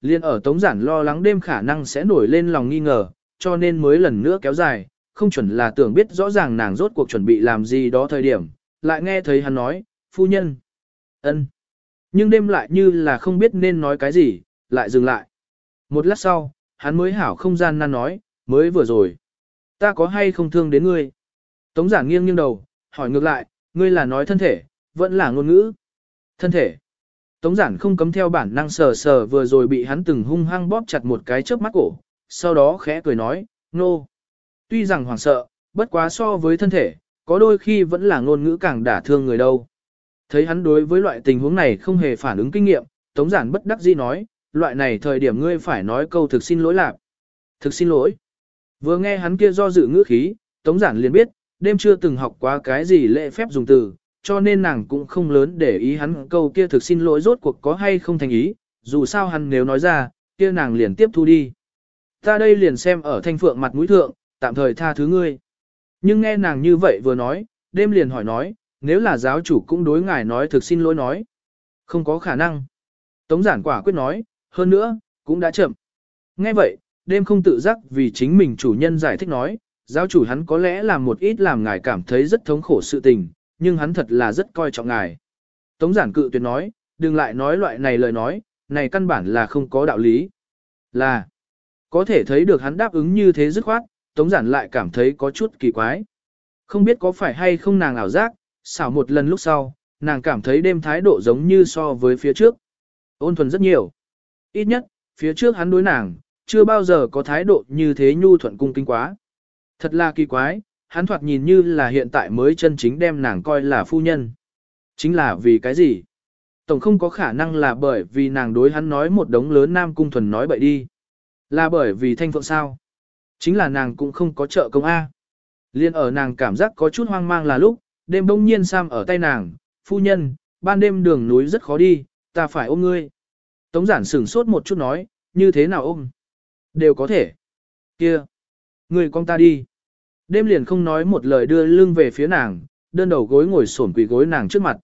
Liên ở tống giản lo lắng đêm khả năng sẽ nổi lên lòng nghi ngờ, cho nên mới lần nữa kéo dài, không chuẩn là tưởng biết rõ ràng nàng rốt cuộc chuẩn bị làm gì đó thời điểm, lại nghe thấy hắn nói, phu nhân, ân. Nhưng đêm lại như là không biết nên nói cái gì, lại dừng lại. Một lát sau, hắn mới hảo không gian nan nói, mới vừa rồi. Ta có hay không thương đến ngươi? Tống giản nghiêng nghiêng đầu, hỏi ngược lại, ngươi là nói thân thể, vẫn là ngôn ngữ. Thân thể. Tống giản không cấm theo bản năng sờ sờ vừa rồi bị hắn từng hung hăng bóp chặt một cái trước mắt cổ, sau đó khẽ cười nói, nô. No. Tuy rằng hoảng sợ, bất quá so với thân thể, có đôi khi vẫn là ngôn ngữ càng đả thương người đâu. Thấy hắn đối với loại tình huống này không hề phản ứng kinh nghiệm, Tống giản bất đắc dĩ nói, loại này thời điểm ngươi phải nói câu thực xin lỗi lạc. Thực xin lỗi. Vừa nghe hắn kia do dự ngữ khí, Tống giản liền biết, đêm chưa từng học qua cái gì lễ phép dùng từ, cho nên nàng cũng không lớn để ý hắn câu kia thực xin lỗi rốt cuộc có hay không thành ý, dù sao hắn nếu nói ra, kia nàng liền tiếp thu đi. Ta đây liền xem ở thanh phượng mặt mũi thượng, tạm thời tha thứ ngươi. Nhưng nghe nàng như vậy vừa nói, đêm liền hỏi nói, nếu là giáo chủ cũng đối ngài nói thực xin lỗi nói. Không có khả năng. Tống giản quả quyết nói, hơn nữa, cũng đã chậm. Nghe vậy, đêm không tự giác vì chính mình chủ nhân giải thích nói, giáo chủ hắn có lẽ làm một ít làm ngài cảm thấy rất thống khổ sự tình, nhưng hắn thật là rất coi trọng ngài. Tống giản cự tuyệt nói, đừng lại nói loại này lời nói, này căn bản là không có đạo lý. Là, có thể thấy được hắn đáp ứng như thế dứt khoát, Tống giản lại cảm thấy có chút kỳ quái. Không biết có phải hay không nàng ảo giác, xảo một lần lúc sau, nàng cảm thấy đêm thái độ giống như so với phía trước. Ôn thuần rất nhiều. Ít nhất, phía trước hắn đối nàng, chưa bao giờ có thái độ như thế nhu thuận cung kinh quá. Thật là kỳ quái, hắn thoạt nhìn như là hiện tại mới chân chính đem nàng coi là phu nhân. Chính là vì cái gì? Tổng không có khả năng là bởi vì nàng đối hắn nói một đống lớn nam cung thuần nói bậy đi. Là bởi vì thanh phượng sao? Chính là nàng cũng không có trợ công A. Liên ở nàng cảm giác có chút hoang mang là lúc, đêm bỗng nhiên Sam ở tay nàng, phu nhân, ban đêm đường núi rất khó đi, ta phải ôm ngươi. Tống giản sửng sốt một chút nói, như thế nào ôm? Đều có thể. Kia, ngươi con ta đi. Đêm liền không nói một lời đưa lưng về phía nàng, đơn đầu gối ngồi xổm quỳ gối nàng trước mặt.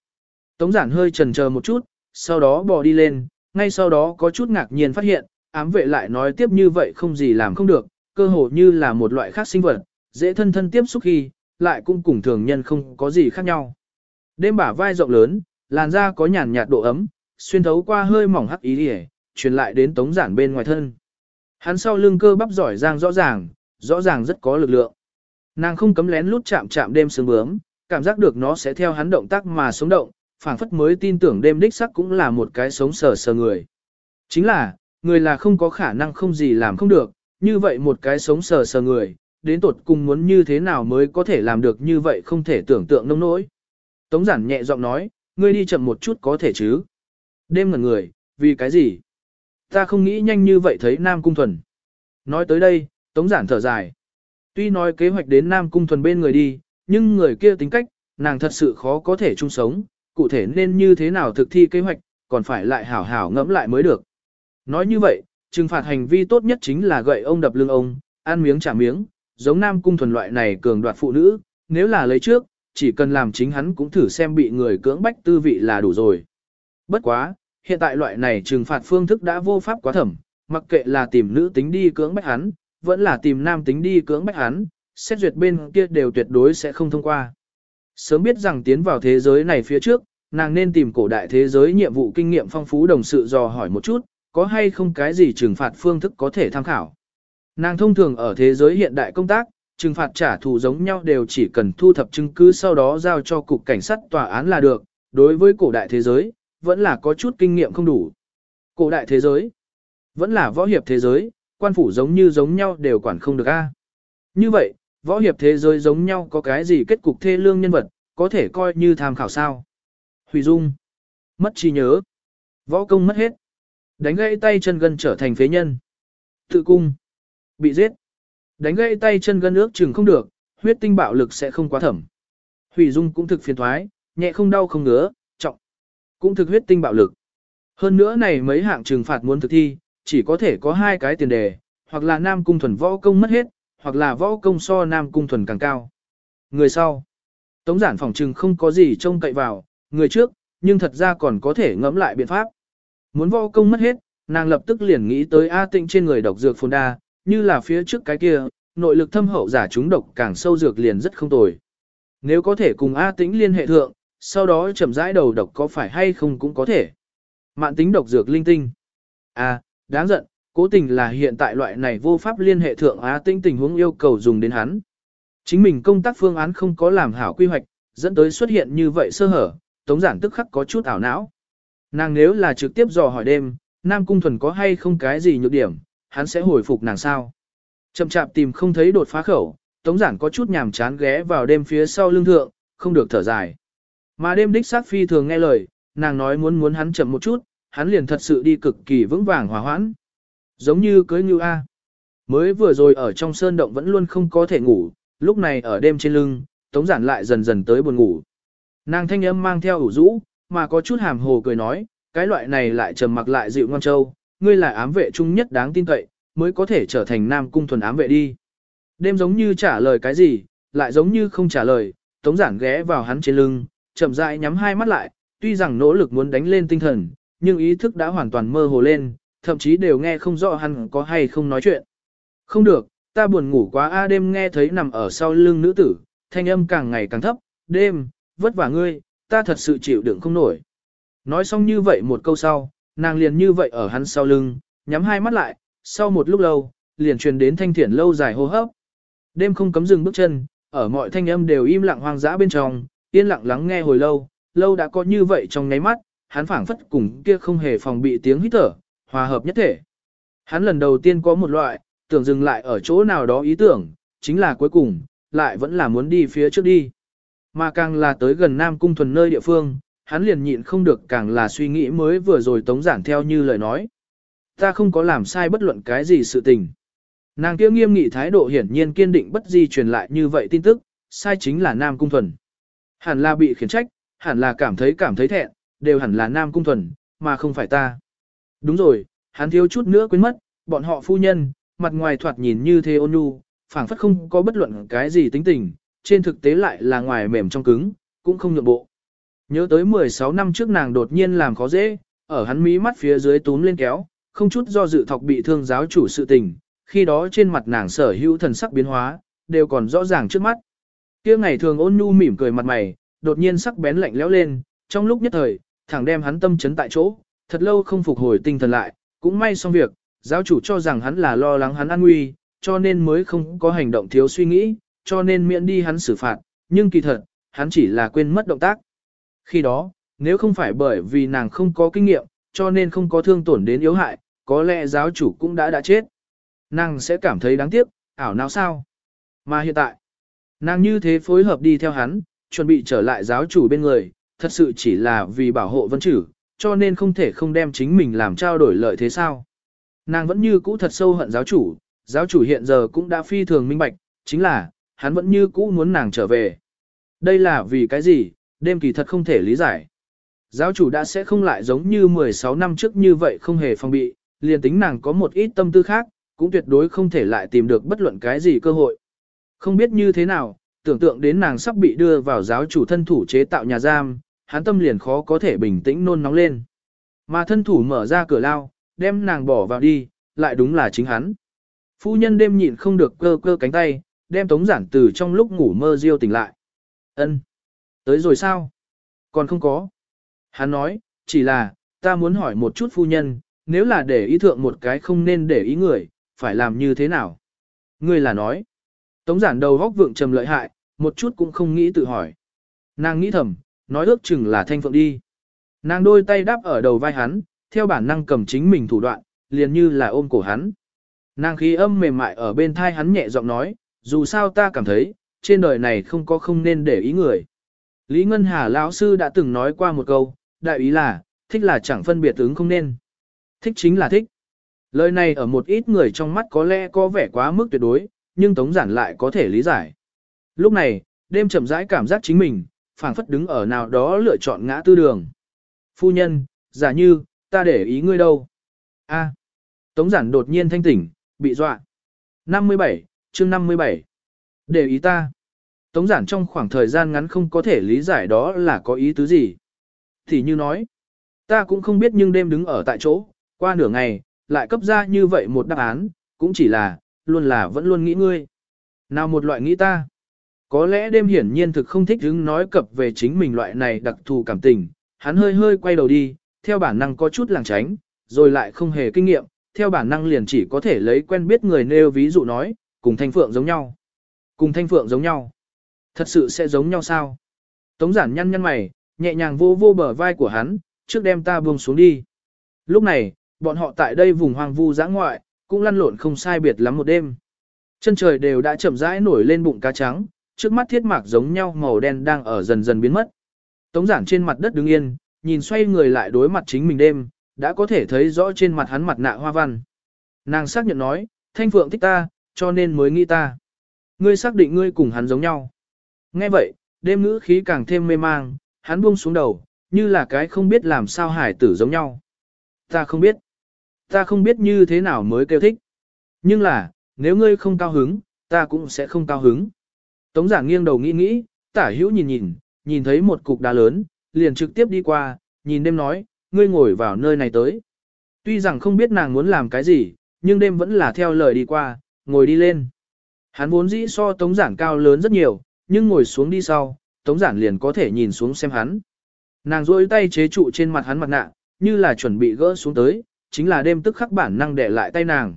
Tống giản hơi chần chờ một chút, sau đó bò đi lên, ngay sau đó có chút ngạc nhiên phát hiện, ám vệ lại nói tiếp như vậy không gì làm không được, cơ hồ như là một loại khác sinh vật, dễ thân thân tiếp xúc khi, lại cũng cùng thường nhân không có gì khác nhau. Đêm bả vai rộng lớn, làn da có nhàn nhạt độ ấm, xuyên thấu qua hơi mỏng hắc ý đi truyền lại đến tống giản bên ngoài thân. Hắn sau lưng cơ bắp giỏi giang rõ ràng, rõ ràng rất có lực lượng. Nàng không cấm lén lút chạm chạm đêm sương bướm, cảm giác được nó sẽ theo hắn động tác mà sống động, phảng phất mới tin tưởng đêm đích sắc cũng là một cái sống sờ sờ người. Chính là, người là không có khả năng không gì làm không được, như vậy một cái sống sờ sờ người, đến tột cùng muốn như thế nào mới có thể làm được như vậy không thể tưởng tượng nông nỗi. Tống giản nhẹ giọng nói, ngươi đi chậm một chút có thể chứ. Đêm ngẩn người, vì cái gì? Ta không nghĩ nhanh như vậy thấy Nam Cung Thuần. Nói tới đây, Tống giản thở dài. Tuy nói kế hoạch đến Nam Cung Thuần bên người đi, nhưng người kia tính cách, nàng thật sự khó có thể chung sống, cụ thể nên như thế nào thực thi kế hoạch, còn phải lại hảo hảo ngẫm lại mới được. Nói như vậy, trừng phạt hành vi tốt nhất chính là gậy ông đập lưng ông, ăn miếng trả miếng, giống Nam Cung Thuần loại này cường đoạt phụ nữ, nếu là lấy trước, chỉ cần làm chính hắn cũng thử xem bị người cưỡng bách tư vị là đủ rồi. Bất quá, hiện tại loại này trừng phạt phương thức đã vô pháp quá thẩm, mặc kệ là tìm nữ tính đi cưỡng bách hắn, vẫn là tìm nam tính đi cưỡng bách hắn, xét duyệt bên kia đều tuyệt đối sẽ không thông qua. Sớm biết rằng tiến vào thế giới này phía trước, nàng nên tìm cổ đại thế giới nhiệm vụ kinh nghiệm phong phú đồng sự dò hỏi một chút, có hay không cái gì trừng phạt phương thức có thể tham khảo. Nàng thông thường ở thế giới hiện đại công tác, trừng phạt trả thù giống nhau đều chỉ cần thu thập chứng cứ sau đó giao cho cục cảnh sát tòa án là được, đối với cổ đại thế giới, vẫn là có chút kinh nghiệm không đủ. Cổ đại thế giới, vẫn là võ hiệp thế giới, quan phủ giống như giống nhau đều quản không được a. Như vậy, võ hiệp thế giới giống nhau có cái gì kết cục thê lương nhân vật, có thể coi như tham khảo sao. Hủy dung, mất trí nhớ, võ công mất hết, đánh gãy tay chân gân trở thành phế nhân, tự cung, bị giết, đánh gãy tay chân gân ước chừng không được, huyết tinh bạo lực sẽ không quá thẩm. Hủy dung cũng thực phiền thoái, nhẹ không đau không ngứa, trọng, cũng thực huyết tinh bạo lực. Hơn nữa này mấy hạng trừng phạt muốn thực thi, chỉ có thể có hai cái tiền đề, hoặc là nam cung thuần võ công mất hết, hoặc là võ công so nam cung thuần càng cao. Người sau, tống giản phòng trừng không có gì trông cậy vào, người trước, nhưng thật ra còn có thể ngẫm lại biện pháp. Muốn võ công mất hết, nàng lập tức liền nghĩ tới A Tĩnh trên người độc dược phồn đa, như là phía trước cái kia, nội lực thâm hậu giả chúng độc càng sâu dược liền rất không tồi. Nếu có thể cùng A Tĩnh liên hệ thượng, sau đó chậm rãi đầu độc có phải hay không cũng có thể. Mạn tính độc dược linh tinh. À, đáng giận, cố tình là hiện tại loại này vô pháp liên hệ thượng Á Tĩnh tình huống yêu cầu dùng đến hắn. Chính mình công tác phương án không có làm hảo quy hoạch, dẫn tới xuất hiện như vậy sơ hở, tống giản tức khắc có chút ảo não. Nàng nếu là trực tiếp dò hỏi đêm, Nam Cung Thuần có hay không cái gì nhược điểm, hắn sẽ hồi phục nàng sao. Chậm chạp tìm không thấy đột phá khẩu, tống giản có chút nhàm chán ghé vào đêm phía sau lưng thượng, không được thở dài. Mà đêm đích sát phi thường nghe lời, nàng nói muốn muốn hắn chậm một chút, hắn liền thật sự đi cực kỳ vững vàng hòa hoãn. Giống như cưới như A. Mới vừa rồi ở trong sơn động vẫn luôn không có thể ngủ, lúc này ở đêm trên lưng, tống giản lại dần dần tới buồn ngủ. Nàng thanh âm mang theo ủ rũ, mà có chút hàm hồ cười nói, cái loại này lại trầm mặc lại dịu ngon châu, ngươi là ám vệ trung nhất đáng tin cậy, mới có thể trở thành nam cung thuần ám vệ đi. Đêm giống như trả lời cái gì, lại giống như không trả lời, tống giản ghé vào hắn trên lưng, chậm rãi nhắm hai mắt lại, tuy rằng nỗ lực muốn đánh lên tinh thần, nhưng ý thức đã hoàn toàn mơ hồ lên, thậm chí đều nghe không rõ hắn có hay không nói chuyện. Không được, ta buồn ngủ quá a đêm nghe thấy nằm ở sau lưng nữ tử, thanh âm càng ngày càng thấp, đêm, vất vả ngươi, ta thật sự chịu đựng không nổi. Nói xong như vậy một câu sau, nàng liền như vậy ở hắn sau lưng, nhắm hai mắt lại, sau một lúc lâu, liền truyền đến thanh thiển lâu dài hô hấp. Đêm không cấm dừng bước chân, ở mọi thanh âm đều im lặng hoang dã bên trong, yên lặng lắng nghe hồi lâu, lâu đã có như vậy trong nháy mắt, hắn phảng phất cùng kia không hề phòng bị tiếng hít thở, hòa hợp nhất thể. Hắn lần đầu tiên có một loại, tưởng dừng lại ở chỗ nào đó ý tưởng, chính là cuối cùng, lại vẫn là muốn đi phía trước đi. Mà càng là tới gần Nam Cung thuần nơi địa phương, hắn liền nhịn không được càng là suy nghĩ mới vừa rồi tống giản theo như lời nói. Ta không có làm sai bất luận cái gì sự tình. Nàng kia nghiêm nghị thái độ hiển nhiên kiên định bất di truyền lại như vậy tin tức, sai chính là Nam Cung Thuần. Hẳn là bị khiển trách, hẳn là cảm thấy cảm thấy thẹn, đều hẳn là Nam Cung Thuần, mà không phải ta. Đúng rồi, hắn thiếu chút nữa quên mất, bọn họ phu nhân, mặt ngoài thoạt nhìn như thế ôn nhu, phảng phất không có bất luận cái gì tính tình, trên thực tế lại là ngoài mềm trong cứng, cũng không nhượng bộ. Nhớ tới 16 năm trước nàng đột nhiên làm khó dễ, ở hắn mí mắt phía dưới túm lên kéo, không chút do dự thọc bị thương giáo chủ sự tình, khi đó trên mặt nàng sở hữu thần sắc biến hóa, đều còn rõ ràng trước mắt. Kia ngày thường ôn nhu mỉm cười mặt mày, đột nhiên sắc bén lạnh lẽo lên, trong lúc nhất thời, thẳng đem hắn tâm chấn tại chỗ, thật lâu không phục hồi tinh thần lại, cũng may xong việc, giáo chủ cho rằng hắn là lo lắng hắn an nguy, cho nên mới không có hành động thiếu suy nghĩ, cho nên miễn đi hắn xử phạt, nhưng kỳ thật, hắn chỉ là quên mất động tác. Khi đó, nếu không phải bởi vì nàng không có kinh nghiệm, cho nên không có thương tổn đến yếu hại, có lẽ giáo chủ cũng đã đã chết. Nàng sẽ cảm thấy đáng tiếc, ảo não sao. Mà hiện tại, nàng như thế phối hợp đi theo hắn, chuẩn bị trở lại giáo chủ bên người, thật sự chỉ là vì bảo hộ vân chử, cho nên không thể không đem chính mình làm trao đổi lợi thế sao. Nàng vẫn như cũ thật sâu hận giáo chủ, giáo chủ hiện giờ cũng đã phi thường minh bạch, chính là, hắn vẫn như cũ muốn nàng trở về. Đây là vì cái gì, đêm kỳ thật không thể lý giải. Giáo chủ đã sẽ không lại giống như 16 năm trước như vậy không hề phong bị, liền tính nàng có một ít tâm tư khác, cũng tuyệt đối không thể lại tìm được bất luận cái gì cơ hội. Không biết như thế nào, tưởng tượng đến nàng sắp bị đưa vào giáo chủ thân thủ chế tạo nhà giam, hắn tâm liền khó có thể bình tĩnh nôn nóng lên. Mà thân thủ mở ra cửa lao, đem nàng bỏ vào đi, lại đúng là chính hắn. Phu nhân đêm nhịn không được cơ cơ cánh tay, đem tống giản từ trong lúc ngủ mơ diêu tỉnh lại. ân Tới rồi sao? Còn không có. Hắn nói, chỉ là, ta muốn hỏi một chút phu nhân, nếu là để ý thượng một cái không nên để ý người, phải làm như thế nào? Ngươi là nói. Tống giản đầu góc vượng trầm lợi hại, một chút cũng không nghĩ tự hỏi. Nàng nghĩ thầm, nói ước chừng là thanh phượng đi. Nàng đôi tay đáp ở đầu vai hắn, theo bản năng cầm chính mình thủ đoạn, liền như là ôm cổ hắn. Nàng khí âm mềm mại ở bên thai hắn nhẹ giọng nói, dù sao ta cảm thấy, trên đời này không có không nên để ý người. Lý Ngân Hà lão sư đã từng nói qua một câu, đại ý là, thích là chẳng phân biệt ứng không nên. Thích chính là thích. Lời này ở một ít người trong mắt có lẽ có vẻ quá mức tuyệt đối, nhưng Tống Giản lại có thể lý giải. Lúc này, đêm chậm rãi cảm giác chính mình, phảng phất đứng ở nào đó lựa chọn ngã tư đường. Phu nhân, giả như, ta để ý ngươi đâu? A. Tống Giản đột nhiên thanh tỉnh, bị dọa. 57, chương 57. Để ý ta. Tống Giản trong khoảng thời gian ngắn không có thể lý giải đó là có ý tứ gì. Thì như nói, ta cũng không biết nhưng đêm đứng ở tại chỗ, Qua nửa ngày, lại cấp ra như vậy một đáp án, cũng chỉ là, luôn là vẫn luôn nghĩ ngươi. Nào một loại nghĩ ta. Có lẽ đêm hiển nhiên thực không thích hứng nói cập về chính mình loại này đặc thù cảm tình, hắn hơi hơi quay đầu đi, theo bản năng có chút làng tránh, rồi lại không hề kinh nghiệm, theo bản năng liền chỉ có thể lấy quen biết người nêu ví dụ nói, cùng thanh phượng giống nhau. Cùng thanh phượng giống nhau. Thật sự sẽ giống nhau sao? Tống giản nhăn nhăn mày, nhẹ nhàng vô vô bờ vai của hắn, trước đem ta buông xuống đi. Lúc này, bọn họ tại đây vùng hoang vu giã ngoại, cũng lăn lộn không sai biệt lắm một đêm. Chân trời đều đã chậm rãi nổi lên bụng cá trắng, trước mắt thiết mạc giống nhau màu đen đang ở dần dần biến mất. Tống giản trên mặt đất đứng yên, nhìn xoay người lại đối mặt chính mình đêm, đã có thể thấy rõ trên mặt hắn mặt nạ hoa văn. Nàng xác nhận nói, thanh phượng thích ta, cho nên mới nghĩ ta. Ngươi xác định ngươi cùng hắn giống nhau. Nghe vậy, đêm ngữ khí càng thêm mê mang, hắn buông xuống đầu, như là cái không biết làm sao hải tử giống nhau. Ta không biết. Ta không biết như thế nào mới kêu thích. Nhưng là, nếu ngươi không cao hứng, ta cũng sẽ không cao hứng. Tống giảng nghiêng đầu nghĩ nghĩ, tả hữu nhìn nhìn, nhìn thấy một cục đá lớn, liền trực tiếp đi qua, nhìn đêm nói, ngươi ngồi vào nơi này tới. Tuy rằng không biết nàng muốn làm cái gì, nhưng đêm vẫn là theo lời đi qua, ngồi đi lên. Hắn vốn dĩ so tống giản cao lớn rất nhiều, nhưng ngồi xuống đi sau, tống giản liền có thể nhìn xuống xem hắn. Nàng duỗi tay chế trụ trên mặt hắn mặt nạ, như là chuẩn bị gỡ xuống tới, chính là đêm tức khắc bản năng để lại tay nàng.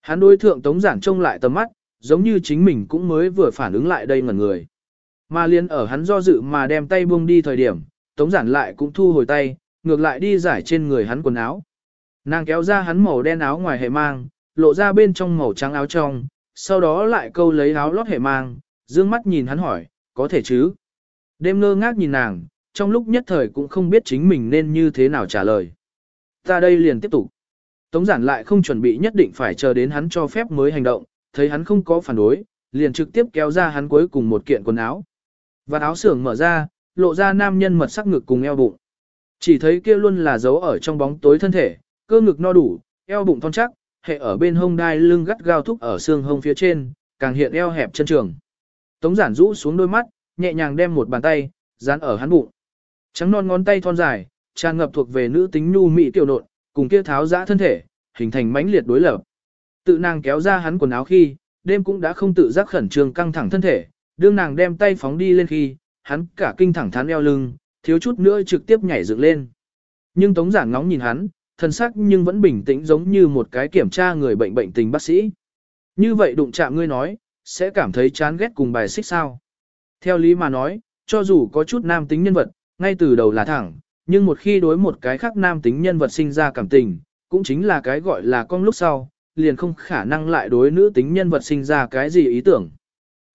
Hắn đối thượng tống giản trông lại tầm mắt, giống như chính mình cũng mới vừa phản ứng lại đây ngẩn người. Mà liên ở hắn do dự mà đem tay buông đi thời điểm, tống giản lại cũng thu hồi tay, ngược lại đi giải trên người hắn quần áo. Nàng kéo ra hắn màu đen áo ngoài hệ mang, lộ ra bên trong màu trắng áo trong, sau đó lại câu lấy áo lót hệ mang, dương mắt nhìn hắn hỏi, có thể chứ? Đêm ngơ ngác nhìn nàng, trong lúc nhất thời cũng không biết chính mình nên như thế nào trả lời. Ta đây liền tiếp tục. Tống giản lại không chuẩn bị nhất định phải chờ đến hắn cho phép mới hành động, thấy hắn không có phản đối, liền trực tiếp kéo ra hắn cuối cùng một kiện quần áo. Và áo xưởng mở ra, lộ ra nam nhân mật sắc ngực cùng eo bụng. Chỉ thấy kia luôn là dấu ở trong bóng tối thân thể, cơ ngực no đủ, eo bụng thon chắc, hệ ở bên hông đai lưng gắt gao thúc ở xương hông phía trên, càng hiện eo hẹp chân trường. Tống giản rũ xuống đôi mắt, nhẹ nhàng đem một bàn tay, dán ở hắn bụng. Trắng non ngón tay thon dài, tràn ngập thuộc về nữ tính nhu mị tiểu nộn, cùng kia tháo dã thân thể, hình thành mãnh liệt đối lập. Tự nàng kéo ra hắn quần áo khi, đêm cũng đã không tự giác khẩn trương căng thẳng thân thể, đương nàng đem tay phóng đi lên khi, hắn cả kinh thẳng thắn eo lưng, thiếu chút nữa trực tiếp nhảy dựng lên. Nhưng Tống Giản ngóng nhìn hắn, thân sắc nhưng vẫn bình tĩnh giống như một cái kiểm tra người bệnh bệnh tình bác sĩ. Như vậy đụng chạm ngươi nói, sẽ cảm thấy chán ghét cùng bài xích sao. Theo lý mà nói, cho dù có chút nam tính nhân vật, ngay từ đầu là thẳng, nhưng một khi đối một cái khác nam tính nhân vật sinh ra cảm tình, cũng chính là cái gọi là con lúc sau, liền không khả năng lại đối nữ tính nhân vật sinh ra cái gì ý tưởng.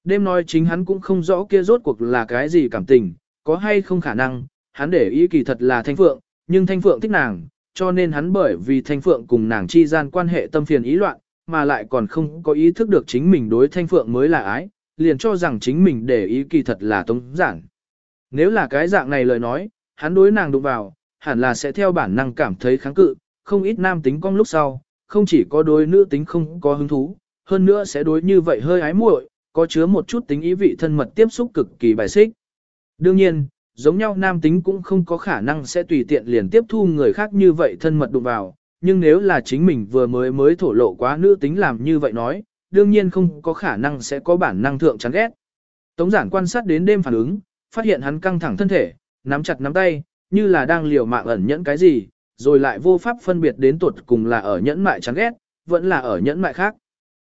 Đêm nói chính hắn cũng không rõ kia rốt cuộc là cái gì cảm tình, có hay không khả năng, hắn để ý kỳ thật là Thanh Phượng, nhưng Thanh Phượng thích nàng, cho nên hắn bởi vì Thanh Phượng cùng nàng chi gian quan hệ tâm phiền ý loạn, mà lại còn không có ý thức được chính mình đối Thanh Phượng mới là ái, liền cho rằng chính mình để ý kỳ thật là tống giản. Nếu là cái dạng này lời nói, hắn đối nàng đụng vào, hẳn là sẽ theo bản năng cảm thấy kháng cự, không ít nam tính cong lúc sau, không chỉ có đối nữ tính không có hứng thú, hơn nữa sẽ đối như vậy hơi ái muội, có chứa một chút tính ý vị thân mật tiếp xúc cực kỳ bài xích. Đương nhiên, giống nhau nam tính cũng không có khả năng sẽ tùy tiện liền tiếp thu người khác như vậy thân mật đụng vào, nhưng nếu là chính mình vừa mới mới thổ lộ quá nữ tính làm như vậy nói, đương nhiên không có khả năng sẽ có bản năng thượng chán ghét. Tống giản quan sát đến đêm phản ứng, phát hiện hắn căng thẳng thân thể, nắm chặt nắm tay, như là đang liều mạng ẩn nhẫn cái gì, rồi lại vô pháp phân biệt đến tuột cùng là ở nhẫn mại chán ghét, vẫn là ở nhẫn mại khác.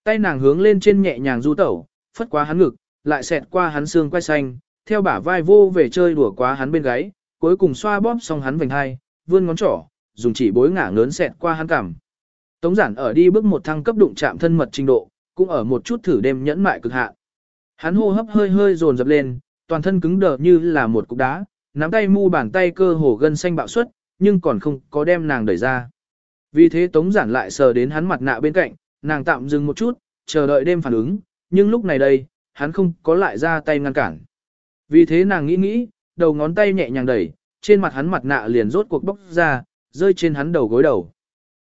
Tay nàng hướng lên trên nhẹ nhàng du tẩu, phất qua hắn ngực, lại xẹt qua hắn xương quay xanh, theo bả vai vô về chơi đùa quá hắn bên gáy, cuối cùng xoa bóp xong hắn vành hai, vươn ngón trỏ, dùng chỉ bối ngả ngớn xẹt qua hắn cằm. Tống giản ở đi bước một thăng cấp đụng chạm thân mật trình độ, cũng ở một chút thử đêm nhẫn mại cực hạn. Hắn hô hấp hơi hơi dồn dập lên, toàn thân cứng đờ như là một cục đá, nắm tay mu bàn tay cơ hồ gân xanh bạo suất, nhưng còn không có đem nàng đẩy ra. Vì thế Tống Giản lại sờ đến hắn mặt nạ bên cạnh, nàng tạm dừng một chút, chờ đợi đêm phản ứng, nhưng lúc này đây, hắn không có lại ra tay ngăn cản. Vì thế nàng nghĩ nghĩ, đầu ngón tay nhẹ nhàng đẩy, trên mặt hắn mặt nạ liền rốt cuộc bóc ra, rơi trên hắn đầu gối đầu.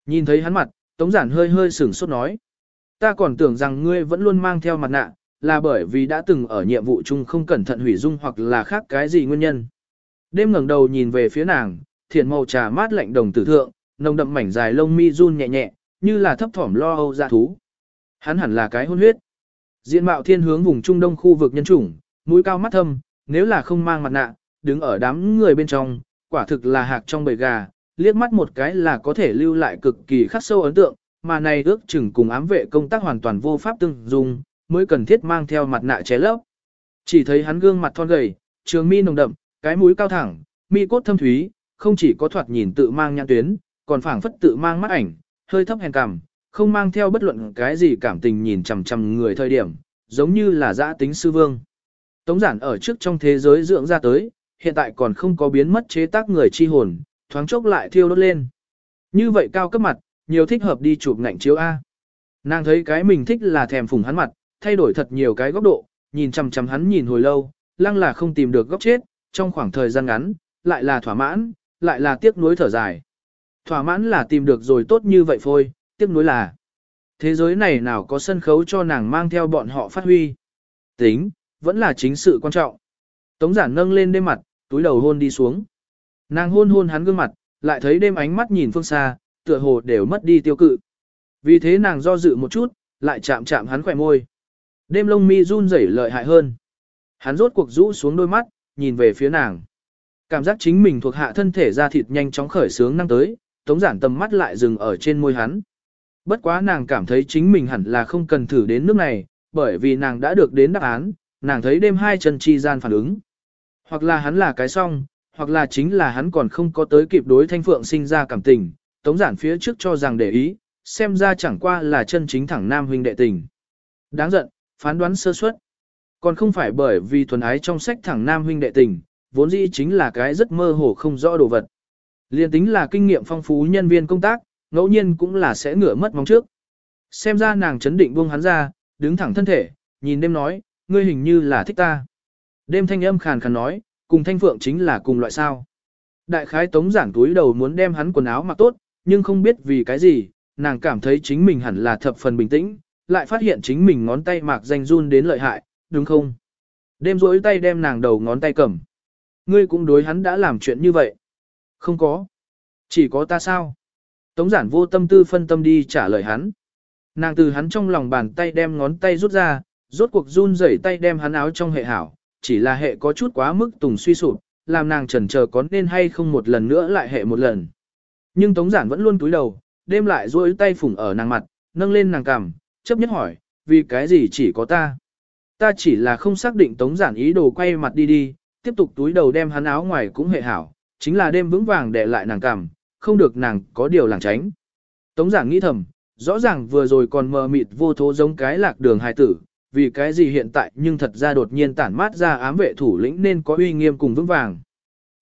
Nhìn thấy hắn mặt, Tống Giản hơi hơi sửng sốt nói. Ta còn tưởng rằng ngươi vẫn luôn mang theo mặt nạ, là bởi vì đã từng ở nhiệm vụ chung không cẩn thận hủy dung hoặc là khác cái gì nguyên nhân. Đêm ngẩng đầu nhìn về phía nàng, thiền màu trà mát lạnh đồng tử thượng, nồng đậm mảnh dài lông mi run nhẹ nhẹ, như là thấp thỏm lo âu dạ thú. Hắn hẳn là cái hôn huyết. Diện mạo thiên hướng vùng Trung Đông khu vực nhân chủng, mũi cao mắt thâm, nếu là không mang mặt nạ, đứng ở đám người bên trong, quả thực là hạc trong bầy gà, liếc mắt một cái là có thể lưu lại cực kỳ khắc sâu ấn tượng, mà này ước chừng cùng ám vệ công tác hoàn toàn vô pháp tương dung, mới cần thiết mang theo mặt nạ che lấp. Chỉ thấy hắn gương mặt thon gầy, trường mi nồng đậm, cái mũi cao thẳng, mi cốt thâm thúy, không chỉ có thoạt nhìn tự mang nhãn tuyến, còn phảng phất tự mang mắt ảnh, hơi thấp hèn cằm, không mang theo bất luận cái gì cảm tình nhìn chằm chằm người thời điểm, giống như là dã tính sư vương. Tống giản ở trước trong thế giới dưỡng ra tới, hiện tại còn không có biến mất chế tác người chi hồn, thoáng chốc lại thiêu đốt lên. Như vậy cao cấp mặt, nhiều thích hợp đi chụp ngạnh chiếu A. Nàng thấy cái mình thích là thèm phùng hắn mặt, thay đổi thật nhiều cái góc độ, nhìn chằm chằm hắn nhìn hồi lâu, lăng là không tìm được góc chết, trong khoảng thời gian ngắn, lại là thỏa mãn, lại là tiếc nuối thở dài. Thỏa mãn là tìm được rồi tốt như vậy thôi, tiếc nuối là thế giới này nào có sân khấu cho nàng mang theo bọn họ phát huy. Tính, vẫn là chính sự quan trọng. Tống giản nâng lên đêm mặt, túi đầu hôn đi xuống. Nàng hôn hôn hắn gương mặt, lại thấy đêm ánh mắt nhìn phương xa, tựa hồ đều mất đi tiêu cự. Vì thế nàng do dự một chút, lại chạm chạm hắn khỏe môi. Đêm lông mi run rẩy lợi hại hơn. Hắn rốt cuộc rũ xuống đôi mắt, nhìn về phía nàng. Cảm giác chính mình thuộc hạ thân thể ra thịt nhanh chóng khởi sướng năng tới, tống giản tầm mắt lại dừng ở trên môi hắn. Bất quá nàng cảm thấy chính mình hẳn là không cần thử đến nước này, bởi vì nàng đã được đến đáp án, nàng thấy đêm hai chân chi gian phản ứng. Hoặc là hắn là cái song, hoặc là chính là hắn còn không có tới kịp đối thanh phượng sinh ra cảm tình, tống giản phía trước cho rằng để ý, xem ra chẳng qua là chân chính thẳng nam huynh đệ tình. Đáng giận, phán đoán sơ suất. Còn không phải bởi vì thuần ái trong sách thẳng nam huynh đệ tình, vốn dĩ chính là cái rất mơ hồ không rõ đồ vật. Liên tính là kinh nghiệm phong phú nhân viên công tác, ngẫu nhiên cũng là sẽ ngửa mất mong trước. Xem ra nàng chấn định buông hắn ra, đứng thẳng thân thể, nhìn đêm nói, ngươi hình như là thích ta. Đêm thanh âm khàn khàn nói, cùng thanh phượng chính là cùng loại sao. Đại khái tống giản túi đầu muốn đem hắn quần áo mặc tốt, nhưng không biết vì cái gì, nàng cảm thấy chính mình hẳn là thập phần bình tĩnh, lại phát hiện chính mình ngón tay mạc danh run đến lợi hại, đúng không? Đêm rỗi tay đem nàng đầu ngón tay cầm. Ngươi cũng đối hắn đã làm chuyện như vậy. Không có. Chỉ có ta sao? Tống giản vô tâm tư phân tâm đi trả lời hắn. Nàng từ hắn trong lòng bàn tay đem ngón tay rút ra, rốt cuộc run rẩy tay đem hắn áo trong hệ hảo, chỉ là hệ có chút quá mức tùng suy sụp, làm nàng chần chờ có nên hay không một lần nữa lại hệ một lần. Nhưng Tống Giản vẫn luôn túi đầu, đêm lại duỗi tay phủng ở nàng mặt, nâng lên nàng cằm, chấp nhất hỏi, vì cái gì chỉ có ta? Ta chỉ là không xác định Tống Giản ý đồ quay mặt đi đi, tiếp tục túi đầu đem hắn áo ngoài cũng hệ hảo, chính là đêm vững vàng để lại nàng cằm, không được nàng có điều làng tránh. Tống giảng nghĩ thầm, rõ ràng vừa rồi còn mờ mịt vô thố giống cái lạc đường hài tử, vì cái gì hiện tại nhưng thật ra đột nhiên tản mát ra ám vệ thủ lĩnh nên có uy nghiêm cùng vững vàng.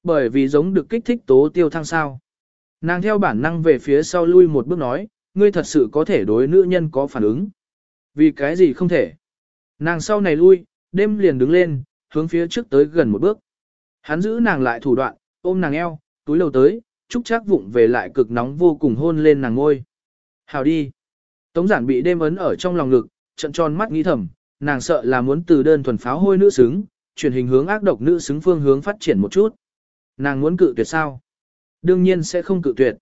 Bởi vì giống được kích thích tố tiêu thăng sao. Nàng theo bản năng về phía sau lui một bước nói, ngươi thật sự có thể đối nữ nhân có phản ứng. Vì cái gì không thể. Nàng sau này lui, đêm liền đứng lên, hướng phía trước tới gần một bước. Hắn giữ nàng lại thủ đoạn, ôm nàng eo, túi lầu tới, trúc chắc vụng về lại cực nóng vô cùng hôn lên nàng ngôi. Hào đi. Tống giản bị đêm ấn ở trong lòng ngực, trận tròn mắt nghĩ thầm, nàng sợ là muốn từ đơn thuần pháo hôi nữ xứng, chuyển hình hướng ác độc nữ xứng phương hướng phát triển một chút. Nàng muốn cự tuyệt sao? Đương nhiên sẽ không cự tuyệt.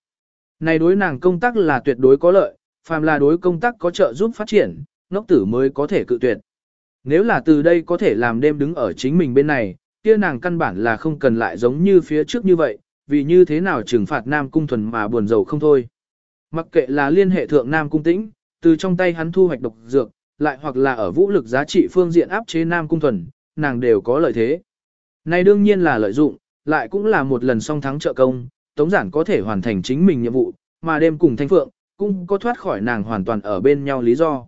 Này đối nàng công tác là tuyệt đối có lợi, phàm là đối công tác có trợ giúp phát triển, ngốc tử mới có thể cự tuyệt. Nếu là từ đây có thể làm đêm đứng ở chính mình bên này, kia nàng căn bản là không cần lại giống như phía trước như vậy, vì như thế nào trừng phạt Nam Cung Thuần mà buồn rầu không thôi. Mặc kệ là liên hệ thượng Nam Cung Tĩnh, từ trong tay hắn thu hoạch độc dược, lại hoặc là ở vũ lực giá trị phương diện áp chế Nam Cung Thuần, nàng đều có lợi thế. Này đương nhiên là lợi dụng, lại cũng là một lần song thắng trợ công, Tống Giản có thể hoàn thành chính mình nhiệm vụ, mà đêm cùng Thanh Phượng, cũng có thoát khỏi nàng hoàn toàn ở bên nhau lý do.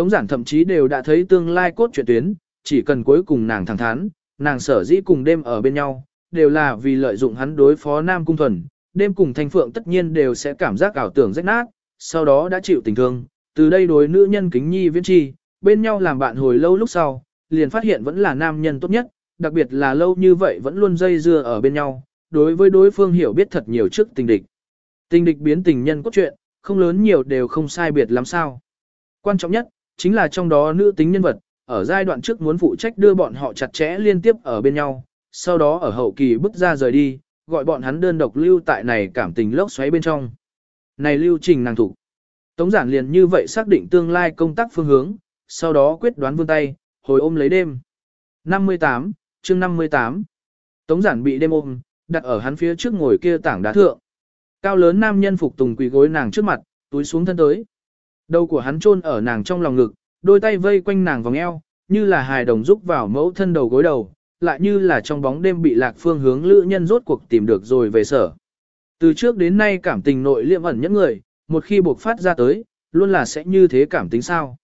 Tống Giản thậm chí đều đã thấy tương lai cốt truyện tuyến, chỉ cần cuối cùng nàng thẳng thắn, nàng sở dĩ cùng đêm ở bên nhau, đều là vì lợi dụng hắn đối phó Nam Cung Thuần, đêm cùng Thanh Phượng tất nhiên đều sẽ cảm giác ảo tưởng rách nát, sau đó đã chịu tình thương, từ đây đối nữ nhân kính nhi viễn chi, bên nhau làm bạn hồi lâu lúc sau, liền phát hiện vẫn là nam nhân tốt nhất, đặc biệt là lâu như vậy vẫn luôn dây dưa ở bên nhau, đối với đối phương hiểu biết thật nhiều trước tình địch. Tình địch biến tình nhân cốt truyện, không lớn nhiều đều không sai biệt lắm sao. Quan trọng nhất, chính là trong đó nữ tính nhân vật, ở giai đoạn trước muốn phụ trách đưa bọn họ chặt chẽ liên tiếp ở bên nhau, sau đó ở hậu kỳ bước ra rời đi, gọi bọn hắn đơn độc lưu tại này cảm tình lốc xoáy bên trong. này lưu trình nàng thủ. Tống giản liền như vậy xác định tương lai công tác phương hướng, sau đó quyết đoán vươn tay, hồi ôm lấy đêm. 58, chương 58. Tống giản bị đêm ôm, đặt ở hắn phía trước ngồi kia tảng đá thượng. Cao lớn nam nhân phục tùng quỳ gối nàng trước mặt, túi xuống thân tới. Đầu của hắn chôn ở nàng trong lòng ngực, đôi tay vây quanh nàng vòng eo, như là hài đồng rúc vào mẫu thân đầu gối đầu, lại như là trong bóng đêm bị lạc phương hướng lữ nhân rốt cuộc tìm được rồi về sở. Từ trước đến nay cảm tình nội liệm ẩn những người, một khi buộc phát ra tới, luôn là sẽ như thế cảm tính sao.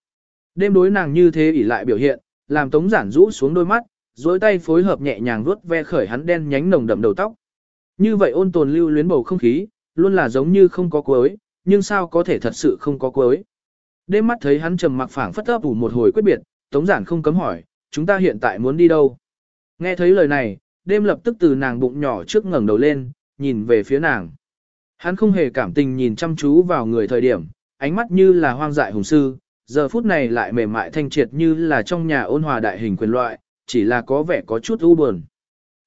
Đêm đối nàng như thế ỉ lại biểu hiện, làm tống giản rũ xuống đôi mắt, dối tay phối hợp nhẹ nhàng vuốt ve khởi hắn đen nhánh nồng đậm đầu tóc. Như vậy ôn tồn lưu luyến bầu không khí, luôn là giống như không có cuối, nhưng sao có thể thật sự không có cuối. Đêm mắt thấy hắn trầm mặc phảng phất ấp ủ một hồi quyết biệt, tống giản không cấm hỏi, chúng ta hiện tại muốn đi đâu? Nghe thấy lời này, đêm lập tức từ nàng bụng nhỏ trước ngẩng đầu lên, nhìn về phía nàng. Hắn không hề cảm tình nhìn chăm chú vào người thời điểm, ánh mắt như là hoang dại hùng sư, giờ phút này lại mềm mại thanh triệt như là trong nhà ôn hòa đại hình quyền loại, chỉ là có vẻ có chút u buồn.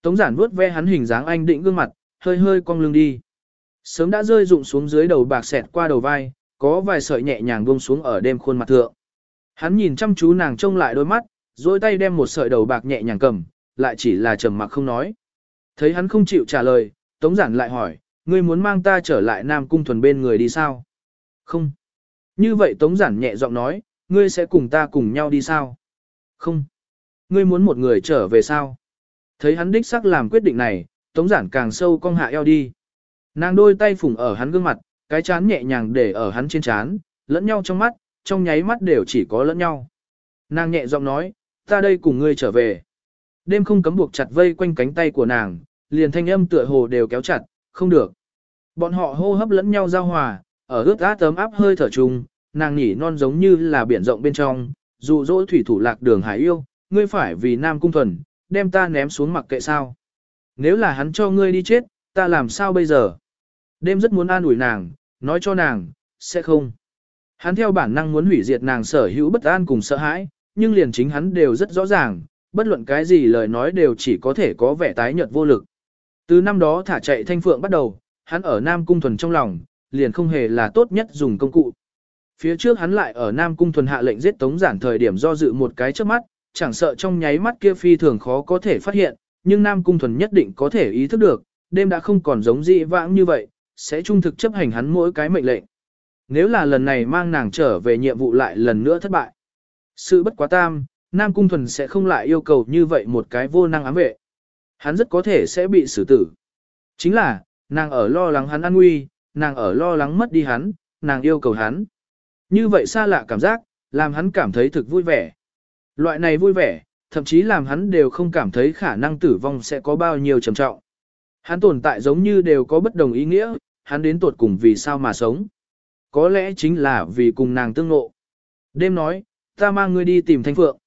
Tống giản vuốt ve hắn hình dáng anh định gương mặt, hơi hơi cong lưng đi. Sớm đã rơi rụng xuống dưới đầu bạc xẹt qua đầu vai, có vài sợi nhẹ nhàng buông xuống ở đêm khuôn mặt thượng. Hắn nhìn chăm chú nàng trông lại đôi mắt, rồi tay đem một sợi đầu bạc nhẹ nhàng cầm, lại chỉ là trầm mặc không nói. Thấy hắn không chịu trả lời, Tống Giản lại hỏi, ngươi muốn mang ta trở lại Nam Cung Thuần bên người đi sao? Không. Như vậy Tống Giản nhẹ giọng nói, ngươi sẽ cùng ta cùng nhau đi sao? Không. Ngươi muốn một người trở về sao? Thấy hắn đích xác làm quyết định này, Tống Giản càng sâu cong hạ eo đi. Nàng đôi tay phủng ở hắn gương mặt, cái chán nhẹ nhàng để ở hắn trên chán, lẫn nhau trong mắt, trong nháy mắt đều chỉ có lẫn nhau. Nàng nhẹ giọng nói, ta đây cùng ngươi trở về. Đêm không cấm buộc chặt vây quanh cánh tay của nàng, liền thanh âm tựa hồ đều kéo chặt, không được. Bọn họ hô hấp lẫn nhau giao hòa, ở ướt át tấm áp hơi thở chung, nàng nhỉ non giống như là biển rộng bên trong, dụ dỗ thủy thủ lạc đường hải yêu, ngươi phải vì nam cung thuần, đem ta ném xuống mặc kệ sao. Nếu là hắn cho ngươi đi chết, ta làm sao bây giờ? Đêm rất muốn an ủi nàng, nói cho nàng, sẽ không. Hắn theo bản năng muốn hủy diệt nàng sở hữu bất an cùng sợ hãi, nhưng liền chính hắn đều rất rõ ràng, bất luận cái gì lời nói đều chỉ có thể có vẻ tái nhợt vô lực. Từ năm đó thả chạy thanh phượng bắt đầu, hắn ở Nam Cung Thuần trong lòng, liền không hề là tốt nhất dùng công cụ. Phía trước hắn lại ở Nam Cung Thuần hạ lệnh giết Tống Giản thời điểm do dự một cái trước mắt, chẳng sợ trong nháy mắt kia phi thường khó có thể phát hiện, nhưng Nam Cung Thuần nhất định có thể ý thức được, đêm đã không còn giống dị vãng như vậy, sẽ trung thực chấp hành hắn mỗi cái mệnh lệnh. Nếu là lần này mang nàng trở về nhiệm vụ lại lần nữa thất bại. Sự bất quá tam, Nam Cung Thuần sẽ không lại yêu cầu như vậy một cái vô năng ám vệ. Hắn rất có thể sẽ bị xử tử. Chính là, nàng ở lo lắng hắn an nguy, nàng ở lo lắng mất đi hắn, nàng yêu cầu hắn. Như vậy xa lạ cảm giác, làm hắn cảm thấy thực vui vẻ. Loại này vui vẻ, thậm chí làm hắn đều không cảm thấy khả năng tử vong sẽ có bao nhiêu trầm trọng. Hắn tồn tại giống như đều có bất đồng ý nghĩa, hắn đến tuột cùng vì sao mà sống. Có lẽ chính là vì cùng nàng tương ngộ. Đêm nói, ta mang ngươi đi tìm Thanh Phượng.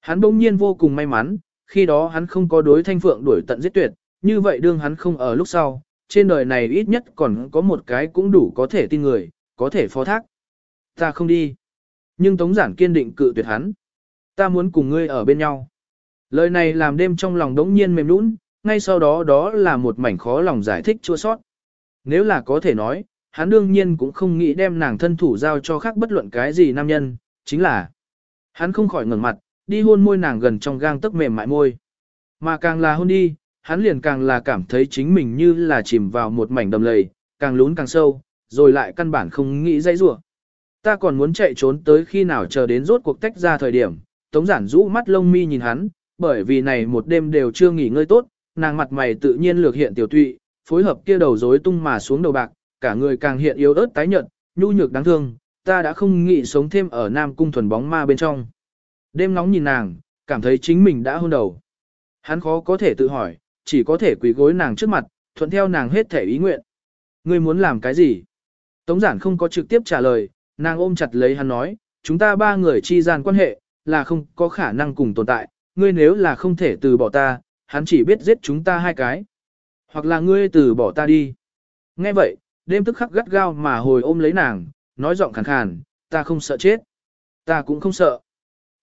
Hắn bỗng nhiên vô cùng may mắn, khi đó hắn không có đối Thanh Phượng đuổi tận giết tuyệt, như vậy đương hắn không ở lúc sau, trên đời này ít nhất còn có một cái cũng đủ có thể tin người, có thể phó thác. Ta không đi. Nhưng Tống Giản kiên định cự tuyệt hắn. Ta muốn cùng ngươi ở bên nhau. Lời này làm đêm trong lòng đống nhiên mềm nũng, ngay sau đó đó là một mảnh khó lòng giải thích chua sót. Nếu là có thể nói, hắn đương nhiên cũng không nghĩ đem nàng thân thủ giao cho khác bất luận cái gì nam nhân, chính là hắn không khỏi ngẩng mặt, đi hôn môi nàng gần trong gang tấc mềm mại môi. Mà càng là hôn đi, hắn liền càng là cảm thấy chính mình như là chìm vào một mảnh đầm lầy, càng lún càng sâu, rồi lại căn bản không nghĩ dãy rủa. Ta còn muốn chạy trốn tới khi nào chờ đến rốt cuộc tách ra thời điểm, Tống Giản rũ mắt lông mi nhìn hắn, bởi vì này một đêm đều chưa nghỉ ngơi tốt, nàng mặt mày tự nhiên lược hiện tiểu tụy, phối hợp kia đầu rối tung mà xuống đầu bạc, cả người càng hiện yếu ớt tái nhợt, nhu nhược đáng thương, ta đã không nghĩ sống thêm ở Nam cung thuần bóng ma bên trong. Đêm nóng nhìn nàng, cảm thấy chính mình đã hôn đầu. Hắn khó có thể tự hỏi, chỉ có thể quỳ gối nàng trước mặt, thuận theo nàng hết thể ý nguyện. Ngươi muốn làm cái gì? Tống giản không có trực tiếp trả lời, nàng ôm chặt lấy hắn nói, chúng ta ba người chi gian quan hệ, là không có khả năng cùng tồn tại, ngươi nếu là không thể từ bỏ ta, hắn chỉ biết giết chúng ta hai cái. Hoặc là ngươi từ bỏ ta đi. Nghe vậy, đêm tức khắc gắt gao mà hồi ôm lấy nàng, nói giọng khàn khàn, ta không sợ chết. Ta cũng không sợ.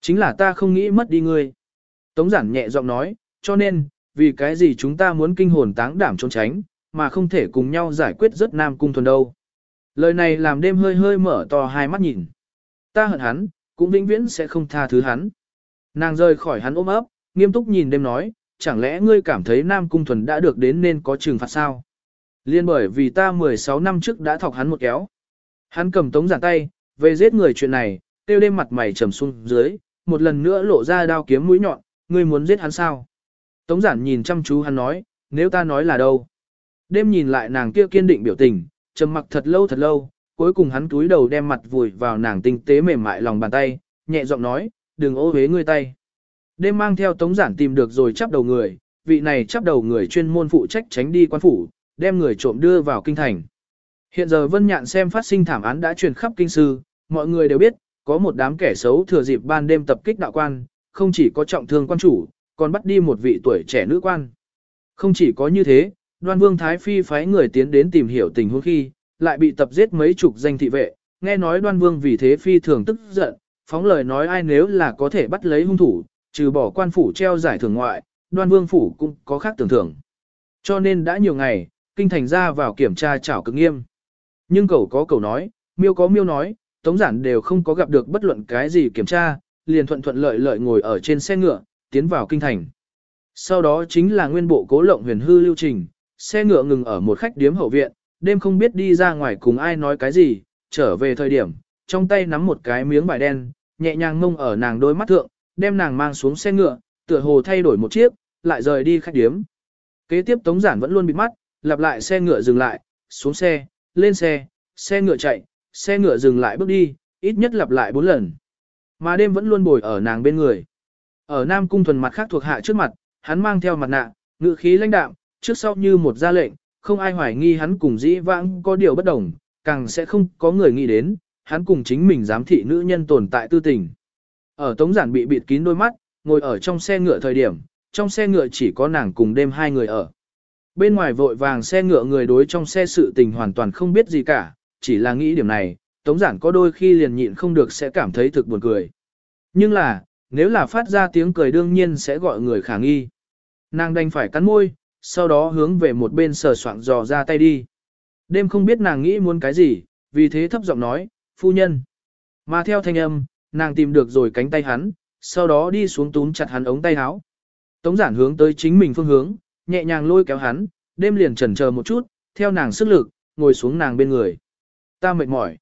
Chính là ta không nghĩ mất đi ngươi. Tống giản nhẹ giọng nói, cho nên, vì cái gì chúng ta muốn kinh hồn táng đảm trốn tránh, mà không thể cùng nhau giải quyết rất nam cung thuần đâu. Lời này làm đêm hơi hơi mở to hai mắt nhìn. Ta hận hắn, cũng vĩnh viễn sẽ không tha thứ hắn. Nàng rời khỏi hắn ôm ấp, nghiêm túc nhìn đêm nói, chẳng lẽ ngươi cảm thấy Nam Cung Thuần đã được đến nên có trừng phạt sao? Liên bởi vì ta 16 năm trước đã thọc hắn một kéo. Hắn cầm tống giản tay, về giết người chuyện này, tiêu đêm mặt mày trầm xuống dưới, một lần nữa lộ ra đao kiếm mũi nhọn, ngươi muốn giết hắn sao? Tống giản nhìn chăm chú hắn nói, nếu ta nói là đâu? Đêm nhìn lại nàng kia kiên định biểu tình, trầm mặc thật lâu thật lâu, cuối cùng hắn cúi đầu đem mặt vùi vào nàng tinh tế mềm mại lòng bàn tay, nhẹ giọng nói, đừng ô hế ngươi tay. Đêm mang theo tống giản tìm được rồi chắp đầu người, vị này chắp đầu người chuyên môn phụ trách tránh đi quan phủ, đem người trộm đưa vào kinh thành. Hiện giờ Vân Nhạn xem phát sinh thảm án đã truyền khắp kinh sư, mọi người đều biết, có một đám kẻ xấu thừa dịp ban đêm tập kích đạo quan, không chỉ có trọng thương quan chủ, còn bắt đi một vị tuổi trẻ nữ quan. Không chỉ có như thế, đoan vương Thái Phi phái người tiến đến tìm hiểu tình huống khi, lại bị tập giết mấy chục danh thị vệ, nghe nói đoan vương vì thế phi thường tức giận, phóng lời nói ai nếu là có thể bắt lấy hung thủ, trừ bỏ quan phủ treo giải thưởng ngoại, đoan vương phủ cũng có khác tưởng thưởng. Cho nên đã nhiều ngày, kinh thành ra vào kiểm tra chảo cực nghiêm. Nhưng cầu có cầu nói, miêu có miêu nói, tống giản đều không có gặp được bất luận cái gì kiểm tra, liền thuận thuận lợi lợi ngồi ở trên xe ngựa, tiến vào kinh thành. Sau đó chính là nguyên bộ cố lộng huyền hư lưu trình, xe ngựa ngừng ở một khách điếm hậu viện, đêm không biết đi ra ngoài cùng ai nói cái gì, trở về thời điểm, trong tay nắm một cái miếng vải đen, nhẹ nhàng mông ở nàng đôi mắt thượng, đem nàng mang xuống xe ngựa, tựa hồ thay đổi một chiếc, lại rời đi khách điếm. Kế tiếp Tống Giản vẫn luôn bịt mắt, lặp lại xe ngựa dừng lại, xuống xe, lên xe, xe ngựa chạy, xe ngựa dừng lại bước đi, ít nhất lặp lại 4 lần. Mà đêm vẫn luôn bồi ở nàng bên người. Ở Nam Cung thuần mặt khác thuộc hạ trước mặt, hắn mang theo mặt nạ, ngự khí lãnh đạm, trước sau như một ra lệnh, không ai hoài nghi hắn cùng dĩ vãng có điều bất đồng, càng sẽ không có người nghĩ đến, hắn cùng chính mình giám thị nữ nhân tồn tại tư tình. Ở Tống Giản bị bịt kín đôi mắt, ngồi ở trong xe ngựa thời điểm, trong xe ngựa chỉ có nàng cùng đêm hai người ở. Bên ngoài vội vàng xe ngựa người đối trong xe sự tình hoàn toàn không biết gì cả, chỉ là nghĩ điểm này, Tống Giản có đôi khi liền nhịn không được sẽ cảm thấy thực buồn cười. Nhưng là, nếu là phát ra tiếng cười đương nhiên sẽ gọi người khả nghi. Nàng đành phải cắn môi, sau đó hướng về một bên sờ soạng dò ra tay đi. Đêm không biết nàng nghĩ muốn cái gì, vì thế thấp giọng nói, phu nhân. Mà theo thanh âm, nàng tìm được rồi cánh tay hắn, sau đó đi xuống túm chặt hắn ống tay áo. Tống giản hướng tới chính mình phương hướng, nhẹ nhàng lôi kéo hắn, đêm liền chần chờ một chút, theo nàng sức lực, ngồi xuống nàng bên người. Ta mệt mỏi.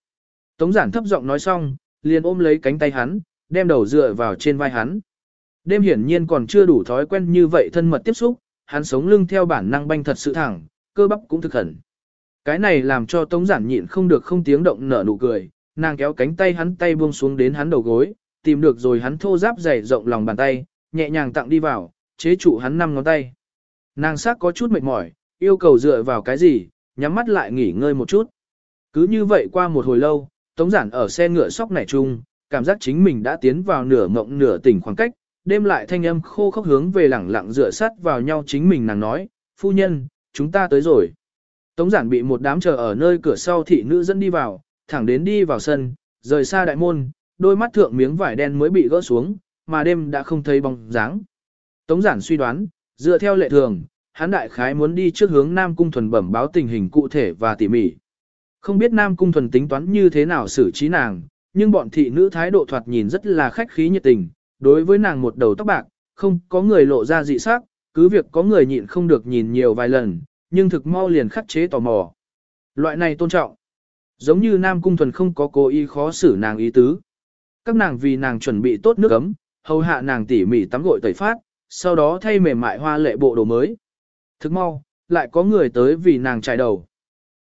Tống giản thấp giọng nói xong, liền ôm lấy cánh tay hắn, đem đầu dựa vào trên vai hắn. Đêm hiển nhiên còn chưa đủ thói quen như vậy thân mật tiếp xúc, hắn sống lưng theo bản năng banh thật sự thẳng, cơ bắp cũng thực khẩn. Cái này làm cho Tống Giản nhịn không được không tiếng động nở nụ cười, nàng kéo cánh tay hắn tay buông xuống đến hắn đầu gối, tìm được rồi hắn thô giáp dày rộng lòng bàn tay, nhẹ nhàng tặng đi vào, chế trụ hắn năm ngón tay. Nàng sắc có chút mệt mỏi, yêu cầu dựa vào cái gì, nhắm mắt lại nghỉ ngơi một chút. Cứ như vậy qua một hồi lâu, Tống Giản ở xe ngựa sóc nảy chung, cảm giác chính mình đã tiến vào nửa mộng nửa tỉnh khoảng cách, đêm lại thanh âm khô khốc hướng về lẳng lặng dựa sát vào nhau chính mình nàng nói, phu nhân, chúng ta tới rồi. Tống giản bị một đám chờ ở nơi cửa sau thị nữ dẫn đi vào, thẳng đến đi vào sân, rời xa đại môn, đôi mắt thượng miếng vải đen mới bị gỡ xuống, mà đêm đã không thấy bóng dáng. Tống giản suy đoán, dựa theo lệ thường, hắn đại khái muốn đi trước hướng Nam Cung Thuần bẩm báo tình hình cụ thể và tỉ mỉ. Không biết Nam Cung Thuần tính toán như thế nào xử trí nàng, nhưng bọn thị nữ thái độ thoạt nhìn rất là khách khí nhiệt tình, đối với nàng một đầu tóc bạc, không có người lộ ra dị sắc, cứ việc có người nhịn không được nhìn nhiều vài lần, nhưng thực mau liền khắc chế tò mò. Loại này tôn trọng. Giống như Nam Cung Thuần không có cố ý khó xử nàng ý tứ. Các nàng vì nàng chuẩn bị tốt nước ấm, hầu hạ nàng tỉ mỉ tắm gội tẩy phát, sau đó thay mềm mại hoa lệ bộ đồ mới. Thức mau, lại có người tới vì nàng trải đầu.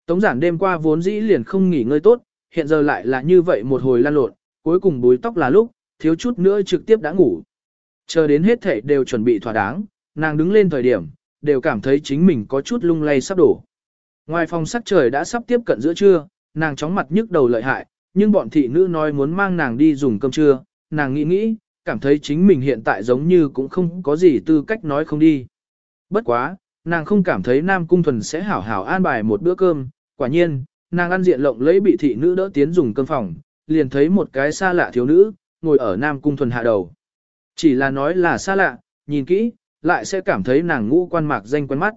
Tống giản đêm qua vốn dĩ liền không nghỉ ngơi tốt, hiện giờ lại là như vậy một hồi lan lộn, cuối cùng búi tóc là lúc, thiếu chút nữa trực tiếp đã ngủ. Chờ đến hết thảy đều chuẩn bị thỏa đáng, nàng đứng lên thời điểm, đều cảm thấy chính mình có chút lung lay sắp đổ. Ngoài phòng sắc trời đã sắp tiếp cận giữa trưa, nàng chóng mặt nhức đầu lợi hại, nhưng bọn thị nữ nói muốn mang nàng đi dùng cơm trưa, nàng nghĩ nghĩ, cảm thấy chính mình hiện tại giống như cũng không có gì tư cách nói không đi. Bất quá, nàng không cảm thấy Nam Cung Thuần sẽ hảo hảo an bài một bữa cơm, quả nhiên, nàng ăn diện lộng lấy bị thị nữ đỡ tiến dùng cơm phòng, liền thấy một cái xa lạ thiếu nữ, ngồi ở Nam Cung Thuần hạ đầu. Chỉ là nói là xa lạ, nhìn kỹ, lại sẽ cảm thấy nàng ngũ quan mạc danh quen mắt.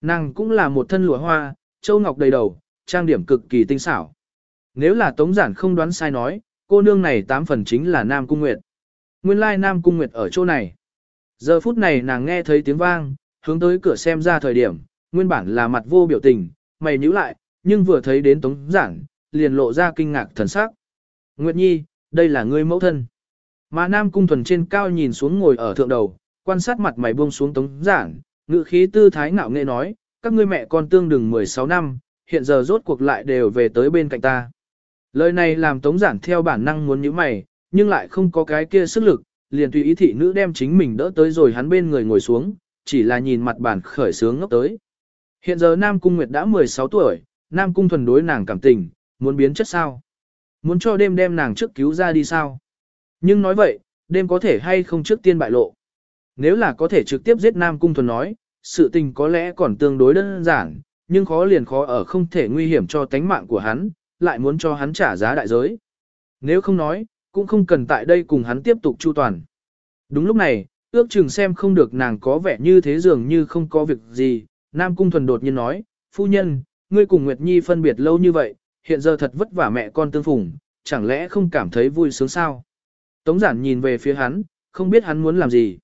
Nàng cũng là một thân lụa hoa, châu ngọc đầy đầu, trang điểm cực kỳ tinh xảo. Nếu là Tống Giản không đoán sai nói, cô nương này tám phần chính là Nam Cung Nguyệt. Nguyên lai Nam Cung Nguyệt ở chỗ này. Giờ phút này nàng nghe thấy tiếng vang, hướng tới cửa xem ra thời điểm, nguyên bản là mặt vô biểu tình, mày nhíu lại, nhưng vừa thấy đến Tống Giản, liền lộ ra kinh ngạc thần sắc. Nguyệt Nhi, đây là ngươi mẫu thân. Mà Nam Cung Thuần trên cao nhìn xuống ngồi ở thượng đầu, quan sát mặt mày buông xuống Tống Giản, ngữ khí tư thái ngạo nghễ nói, các ngươi mẹ con tương đừng 16 năm, hiện giờ rốt cuộc lại đều về tới bên cạnh ta. Lời này làm Tống Giản theo bản năng muốn nhíu mày, nhưng lại không có cái kia sức lực, liền tùy ý thị nữ đem chính mình đỡ tới rồi hắn bên người ngồi xuống, chỉ là nhìn mặt bản khởi sướng ngốc tới. Hiện giờ Nam Cung Nguyệt đã 16 tuổi, Nam Cung thuần đối nàng cảm tình, muốn biến chất sao? Muốn cho đêm đem nàng trước cứu ra đi sao? Nhưng nói vậy, đêm có thể hay không trước tiên bại lộ. Nếu là có thể trực tiếp giết Nam Cung thuần nói, sự tình có lẽ còn tương đối đơn giản, nhưng khó liền khó ở không thể nguy hiểm cho tánh mạng của hắn, lại muốn cho hắn trả giá đại giới. Nếu không nói, cũng không cần tại đây cùng hắn tiếp tục chu toàn. Đúng lúc này, ước chừng xem không được nàng có vẻ như thế dường như không có việc gì, Nam Cung Thuần đột nhiên nói, phu nhân, ngươi cùng Nguyệt Nhi phân biệt lâu như vậy, hiện giờ thật vất vả mẹ con tương phùng, chẳng lẽ không cảm thấy vui sướng sao? Tống giản nhìn về phía hắn, không biết hắn muốn làm gì.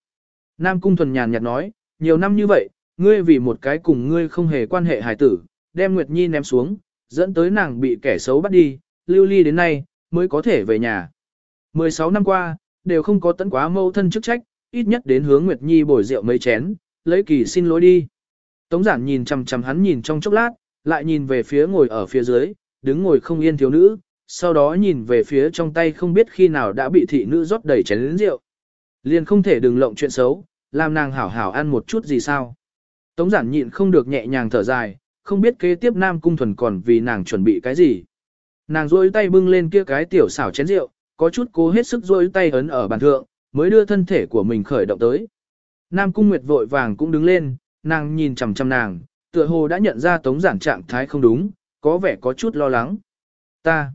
Nam Cung Thuần nhàn nhạt nói, nhiều năm như vậy, ngươi vì một cái cùng ngươi không hề quan hệ hài tử, đem Nguyệt Nhi ném xuống, dẫn tới nàng bị kẻ xấu bắt đi, lưu ly đến nay, mới có thể về nhà. 16 năm qua, đều không có tận quá mâu thân chức trách, ít nhất đến hướng Nguyệt Nhi bồi rượu mấy chén, lấy kỳ xin lỗi đi. Tống giản nhìn chằm chằm hắn nhìn trong chốc lát, lại nhìn về phía ngồi ở phía dưới, đứng ngồi không yên thiếu nữ, sau đó nhìn về phía trong tay không biết khi nào đã bị thị nữ rót đầy chén lớn rượu. Liền không thể đừng lộng chuyện xấu, làm nàng hảo hảo ăn một chút gì sao. Tống giản nhịn không được nhẹ nhàng thở dài, không biết kế tiếp Nam Cung Thuần còn vì nàng chuẩn bị cái gì. Nàng rôi tay bưng lên kia cái tiểu xảo chén rượu, có chút cố hết sức rôi tay ấn ở bàn thượng, mới đưa thân thể của mình khởi động tới. Nam Cung Nguyệt vội vàng cũng đứng lên, nàng nhìn chằm chằm nàng, tựa hồ đã nhận ra Tống Giản trạng thái không đúng, có vẻ có chút lo lắng. Ta.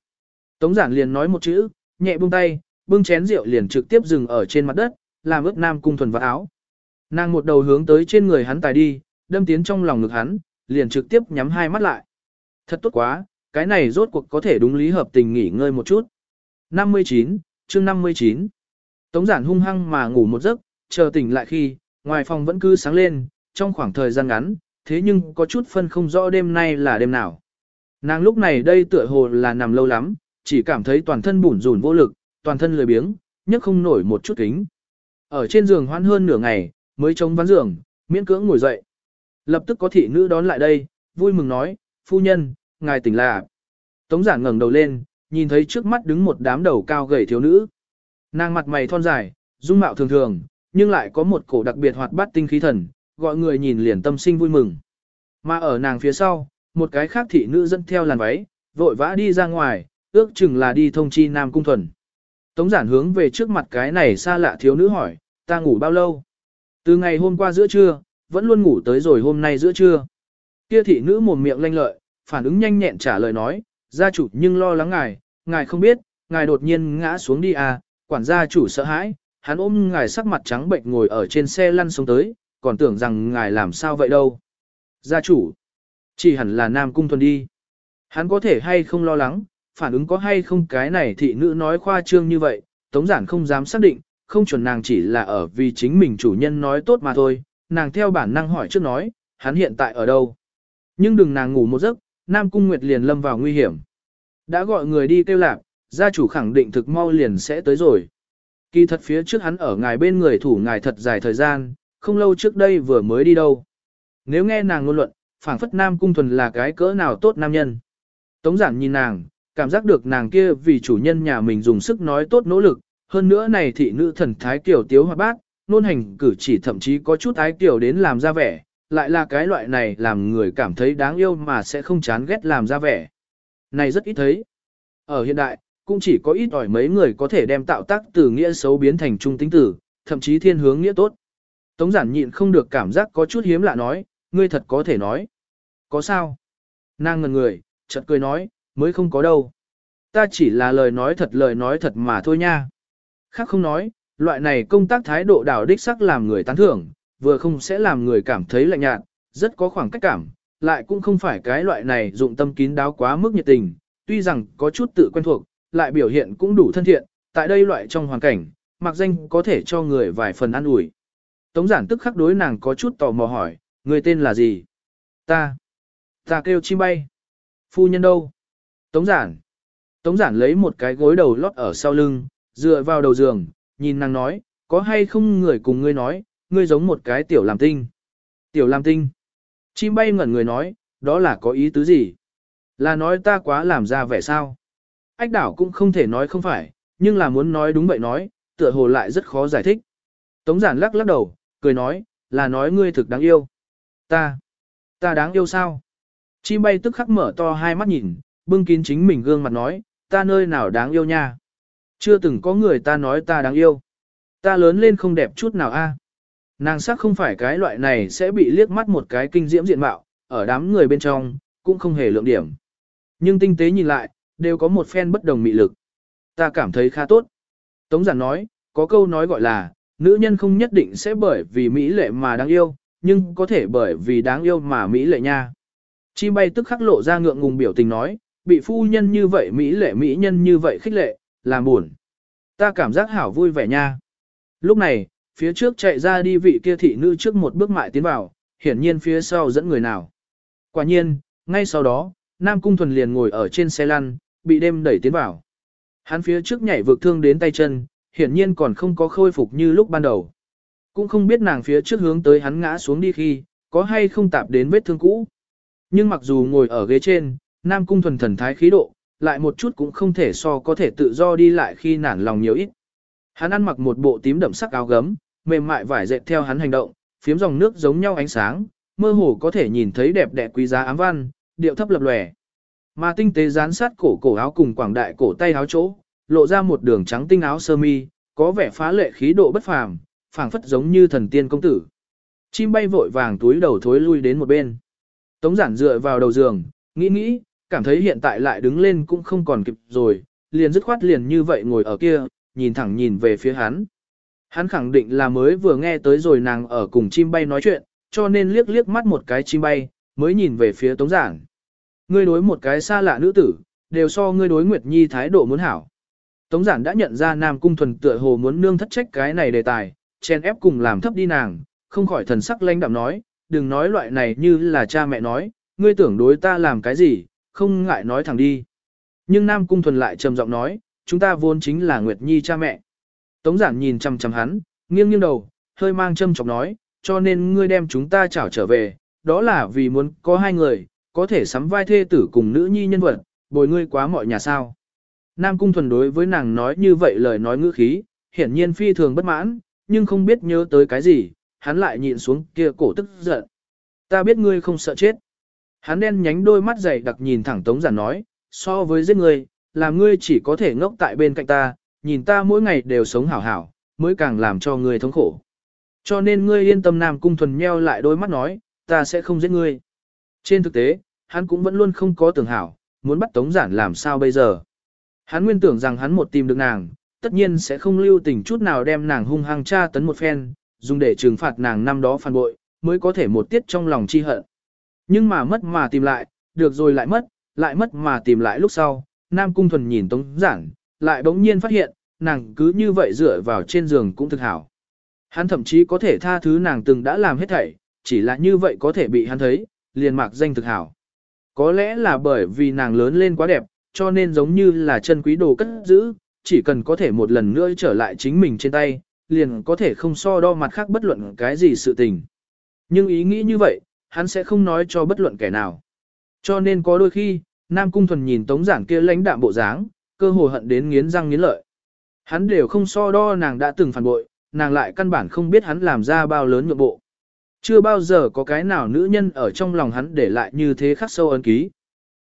Tống Giản liền nói một chữ, nhẹ buông tay, bưng chén rượu liền trực tiếp dừng ở trên mặt đất, làm ướt Nam Cung Thuần vào áo. Nàng một đầu hướng tới trên người hắn tài đi, đâm tiến trong lòng ngực hắn, liền trực tiếp nhắm hai mắt lại. Thật tốt quá, cái này rốt cuộc có thể đúng lý hợp tình nghỉ ngơi một chút. 59, chương 59. Tống giản hung hăng mà ngủ một giấc, chờ tỉnh lại khi, ngoài phòng vẫn cứ sáng lên, trong khoảng thời gian ngắn, thế nhưng có chút phân không rõ đêm nay là đêm nào. Nàng lúc này đây tựa hồ là nằm lâu lắm, chỉ cảm thấy toàn thân bủn rủn vô lực, toàn thân lười biếng, nhấc không nổi một chút kính. Ở trên giường hoan hơn nửa ngày, mới chống ván giường, miễn cưỡng ngồi dậy. Lập tức có thị nữ đón lại đây, vui mừng nói, phu nhân, ngài tỉnh là. Tống giản ngẩng đầu lên, nhìn thấy trước mắt đứng một đám đầu cao gầy thiếu nữ. Nàng mặt mày thon dài, dung mạo thường thường, nhưng lại có một cổ đặc biệt hoạt bát tinh khí thần, gọi người nhìn liền tâm sinh vui mừng. Mà ở nàng phía sau, một cái khác thị nữ dẫn theo làn váy, vội vã đi ra ngoài, ước chừng là đi thông chi Nam Cung Thuần. Tống giản hướng về trước mặt cái này xa lạ thiếu nữ hỏi, ta ngủ bao lâu? Từ ngày hôm qua giữa trưa, vẫn luôn ngủ tới rồi hôm nay giữa trưa. Kia thị nữ mồm miệng lanh lợi, phản ứng nhanh nhẹn trả lời nói, gia chủ nhưng lo lắng ngài, ngài không biết, ngài đột nhiên ngã xuống đi à, quản gia chủ sợ hãi, hắn ôm ngài sắc mặt trắng bệnh ngồi ở trên xe lăn xuống tới, còn tưởng rằng ngài làm sao vậy đâu. Gia chủ, chỉ hẳn là Nam Cung Thuần đi. Hắn có thể hay không lo lắng, phản ứng có hay không cái này thị nữ nói khoa trương như vậy, tống giản không dám xác định, không chuẩn nàng chỉ là ở vì chính mình chủ nhân nói tốt mà thôi, nàng theo bản năng hỏi trước nói, hắn hiện tại ở đâu. Nhưng đừng nàng ngủ một giấc, Nam Cung Nguyệt liền lâm vào nguy hiểm. Đã gọi người đi kêu lạc, gia chủ khẳng định thực mau liền sẽ tới rồi. Kỳ thật phía trước hắn ở ngài bên người thủ ngài thật dài thời gian, không lâu trước đây vừa mới đi đâu. Nếu nghe nàng ngôn luận, phảng phất Nam Cung Thuần là cái cỡ nào tốt nam nhân. Tống giản nhìn nàng, cảm giác được nàng kia vì chủ nhân nhà mình dùng sức nói tốt nỗ lực, hơn nữa này thị nữ thần thái kiểu tiếu hoa bác nôn hành cử chỉ thậm chí có chút ái tiểu đến làm ra vẻ, lại là cái loại này làm người cảm thấy đáng yêu mà sẽ không chán ghét làm ra vẻ. Này rất ít thấy. Ở hiện đại, cũng chỉ có ít ỏi mấy người có thể đem tạo tác từ nghĩa xấu biến thành trung tính tử, thậm chí thiên hướng nghĩa tốt. Tống giản nhịn không được cảm giác có chút hiếm lạ nói, ngươi thật có thể nói. Có sao? Nàng ngần người, chợt cười nói, mới không có đâu. Ta chỉ là lời nói thật lời nói thật mà thôi nha. Khác không nói, loại này công tác thái độ đảo đích sắc làm người tán thưởng, vừa không sẽ làm người cảm thấy lạnh nhạt, rất có khoảng cách cảm, lại cũng không phải cái loại này dụng tâm kín đáo quá mức nhiệt tình, tuy rằng có chút tự quen thuộc, lại biểu hiện cũng đủ thân thiện, tại đây loại trong hoàn cảnh, mặc danh có thể cho người vài phần an ủi. Tống giản tức khắc đối nàng có chút tò mò hỏi, người tên là gì? Ta. Ta kêu chim bay. Phu nhân đâu? Tống giản. Tống giản lấy một cái gối đầu lót ở sau lưng, dựa vào đầu giường, nhìn nàng nói, có hay không người cùng ngươi nói, ngươi giống một cái tiểu làm tinh. Tiểu làm tinh. Chim bay ngẩn người nói, đó là có ý tứ gì? Là nói ta quá làm ra vẻ sao? Ách đảo cũng không thể nói không phải, nhưng là muốn nói đúng vậy nói, tựa hồ lại rất khó giải thích. Tống giản lắc lắc đầu, cười nói, là nói ngươi thực đáng yêu. Ta, ta đáng yêu sao? Chim bay tức khắc mở to hai mắt nhìn, bưng kín chính mình gương mặt nói, ta nơi nào đáng yêu nha. Chưa từng có người ta nói ta đáng yêu. Ta lớn lên không đẹp chút nào a. Nàng sắc không phải cái loại này sẽ bị liếc mắt một cái kinh diễm diện mạo, ở đám người bên trong, cũng không hề lượng điểm. Nhưng tinh tế nhìn lại, đều có một phen bất đồng mị lực. Ta cảm thấy khá tốt. Tống giản nói, có câu nói gọi là, nữ nhân không nhất định sẽ bởi vì mỹ lệ mà đáng yêu, nhưng có thể bởi vì đáng yêu mà mỹ lệ nha. Chim bay tức khắc lộ ra ngượng ngùng biểu tình nói, bị phu nhân như vậy mỹ lệ mỹ nhân như vậy khích lệ, làm buồn. Ta cảm giác hảo vui vẻ nha. Lúc này, phía trước chạy ra đi vị kia thị nữ trước một bước mại tiến vào, hiển nhiên phía sau dẫn người nào. Quả nhiên, ngay sau đó, Nam Cung Thuần liền ngồi ở trên xe lăn, bị đêm đẩy tiến vào. Hắn phía trước nhảy vượt thương đến tay chân, hiển nhiên còn không có khôi phục như lúc ban đầu. Cũng không biết nàng phía trước hướng tới hắn ngã xuống đi khi, có hay không tạp đến vết thương cũ. Nhưng mặc dù ngồi ở ghế trên, Nam Cung Thuần thần thái khí độ, lại một chút cũng không thể so có thể tự do đi lại khi nản lòng nhiều ít. Hắn ăn mặc một bộ tím đậm sắc áo gấm, mềm mại vải dệt theo hắn hành động, phiếm dòng nước giống nhau ánh sáng, mơ hồ có thể nhìn thấy đẹp đẽ quý giá ám văn, điệu thấp lập lòe. Mà tinh tế dán sát cổ cổ áo cùng quảng đại cổ tay áo chỗ, lộ ra một đường trắng tinh áo sơ mi, có vẻ phá lệ khí độ bất phàm, phảng phất giống như thần tiên công tử. Chim bay vội vàng túi đầu thối lui đến một bên. Tống giản dựa vào đầu giường, nghĩ nghĩ, cảm thấy hiện tại lại đứng lên cũng không còn kịp rồi, liền dứt khoát liền như vậy ngồi ở kia, nhìn thẳng nhìn về phía hắn. Hắn khẳng định là mới vừa nghe tới rồi nàng ở cùng chim bay nói chuyện, cho nên liếc liếc mắt một cái chim bay, mới nhìn về phía Tống Giản. Ngươi đối một cái xa lạ nữ tử, đều so ngươi đối Nguyệt Nhi thái độ muốn hảo. Tống Giản đã nhận ra Nam Cung Thuần tựa hồ muốn nương thất trách cái này đề tài, chen ép cùng làm thấp đi nàng, không khỏi thần sắc lãnh đạm nói, đừng nói loại này như là cha mẹ nói, ngươi tưởng đối ta làm cái gì, không ngại nói thẳng đi. Nhưng Nam Cung Thuần lại trầm giọng nói, chúng ta vốn chính là Nguyệt Nhi cha mẹ. Tống giản nhìn chăm chăm hắn, nghiêng nghiêng đầu, hơi mang châm chọc nói, cho nên ngươi đem chúng ta chảo trở về, đó là vì muốn có hai người, có thể sắm vai thê tử cùng nữ nhi nhân vật, bồi ngươi quá mọi nhà sao. Nam Cung Thuần đối với nàng nói như vậy lời nói ngữ khí, hiển nhiên phi thường bất mãn, nhưng không biết nhớ tới cái gì, hắn lại nhịn xuống kia cổ tức giận. Ta biết ngươi không sợ chết. Hắn đen nhánh đôi mắt dày đặc nhìn thẳng Tống Giản nói, so với giết ngươi, là ngươi chỉ có thể ngốc tại bên cạnh ta, nhìn ta mỗi ngày đều sống hảo hảo, mới càng làm cho ngươi thống khổ. Cho nên ngươi yên tâm Nam Cung Thuần nheo lại đôi mắt nói, ta sẽ không giết ngươi. Trên thực tế, hắn cũng vẫn luôn không có tưởng hảo, muốn bắt Tống Giản làm sao bây giờ. Hắn nguyên tưởng rằng hắn một tìm được nàng, tất nhiên sẽ không lưu tình chút nào đem nàng hung hăng tra tấn một phen, dùng để trừng phạt nàng năm đó phản bội, mới có thể một tiết trong lòng chi hận. Nhưng mà mất mà tìm lại, được rồi lại mất, lại mất mà tìm lại lúc sau, Nam Cung Thuần nhìn Tống Giản, lại bỗng nhiên phát hiện, nàng cứ như vậy dựa vào trên giường cũng thực hảo. Hắn thậm chí có thể tha thứ nàng từng đã làm hết thảy, chỉ là như vậy có thể bị hắn thấy, liền mạc danh thực hảo. Có lẽ là bởi vì nàng lớn lên quá đẹp, cho nên giống như là chân quý đồ cất giữ, chỉ cần có thể một lần nữa trở lại chính mình trên tay, liền có thể không so đo mặt khác bất luận cái gì sự tình. Nhưng ý nghĩ như vậy, hắn sẽ không nói cho bất luận kẻ nào. Cho nên có đôi khi, Nam Cung Thuần nhìn Tống Giản kia lãnh đạm bộ dáng, cơ hồ hận đến nghiến răng nghiến lợi. Hắn đều không so đo nàng đã từng phản bội, nàng lại căn bản không biết hắn làm ra bao lớn nhượng bộ. Chưa bao giờ có cái nào nữ nhân ở trong lòng hắn để lại như thế khắc sâu ấn ký.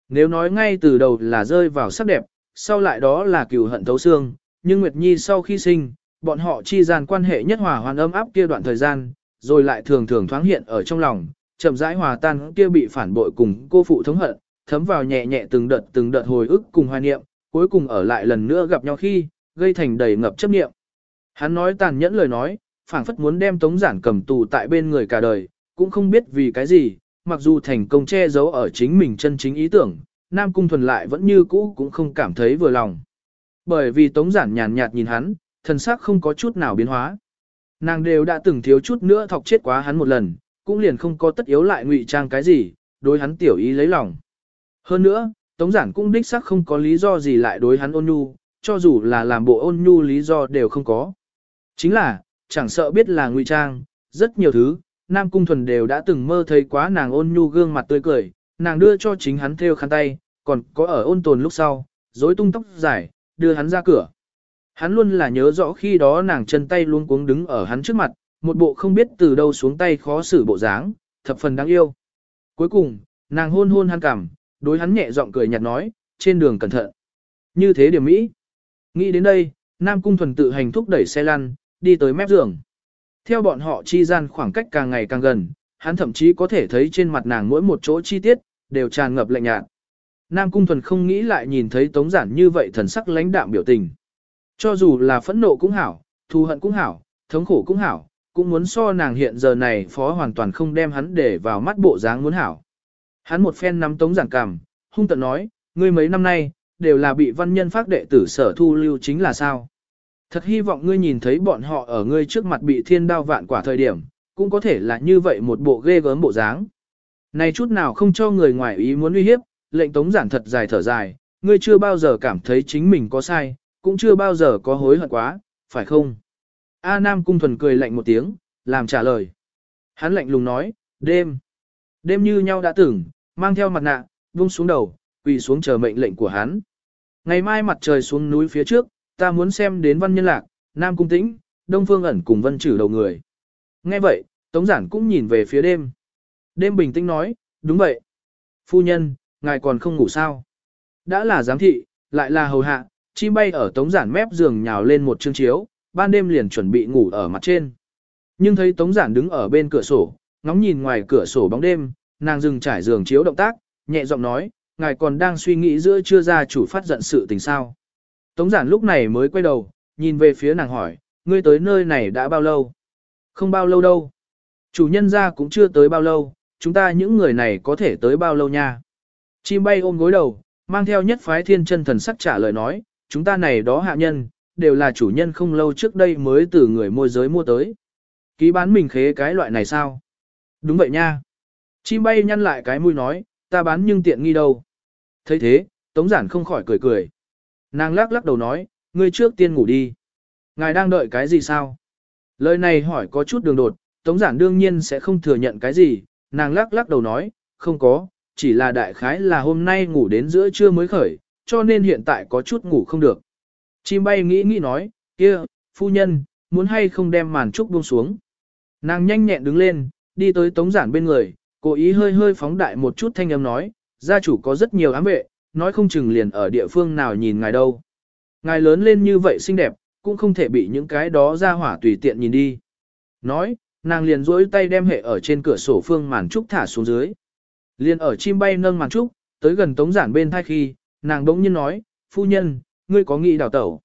Nếu nói ngay từ đầu là rơi vào sắc đẹp, sau lại đó là cừu hận thấu xương, nhưng Nguyệt Nhi sau khi sinh, bọn họ chi gian quan hệ nhất hòa hoàn âm áp kia đoạn thời gian, rồi lại thường thường thoáng hiện ở trong lòng, chậm rãi hòa tan kia bị phản bội cùng cô phụ thống hận, thấm vào nhẹ nhẹ từng đợt từng đợt hồi ức cùng hoài niệm, cuối cùng ở lại lần nữa gặp nhau khi, gây thành đầy ngập chấp niệm. Hắn nói tàn nhẫn lời nói, phảng phất muốn đem Tống Giản cầm tù tại bên người cả đời, cũng không biết vì cái gì, mặc dù thành công che giấu ở chính mình chân chính ý tưởng, Nam Cung Thuần lại vẫn như cũ cũng không cảm thấy vừa lòng. Bởi vì Tống Giản nhàn nhạt nhìn hắn, thần sắc không có chút nào biến hóa. Nàng đều đã từng thiếu chút nữa thọc chết quá hắn một lần, cũng liền không có tất yếu lại ngụy trang cái gì, đối hắn tiểu ý lấy lòng. Hơn nữa, Tống Giản cũng đích xác không có lý do gì lại đối hắn ôn nhu, cho dù là làm bộ ôn nhu lý do đều không có. Chính là, chẳng sợ biết là ngụy trang, rất nhiều thứ, Nam Cung Thuần đều đã từng mơ thấy quá nàng ôn nhu gương mặt tươi cười, nàng đưa cho chính hắn theo khăn tay, còn có ở ôn tồn lúc sau, rối tung tóc dài, đưa hắn ra cửa. Hắn luôn là nhớ rõ khi đó nàng chân tay luôn cuống đứng ở hắn trước mặt, một bộ không biết từ đâu xuống tay khó xử bộ dáng, thập phần đáng yêu. Cuối cùng, nàng hôn hôn hắn cảm, đối hắn nhẹ giọng cười nhạt nói, trên đường cẩn thận. Như thế điểm mỹ. Nghĩ đến đây, Nam Cung Thuần tự hành thúc đẩy xe lăn, đi tới mép giường. Theo bọn họ chi gian khoảng cách càng ngày càng gần, hắn thậm chí có thể thấy trên mặt nàng mỗi một chỗ chi tiết, đều tràn ngập lạnh nhạt. Nam Cung Thuần không nghĩ lại nhìn thấy Tống Giản như vậy thần sắc lãnh đạm biểu tình. Cho dù là phẫn nộ cũng hảo, thù hận cũng hảo, thống khổ cũng hảo, cũng muốn so nàng hiện giờ này phó hoàn toàn không đem hắn để vào mắt bộ dáng muốn hảo. Hắn một phen nắm Tống Giản cảm hung tận nói, ngươi mấy năm nay, đều là bị văn nhân phát đệ tử sở thu lưu chính là sao? Thật hy vọng ngươi nhìn thấy bọn họ ở ngươi trước mặt bị thiên đao vạn quả thời điểm, cũng có thể là như vậy một bộ ghê gớm bộ dáng. Này chút nào không cho người ngoài ý muốn uy hiếp, lệnh tống giản thật dài thở dài, ngươi chưa bao giờ cảm thấy chính mình có sai, cũng chưa bao giờ có hối hận quá, phải không? A Nam Cung Thuần cười lạnh một tiếng, làm trả lời. Hắn lạnh lùng nói, đêm. Đêm như nhau đã tưởng, mang theo mặt nạ, vung xuống đầu, quỳ xuống chờ mệnh lệnh của hắn. Ngày mai mặt trời xuống núi phía trước, ta muốn xem đến văn nhân lạc, Nam Cung Tĩnh, Đông Phương ẩn cùng vân trừ đầu người. Nghe vậy, Tống Giản cũng nhìn về phía đêm. Đêm bình tĩnh nói, đúng vậy. Phu nhân, ngài còn không ngủ sao? Đã là giám thị, lại là hầu hạ, chim bay ở Tống Giản mép giường nhào lên một chương chiếu, ban đêm liền chuẩn bị ngủ ở mặt trên. Nhưng thấy Tống Giản đứng ở bên cửa sổ, ngóng nhìn ngoài cửa sổ bóng đêm, nàng dừng trải giường chiếu động tác, nhẹ giọng nói, ngài còn đang suy nghĩ giữa chưa ra chủ phát giận sự tình sao. Tống giản lúc này mới quay đầu, nhìn về phía nàng hỏi, ngươi tới nơi này đã bao lâu? Không bao lâu đâu. Chủ nhân ra cũng chưa tới bao lâu, chúng ta những người này có thể tới bao lâu nha. Chim bay ôm gối đầu, mang theo nhất phái thiên chân thần sắc trả lời nói, chúng ta này đó hạ nhân, đều là chủ nhân không lâu trước đây mới từ người môi giới mua tới. Ký bán mình khế cái loại này sao? Đúng vậy nha. Chim bay nhăn lại cái mũi nói, ta bán nhưng tiện nghi đâu. thấy thế, Tống giản không khỏi cười cười. Nàng lắc lắc đầu nói, ngươi trước tiên ngủ đi. Ngài đang đợi cái gì sao? Lời này hỏi có chút đường đột, Tống giản đương nhiên sẽ không thừa nhận cái gì, nàng lắc lắc đầu nói, không có, chỉ là đại khái là hôm nay ngủ đến giữa trưa mới khởi, cho nên hiện tại có chút ngủ không được. Chim bay nghĩ nghĩ nói, kia, phu nhân, muốn hay không đem màn trúc buông xuống. Nàng nhanh nhẹn đứng lên, đi tới tống giản bên người, cố ý hơi hơi phóng đại một chút thanh âm nói, gia chủ có rất nhiều ám vệ, nói không chừng liền ở địa phương nào nhìn ngài đâu. Ngài lớn lên như vậy xinh đẹp, cũng không thể bị những cái đó ra hỏa tùy tiện nhìn đi. Nói, nàng liền duỗi tay đem hệ ở trên cửa sổ phương màn trúc thả xuống dưới. Liền ở chim bay nâng màn trúc, tới gần tống giản bên thai khi, nàng đống nhiên nói, phu nhân, ngươi có nghĩ đào tẩu.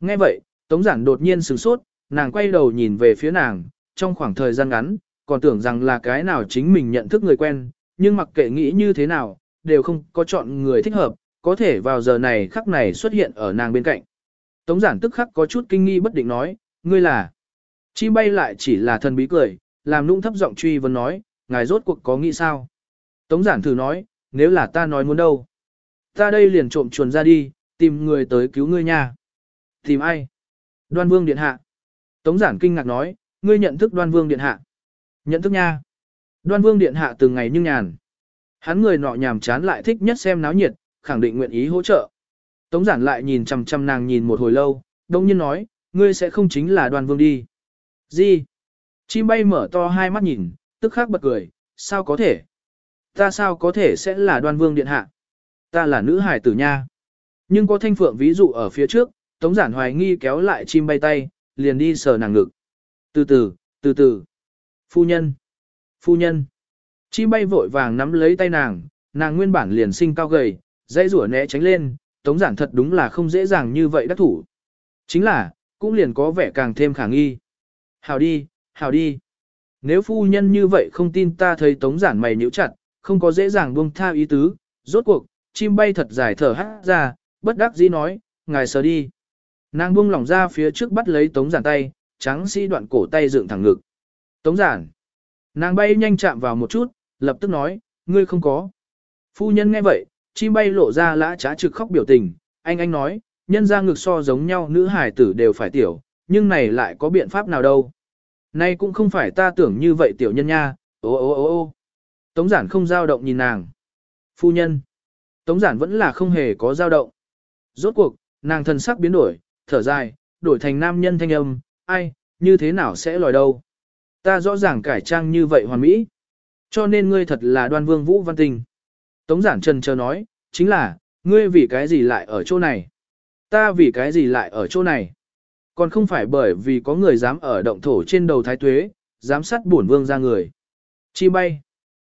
Nghe vậy, tống giản đột nhiên sửng sốt, nàng quay đầu nhìn về phía nàng, trong khoảng thời gian ngắn, còn tưởng rằng là cái nào chính mình nhận thức người quen, nhưng mặc kệ nghĩ như thế nào, đều không có chọn người thích hợp, có thể vào giờ này khắc này xuất hiện ở nàng bên cạnh. Tống giản tức khắc có chút kinh nghi bất định nói, ngươi là. Chim bay lại chỉ là thần bí cười, làm nũng thấp giọng truy vấn nói, ngài rốt cuộc có nghĩ sao? Tống giản thử nói, nếu là ta nói muốn đâu? Ta đây liền trộm chuồn ra đi, tìm người tới cứu ngươi nha. Tìm ai? Đoan vương điện hạ. Tống giản kinh ngạc nói, ngươi nhận thức đoan vương điện hạ. Nhận thức nha. Đoan vương điện hạ từng ngày như nhàn. Hắn người nọ nhàm chán lại thích nhất xem náo nhiệt, khẳng định nguyện ý hỗ trợ. Tống giản lại nhìn chằm chằm nàng nhìn một hồi lâu, đông nhiên nói, ngươi sẽ không chính là đoan vương đi. Gì? Chim bay mở to hai mắt nhìn, tức khắc bật cười, sao có thể? Ta sao có thể sẽ là đoan vương điện hạ? Ta là nữ hải tử nha. Nhưng có thanh phượng ví dụ ở phía trước, tống giản hoài nghi kéo lại chim bay tay, liền đi sờ nàng ngực. Từ từ, từ từ. Phu nhân. Phu nhân. Chim bay vội vàng nắm lấy tay nàng, nàng nguyên bản liền sinh cao gầy, dây rủa né tránh lên, tống giản thật đúng là không dễ dàng như vậy đắc thủ. Chính là, cũng liền có vẻ càng thêm khả nghi. Hào đi, hào đi. Nếu phu nhân như vậy không tin ta thấy tống giản mày nhíu chặt, không có dễ dàng buông tha ý tứ, rốt cuộc, chim bay thật dài thở hát ra, bất đắc dĩ nói, ngài sờ đi. Nàng buông lỏng ra phía trước bắt lấy tống giản tay, trắng sĩ đoạn cổ tay dựng thẳng ngực. Tống giản. Nàng bay nhanh chạm vào một chút, lập tức nói, ngươi không có. Phu nhân nghe vậy, chim bay lộ ra lã trá trực khóc biểu tình, anh anh nói, nhân ra ngực so giống nhau nữ hải tử đều phải tiểu, nhưng này lại có biện pháp nào đâu. Nay cũng không phải ta tưởng như vậy tiểu nhân nha, ô ô ô ô. Tống giản không giao động nhìn nàng. Phu nhân. Tống giản vẫn là không hề có dao động. Rốt cuộc, nàng thần sắc biến đổi, thở dài, đổi thành nam nhân thanh âm, ai, như thế nào sẽ lòi đâu. Ta rõ ràng cải trang như vậy hoàn mỹ. Cho nên ngươi thật là đoan vương vũ văn tình. Tống giản trần chờ nói, chính là, ngươi vì cái gì lại ở chỗ này? Ta vì cái gì lại ở chỗ này? Còn không phải bởi vì có người dám ở động thổ trên đầu thái tuế, dám sát bổn vương ra người. Chi bay.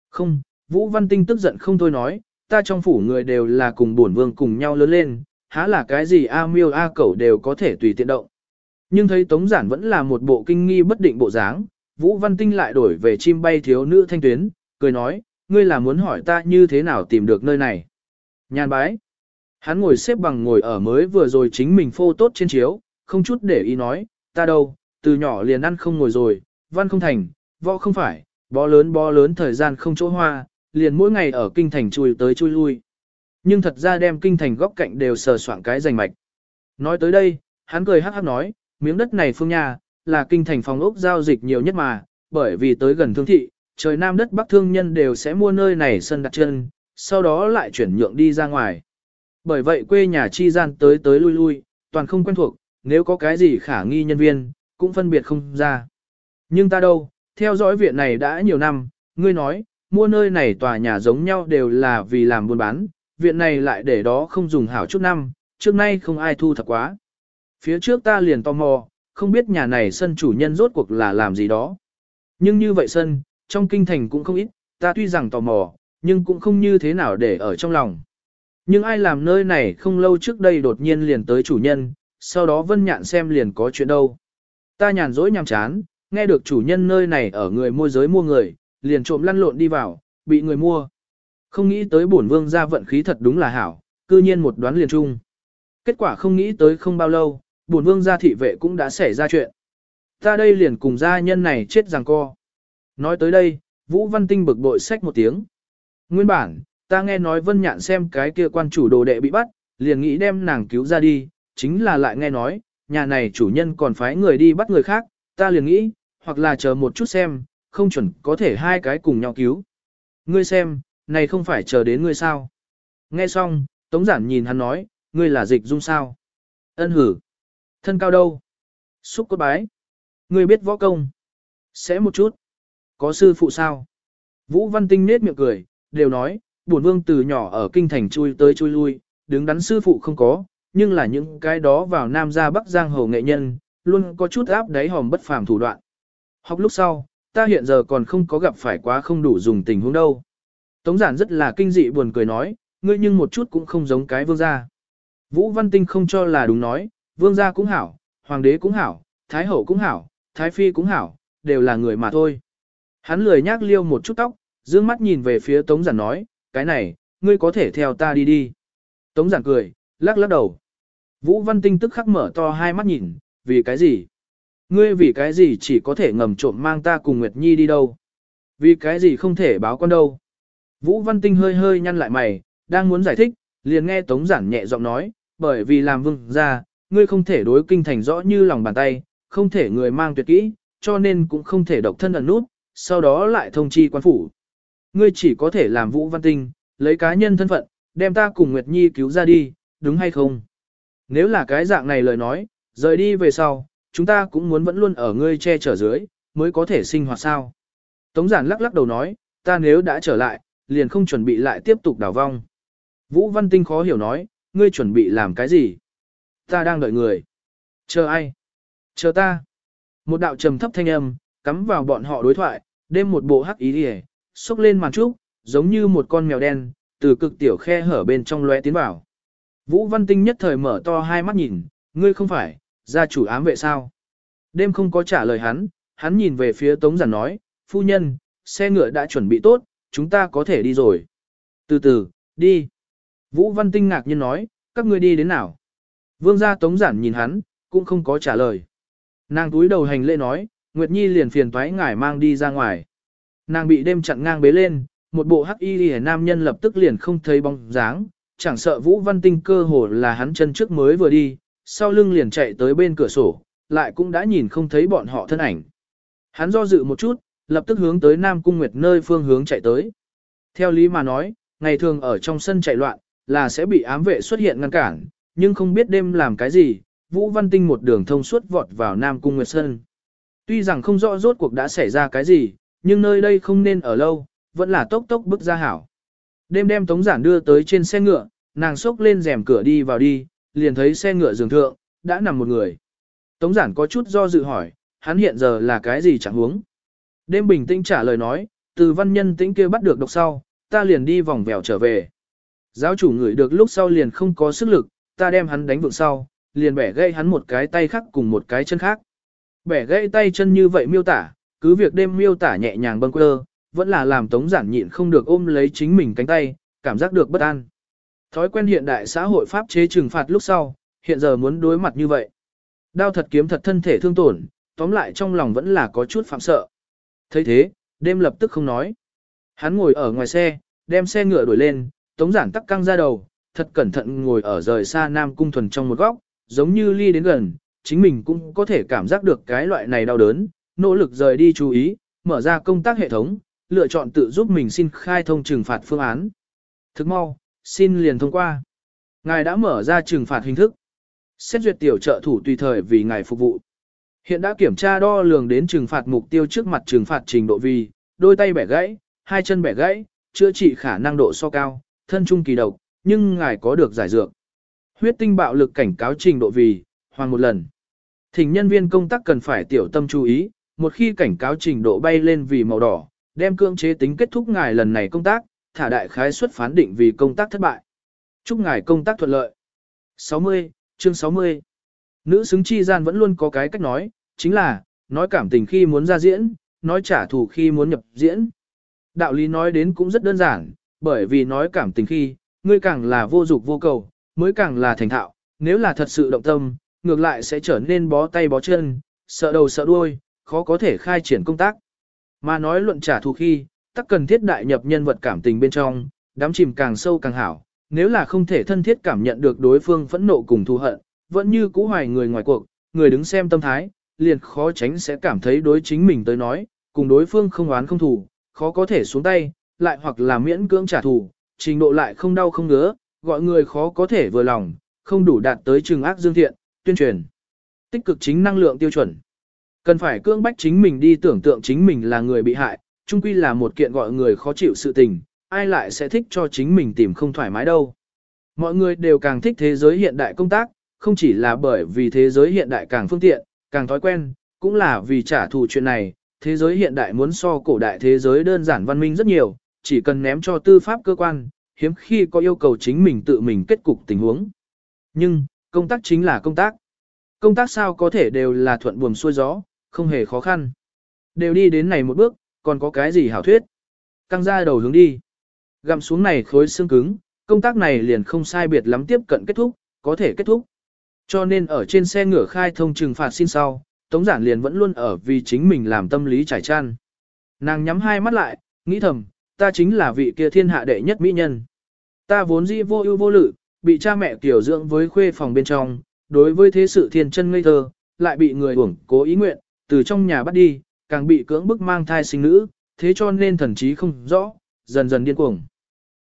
Không, Vũ Văn Tinh tức giận không thôi nói, ta trong phủ người đều là cùng bổn vương cùng nhau lớn lên, há là cái gì A miêu A cẩu đều có thể tùy tiện động. Nhưng thấy Tống Giản vẫn là một bộ kinh nghi bất định bộ dáng, Vũ Văn Tinh lại đổi về chim bay thiếu nữ thanh tuyến, cười nói, ngươi là muốn hỏi ta như thế nào tìm được nơi này. Nhàn bái. Hắn ngồi xếp bằng ngồi ở mới vừa rồi chính mình phô tốt trên chiếu, không chút để ý nói, ta đâu, từ nhỏ liền ăn không ngồi rồi, văn không thành, võ không phải, bó lớn bó lớn thời gian không chỗ hoa, liền mỗi ngày ở kinh thành chui tới chui lui. Nhưng thật ra đem kinh thành góc cạnh đều sờ soạn cái rành mạch. Nói tới đây, hắn cười hắc hắc nói, miếng đất này phương nhà, là kinh thành phòng ốc giao dịch nhiều nhất mà, bởi vì tới gần thương thị, trời nam đất bắc thương nhân đều sẽ mua nơi này sân đặt chân, sau đó lại chuyển nhượng đi ra ngoài. Bởi vậy quê nhà chi gian tới tới lui lui, toàn không quen thuộc, nếu có cái gì khả nghi nhân viên, cũng phân biệt không ra. Nhưng ta đâu, theo dõi viện này đã nhiều năm, ngươi nói, mua nơi này tòa nhà giống nhau đều là vì làm buôn bán, viện này lại để đó không dùng hảo chút năm, trước nay không ai thu thập quá. Phía trước ta liền tò mò, không biết nhà này sân chủ nhân rốt cuộc là làm gì đó. Nhưng như vậy sân, trong kinh thành cũng không ít, ta tuy rằng tò mò, nhưng cũng không như thế nào để ở trong lòng. Nhưng ai làm nơi này không lâu trước đây đột nhiên liền tới chủ nhân, sau đó vân nhạn xem liền có chuyện đâu. Ta nhàn rỗi nhằm chán, nghe được chủ nhân nơi này ở người môi giới mua người, liền trộm lăn lộn đi vào, bị người mua. Không nghĩ tới bổn vương ra vận khí thật đúng là hảo, cư nhiên một đoán liền chung. Kết quả không nghĩ tới không bao lâu, bổn vương gia thị vệ cũng đã xảy ra chuyện. Ta đây liền cùng gia nhân này chết rằng co. Nói tới đây, Vũ Văn Tinh bực bội xách một tiếng. Nguyên bản, ta nghe nói Vân Nhạn xem cái kia quan chủ đồ đệ bị bắt, liền nghĩ đem nàng cứu ra đi, chính là lại nghe nói, nhà này chủ nhân còn phái người đi bắt người khác, ta liền nghĩ, hoặc là chờ một chút xem, không chuẩn có thể hai cái cùng nhau cứu. Ngươi xem, này không phải chờ đến ngươi sao. Nghe xong, Tống Giản nhìn hắn nói, ngươi là dịch dung sao. Ân hử. Thân cao đâu? Xúc cốt bái. Ngươi biết võ công. Sẽ một chút. Có sư phụ sao? Vũ Văn Tinh nết miệng cười, đều nói, bổn vương từ nhỏ ở kinh thành chui tới chui lui, đứng đắn sư phụ không có, nhưng là những cái đó vào Nam gia Bắc Giang hồ nghệ nhân, luôn có chút áp đáy hòm bất phàm thủ đoạn. Học lúc sau, ta hiện giờ còn không có gặp phải quá không đủ dùng tình huống đâu. Tống giản rất là kinh dị buồn cười nói, ngươi nhưng một chút cũng không giống cái vương gia. Vũ Văn Tinh không cho là đúng nói, vương gia cũng hảo, hoàng đế cũng hảo, thái hậu cũng hảo, thái phi cũng hảo, đều là người mà thôi. Hắn lười nhác liêu một chút tóc, dương mắt nhìn về phía Tống giản nói, cái này, ngươi có thể theo ta đi đi. Tống giản cười, lắc lắc đầu. Vũ Văn Tinh tức khắc mở to hai mắt nhìn, vì cái gì? Ngươi vì cái gì chỉ có thể ngầm trộm mang ta cùng Nguyệt Nhi đi đâu? Vì cái gì không thể báo con đâu? Vũ Văn Tinh hơi hơi nhăn lại mày, đang muốn giải thích, liền nghe Tống Giản nhẹ giọng nói, bởi vì làm vương gia, ngươi không thể đối kinh thành rõ như lòng bàn tay, không thể người mang tuyệt kỹ, cho nên cũng không thể độc thân ẩn nút, sau đó lại thông chi quan phủ. Ngươi chỉ có thể làm Vũ Văn Tinh, lấy cá nhân thân phận, đem ta cùng Nguyệt Nhi cứu ra đi, đúng hay không? Nếu là cái dạng này lời nói, rời đi về sau, chúng ta cũng muốn vẫn luôn ở ngươi che chở dưới, mới có thể sinh hoạt sao. Tống giản lắc lắc đầu nói, ta nếu đã trở lại, liền không chuẩn bị lại tiếp tục đào vong. Vũ Văn Tinh khó hiểu nói, ngươi chuẩn bị làm cái gì? Ta đang đợi người. Chờ ai? Chờ ta. Một đạo trầm thấp thanh âm, cắm vào bọn họ đối thoại, đêm một bộ hắc ý đi xúc lên màn trúc, giống như một con mèo đen, từ cực tiểu khe hở bên trong lóe tiến vào. Vũ Văn Tinh nhất thời mở to hai mắt nhìn, ngươi không phải, gia chủ ám vệ sao? Đêm không có trả lời hắn, hắn nhìn về phía Tống Giản nói, phu nhân, xe ngựa đã chuẩn bị tốt, chúng ta có thể đi rồi. Từ từ, đi. Vũ Văn Tinh ngạc nhiên nói, các ngươi đi đến nào? Vương gia tống giản nhìn hắn, cũng không có trả lời. Nàng túi đầu hành lễ nói, Nguyệt Nhi liền phiền toái ngải mang đi ra ngoài. Nàng bị đêm chặn ngang bế lên, một bộ hắc y hề nam nhân lập tức liền không thấy bóng dáng, chẳng sợ Vũ Văn Tinh cơ hồ là hắn chân trước mới vừa đi, sau lưng liền chạy tới bên cửa sổ, lại cũng đã nhìn không thấy bọn họ thân ảnh. Hắn do dự một chút, lập tức hướng tới Nam Cung Nguyệt nơi phương hướng chạy tới. Theo lý mà nói, ngày thường ở trong sân chạy loạn, là sẽ bị ám vệ xuất hiện ngăn cản, nhưng không biết đêm làm cái gì, Vũ Văn Tinh một đường thông suốt vọt vào Nam Cung Nguyệt Sơn. Tuy rằng không rõ rốt cuộc đã xảy ra cái gì, nhưng nơi đây không nên ở lâu, vẫn là tốc tốc bước ra hảo. Đêm đem Tống Giản đưa tới trên xe ngựa, nàng xốc lên rèm cửa đi vào đi, liền thấy xe ngựa giường thượng, đã nằm một người. Tống Giản có chút do dự hỏi, hắn hiện giờ là cái gì chẳng huống. Đêm bình tĩnh trả lời nói, từ văn nhân tĩnh kia bắt được độc sau, ta liền đi vòng vèo trở về. Giáo chủ ngửi được lúc sau liền không có sức lực, ta đem hắn đánh vượng sau, liền bẻ gãy hắn một cái tay khác cùng một cái chân khác. Bẻ gãy tay chân như vậy miêu tả, cứ việc đêm miêu tả nhẹ nhàng bâng quơ, vẫn là làm tống giản nhịn không được ôm lấy chính mình cánh tay, cảm giác được bất an. Thói quen hiện đại xã hội pháp chế trừng phạt lúc sau, hiện giờ muốn đối mặt như vậy. Đao thật kiếm thật thân thể thương tổn, tóm lại trong lòng vẫn là có chút phạm sợ thấy thế, đêm lập tức không nói. Hắn ngồi ở ngoài xe, đem xe ngựa đuổi lên, tống giản tắc căng ra đầu, thật cẩn thận ngồi ở rời xa Nam Cung Thuần trong một góc, giống như ly đến gần, chính mình cũng có thể cảm giác được cái loại này đau đớn, nỗ lực rời đi chú ý, mở ra công tác hệ thống, lựa chọn tự giúp mình xin khai thông trừng phạt phương án. Thức mau, xin liền thông qua. Ngài đã mở ra trừng phạt hình thức. Xét duyệt tiểu trợ thủ tùy thời vì ngài phục vụ. Hiện đã kiểm tra đo lường đến trừng phạt mục tiêu trước mặt trừng phạt trình độ vì, đôi tay bẻ gãy, hai chân bẻ gãy, chữa trị khả năng độ so cao, thân trung kỳ độc, nhưng ngài có được giải dược. Huyết tinh bạo lực cảnh cáo trình độ vì, hoàng một lần. Thỉnh nhân viên công tác cần phải tiểu tâm chú ý, một khi cảnh cáo trình độ bay lên vì màu đỏ, đem cưỡng chế tính kết thúc ngài lần này công tác, thả đại khái suất phán định vì công tác thất bại. Chúc ngài công tác thuận lợi. 60, chương 60. Nữ xứng chi gian vẫn luôn có cái cách nói, chính là, nói cảm tình khi muốn ra diễn, nói trả thù khi muốn nhập diễn. Đạo lý nói đến cũng rất đơn giản, bởi vì nói cảm tình khi, ngươi càng là vô dục vô cầu, mới càng là thành thạo, nếu là thật sự động tâm, ngược lại sẽ trở nên bó tay bó chân, sợ đầu sợ đuôi, khó có thể khai triển công tác. Mà nói luận trả thù khi, tắc cần thiết đại nhập nhân vật cảm tình bên trong, đám chìm càng sâu càng hảo, nếu là không thể thân thiết cảm nhận được đối phương phẫn nộ cùng thù hận, vẫn như cũ hoài người ngoài cuộc, người đứng xem tâm thái, liền khó tránh sẽ cảm thấy đối chính mình tới nói, cùng đối phương không oán không thù, khó có thể xuống tay, lại hoặc là miễn cưỡng trả thù, trình độ lại không đau không ngứa, gọi người khó có thể vừa lòng, không đủ đạt tới trường ác dương thiện, tuyên truyền. Tích cực chính năng lượng tiêu chuẩn. Cần phải cưỡng bách chính mình đi tưởng tượng chính mình là người bị hại, chung quy là một kiện gọi người khó chịu sự tình, ai lại sẽ thích cho chính mình tìm không thoải mái đâu. Mọi người đều càng thích thế giới hiện đại công tác, không chỉ là bởi vì thế giới hiện đại càng phương tiện, càng thói quen, cũng là vì trả thù chuyện này, thế giới hiện đại muốn so cổ đại thế giới đơn giản văn minh rất nhiều, chỉ cần ném cho tư pháp cơ quan, hiếm khi có yêu cầu chính mình tự mình kết cục tình huống. Nhưng, công tác chính là công tác. Công tác sao có thể đều là thuận buồm xuôi gió, không hề khó khăn. Đều đi đến này một bước, còn có cái gì hảo thuyết. Căng ra đầu hướng đi. Gặm xuống này khối xương cứng, công tác này liền không sai biệt lắm tiếp cận kết thúc, có thể kết thúc. Cho nên ở trên xe ngửa khai thông trừng phạt xin sau, Tống Giản liền vẫn luôn ở vì chính mình làm tâm lý trải chăn. Nàng nhắm hai mắt lại, nghĩ thầm, ta chính là vị kia thiên hạ đệ nhất mỹ nhân. Ta vốn dĩ vô ưu vô lự, bị cha mẹ tiểu dưỡng với khuê phòng bên trong, đối với thế sự thiên chân ngây thơ, lại bị người uổng cố ý nguyện, từ trong nhà bắt đi, càng bị cưỡng bức mang thai sinh nữ, thế cho nên thần trí không rõ, dần dần điên cuồng.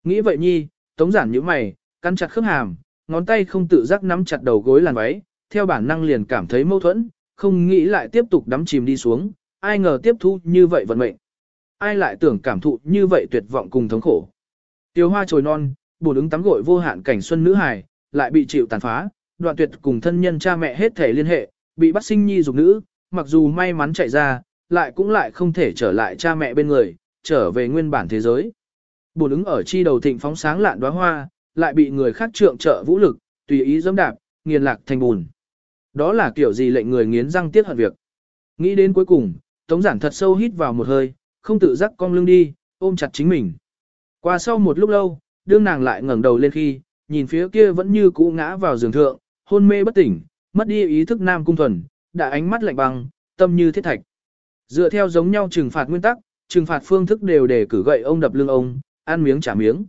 Nghĩ vậy nhi, tống giản như mày, cắn chặt khớp hàm, ngón tay không tự giác nắm chặt đầu gối làn váy, theo bản năng liền cảm thấy mâu thuẫn, không nghĩ lại tiếp tục đắm chìm đi xuống, ai ngờ tiếp thu như vậy vận mệnh. Ai lại tưởng cảm thụ như vậy tuyệt vọng cùng thống khổ. Tiêu hoa trồi non, bùn ứng tắm gội vô hạn cảnh xuân nữ hài, lại bị chịu tàn phá, đoạn tuyệt cùng thân nhân cha mẹ hết thể liên hệ, bị bắt sinh nhi dục nữ, mặc dù may mắn chạy ra, lại cũng lại không thể trở lại cha mẹ bên người, trở về nguyên bản thế giới. Bùn ứng ở chi đầu thịnh phóng sáng lạn đóa hoa, lại bị người khác trượng trợ vũ lực, tùy ý dẫm đạp, nghiền lạc thành bùn. Đó là kiểu gì lệnh người nghiến răng tiết hận việc. Nghĩ đến cuối cùng, Tống Giản thật sâu hít vào một hơi, không tự giác cong lưng đi, ôm chặt chính mình. Qua sau một lúc lâu, đương nàng lại ngẩng đầu lên khi, nhìn phía kia vẫn như cũ ngã vào giường thượng, hôn mê bất tỉnh, mất đi ý thức Nam Cung Thuần, đã ánh mắt lạnh băng, tâm như thiết thạch. Dựa theo giống nhau trừng phạt nguyên tắc, trừng phạt phương thức đều để cử gậy ông đập lưng ông, ăn miếng trả miếng.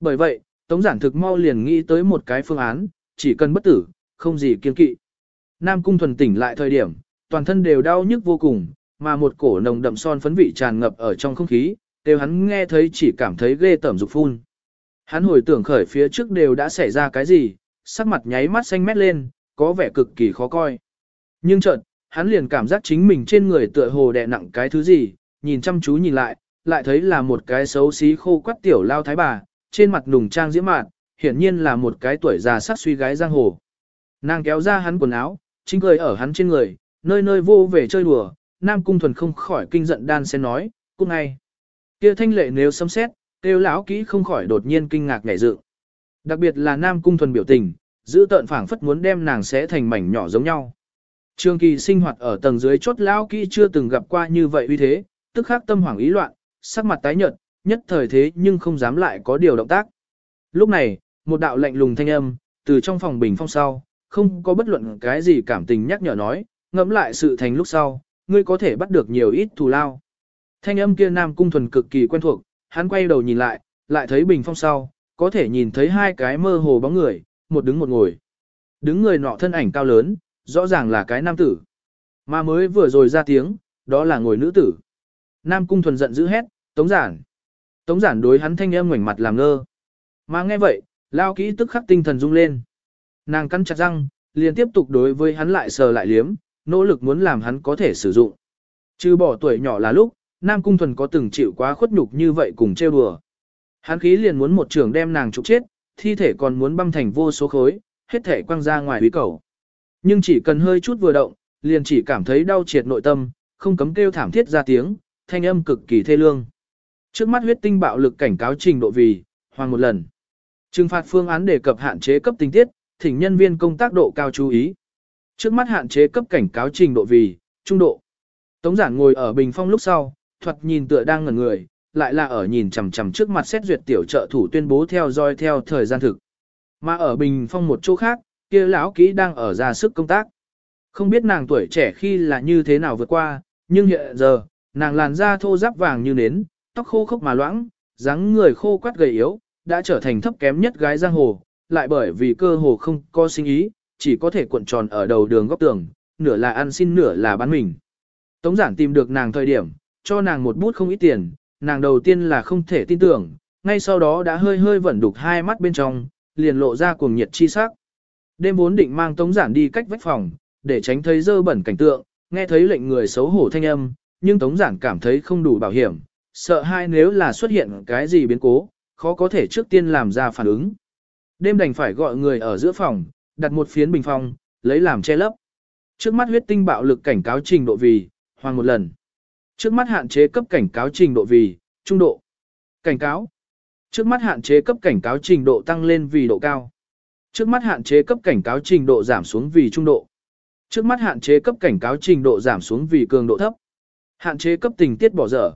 Bởi vậy, Tống giản thực mau liền nghĩ tới một cái phương án, chỉ cần bất tử, không gì kiên kỵ. Nam Cung Thuần tỉnh lại thời điểm, toàn thân đều đau nhức vô cùng, mà một cổ nồng đậm son phấn vị tràn ngập ở trong không khí, đều hắn nghe thấy chỉ cảm thấy ghê tởm dục phun. Hắn hồi tưởng khởi phía trước đều đã xảy ra cái gì, sắc mặt nháy mắt xanh mét lên, có vẻ cực kỳ khó coi. Nhưng chợt, hắn liền cảm giác chính mình trên người tựa hồ đè nặng cái thứ gì, nhìn chăm chú nhìn lại, lại thấy là một cái xấu xí khô quắt tiểu lao thái bà, trên mặt nùng trang diễm mạn, hiển nhiên là một cái tuổi già sát suy gái giang hồ. Nàng kéo ra hắn quần áo, chính cười ở hắn trên người, nơi nơi vô về chơi đùa, Nam Cung Thuần không khỏi kinh giận đan sen nói, cung ngay. Kia thanh lệ nếu xâm xét, kêu lão kỹ không khỏi đột nhiên kinh ngạc ngảy dự. Đặc biệt là Nam Cung Thuần biểu tình, giữ tợn phảng phất muốn đem nàng sẽ thành mảnh nhỏ giống nhau. Trương Kỳ sinh hoạt ở tầng dưới chốt lão kỹ chưa từng gặp qua như vậy uy thế, tức khắc tâm hoảng ý loạn, sắc mặt tái nhợt, nhất thời thế nhưng không dám lại có điều động tác. Lúc này, một đạo lạnh lùng thanh âm, từ trong phòng bình phong sau, không có bất luận cái gì cảm tình nhắc nhở nói, ngẫm lại sự thành lúc sau, ngươi có thể bắt được nhiều ít thù lao. Thanh âm kia Nam Cung Thuần cực kỳ quen thuộc, hắn quay đầu nhìn lại, lại thấy bình phong sau, có thể nhìn thấy hai cái mơ hồ bóng người, một đứng một ngồi. Đứng người nọ thân ảnh cao lớn, rõ ràng là cái nam tử. Mà mới vừa rồi ra tiếng, đó là ngồi nữ tử. Nam Cung Thuần giận dữ hét, Tống Giản. Tống Giản đối hắn thanh âm ngoảnh mặt làm ngơ. Mà nghe vậy, lao kỹ tức khắc tinh thần rung lên. Nàng cắn chặt răng, liền tiếp tục đối với hắn lại sờ lại liếm, nỗ lực muốn làm hắn có thể sử dụng. Trừ bỏ tuổi nhỏ là lúc, Nam Cung Thuần có từng chịu quá khuất nhục như vậy cùng trêu đùa. Hắn khí liền muốn một trường đem nàng trục chết, thi thể còn muốn băm thành vô số khối, hết thể quăng ra ngoài bí cầu. Nhưng chỉ cần hơi chút vừa động, liền chỉ cảm thấy đau triệt nội tâm, không cấm kêu thảm thiết ra tiếng, thanh âm cực kỳ thê lương. Trước mắt huyết tinh bạo lực cảnh cáo trình độ vì, hoàng một lần. Trừng phạt phương án đề cập hạn chế cấp tình tiết, thỉnh nhân viên công tác độ cao chú ý. Trước mắt hạn chế cấp cảnh cáo trình độ vì, trung độ. Tống giản ngồi ở bình phong lúc sau, thuật nhìn tựa đang ngẩn người, lại là ở nhìn chằm chằm trước mặt xét duyệt tiểu trợ thủ tuyên bố theo dõi theo thời gian thực. Mà ở bình phong một chỗ khác, kia lão kỹ đang ở ra sức công tác. Không biết nàng tuổi trẻ khi là như thế nào vượt qua, nhưng hiện giờ, nàng làn da thô ráp vàng như nến, tóc khô khốc mà loãng, dáng người khô quắt gầy yếu, đã trở thành thấp kém nhất gái giang hồ, lại bởi vì cơ hồ không có sinh ý, chỉ có thể cuộn tròn ở đầu đường góc tường, nửa là ăn xin nửa là bán mình. Tống giản tìm được nàng thời điểm, cho nàng một bút không ít tiền, nàng đầu tiên là không thể tin tưởng, ngay sau đó đã hơi hơi vẩn đục hai mắt bên trong, liền lộ ra cuồng nhiệt chi sắc. Đêm vốn định mang tống giản đi cách vách phòng, để tránh thấy dơ bẩn cảnh tượng, nghe thấy lệnh người xấu hổ thanh âm, nhưng tống giản cảm thấy không đủ bảo hiểm, sợ hai nếu là xuất hiện cái gì biến cố, khó có thể trước tiên làm ra phản ứng. Đêm đành phải gọi người ở giữa phòng, đặt một phiến bình phong, lấy làm che lấp. Trước mắt huyết tinh bạo lực cảnh cáo trình độ vì, hoàng một lần. Trước mắt hạn chế cấp cảnh cáo trình độ vì, trung độ. Cảnh cáo. Trước mắt hạn chế cấp cảnh cáo trình độ tăng lên vì độ cao. Trước mắt hạn chế cấp cảnh cáo trình độ giảm xuống vì trung độ. Trước mắt hạn chế cấp cảnh cáo trình độ giảm xuống vì cường độ thấp. Hạn chế cấp tình tiết bỏ dở.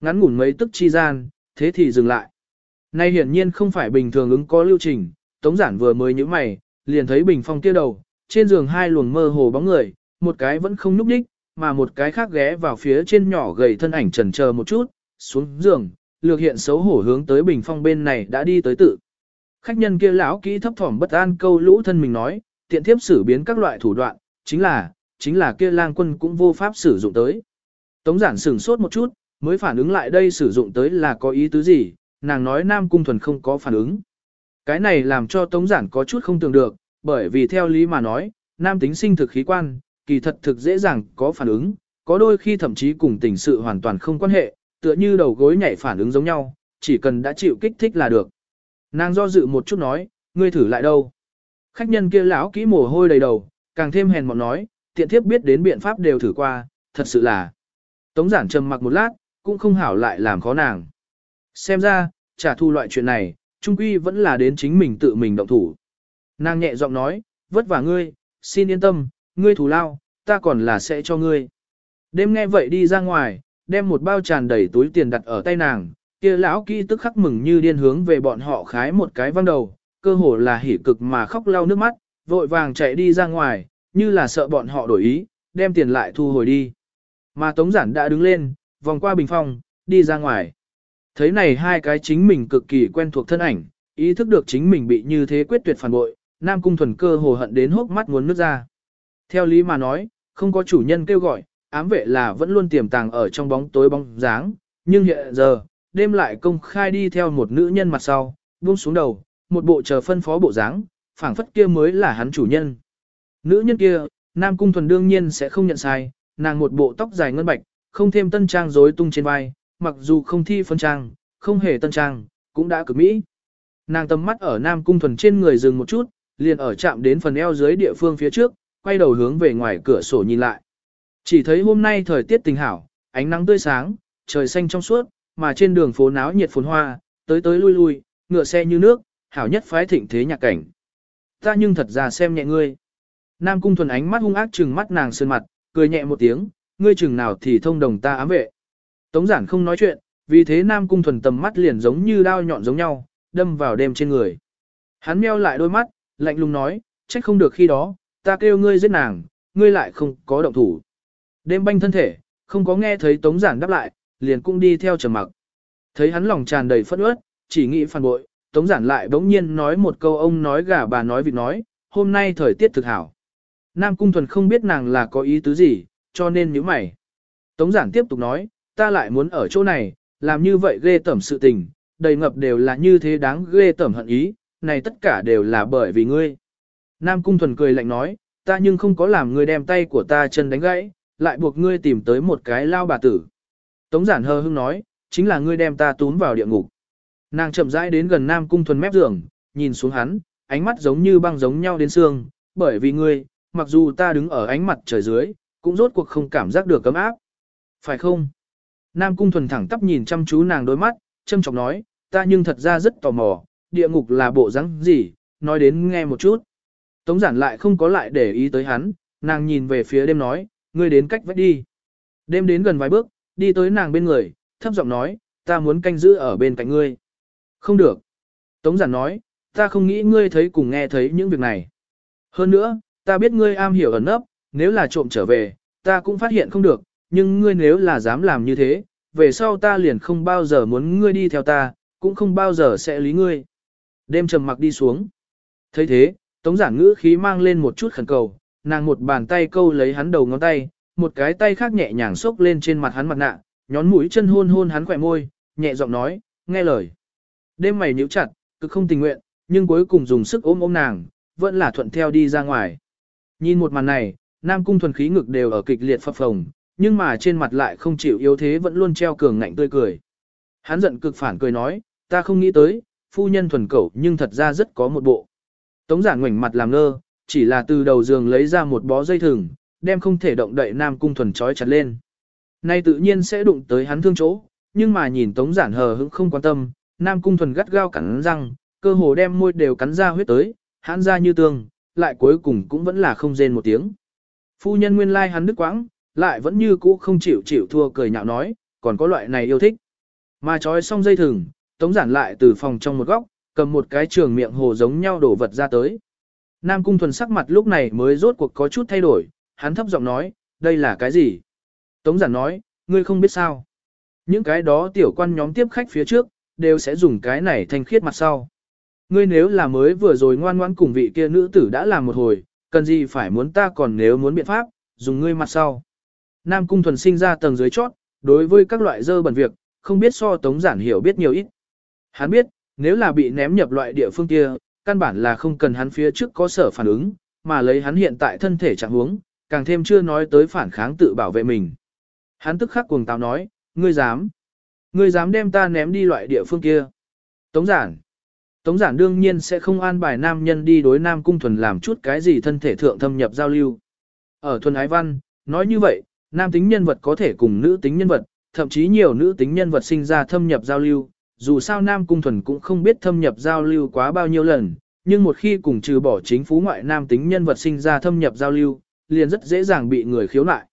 Ngắn ngủn mấy tức chi gian, thế thì dừng lại. Nay hiển nhiên không phải bình thường ứng có lưu trình, Tống Giản vừa mới nhíu mày, liền thấy bình phong kia đầu, trên giường hai luồng mơ hồ bóng người, một cái vẫn không nhúc đích, mà một cái khác ghé vào phía trên nhỏ gầy thân ảnh trần chờ một chút, xuống giường, lược hiện xấu hổ hướng tới bình phong bên này đã đi tới tự. Khách nhân kia lão kỹ thấp thỏm bất an câu lũ thân mình nói, tiện thiếp xử biến các loại thủ đoạn, chính là, chính là kia lang quân cũng vô pháp sử dụng tới. Tống giản sửng sốt một chút, mới phản ứng lại đây sử dụng tới là có ý tứ gì, nàng nói Nam Cung Thuần không có phản ứng. Cái này làm cho Tống giản có chút không tưởng được, bởi vì theo lý mà nói, Nam tính sinh thực khí quan, kỳ thật thực dễ dàng có phản ứng, có đôi khi thậm chí cùng tình sự hoàn toàn không quan hệ, tựa như đầu gối nhảy phản ứng giống nhau, chỉ cần đã chịu kích thích là được. Nàng do dự một chút nói, ngươi thử lại đâu. Khách nhân kia lão kỹ mồ hôi đầy đầu, càng thêm hèn mọn nói, tiện thiếp biết đến biện pháp đều thử qua, thật sự là. Tống giản trầm mặc một lát, cũng không hảo lại làm khó nàng. Xem ra, trả thù loại chuyện này, trung quy vẫn là đến chính mình tự mình động thủ. Nàng nhẹ giọng nói, vất vả ngươi, xin yên tâm, ngươi thù lao, ta còn là sẽ cho ngươi. Đêm nghe vậy đi ra ngoài, đem một bao tràn đầy túi tiền đặt ở tay nàng, kia lão kỹ tức khắc mừng như điên hướng về bọn họ khái một cái văng đầu, cơ hồ là hỉ cực mà khóc lau nước mắt, vội vàng chạy đi ra ngoài, như là sợ bọn họ đổi ý, đem tiền lại thu hồi đi. Mà Tống Giản đã đứng lên, vòng qua bình phong, đi ra ngoài. Thấy này hai cái chính mình cực kỳ quen thuộc thân ảnh, ý thức được chính mình bị như thế quyết tuyệt phản bội, Nam Cung Thuần cơ hồ hận đến hốc mắt muốn nước ra. Theo lý mà nói, không có chủ nhân kêu gọi, ám vệ là vẫn luôn tiềm tàng ở trong bóng tối bóng dáng, nhưng hiện giờ, đêm lại công khai đi theo một nữ nhân mặt sau, buông xuống đầu, một bộ chờ phân phó bộ dáng, phảng phất kia mới là hắn chủ nhân. Nữ nhân kia, Nam Cung Thuần đương nhiên sẽ không nhận sai, nàng một bộ tóc dài ngân bạch, không thêm tân trang rối tung trên vai, mặc dù không thi phân trang, không hề tân trang, cũng đã cực mỹ. Nàng tầm mắt ở Nam Cung Thuần trên người dừng một chút, liền ở chạm đến phần eo dưới địa phương phía trước, quay đầu hướng về ngoài cửa sổ nhìn lại. Chỉ thấy hôm nay thời tiết tình hảo, ánh nắng tươi sáng, trời xanh trong suốt, mà trên đường phố náo nhiệt phồn hoa, tới tới lui lui, ngựa xe như nước, hảo nhất phái thịnh thế nhạc cảnh. Ta nhưng thật ra xem nhẹ ngươi. Nam cung thuần ánh mắt hung ác trừng mắt nàng sơn mặt, cười nhẹ một tiếng, ngươi chừng nào thì thông đồng ta ám vệ. Tống giản không nói chuyện, vì thế Nam cung thuần tầm mắt liền giống như đao nhọn giống nhau, đâm vào đêm trên người. Hắn meo lại đôi mắt, lạnh lùng nói, trách không được khi đó, ta kêu ngươi giết nàng, ngươi lại không có động thủ. Đêm banh thân thể, không có nghe thấy tống giản đáp lại, liền cũng đi theo trầm mặc. Thấy hắn lòng tràn đầy phẫn uất, chỉ nghĩ phản bội, tống giản lại bỗng nhiên nói một câu ông nói gà bà nói vịt nói, hôm nay thời tiết thực hảo. Nam Cung Thuần không biết nàng là có ý tứ gì, cho nên nhíu mày. Tống giản tiếp tục nói, ta lại muốn ở chỗ này, làm như vậy ghê tẩm sự tình, đầy ngập đều là như thế đáng ghê tẩm hận ý, này tất cả đều là bởi vì ngươi. Nam Cung Thuần cười lạnh nói, ta nhưng không có làm ngươi đem tay của ta chân đánh gãy, lại buộc ngươi tìm tới một cái lao bà tử. Tống giản hờ hững nói, chính là ngươi đem ta tún vào địa ngục. Nàng chậm rãi đến gần Nam Cung Thuần mép giường, nhìn xuống hắn, ánh mắt giống như băng giống nhau đến xương, bởi vì ngươi, mặc dù ta đứng ở ánh mặt trời dưới, cũng rốt cuộc không cảm giác được cấm áp. Phải không? Nam Cung Thuần thẳng tắp nhìn chăm chú nàng đôi mắt, châm trọng nói, ta nhưng thật ra rất tò mò, địa ngục là bộ rắn gì, nói đến nghe một chút. Tống giản lại không có lại để ý tới hắn, nàng nhìn về phía đêm nói, ngươi đến cách vách đi. Đêm đến gần vài bước, đi tới nàng bên người, thấp giọng nói, ta muốn canh giữ ở bên cạnh ngươi. Không được. Tống giản nói, ta không nghĩ ngươi thấy cùng nghe thấy những việc này. Hơn nữa, ta biết ngươi am hiểu ẩn nấp, nếu là trộm trở về, ta cũng phát hiện không được, nhưng ngươi nếu là dám làm như thế, về sau ta liền không bao giờ muốn ngươi đi theo ta, cũng không bao giờ sẽ lý ngươi. Đêm trầm mặc đi xuống. thấy thế, Tống giản ngữ khí mang lên một chút khẩn cầu, nàng một bàn tay câu lấy hắn đầu ngón tay, một cái tay khác nhẹ nhàng xốc lên trên mặt hắn mặt nạ, nhón mũi chân hôn hôn hắn khỏe môi, nhẹ giọng nói, nghe lời. Đêm mày nhíu chặt, cực không tình nguyện, nhưng cuối cùng dùng sức ôm ôm nàng, vẫn là thuận theo đi ra ngoài. Nhìn một màn này, Nam Cung thuần khí ngực đều ở kịch liệt phập phồng, nhưng mà trên mặt lại không chịu yếu thế vẫn luôn treo cường ngạnh tươi cười. Hắn giận cực phản cười nói, ta không nghĩ tới, phu nhân thuần cẩu nhưng thật ra rất có một bộ. Tống giản ngoảnh mặt làm ngơ, chỉ là từ đầu giường lấy ra một bó dây thừng, đem không thể động đậy Nam Cung thuần trói chặt lên. Nay tự nhiên sẽ đụng tới hắn thương chỗ, nhưng mà nhìn Tống giản hờ hững không quan tâm, Nam Cung thuần gắt gao cắn răng, cơ hồ đem môi đều cắn ra huyết tới, hắn ra như tương, lại cuối cùng cũng vẫn là không rên một tiếng. Phu nhân nguyên lai like hắn đức quãng, lại vẫn như cũ không chịu chịu thua cười nhạo nói, còn có loại này yêu thích. Mà trói xong dây thừng, Tống giản lại từ phòng trong một góc, cầm một cái trường miệng hồ giống nhau đổ vật ra tới. Nam Cung Thuần sắc mặt lúc này mới rốt cuộc có chút thay đổi, hắn thấp giọng nói, đây là cái gì? Tống giản nói, ngươi không biết sao. Những cái đó tiểu quan nhóm tiếp khách phía trước, đều sẽ dùng cái này thanh khiết mặt sau. Ngươi nếu là mới vừa rồi ngoan ngoãn cùng vị kia nữ tử đã làm một hồi, cần gì phải muốn ta còn nếu muốn biện pháp, dùng ngươi mặt sau. Nam Cung Thuần sinh ra tầng dưới chót, đối với các loại dơ bẩn việc, không biết so tống giản hiểu biết nhiều ít. Hắn biết, nếu là bị ném nhập loại địa phương kia, căn bản là không cần hắn phía trước có sở phản ứng, mà lấy hắn hiện tại thân thể trạng huống, càng thêm chưa nói tới phản kháng tự bảo vệ mình. Hắn tức khắc cuồng táo nói, ngươi dám, ngươi dám đem ta ném đi loại địa phương kia. Tống giản. Tống giản đương nhiên sẽ không an bài nam nhân đi đối nam cung thuần làm chút cái gì thân thể thượng thâm nhập giao lưu. Ở thuần ái văn, nói như vậy, nam tính nhân vật có thể cùng nữ tính nhân vật, thậm chí nhiều nữ tính nhân vật sinh ra thâm nhập giao lưu, dù sao Nam Cung Thuần cũng không biết thâm nhập giao lưu quá bao nhiêu lần, nhưng một khi cùng trừ bỏ chính phú ngoại nam tính nhân vật sinh ra thâm nhập giao lưu, liền rất dễ dàng bị người khiếu nại.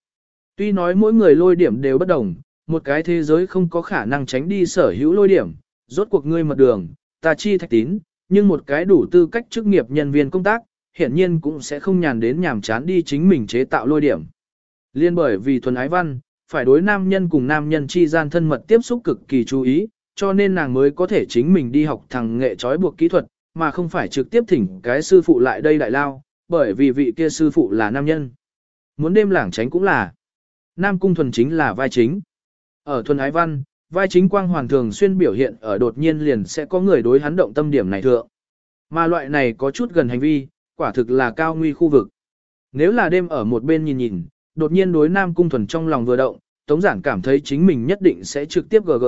Tuy nói mỗi người lôi điểm đều bất đồng, một cái thế giới không có khả năng tránh đi sở hữu lôi điểm, rốt cuộc ngươi mật đường, ta chi thạch tín, nhưng một cái đủ tư cách chức nghiệp nhân viên công tác, hiển nhiên cũng sẽ không nhàn đến nhàm chán đi chính mình chế tạo lôi điểm. Liên bởi vì thuần ái văn, phải đối nam nhân cùng nam nhân chi gian thân mật tiếp xúc cực kỳ chú ý, cho nên nàng mới có thể chính mình đi học thằng nghệ trói buộc kỹ thuật, mà không phải trực tiếp thỉnh cái sư phụ lại đây đại lao, bởi vì vị kia sư phụ là nam nhân. Muốn đêm lảng tránh cũng là. Nam cung thuần chính là vai chính. Ở thuần ái văn, vai chính quang hoàn thường xuyên biểu hiện ở đột nhiên liền sẽ có người đối hắn động tâm điểm này thượng. Mà loại này có chút gần hành vi, quả thực là cao nguy khu vực. Nếu là đêm ở một bên nhìn nhìn, đột nhiên đối Nam Cung Thuần trong lòng vừa động, Tống Giản cảm thấy chính mình nhất định sẽ trực tiếp gg.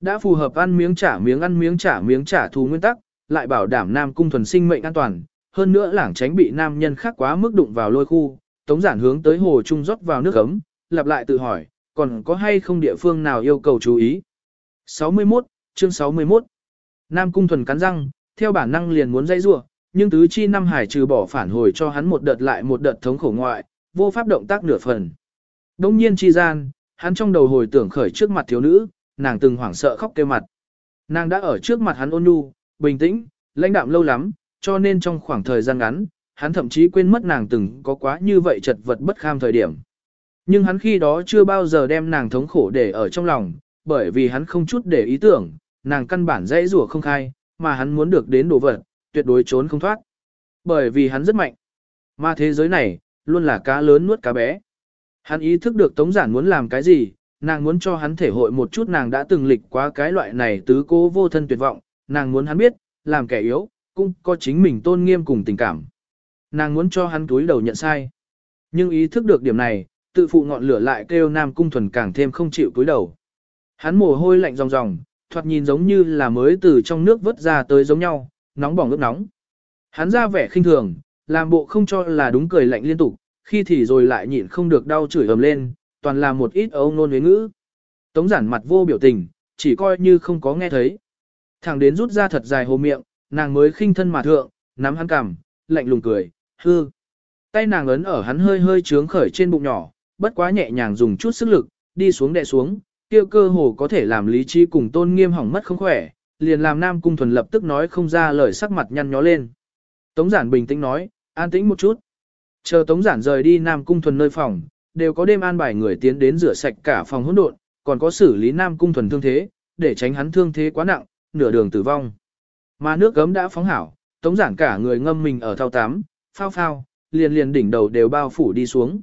Đã phù hợp ăn miếng trả miếng ăn miếng trả miếng trả thù nguyên tắc, lại bảo đảm Nam Cung Thuần sinh mệnh an toàn, hơn nữa lảng tránh bị nam nhân khác quá mức đụng vào lôi khu, Tống Giản hướng tới hồ trung rót vào nước ấm, lặp lại tự hỏi, còn có hay không địa phương nào yêu cầu chú ý. 61, chương 61 Nam Cung Thuần cắn răng, theo bản năng liền muốn dây rua, nhưng tứ chi nam hải trừ bỏ phản hồi cho hắn một đợt lại một đợt thống khổ ngoại, vô pháp động tác nửa phần. Đông nhiên chi gian, hắn trong đầu hồi tưởng khởi trước mặt thiếu nữ, nàng từng hoảng sợ khóc kêu mặt. Nàng đã ở trước mặt hắn ôn nhu, bình tĩnh, lãnh đạm lâu lắm, cho nên trong khoảng thời gian ngắn, hắn thậm chí quên mất nàng từng có quá như vậy chật vật bất kham thời điểm. Nhưng hắn khi đó chưa bao giờ đem nàng thống khổ để ở trong lòng, bởi vì hắn không chút để ý tưởng, nàng căn bản dễ rủa không khai, mà hắn muốn được đến đồ vật, tuyệt đối trốn không thoát. Bởi vì hắn rất mạnh. Mà thế giới này, luôn là cá lớn nuốt cá bé. Hắn ý thức được Tống Giản muốn làm cái gì, nàng muốn cho hắn thể hội một chút nàng đã từng lịch qua cái loại này tứ cố vô thân tuyệt vọng, nàng muốn hắn biết, làm kẻ yếu, cũng có chính mình tôn nghiêm cùng tình cảm. Nàng muốn cho hắn túi đầu nhận sai. Nhưng ý thức được điểm này, tự phụ ngọn lửa lại kêu Nam Cung Thuần càng thêm không chịu cúi đầu. Hắn mồ hôi lạnh ròng ròng, thoạt nhìn giống như là mới từ trong nước vớt ra tới giống nhau, nóng bỏng ướp nóng. Hắn ra vẻ khinh thường, làm bộ không cho là đúng cười lạnh liên tục, khi thì rồi lại nhịn không được đau chửi ầm lên, toàn là một ít âu ngôn với ngữ. Tống giản mặt vô biểu tình, chỉ coi như không có nghe thấy. thằng đến rút ra thật dài hồ miệng, nàng mới khinh thân mà thượng, nắm hắn cằm, lạnh lùng cười, hư. Tay nàng ấn ở hắn hơi hơi trướng khởi trên bụng nhỏ, bất quá nhẹ nhàng dùng chút sức lực, đi xuống đè xuống, tiêu cơ hồ có thể làm lý trí cùng tôn nghiêm hỏng mất không khỏe, liền làm Nam Cung Thuần lập tức nói không ra lời sắc mặt nhăn nhó lên. Tống giản bình tĩnh nói, an tĩnh một chút. Chờ Tống giản rời đi Nam Cung Thuần nơi phòng, đều có đêm an bài người tiến đến rửa sạch cả phòng hỗn độn, còn có xử lý Nam Cung Thuần thương thế, để tránh hắn thương thế quá nặng, nửa đường tử vong. Mà nước gấm đã phóng hảo, Tống giản cả người ngâm mình ở thao tắm, phao phao, liền liền đỉnh đầu đều bao phủ đi xuống.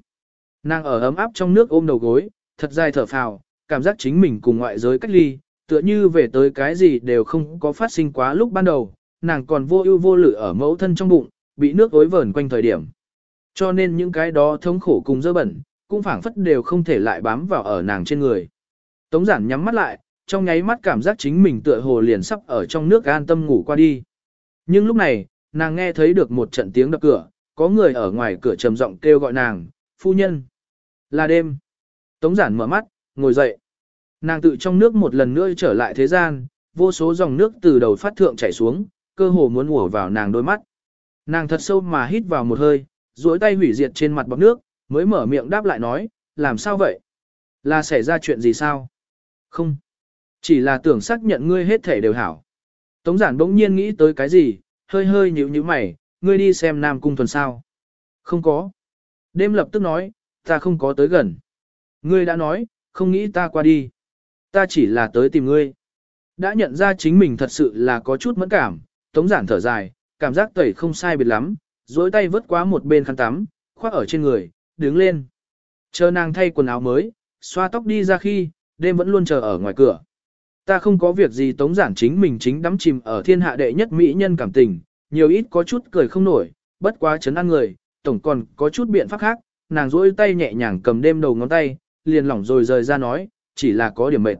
Nàng ở ấm áp trong nước ôm đầu gối, thật dài thở phào, cảm giác chính mình cùng ngoại giới cách ly, tựa như về tới cái gì đều không có phát sinh quá lúc ban đầu, nàng còn vô ưu vô lự ở mẫu thân trong bụng, bị nước ối vờn quanh thời điểm. Cho nên những cái đó thống khổ cùng dơ bẩn, cũng phảng phất đều không thể lại bám vào ở nàng trên người. Tống giản nhắm mắt lại, trong nháy mắt cảm giác chính mình tựa hồ liền sắp ở trong nước an tâm ngủ qua đi. Nhưng lúc này, nàng nghe thấy được một trận tiếng đập cửa, có người ở ngoài cửa trầm giọng kêu gọi nàng, phu nhân. Là đêm. Tống giản mở mắt, ngồi dậy. Nàng tự trong nước một lần nữa trở lại thế gian, vô số dòng nước từ đầu phát thượng chảy xuống, cơ hồ muốn ùa vào nàng đôi mắt. Nàng thật sâu mà hít vào một hơi, duỗi tay hủy diệt trên mặt bọc nước, mới mở miệng đáp lại nói, làm sao vậy? Là xảy ra chuyện gì sao? Không. Chỉ là tưởng xác nhận ngươi hết thể đều hảo. Tống giản bỗng nhiên nghĩ tới cái gì, hơi hơi nhíu nhíu mày, ngươi đi xem Nam Cung Thuần sao? Không có. Đêm lập tức nói, ta không có tới gần. Ngươi đã nói, không nghĩ ta qua đi. Ta chỉ là tới tìm ngươi. Đã nhận ra chính mình thật sự là có chút mẫn cảm, tống giản thở dài, cảm giác tẩy không sai biệt lắm, dối tay vớt qua một bên khăn tắm, khoác ở trên người, đứng lên. Chờ nàng thay quần áo mới, xoa tóc đi ra khi, đêm vẫn luôn chờ ở ngoài cửa. Ta không có việc gì tống giản chính mình chính đắm chìm ở thiên hạ đệ nhất mỹ nhân cảm tình, nhiều ít có chút cười không nổi, bất quá chấn an người, tổng còn có chút biện pháp khác, nàng duỗi tay nhẹ nhàng cầm đêm đầu ngón tay, liền lỏng rồi rời ra nói, chỉ là có điểm mệt.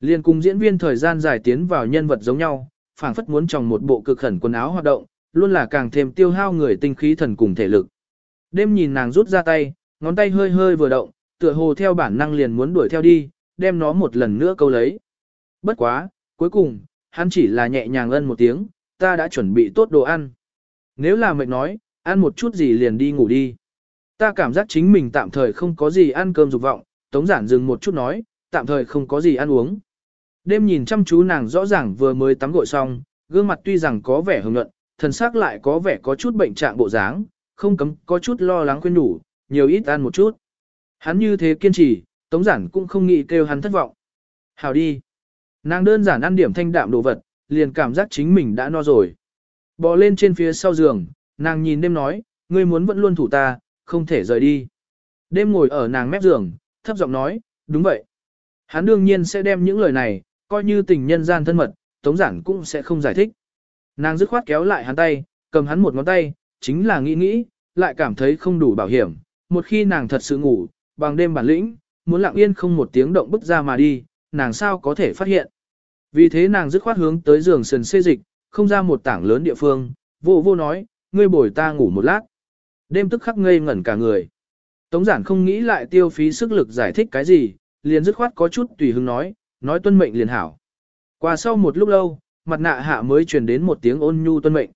Liền cùng diễn viên thời gian dài tiến vào nhân vật giống nhau, phảng phất muốn trong một bộ cực khẩn quần áo hoạt động, luôn là càng thêm tiêu hao người tinh khí thần cùng thể lực. Đêm nhìn nàng rút ra tay, ngón tay hơi hơi vừa động, tựa hồ theo bản năng liền muốn đuổi theo đi, đem nó một lần nữa câu lấy. Bất quá, cuối cùng, hắn chỉ là nhẹ nhàng ân một tiếng, ta đã chuẩn bị tốt đồ ăn. Nếu là mệt nói, ăn một chút gì liền đi ngủ đi. Ta cảm giác chính mình tạm thời không có gì ăn cơm dục vọng, tống giản dừng một chút nói, tạm thời không có gì ăn uống. Đêm nhìn chăm chú nàng rõ ràng vừa mới tắm gội xong, gương mặt tuy rằng có vẻ hồng nhuận, thần sắc lại có vẻ có chút bệnh trạng bộ dáng, không cấm có chút lo lắng khuyên nhủ, nhiều ít ăn một chút. Hắn như thế kiên trì, Tống Giản cũng không nghĩ kêu hắn thất vọng. Hào đi. Nàng đơn giản ăn điểm thanh đạm đồ vật, liền cảm giác chính mình đã no rồi. Bò lên trên phía sau giường, nàng nhìn đêm nói, ngươi muốn vẫn luôn thủ ta, không thể rời đi. Đêm ngồi ở nàng mép giường, thấp giọng nói, đúng vậy. Hắn đương nhiên sẽ đem những lời này, coi như tình nhân gian thân mật, Tống Giản cũng sẽ không giải thích. Nàng dứt khoát kéo lại hắn tay, cầm hắn một ngón tay, chính là nghĩ nghĩ, lại cảm thấy không đủ bảo hiểm. Một khi nàng thật sự ngủ, bằng đêm bản lĩnh, muốn lặng yên không một tiếng động bước ra mà đi, nàng sao có thể phát hiện. Vì thế nàng dứt khoát hướng tới giường sườn xê dịch, không ra một tảng lớn địa phương, vô vô nói, ngươi bồi ta ngủ một lát. Đêm tức khắc ngây ngẩn cả người. Tống giản không nghĩ lại tiêu phí sức lực giải thích cái gì, liền dứt khoát có chút tùy hứng nói, nói tuân mệnh liền hảo. Qua sau một lúc lâu, mặt nạ hạ mới truyền đến một tiếng ôn nhu tuân mệnh.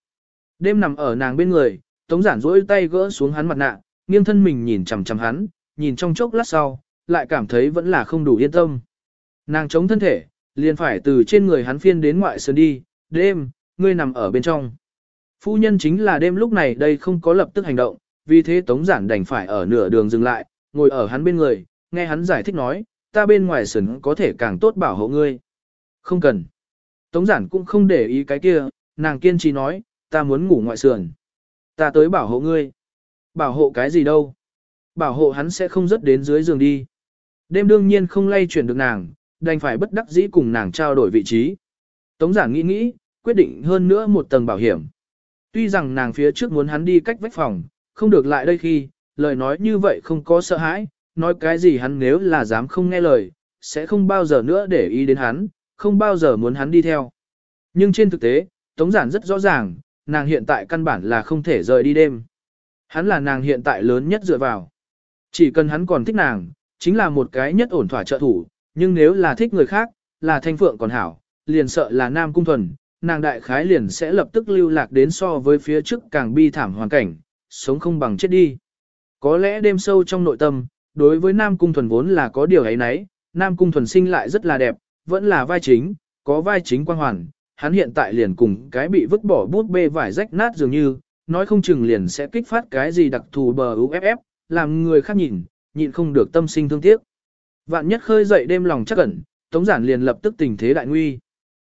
Đêm nằm ở nàng bên người, tống giản duỗi tay gỡ xuống hắn mặt nạ, nghiêng thân mình nhìn chằm chằm hắn, nhìn trong chốc lát sau, lại cảm thấy vẫn là không đủ yên tâm. Nàng chống thân thể, liền phải từ trên người hắn phiên đến ngoại sơn đi, đêm, ngươi nằm ở bên trong. Phu nhân chính là đêm lúc này đây không có lập tức hành động, vì thế Tống Giản đành phải ở nửa đường dừng lại, ngồi ở hắn bên người, nghe hắn giải thích nói, ta bên ngoài sườn có thể càng tốt bảo hộ ngươi. Không cần. Tống Giản cũng không để ý cái kia, nàng kiên trì nói, ta muốn ngủ ngoại sườn. Ta tới bảo hộ ngươi. Bảo hộ cái gì đâu? Bảo hộ hắn sẽ không rớt đến dưới giường đi. Đêm đương nhiên không lay chuyển được nàng, đành phải bất đắc dĩ cùng nàng trao đổi vị trí. Tống giản nghĩ nghĩ, quyết định hơn nữa một tầng bảo hiểm. Tuy rằng nàng phía trước muốn hắn đi cách vách phòng, không được lại đây khi, lời nói như vậy không có sợ hãi, nói cái gì hắn nếu là dám không nghe lời, sẽ không bao giờ nữa để ý đến hắn, không bao giờ muốn hắn đi theo. Nhưng trên thực tế, Tống Giản rất rõ ràng, nàng hiện tại căn bản là không thể rời đi đêm. Hắn là nàng hiện tại lớn nhất dựa vào. Chỉ cần hắn còn thích nàng, chính là một cái nhất ổn thỏa trợ thủ, nhưng nếu là thích người khác, là thanh phượng còn hảo, liền sợ là nam cung thuần, nàng đại khái liền sẽ lập tức lưu lạc đến so với phía trước càng bi thảm hoàn cảnh, sống không bằng chết đi. Có lẽ đêm sâu trong nội tâm, đối với nam cung thuần vốn là có điều ấy nấy, nam cung thuần sinh lại rất là đẹp, vẫn là vai chính, có vai chính quan hoàn, hắn hiện tại liền cùng cái bị vứt bỏ bút bê vải rách nát dường như, nói không chừng liền sẽ kích phát cái gì đặc thù bờ UFF, làm người khác nhìn, nhịn không được tâm sinh thương tiếc. Vạn nhất khơi dậy đêm lòng chắc ẩn, Tống Giản liền lập tức tình thế đại nguy.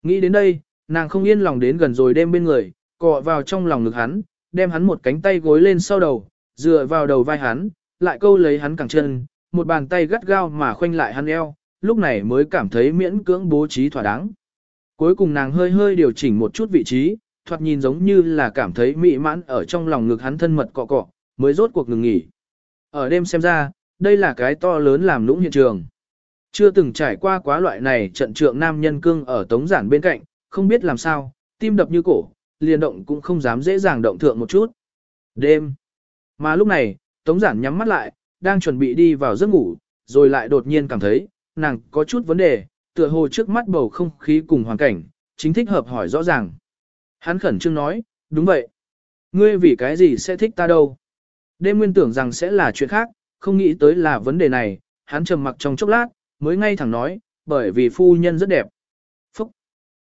Nghĩ đến đây, nàng không yên lòng đến gần rồi đem bên người, cọ vào trong lòng ngực hắn, đem hắn một cánh tay gối lên sau đầu, dựa vào đầu vai hắn, lại câu lấy hắn cẳng chân, một bàn tay gắt gao mà khoanh lại hắn eo, lúc này mới cảm thấy miễn cưỡng bố trí thỏa đáng. Cuối cùng nàng hơi hơi điều chỉnh một chút vị trí, thoạt nhìn giống như là cảm thấy mị mãn ở trong lòng ngực hắn thân mật cọ cọ, mới rốt cuộc ngừng nghỉ. Ở đêm xem ra, đây là cái to lớn làm lũng hiện trường. Chưa từng trải qua quá loại này trận trượng nam nhân cương ở tống giản bên cạnh, không biết làm sao, tim đập như cổ, liền động cũng không dám dễ dàng động thượng một chút. Đêm. Mà lúc này, tống giản nhắm mắt lại, đang chuẩn bị đi vào giấc ngủ, rồi lại đột nhiên cảm thấy, nàng có chút vấn đề, tựa hồ trước mắt bầu không khí cùng hoàn cảnh, chính thích hợp hỏi rõ ràng. Hắn khẩn trương nói, đúng vậy. Ngươi vì cái gì sẽ thích ta đâu? Đêm nguyên tưởng rằng sẽ là chuyện khác, không nghĩ tới là vấn đề này, hắn trầm mặc trong chốc lát, mới ngay thẳng nói, bởi vì phu nhân rất đẹp.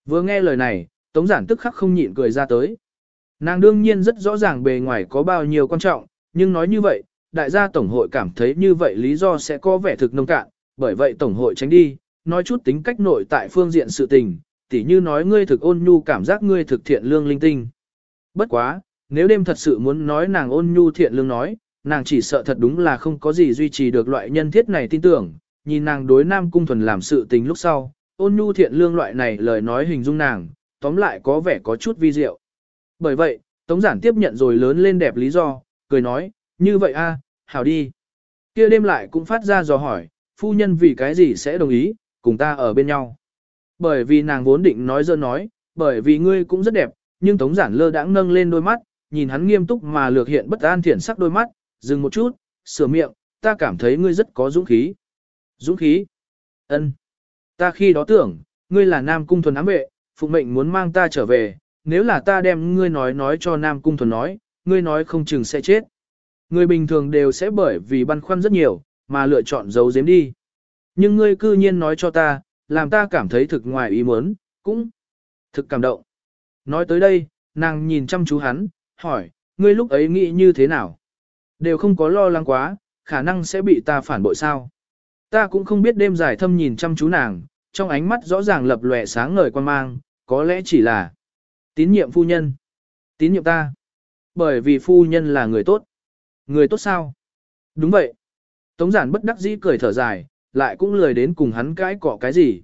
Vừa nghe lời này, Tống giản tức khắc không nhịn cười ra tới. Nàng đương nhiên rất rõ ràng bề ngoài có bao nhiêu quan trọng, nhưng nói như vậy, đại gia Tổng hội cảm thấy như vậy lý do sẽ có vẻ thực nông cạn, bởi vậy Tổng hội tránh đi, nói chút tính cách nội tại phương diện sự tình, tỉ như nói ngươi thực ôn nhu cảm giác ngươi thực thiện lương linh tinh. Bất quá, nếu đêm thật sự muốn nói nàng ôn nhu thiện lương nói, nàng chỉ sợ thật đúng là không có gì duy trì được loại nhân thiết này tin tưởng, nhìn nàng đối nam cung thuần làm sự tình lúc sau, ôn nhu thiện lương loại này lời nói hình dung nàng, tóm lại có vẻ có chút vi diệu. Bởi vậy, Tống giản tiếp nhận rồi lớn lên đẹp lý do, cười nói, như vậy a, hảo đi. Kia đêm lại cũng phát ra dò hỏi, phu nhân vì cái gì sẽ đồng ý, cùng ta ở bên nhau. Bởi vì nàng vốn định nói dơ nói, bởi vì ngươi cũng rất đẹp, nhưng Tống giản lơ đãng nâng lên đôi mắt, nhìn hắn nghiêm túc mà lược hiện bất an thiển sắc đôi mắt, dừng một chút, sửa miệng, ta cảm thấy ngươi rất có dũng khí. Dũng khí? Ân. Ta khi đó tưởng, ngươi là Nam Cung Thuần ám vệ, phụ mệnh muốn mang ta trở về, nếu là ta đem ngươi nói nói cho Nam Cung Thuần nói, ngươi nói không chừng sẽ chết. Người bình thường đều sẽ bởi vì băn khoăn rất nhiều, mà lựa chọn giấu giếm đi. Nhưng ngươi cư nhiên nói cho ta, làm ta cảm thấy thực ngoài ý muốn, cũng thực cảm động. nói tới đây, nàng nhìn chăm chú hắn, hỏi, ngươi lúc ấy nghĩ như thế nào? Đều không có lo lắng quá, khả năng sẽ bị ta phản bội sao? Ta cũng không biết đêm dài thâm nhìn chăm chú nàng, trong ánh mắt rõ ràng lập lòe sáng ngời quan mang, có lẽ chỉ là tín nhiệm phu nhân. Tín nhiệm ta. Bởi vì phu nhân là người tốt. Người tốt sao? Đúng vậy. Tống giản bất đắc dĩ cười thở dài, lại cũng lười đến cùng hắn cãi cọ cái gì.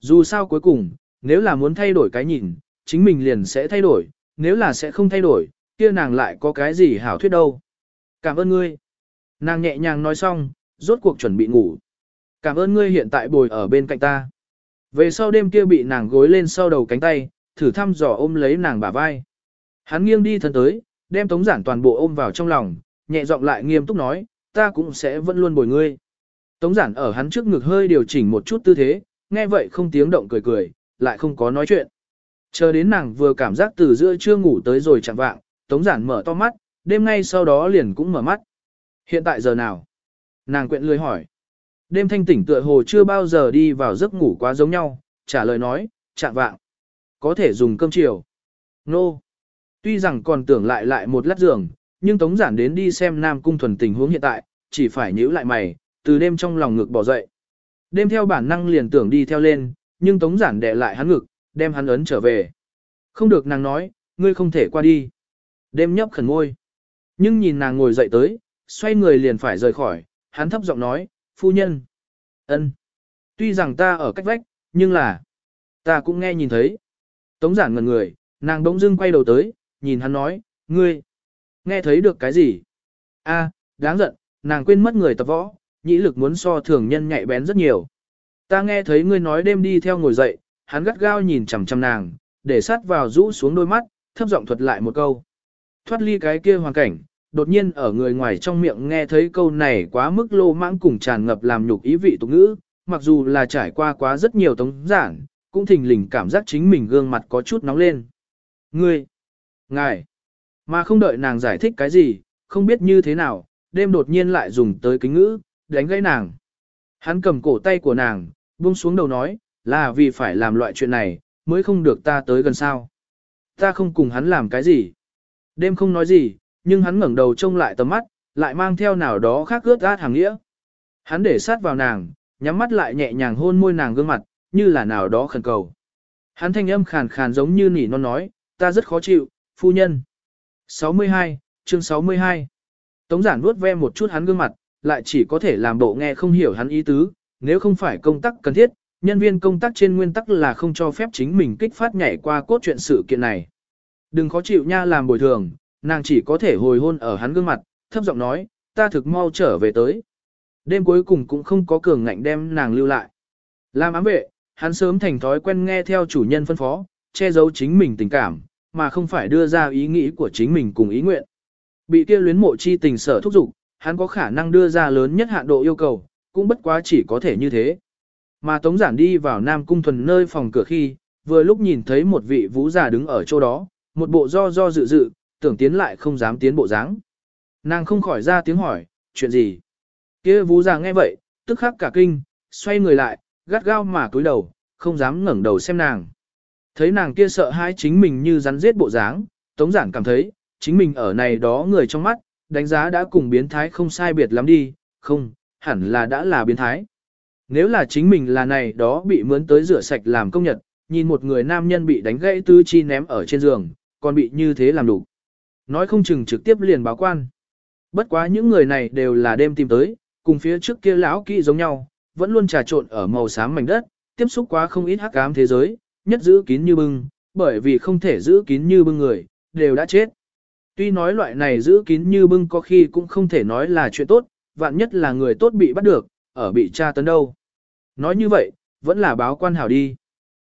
Dù sao cuối cùng, nếu là muốn thay đổi cái nhìn, chính mình liền sẽ thay đổi, nếu là sẽ không thay đổi, kia nàng lại có cái gì hảo thuyết đâu. Cảm ơn ngươi. Nàng nhẹ nhàng nói xong, rốt cuộc chuẩn bị ngủ. Cảm ơn ngươi hiện tại bồi ở bên cạnh ta. Về sau đêm kia bị nàng gối lên sau đầu cánh tay, thử thăm dò ôm lấy nàng bả vai. Hắn nghiêng đi thân tới, đem tống giản toàn bộ ôm vào trong lòng, nhẹ giọng lại nghiêm túc nói, ta cũng sẽ vẫn luôn bồi ngươi. Tống giản ở hắn trước ngực hơi điều chỉnh một chút tư thế, nghe vậy không tiếng động cười cười, lại không có nói chuyện. Chờ đến nàng vừa cảm giác từ giữa chưa ngủ tới rồi chẳng vạng, tống giản mở to mắt, đêm ngay sau đó liền cũng mở mắt. Hiện tại giờ nào? Nàng quyện lười hỏi. Đêm thanh tỉnh tựa hồ chưa bao giờ đi vào giấc ngủ quá giống nhau, trả lời nói, chạm vạng. Có thể dùng cơm chiều. Nô. No. Tuy rằng còn tưởng lại lại một lát giường, nhưng Tống Giản đến đi xem Nam Cung thuần tình huống hiện tại, chỉ phải nhíu lại mày, từ đêm trong lòng ngực bỏ dậy. Đêm theo bản năng liền tưởng đi theo lên, nhưng Tống Giản đè lại hắn ngực, đem hắn ấn trở về. Không được nàng nói, ngươi không thể qua đi. Đêm nhấp khẩn ngôi. Nhưng nhìn nàng ngồi dậy tới, xoay người liền phải rời khỏi, hắn thấp giọng nói, phu nhân. ân, Tuy rằng ta ở cách vách, nhưng là, ta cũng nghe nhìn thấy. Tống giản ngần người, nàng đống dưng quay đầu tới, nhìn hắn nói, ngươi, nghe thấy được cái gì? A, đáng giận, nàng quên mất người tập võ, nhĩ lực muốn so thường nhân nhạy bén rất nhiều. Ta nghe thấy ngươi nói đêm đi theo ngồi dậy, hắn gắt gao nhìn chằm chằm nàng, để sát vào rũ xuống đôi mắt, thấp giọng thuật lại một câu. Thoát ly cái kia hoàn cảnh, đột nhiên ở người ngoài trong miệng nghe thấy câu này quá mức lô mãng cùng tràn ngập làm nhục ý vị tục ngữ, mặc dù là trải qua quá rất nhiều tống giảng, cũng thình lình cảm giác chính mình gương mặt có chút nóng lên. Ngươi, ngài, mà không đợi nàng giải thích cái gì, không biết như thế nào, đêm đột nhiên lại dùng tới kính ngữ, đánh gãy nàng. Hắn cầm cổ tay của nàng, buông xuống đầu nói, là vì phải làm loại chuyện này, mới không được ta tới gần sao. Ta không cùng hắn làm cái gì. Đêm không nói gì, nhưng hắn ngẩng đầu trông lại tầm mắt, lại mang theo nào đó khác ướt át hàng nghĩa. Hắn để sát vào nàng, nhắm mắt lại nhẹ nhàng hôn môi nàng gương mặt, như là nào đó khẩn cầu. Hắn thanh âm khàn khàn giống như nỉ non nói, ta rất khó chịu, phu nhân. 62, chương 62. Tống giản vuốt ve một chút hắn gương mặt, lại chỉ có thể làm bộ nghe không hiểu hắn ý tứ, nếu không phải công tác cần thiết, nhân viên công tác trên nguyên tắc là không cho phép chính mình kích phát nhảy qua cốt truyện sự kiện này. Đừng khó chịu nha làm bồi thường, nàng chỉ có thể hồi hôn ở hắn gương mặt, thấp giọng nói, ta thực mau trở về tới. Đêm cuối cùng cũng không có cường ngạnh đem nàng lưu lại. Làm ám vệ, hắn sớm thành thói quen nghe theo chủ nhân phân phó, che giấu chính mình tình cảm, mà không phải đưa ra ý nghĩ của chính mình cùng ý nguyện. Bị kia luyến mộ chi tình sở thúc giục, hắn có khả năng đưa ra lớn nhất hạn độ yêu cầu, cũng bất quá chỉ có thể như thế. Mà Tống Giản đi vào Nam Cung Thuần nơi phòng cửa khi, vừa lúc nhìn thấy một vị vũ giả đứng ở chỗ đó, một bộ do do dự dự, tưởng tiến lại không dám tiến bộ dáng. Nàng không khỏi ra tiếng hỏi, chuyện gì? Kia vú già nghe vậy, tức khắc cả kinh, xoay người lại, gắt gao mà cúi đầu, không dám ngẩng đầu xem nàng. Thấy nàng kia sợ hãi chính mình như rắn giết bộ dáng, Tống Giản cảm thấy, chính mình ở này đó người trong mắt, đánh giá đã cùng biến thái không sai biệt lắm đi, không, hẳn là đã là biến thái. Nếu là chính mình là này đó bị mướn tới rửa sạch làm công nhật, nhìn một người nam nhân bị đánh gãy tứ chi ném ở trên giường, còn bị như thế làm đủ. Nói không chừng trực tiếp liền báo quan. Bất quá những người này đều là đêm tìm tới, cùng phía trước kia lão kỵ giống nhau, vẫn luôn trà trộn ở màu xám mảnh đất, tiếp xúc quá không ít hắc ám thế giới, nhất giữ kín như bưng, bởi vì không thể giữ kín như bưng người, đều đã chết. Tuy nói loại này giữ kín như bưng có khi cũng không thể nói là chuyện tốt, vạn nhất là người tốt bị bắt được, ở bị tra tấn đâu. Nói như vậy, vẫn là báo quan hảo đi.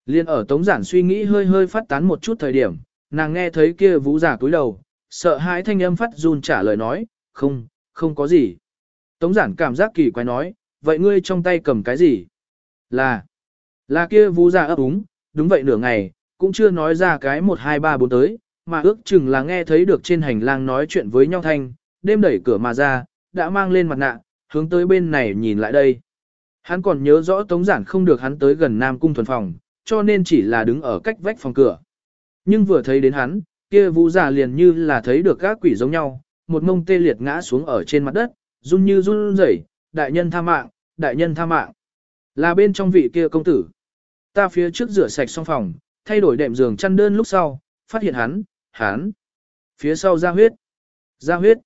Liên ở Tống Giản suy nghĩ hơi hơi phát tán một chút thời điểm, nàng nghe thấy kia vũ giả cúi đầu, sợ hãi thanh âm phát run trả lời nói, không, không có gì. Tống Giản cảm giác kỳ quái nói, vậy ngươi trong tay cầm cái gì? Là, là kia vũ giả ấp úng, đúng vậy nửa ngày, cũng chưa nói ra cái 1 2 3 4 tới, mà ước chừng là nghe thấy được trên hành lang nói chuyện với nhau thanh, đêm đẩy cửa mà ra, đã mang lên mặt nạ, hướng tới bên này nhìn lại đây. Hắn còn nhớ rõ Tống Giản không được hắn tới gần Nam Cung thuần phòng, cho nên chỉ là đứng ở cách vách phòng cửa. Nhưng vừa thấy đến hắn, kia vũ giả liền như là thấy được các quỷ giống nhau, một mông tê liệt ngã xuống ở trên mặt đất, run như run rẩy, đại nhân tha mạng, đại nhân tha mạng. Là bên trong vị kia công tử. Ta phía trước rửa sạch xong phòng, thay đổi đệm giường chăn đơn lúc sau, phát hiện hắn, hắn. Phía sau ra huyết. Ra huyết.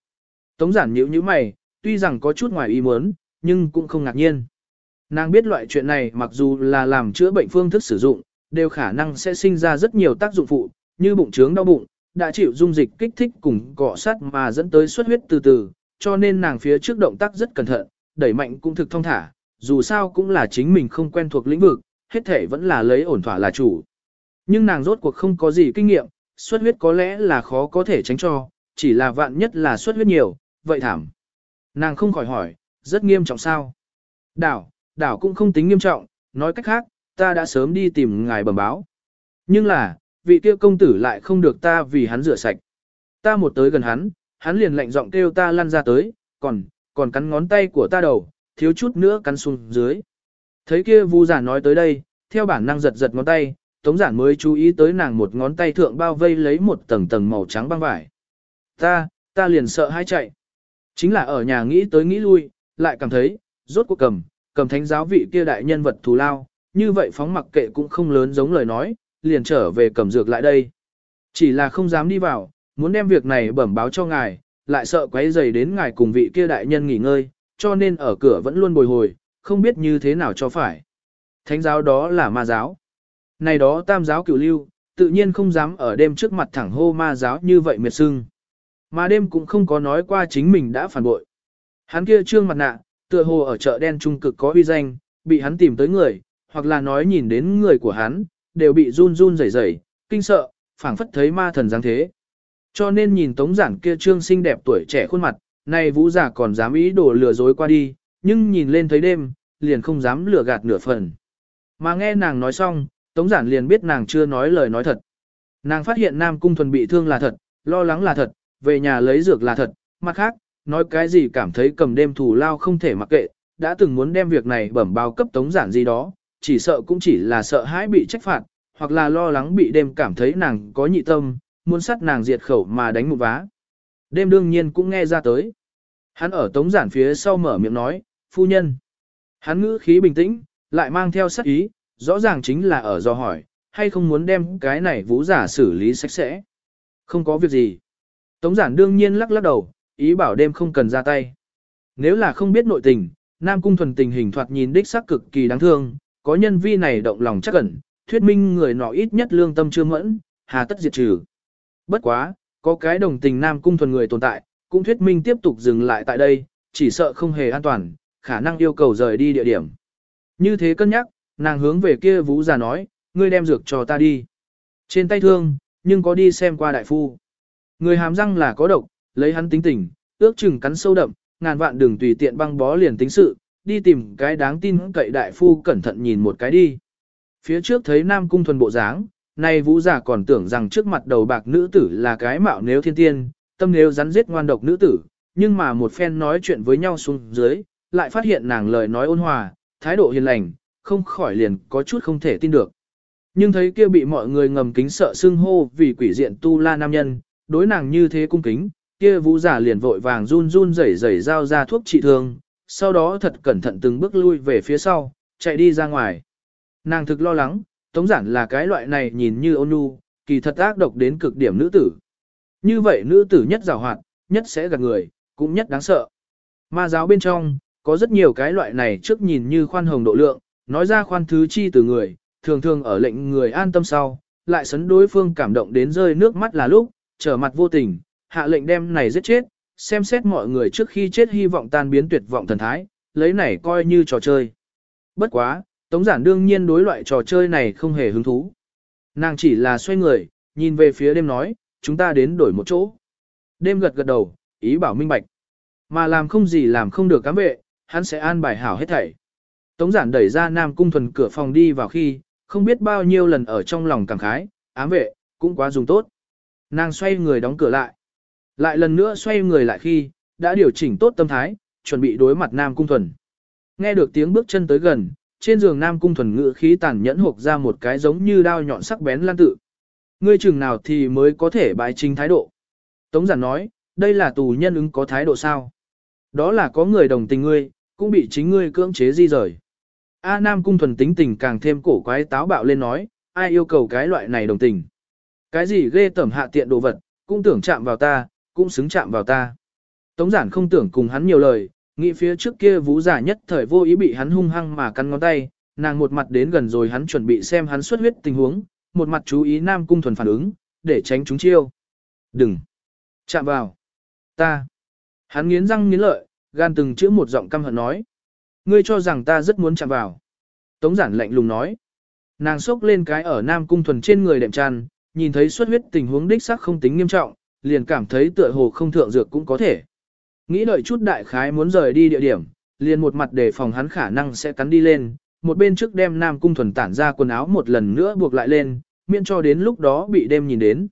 Tống giản nhíu như mày, tuy rằng có chút ngoài ý muốn, nhưng cũng không ngạc nhiên. Nàng biết loại chuyện này mặc dù là làm chữa bệnh phương thức sử dụng, đều khả năng sẽ sinh ra rất nhiều tác dụng phụ, như bụng trướng đau bụng, đã chịu dung dịch kích thích cùng cọ sát mà dẫn tới xuất huyết từ từ, cho nên nàng phía trước động tác rất cẩn thận, đẩy mạnh cũng thực thông thả, dù sao cũng là chính mình không quen thuộc lĩnh vực, hết thể vẫn là lấy ổn thỏa là chủ. Nhưng nàng rốt cuộc không có gì kinh nghiệm, xuất huyết có lẽ là khó có thể tránh cho, chỉ là vạn nhất là xuất huyết nhiều, vậy thảm. Nàng không khỏi hỏi, rất nghiêm trọng sao? Đảo, đảo cũng không tính nghiêm trọng, nói cách khác, ta đã sớm đi tìm ngài bẩm báo. Nhưng là, vị kia công tử lại không được ta vì hắn rửa sạch. Ta một tới gần hắn, hắn liền lạnh giọng kêu ta lăn ra tới, còn, còn cắn ngón tay của ta đầu, thiếu chút nữa cắn xuống dưới. Thấy kia vu giả nói tới đây, theo bản năng giật giật ngón tay, tống giản mới chú ý tới nàng một ngón tay thượng bao vây lấy một tầng tầng màu trắng băng vải. Ta, ta liền sợ hai chạy. Chính là ở nhà nghĩ tới nghĩ lui, lại cảm thấy, rốt cuộc cầm, cầm thánh giáo vị kia đại nhân vật thù lao, như vậy phóng mặc kệ cũng không lớn giống lời nói, liền trở về cầm dược lại đây. Chỉ là không dám đi vào, muốn đem việc này bẩm báo cho ngài, lại sợ quấy rầy đến ngài cùng vị kia đại nhân nghỉ ngơi, cho nên ở cửa vẫn luôn bồi hồi, không biết như thế nào cho phải. Thánh giáo đó là ma giáo. Này đó tam giáo cửu lưu, tự nhiên không dám ở đêm trước mặt thẳng hô ma giáo như vậy miệt sưng. Mà đêm cũng không có nói qua chính mình đã phản bội. Hắn kia trương mặt nạ, tựa hồ ở chợ đen trung cực có uy danh, bị hắn tìm tới người, hoặc là nói nhìn đến người của hắn, đều bị run run rẩy rẩy, kinh sợ, phảng phất thấy ma thần dáng thế. Cho nên nhìn tống giản kia trương xinh đẹp tuổi trẻ khuôn mặt, nay vũ giả còn dám ý đồ lừa dối qua đi, nhưng nhìn lên thấy đêm, liền không dám lừa gạt nửa phần. Mà nghe nàng nói xong, tống giản liền biết nàng chưa nói lời nói thật. Nàng phát hiện Nam Cung Thuần bị thương là thật, lo lắng là thật, về nhà lấy dược là thật, mặt khác, nói cái gì cảm thấy cầm đêm thủ lao không thể mặc kệ, đã từng muốn đem việc này bẩm báo cấp tống giản gì đó, chỉ sợ cũng chỉ là sợ hãi bị trách phạt, hoặc là lo lắng bị đêm cảm thấy nàng có nhị tâm, muốn sát nàng diệt khẩu mà đánh một vá. Đêm đương nhiên cũng nghe ra tới. Hắn ở tống giản phía sau mở miệng nói, phu nhân. Hắn ngữ khí bình tĩnh, lại mang theo sát ý, rõ ràng chính là ở do hỏi, hay không muốn đem cái này vũ giả xử lý sạch sẽ. Không có việc gì. Tống giản đương nhiên lắc lắc đầu, ý bảo đêm không cần ra tay. Nếu là không biết nội tình, Nam Cung thuần tình hình thoạt nhìn đích sắc cực kỳ đáng thương, có nhân vi này động lòng chắc ẩn, thuyết minh người nọ ít nhất lương tâm chưa mẫn, hà tất diệt trừ. Bất quá, có cái đồng tình Nam Cung thuần người tồn tại, cũng thuyết minh tiếp tục dừng lại tại đây, chỉ sợ không hề an toàn, khả năng yêu cầu rời đi địa điểm. Như thế cân nhắc, nàng hướng về kia vũ già nói, ngươi đem dược cho ta đi. Trên tay thương, nhưng có đi xem qua đại phu. Người hàm răng là có độc, lấy hắn tính tình, ước chừng cắn sâu đậm, ngàn vạn đừng tùy tiện băng bó liền tính sự, đi tìm cái đáng tin cậy đại phu cẩn thận nhìn một cái đi. Phía trước thấy Nam Cung thuần bộ dáng, nay vũ giả còn tưởng rằng trước mặt đầu bạc nữ tử là cái mạo nếu thiên tiên, tâm nếu rắn giết ngoan độc nữ tử, nhưng mà một phen nói chuyện với nhau xuống dưới, lại phát hiện nàng lời nói ôn hòa, thái độ hiền lành, không khỏi liền có chút không thể tin được. Nhưng thấy kia bị mọi người ngầm kính sợ xưng hô vì quỷ diện tu la nam nhân, đối nàng như thế cung kính, kia vũ giả liền vội vàng run run rẩy rẩy giao ra thuốc trị thương, sau đó thật cẩn thận từng bước lui về phía sau, chạy đi ra ngoài. Nàng thực lo lắng, tống giản là cái loại này nhìn như ôn nhu, kỳ thật ác độc đến cực điểm nữ tử. Như vậy nữ tử nhất giàu hoạt, nhất sẽ gạt người, cũng nhất đáng sợ. Ma giáo bên trong, có rất nhiều cái loại này trước nhìn như khoan hồng độ lượng, nói ra khoan thứ chi từ người, thường thường ở lệnh người an tâm sau, lại sấn đối phương cảm động đến rơi nước mắt là lúc, trở mặt vô tình, hạ lệnh đem này giết chết, xem xét mọi người trước khi chết hy vọng tan biến tuyệt vọng thần thái, lấy này coi như trò chơi. Bất quá, Tống giản đương nhiên đối loại trò chơi này không hề hứng thú. Nàng chỉ là xoay người, nhìn về phía đêm nói, chúng ta đến đổi một chỗ. Đêm gật gật đầu, ý bảo minh bạch. Mà làm không gì làm không được cám vệ, hắn sẽ an bài hảo hết thảy. Tống giản đẩy ra Nam Cung Thuần cửa phòng đi vào khi, không biết bao nhiêu lần ở trong lòng cảm khái, ám vệ, cũng quá dùng tốt. Nàng xoay người đóng cửa lại. Lại lần nữa xoay người lại khi, đã điều chỉnh tốt tâm thái, chuẩn bị đối mặt Nam Cung Thuần. Nghe được tiếng bước chân tới gần, trên giường Nam Cung Thuần ngự khí tàn nhẫn hộp ra một cái giống như đao nhọn sắc bén lan tự. Ngươi chừng nào thì mới có thể bài chính thái độ. Tống giản nói, đây là tù nhân ứng có thái độ sao? Đó là có người đồng tình ngươi, cũng bị chính ngươi cưỡng chế di rời. A Nam cung thuần tính tình càng thêm cổ quái táo bạo lên nói, ai yêu cầu cái loại này đồng tình. Cái gì ghê tẩm hạ tiện đồ vật, cũng tưởng chạm vào ta, cũng xứng chạm vào ta. Tống giản không tưởng cùng hắn nhiều lời, nghĩ phía trước kia vũ giả nhất thời vô ý bị hắn hung hăng mà cắn ngón tay, nàng một mặt đến gần rồi hắn chuẩn bị xem hắn xuất huyết tình huống, một mặt chú ý Nam cung thuần phản ứng, để tránh chúng chiêu. Đừng! Chạm vào! Ta! Hắn nghiến răng nghiến lợi, gan từng chữ một giọng căm hận nói. Ngươi cho rằng ta rất muốn chạm vào. Tống giản lạnh lùng nói. Nàng sốc lên cái ở Nam Cung Thuần trên người đệm tràn, nhìn thấy xuất huyết tình huống đích xác không tính nghiêm trọng, liền cảm thấy tựa hồ không thượng dược cũng có thể. Nghĩ đợi chút đại khái muốn rời đi địa điểm, liền một mặt để phòng hắn khả năng sẽ cắn đi lên, một bên trước đem Nam Cung Thuần tản ra quần áo một lần nữa buộc lại lên, miễn cho đến lúc đó bị đêm nhìn đến.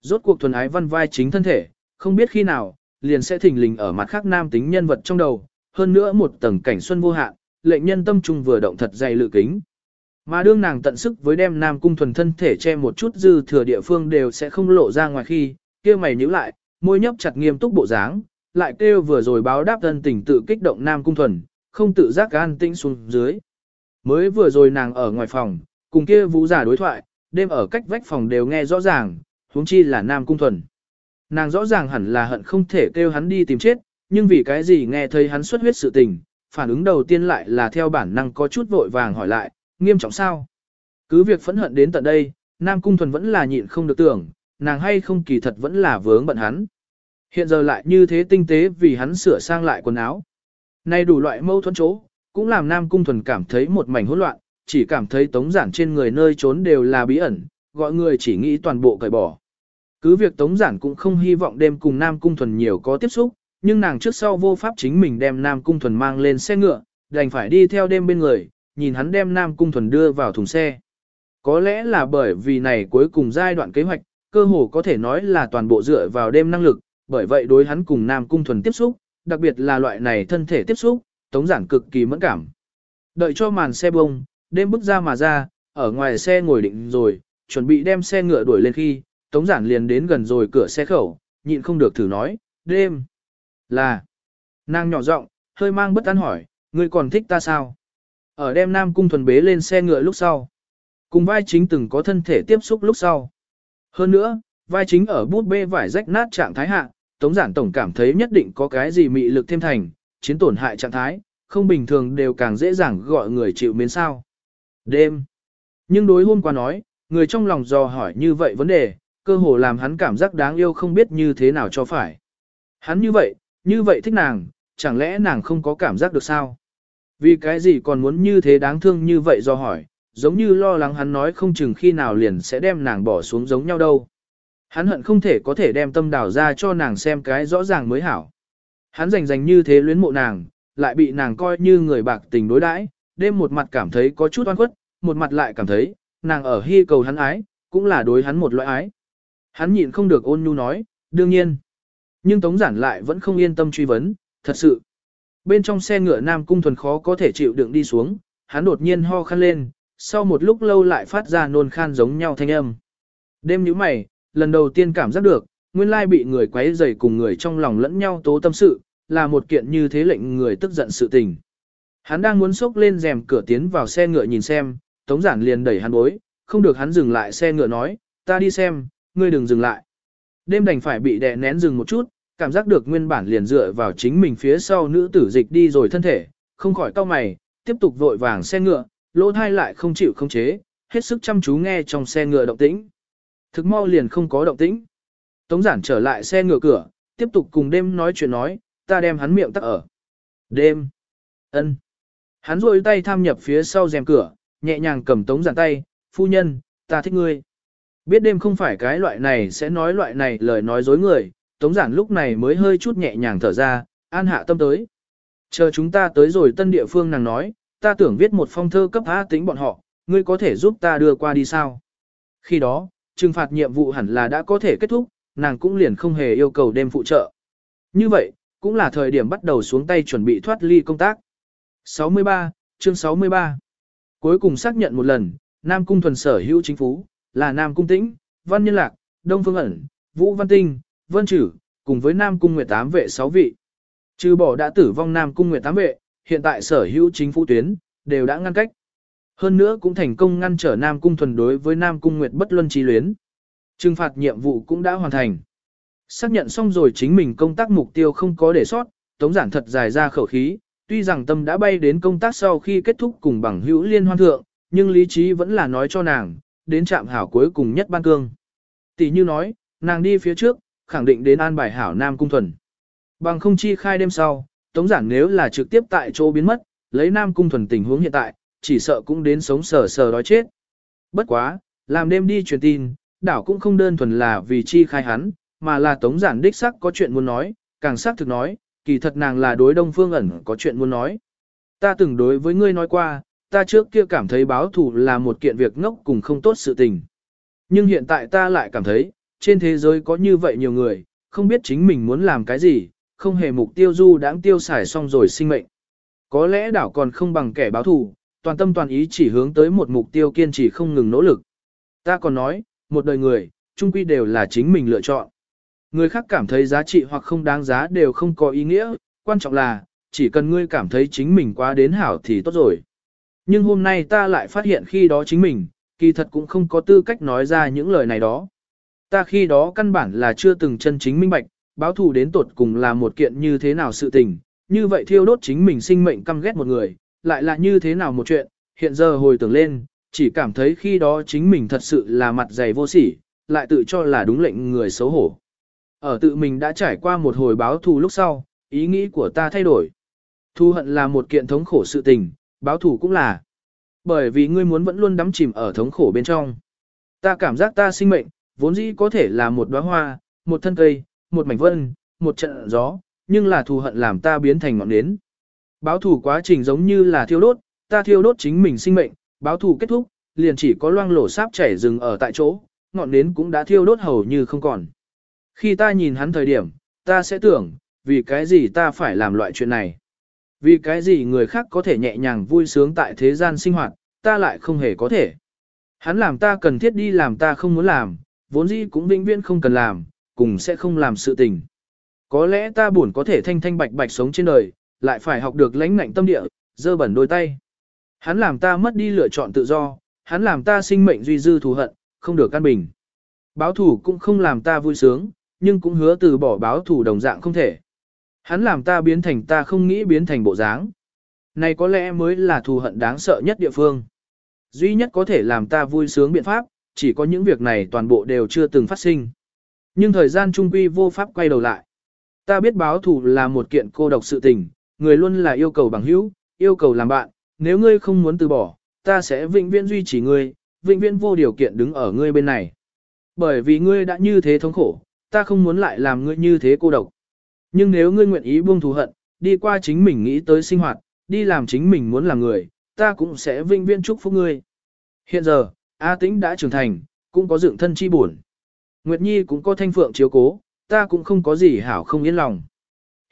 Rốt cuộc thuần ái văn vai chính thân thể, không biết khi nào, liền sẽ thình lình ở mặt khác nam tính nhân vật trong đầu, hơn nữa một tầng cảnh xuân vô hạn, lệnh nhân tâm trung vừa động thật dày lự kính. Mà đương nàng tận sức với đem nam cung thuần thân thể che một chút dư thừa địa phương đều sẽ không lộ ra ngoài khi, kia mày nhíu lại, môi nhấp chặt nghiêm túc bộ dáng, lại kêu vừa rồi báo đáp thân tình tự kích động nam cung thuần, không tự giác an tĩnh xuống dưới. Mới vừa rồi nàng ở ngoài phòng, cùng kia vũ giả đối thoại, đêm ở cách vách phòng đều nghe rõ ràng, huống chi là nam cung thuần. Nàng rõ ràng hẳn là hận không thể kêu hắn đi tìm chết, nhưng vì cái gì nghe thấy hắn xuất huyết sự tình, phản ứng đầu tiên lại là theo bản năng có chút vội vàng hỏi lại, nghiêm trọng sao? Cứ việc phẫn hận đến tận đây, Nam Cung Thuần vẫn là nhịn không được tưởng, nàng hay không kỳ thật vẫn là vướng bận hắn. Hiện giờ lại như thế tinh tế vì hắn sửa sang lại quần áo. Nay đủ loại mâu thuẫn chỗ, cũng làm Nam Cung Thuần cảm thấy một mảnh hỗn loạn, chỉ cảm thấy tống giản trên người nơi trốn đều là bí ẩn, gọi người chỉ nghĩ toàn bộ cởi bỏ. Cứ việc tống giản cũng không hy vọng đêm cùng Nam Cung Thuần nhiều có tiếp xúc, nhưng nàng trước sau vô pháp chính mình đem Nam Cung Thuần mang lên xe ngựa, đành phải đi theo đêm bên người, nhìn hắn đem Nam Cung Thuần đưa vào thùng xe. Có lẽ là bởi vì này cuối cùng giai đoạn kế hoạch, cơ hồ có thể nói là toàn bộ dựa vào đêm năng lực, bởi vậy đối hắn cùng Nam Cung Thuần tiếp xúc, đặc biệt là loại này thân thể tiếp xúc, tống giản cực kỳ mẫn cảm. Đợi cho màn xe bông, đêm bước ra mà ra, ở ngoài xe ngồi định rồi, chuẩn bị đem xe ngựa đuổi lên khi, tống giản liền đến gần rồi cửa xe khẩu, nhịn không được thử nói, đêm. Là, nàng nhỏ giọng, hơi mang bất an hỏi, ngươi còn thích ta sao? Ở đem Nam Cung thuần bế lên xe ngựa lúc sau. Cùng vai chính từng có thân thể tiếp xúc lúc sau. Hơn nữa, vai chính ở bút bê vải rách nát trạng thái hạ, Tống Giản Tổng cảm thấy nhất định có cái gì mị lực thêm thành, chiến tổn hại trạng thái, không bình thường đều càng dễ dàng gọi người chịu miến sao. Đêm. Nhưng đối hôm qua nói, người trong lòng dò hỏi như vậy vấn đề, cơ hồ làm hắn cảm giác đáng yêu không biết như thế nào cho phải. Hắn như vậy, như vậy thích nàng, chẳng lẽ nàng không có cảm giác được sao? Vì cái gì còn muốn như thế đáng thương như vậy do hỏi, giống như lo lắng hắn nói không chừng khi nào liền sẽ đem nàng bỏ xuống giống nhau đâu. Hắn hận không thể có thể đem tâm đảo ra cho nàng xem cái rõ ràng mới hảo. Hắn rành rành như thế luyến mộ nàng, lại bị nàng coi như người bạc tình đối đãi, đêm một mặt cảm thấy có chút oan khuất, một mặt lại cảm thấy, nàng ở hy cầu hắn ái, cũng là đối hắn một loại ái. Hắn nhịn không được ôn nhu nói, đương nhiên. Nhưng Tống Giản lại vẫn không yên tâm truy vấn, thật sự. Bên trong xe ngựa Nam Cung Thuần khó có thể chịu đựng đi xuống, hắn đột nhiên ho khăn lên, sau một lúc lâu lại phát ra nôn khan giống nhau thanh âm. Đêm nhíu mày, lần đầu tiên cảm giác được, nguyên lai bị người quấy rầy cùng người trong lòng lẫn nhau tố tâm sự, là một kiện như thế lệnh người tức giận sự tình. Hắn đang muốn xốc lên rèm cửa tiến vào xe ngựa nhìn xem, Tống Giản liền đẩy hắn bối, không được hắn dừng lại xe ngựa nói, ta đi xem, ngươi đừng dừng lại. Đêm đành phải bị đè nén dừng một chút, cảm giác được nguyên bản liền dựa vào chính mình phía sau nữ tử dịch đi rồi thân thể, không khỏi cau mày, tiếp tục vội vàng xe ngựa, lỗ thai lại không chịu không chế, hết sức chăm chú nghe trong xe ngựa động tĩnh. Thực mau liền không có động tĩnh. Tống giản trở lại xe ngựa cửa, tiếp tục cùng đêm nói chuyện nói, ta đem hắn miệng tắc ở. Đêm. ân. Hắn rôi tay tham nhập phía sau rèm cửa, nhẹ nhàng cầm tống giản tay, phu nhân, ta thích ngươi. Biết đêm không phải cái loại này sẽ nói loại này lời nói dối người, Tống giản lúc này mới hơi chút nhẹ nhàng thở ra, an hạ tâm tới. Chờ chúng ta tới rồi tân địa phương nàng nói, ta tưởng viết một phong thơ cấp A tính bọn họ, ngươi có thể giúp ta đưa qua đi sao? Khi đó, trừng phạt nhiệm vụ hẳn là đã có thể kết thúc, nàng cũng liền không hề yêu cầu đem phụ trợ. Như vậy, cũng là thời điểm bắt đầu xuống tay chuẩn bị thoát ly công tác. 63, chương 63. Cuối cùng xác nhận một lần, Nam Cung thuần sở hữu chính phú, là Nam Cung tĩnh, Văn Nhân Lạc, Đông Phương ẩn, Vũ Văn Tinh, Vân chử, cùng với Nam Cung Nguyệt tám vệ 6 vị. Trừ bỏ đã tử vong Nam Cung Nguyệt tám vệ, hiện tại sở hữu chính phủ tuyến, đều đã ngăn cách. Hơn nữa cũng thành công ngăn trở Nam Cung thuần đối với Nam Cung Nguyệt bất luân trí luyến. Trừng phạt nhiệm vụ cũng đã hoàn thành. Xác nhận xong rồi chính mình công tác mục tiêu không có để sót, Tống Giản thật dài ra khẩu khí, tuy rằng tâm đã bay đến công tác sau khi kết thúc cùng bằng hữu liên hoan thượng, nhưng lý trí vẫn là nói cho nàng, đến trạm hảo cuối cùng nhất ban cương. Tỷ như nói, nàng đi phía trước, khẳng định đến an bài hảo Nam Cung Thuần. Bằng không chi khai đêm sau, Tống Giản nếu là trực tiếp tại chỗ biến mất, lấy Nam Cung Thuần tình huống hiện tại, chỉ sợ cũng đến sống sờ sờ đói chết. Bất quá, làm đêm đi truyền tin, đảo cũng không đơn thuần là vì chi khai hắn, mà là Tống Giản đích xác có chuyện muốn nói, càng xác thực nói, kỳ thật nàng là đối Đông Phương ẩn có chuyện muốn nói. Ta từng đối với ngươi nói qua, ta trước kia cảm thấy báo thù là một kiện việc ngốc cùng không tốt sự tình. Nhưng hiện tại ta lại cảm thấy, trên thế giới có như vậy nhiều người, không biết chính mình muốn làm cái gì, không hề mục tiêu du đãng tiêu xài xong rồi sinh mệnh. Có lẽ đảo còn không bằng kẻ báo thù, toàn tâm toàn ý chỉ hướng tới một mục tiêu kiên trì không ngừng nỗ lực. Ta còn nói, một đời người, chung quy đều là chính mình lựa chọn. Người khác cảm thấy giá trị hoặc không đáng giá đều không có ý nghĩa, quan trọng là, chỉ cần ngươi cảm thấy chính mình quá đến hảo thì tốt rồi. Nhưng hôm nay ta lại phát hiện khi đó chính mình, kỳ thật cũng không có tư cách nói ra những lời này đó. Ta khi đó căn bản là chưa từng chân chính minh bạch, báo thù đến tột cùng là một kiện như thế nào sự tình, như vậy thiêu đốt chính mình sinh mệnh căm ghét một người, lại là như thế nào một chuyện, hiện giờ hồi tưởng lên, chỉ cảm thấy khi đó chính mình thật sự là mặt dày vô sỉ, lại tự cho là đúng lệnh người xấu hổ. Ở tự mình đã trải qua một hồi báo thù lúc sau, ý nghĩ của ta thay đổi. Thu hận là một kiện thống khổ sự tình, báo thù cũng là. Bởi vì ngươi muốn vẫn luôn đắm chìm ở thống khổ bên trong. Ta cảm giác ta sinh mệnh, vốn dĩ có thể là một đóa hoa, một thân cây, một mảnh vân, một trận gió, nhưng là thù hận làm ta biến thành ngọn nến. Báo thù quá trình giống như là thiêu đốt, ta thiêu đốt chính mình sinh mệnh, báo thù kết thúc, liền chỉ có loang lổ sáp chảy rừng ở tại chỗ, ngọn nến cũng đã thiêu đốt hầu như không còn. Khi ta nhìn hắn thời điểm, ta sẽ tưởng, vì cái gì ta phải làm loại chuyện này? Vì cái gì người khác có thể nhẹ nhàng vui sướng tại thế gian sinh hoạt, ta lại không hề có thể. Hắn làm ta cần thiết đi làm ta không muốn làm, vốn dĩ cũng vĩnh viễn không cần làm, cùng sẽ không làm sự tình. Có lẽ ta buồn có thể thanh thanh bạch bạch sống trên đời, lại phải học được lãnh ngạnh tâm địa, dơ bẩn đôi tay. Hắn làm ta mất đi lựa chọn tự do, hắn làm ta sinh mệnh duy dư thù hận, không được căn bình. Báo thủ cũng không làm ta vui sướng, nhưng cũng hứa từ bỏ báo thủ đồng dạng không thể. Hắn làm ta biến thành ta không nghĩ biến thành bộ dáng. Này có lẽ mới là thù hận đáng sợ nhất địa phương. Duy nhất có thể làm ta vui sướng biện pháp, chỉ có những việc này toàn bộ đều chưa từng phát sinh. Nhưng thời gian trung quy vô pháp quay đầu lại. Ta biết báo thù là một kiện cô độc sự tình, người luôn là yêu cầu bằng hữu, yêu cầu làm bạn, nếu ngươi không muốn từ bỏ, ta sẽ vĩnh viễn duy trì ngươi, vĩnh viễn vô điều kiện đứng ở ngươi bên này. Bởi vì ngươi đã như thế thống khổ, ta không muốn lại làm ngươi như thế cô độc. Nhưng nếu ngươi nguyện ý buông thù hận, đi qua chính mình nghĩ tới sinh hoạt, đi làm chính mình muốn làm người, ta cũng sẽ vinh viên chúc phúc ngươi. Hiện giờ, A Tĩnh đã trưởng thành, cũng có dựng thân chi buồn. Nguyệt Nhi cũng có thanh phượng chiếu cố, ta cũng không có gì hảo không yên lòng.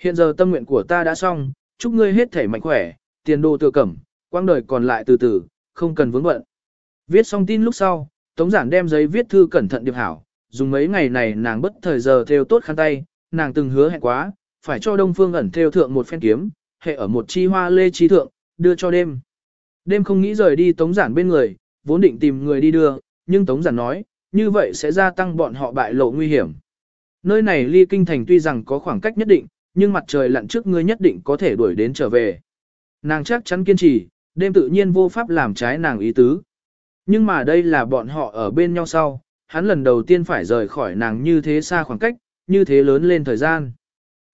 Hiện giờ tâm nguyện của ta đã xong, chúc ngươi hết thể mạnh khỏe, tiền đồ tự cẩm, quang đời còn lại từ từ, không cần vướng bận. Viết xong tin lúc sau, Tống Giản đem giấy viết thư cẩn thận điệp hảo, dùng mấy ngày này nàng bất thời giờ theo tốt khăn tay, nàng từng hứa hẹn quá, phải cho Đông Phương ẩn theo thượng một phen kiếm, hệ ở một chi hoa lê chi thượng, đưa cho đêm. Đêm không nghĩ rời đi Tống Giản bên người, vốn định tìm người đi đưa, nhưng Tống Giản nói, như vậy sẽ gia tăng bọn họ bại lộ nguy hiểm. Nơi này ly kinh thành tuy rằng có khoảng cách nhất định, nhưng mặt trời lặn trước ngươi nhất định có thể đuổi đến trở về. Nàng chắc chắn kiên trì, đêm tự nhiên vô pháp làm trái nàng ý tứ. Nhưng mà đây là bọn họ ở bên nhau sau, hắn lần đầu tiên phải rời khỏi nàng như thế xa khoảng cách, như thế lớn lên thời gian.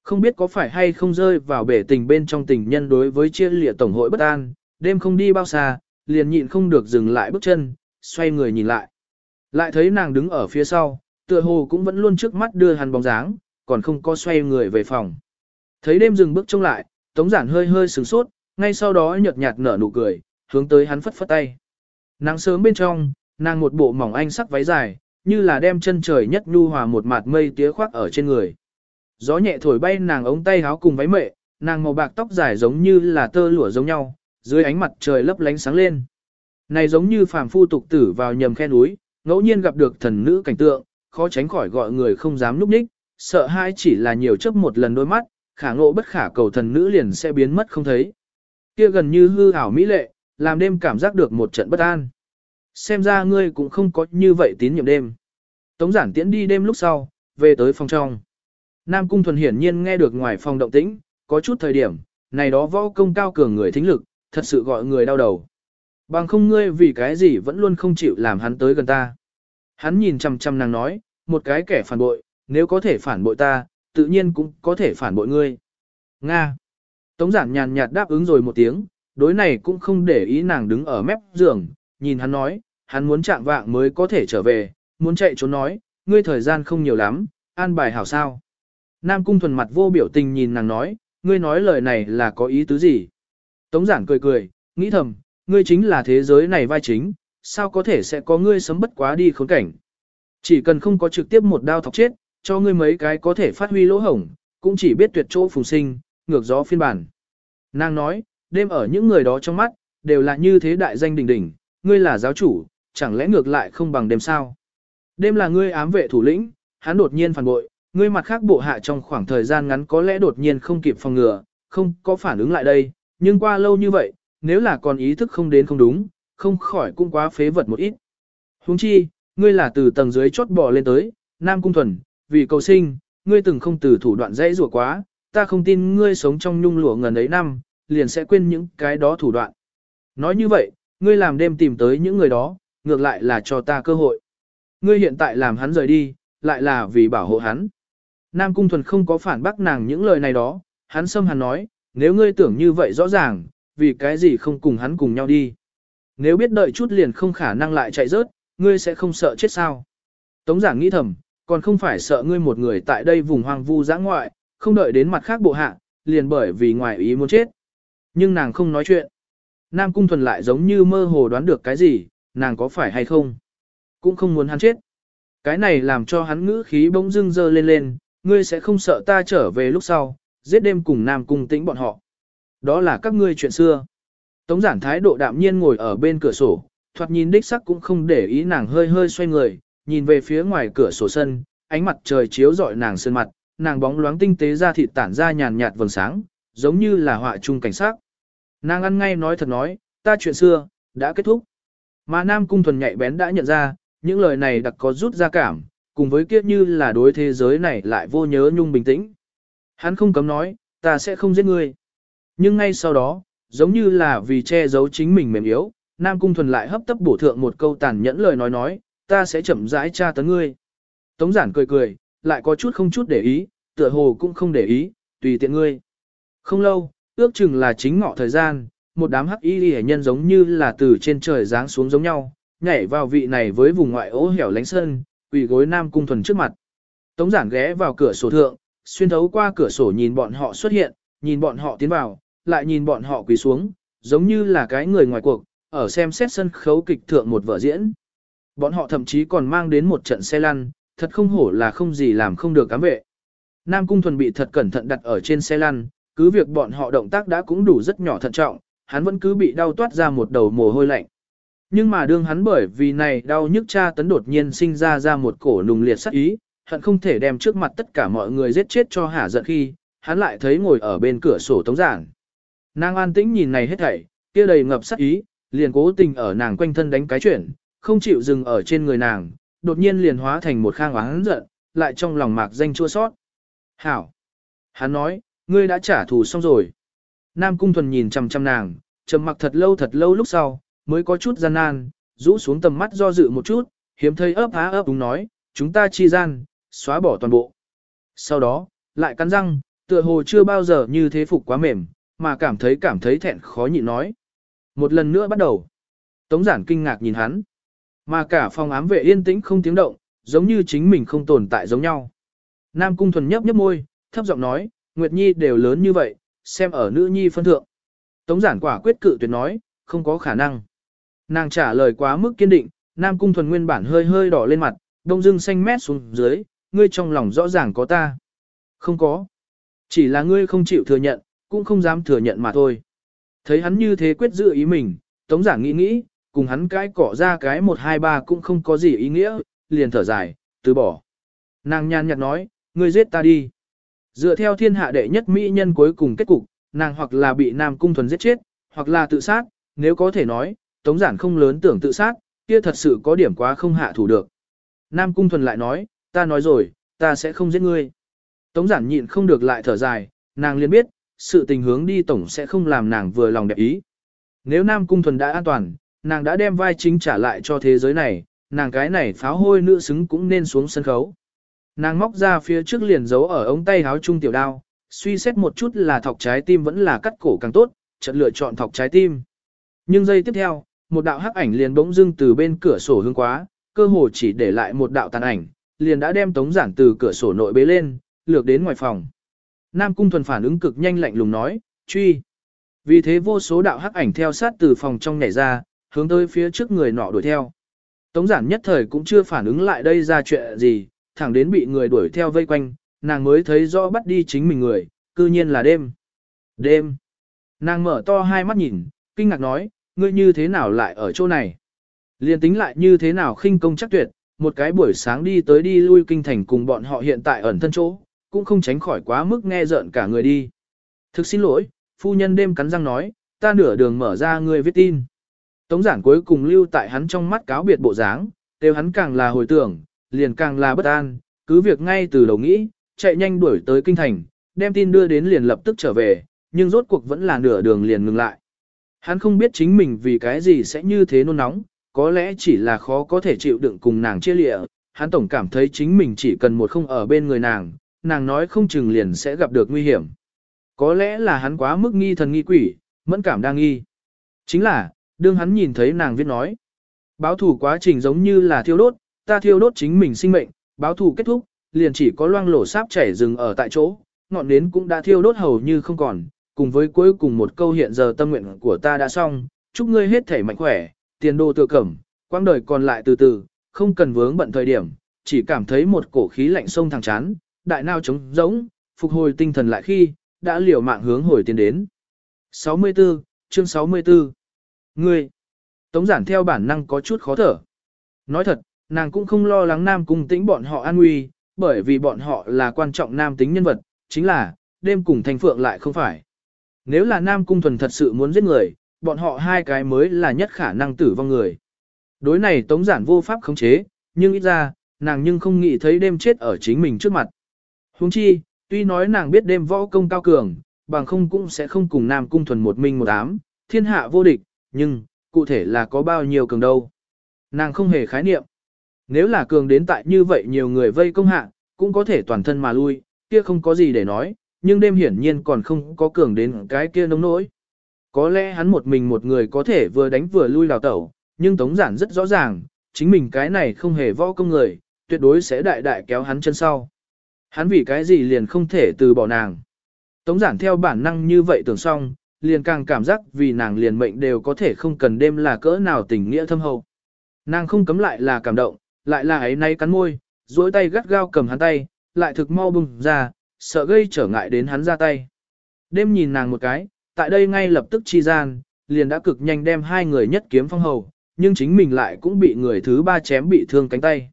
Không biết có phải hay không rơi vào bể tình bên trong tình nhân đối với chia lịa tổng hội bất an, đêm không đi bao xa, liền nhịn không được dừng lại bước chân, xoay người nhìn lại. Lại thấy nàng đứng ở phía sau, tựa hồ cũng vẫn luôn trước mắt đưa hắn bóng dáng, còn không có xoay người về phòng. Thấy đêm dừng bước trông lại, tống giản hơi hơi sửng sốt, ngay sau đó nhợt nhạt nở nụ cười, hướng tới hắn phất phất tay. Nắng sớm bên trong, nàng một bộ mỏng anh sắc váy dài, như là đem chân trời nhất nhu hòa một mạt mây tía khoác ở trên người. Gió nhẹ thổi bay nàng ống tay áo cùng váy mệ, nàng màu bạc tóc dài giống như là tơ lụa giống nhau, dưới ánh mặt trời lấp lánh sáng lên. Này giống như phàm phu tục tử vào nhầm khe núi, ngẫu nhiên gặp được thần nữ cảnh tượng, khó tránh khỏi gọi người không dám núp ních, sợ hai chỉ là nhiều chấp một lần đôi mắt, khả ngộ bất khả cầu thần nữ liền sẽ biến mất không thấy. Kia gần như hư ảo mỹ lệ, làm đêm cảm giác được một trận bất an. Xem ra ngươi cũng không có như vậy tín nhiệm đêm. Tống giản tiễn đi đêm lúc sau, về tới phòng trong. Nam Cung Thuần hiển nhiên nghe được ngoài phòng động tĩnh, có chút thời điểm, này đó võ công cao cường người thính lực, thật sự gọi người đau đầu. Bằng không ngươi vì cái gì vẫn luôn không chịu làm hắn tới gần ta. Hắn nhìn chằm chằm nàng nói, một cái kẻ phản bội, nếu có thể phản bội ta, tự nhiên cũng có thể phản bội ngươi. Nga. Tống giản nhàn nhạt đáp ứng rồi một tiếng, đối này cũng không để ý nàng đứng ở mép giường, nhìn hắn nói, hắn muốn chạm vạng mới có thể trở về, muốn chạy trốn nói, ngươi thời gian không nhiều lắm, an bài hảo sao. Nam cung thuần mặt vô biểu tình nhìn nàng nói, ngươi nói lời này là có ý tứ gì? Tống giản cười cười, nghĩ thầm, ngươi chính là thế giới này vai chính, sao có thể sẽ có ngươi sấm bất quá đi khốn cảnh. Chỉ cần không có trực tiếp một đao thọc chết, cho ngươi mấy cái có thể phát huy lỗ hổng, cũng chỉ biết tuyệt chỗ phùng sinh, ngược gió phiên bản. Nàng nói, đêm ở những người đó trong mắt, đều là như thế đại danh đỉnh đỉnh, ngươi là giáo chủ, chẳng lẽ ngược lại không bằng đêm sao? Đêm là ngươi ám vệ thủ lĩnh, hắn đột nhiên phản bội, ngươi mặt khác bộ hạ trong khoảng thời gian ngắn có lẽ đột nhiên không kịp phòng ngừa, không có phản ứng lại đây, nhưng qua lâu như vậy, nếu là còn ý thức không đến không đúng, không khỏi cũng quá phế vật một ít. Huống chi, ngươi là từ tầng dưới chốt bò lên tới, Nam Cung Thuần, vì cầu sinh, ngươi từng không từ thủ đoạn dễ rủa quá, ta không tin ngươi sống trong nhung lụa ngần ấy năm, liền sẽ quên những cái đó thủ đoạn. Nói như vậy, ngươi làm đêm tìm tới những người đó, ngược lại là cho ta cơ hội. Ngươi hiện tại làm hắn rời đi, lại là vì bảo hộ hắn. Nam Cung Thuần không có phản bác nàng những lời này đó, hắn xâm hắn nói, nếu ngươi tưởng như vậy rõ ràng, vì cái gì không cùng hắn cùng nhau đi. Nếu biết đợi chút liền không khả năng lại chạy rớt, ngươi sẽ không sợ chết sao. Tống giảng nghĩ thầm, còn không phải sợ ngươi một người tại đây vùng hoang vu giã ngoại, không đợi đến mặt khác bộ hạ, liền bởi vì ngoài ý muốn chết. Nhưng nàng không nói chuyện. Nam Cung Thuần lại giống như mơ hồ đoán được cái gì, nàng có phải hay không. Cũng không muốn hắn chết. Cái này làm cho hắn ngữ khí bỗng dưng dơ lên lên, ngươi sẽ không sợ ta trở về lúc sau, giết đêm cùng Nam Cung tĩnh bọn họ. Đó là các ngươi chuyện xưa. Tống giản thái độ đạm nhiên ngồi ở bên cửa sổ, thoạt nhìn đích sắc cũng không để ý nàng hơi hơi xoay người, nhìn về phía ngoài cửa sổ sân, ánh mặt trời chiếu rọi nàng sơn mặt, nàng bóng loáng tinh tế ra thịt tản ra nhàn nhạt vầng sáng, giống như là họa trung cảnh sắc. Nàng ăn ngay nói thật nói, ta chuyện xưa, đã kết thúc. Mà Nam Cung Thuần nhạy bén đã nhận ra, những lời này đặc có rút ra cảm, cùng với kiếp như là đối thế giới này lại vô nhớ nhung bình tĩnh. Hắn không cấm nói, ta sẽ không giết ngươi. Nhưng ngay sau đó, giống như là vì che giấu chính mình mềm yếu, Nam Cung Thuần lại hấp tấp bổ thượng một câu tàn nhẫn lời nói nói, ta sẽ chậm rãi tra tấn ngươi. Tống giản cười cười, lại có chút không chút để ý, tựa hồ cũng không để ý, tùy tiện ngươi. Không lâu, ước chừng là chính ngọ thời gian, một đám hắc y hệ nhân giống như là từ trên trời giáng xuống giống nhau, nhảy vào vị này với vùng ngoại ố hẻo lánh sơn, quỳ gối Nam Cung Thuần trước mặt. Tống giản ghé vào cửa sổ thượng, xuyên thấu qua cửa sổ nhìn bọn họ xuất hiện, nhìn bọn họ tiến vào, lại nhìn bọn họ quỳ xuống, giống như là cái người ngoài cuộc, ở xem xét sân khấu kịch thượng một vở diễn. Bọn họ thậm chí còn mang đến một trận xe lăn, thật không hổ là không gì làm không được cám vệ. Nam Cung Thuần bị thật cẩn thận đặt ở trên xe lăn, cứ việc bọn họ động tác đã cũng đủ rất nhỏ thận trọng, hắn vẫn cứ bị đau toát ra một đầu mồ hôi lạnh. Nhưng mà đương hắn bởi vì này đau nhức cha tấn đột nhiên sinh ra ra một cổ nùng liệt sắc ý, hận không thể đem trước mặt tất cả mọi người giết chết cho hả giận khi, hắn lại thấy ngồi ở bên cửa sổ tống giảng. Nàng an tĩnh nhìn này hết thảy, kia đầy ngập sắc ý, liền cố tình ở nàng quanh thân đánh cái chuyển, không chịu dừng ở trên người nàng, đột nhiên liền hóa thành một khang oán giận, lại trong lòng mạc danh chua sót. Hảo! Hắn nói, ngươi đã trả thù xong rồi. Nam Cung Thuần nhìn chằm chằm nàng, trầm mặc thật lâu thật lâu lúc sau, mới có chút gian nan, rũ xuống tầm mắt do dự một chút, hiếm thấy ấp há ấp đúng nói, chúng ta chi gian, xóa bỏ toàn bộ. Sau đó, lại cắn răng, tựa hồ chưa bao giờ như thế phục quá mềm, mà cảm thấy cảm thấy thẹn khó nhịn nói. Một lần nữa bắt đầu. Tống giản kinh ngạc nhìn hắn. Mà cả phòng ám vệ yên tĩnh không tiếng động, giống như chính mình không tồn tại giống nhau. Nam cung thuần nhấp nhấp môi, thấp giọng nói, Nguyệt Nhi đều lớn như vậy, xem ở nữ nhi phân thượng. Tống giản quả quyết cự tuyệt nói, không có khả năng. Nàng trả lời quá mức kiên định, Nam cung thuần nguyên bản hơi hơi đỏ lên mặt, đông dưng xanh mét xuống dưới, ngươi trong lòng rõ ràng có ta. Không có. Chỉ là ngươi không chịu thừa nhận, cũng không dám thừa nhận mà thôi. Thấy hắn như thế quyết giữ ý mình, Tống giản nghĩ nghĩ, cùng hắn cái cỏ ra cái 123 cũng không có gì ý nghĩa, liền thở dài, từ bỏ. Nàng nhàn nhạt nói, ngươi giết ta đi. Dựa theo thiên hạ đệ nhất mỹ nhân cuối cùng kết cục, nàng hoặc là bị Nam Cung Thuần giết chết, hoặc là tự sát, nếu có thể nói, Tống Giản không lớn tưởng tự sát, kia thật sự có điểm quá không hạ thủ được. Nam Cung Thuần lại nói, ta nói rồi, ta sẽ không giết ngươi. Tống Giản nhịn không được lại thở dài, nàng liền biết, sự tình hướng đi tổng sẽ không làm nàng vừa lòng đẹp ý. Nếu Nam Cung Thuần đã an toàn, nàng đã đem vai chính trả lại cho thế giới này, nàng cái này pháo hôi nữ xứng cũng nên xuống sân khấu. Nàng móc ra phía trước liền giấu ở ống tay háo trung tiểu đao, suy xét một chút là thọc trái tim vẫn là cắt cổ càng tốt, chợt lựa chọn thọc trái tim. Nhưng giây tiếp theo, một đạo hắc ảnh liền bỗng dưng từ bên cửa sổ hướng quá, cơ hồ chỉ để lại một đạo tàn ảnh, liền đã đem tống giản từ cửa sổ nội bế lên, lược đến ngoài phòng. Nam cung thuần phản ứng cực nhanh lạnh lùng nói, truy. Vì thế vô số đạo hắc ảnh theo sát từ phòng trong nhảy ra, hướng tới phía trước người nọ đuổi theo. Tống giản nhất thời cũng chưa phản ứng lại đây ra chuyện gì, thẳng đến bị người đuổi theo vây quanh, nàng mới thấy rõ bắt đi chính mình người, cư nhiên là đêm. Đêm. Nàng mở to hai mắt nhìn, kinh ngạc nói, ngươi như thế nào lại ở chỗ này? Liên tính lại như thế nào khinh công chắc tuyệt, một cái buổi sáng đi tới đi lui kinh thành cùng bọn họ hiện tại ẩn thân chỗ, cũng không tránh khỏi quá mức nghe rợn cả người đi. Thực xin lỗi, phu nhân đêm cắn răng nói, ta nửa đường mở ra ngươi viết tin. Tống giản cuối cùng lưu tại hắn trong mắt cáo biệt bộ dáng, đều hắn càng là hồi tưởng, liền càng là bất an, cứ việc ngay từ đầu nghĩ, chạy nhanh đuổi tới kinh thành, đem tin đưa đến liền lập tức trở về, nhưng rốt cuộc vẫn là nửa đường liền ngừng lại. Hắn không biết chính mình vì cái gì sẽ như thế nôn nóng, có lẽ chỉ là khó có thể chịu đựng cùng nàng chia lịa, hắn tổng cảm thấy chính mình chỉ cần một không ở bên người nàng, nàng nói không chừng liền sẽ gặp được nguy hiểm. Có lẽ là hắn quá mức nghi thần nghi quỷ, mẫn cảm đang nghi. Chính là, đương hắn nhìn thấy nàng viết nói. Báo thủ quá trình giống như là thiêu đốt, ta thiêu đốt chính mình sinh mệnh, báo thủ kết thúc, liền chỉ có loang lổ sáp chảy rừng ở tại chỗ, ngọn nến cũng đã thiêu đốt hầu như không còn, cùng với cuối cùng một câu hiện giờ tâm nguyện của ta đã xong, chúc ngươi hết thể mạnh khỏe, tiền đồ tự cẩm, quãng đời còn lại từ từ, không cần vướng bận thời điểm, chỉ cảm thấy một cổ khí lạnh sông thẳng chán, đại nao trống rỗng, phục hồi tinh thần lại khi, đã liều mạng hướng hồi tiến đến. 64, chương 64 Ngươi, Tống giản theo bản năng có chút khó thở. Nói thật, nàng cũng không lo lắng nam cung tĩnh bọn họ an nguy, bởi vì bọn họ là quan trọng nam tính nhân vật, chính là, đêm cùng thành phượng lại không phải. Nếu là nam cung thuần thật sự muốn giết người, bọn họ hai cái mới là nhất khả năng tử vong người. Đối này tống giản vô pháp khống chế, nhưng ít ra, nàng nhưng không nghĩ thấy đêm chết ở chính mình trước mặt. Huống chi, tuy nói nàng biết đêm võ công cao cường, bằng không cũng sẽ không cùng nam cung thuần một mình một ám, thiên hạ vô địch, nhưng, cụ thể là có bao nhiêu cường đâu. Nàng không hề khái niệm. Nếu là cường đến tại như vậy nhiều người vây công hạ, cũng có thể toàn thân mà lui, kia không có gì để nói, nhưng đêm hiển nhiên còn không có cường đến cái kia nông nỗi. Có lẽ hắn một mình một người có thể vừa đánh vừa lui đào tẩu, nhưng Tống Giản rất rõ ràng, chính mình cái này không hề võ công người, tuyệt đối sẽ đại đại kéo hắn chân sau. Hắn vì cái gì liền không thể từ bỏ nàng. Tống Giản theo bản năng như vậy tưởng xong, liền càng cảm giác vì nàng liền mệnh đều có thể không cần đêm là cỡ nào tình nghĩa thâm hậu. Nàng không cấm lại là cảm động, lại là ấy nay cắn môi, duỗi tay gắt gao cầm hắn tay, lại thực mau bùng ra, sợ gây trở ngại đến hắn ra tay. Đêm nhìn nàng một cái, tại đây ngay lập tức chi gian, liền đã cực nhanh đem hai người nhất kiếm phong hầu, nhưng chính mình lại cũng bị người thứ ba chém bị thương cánh tay.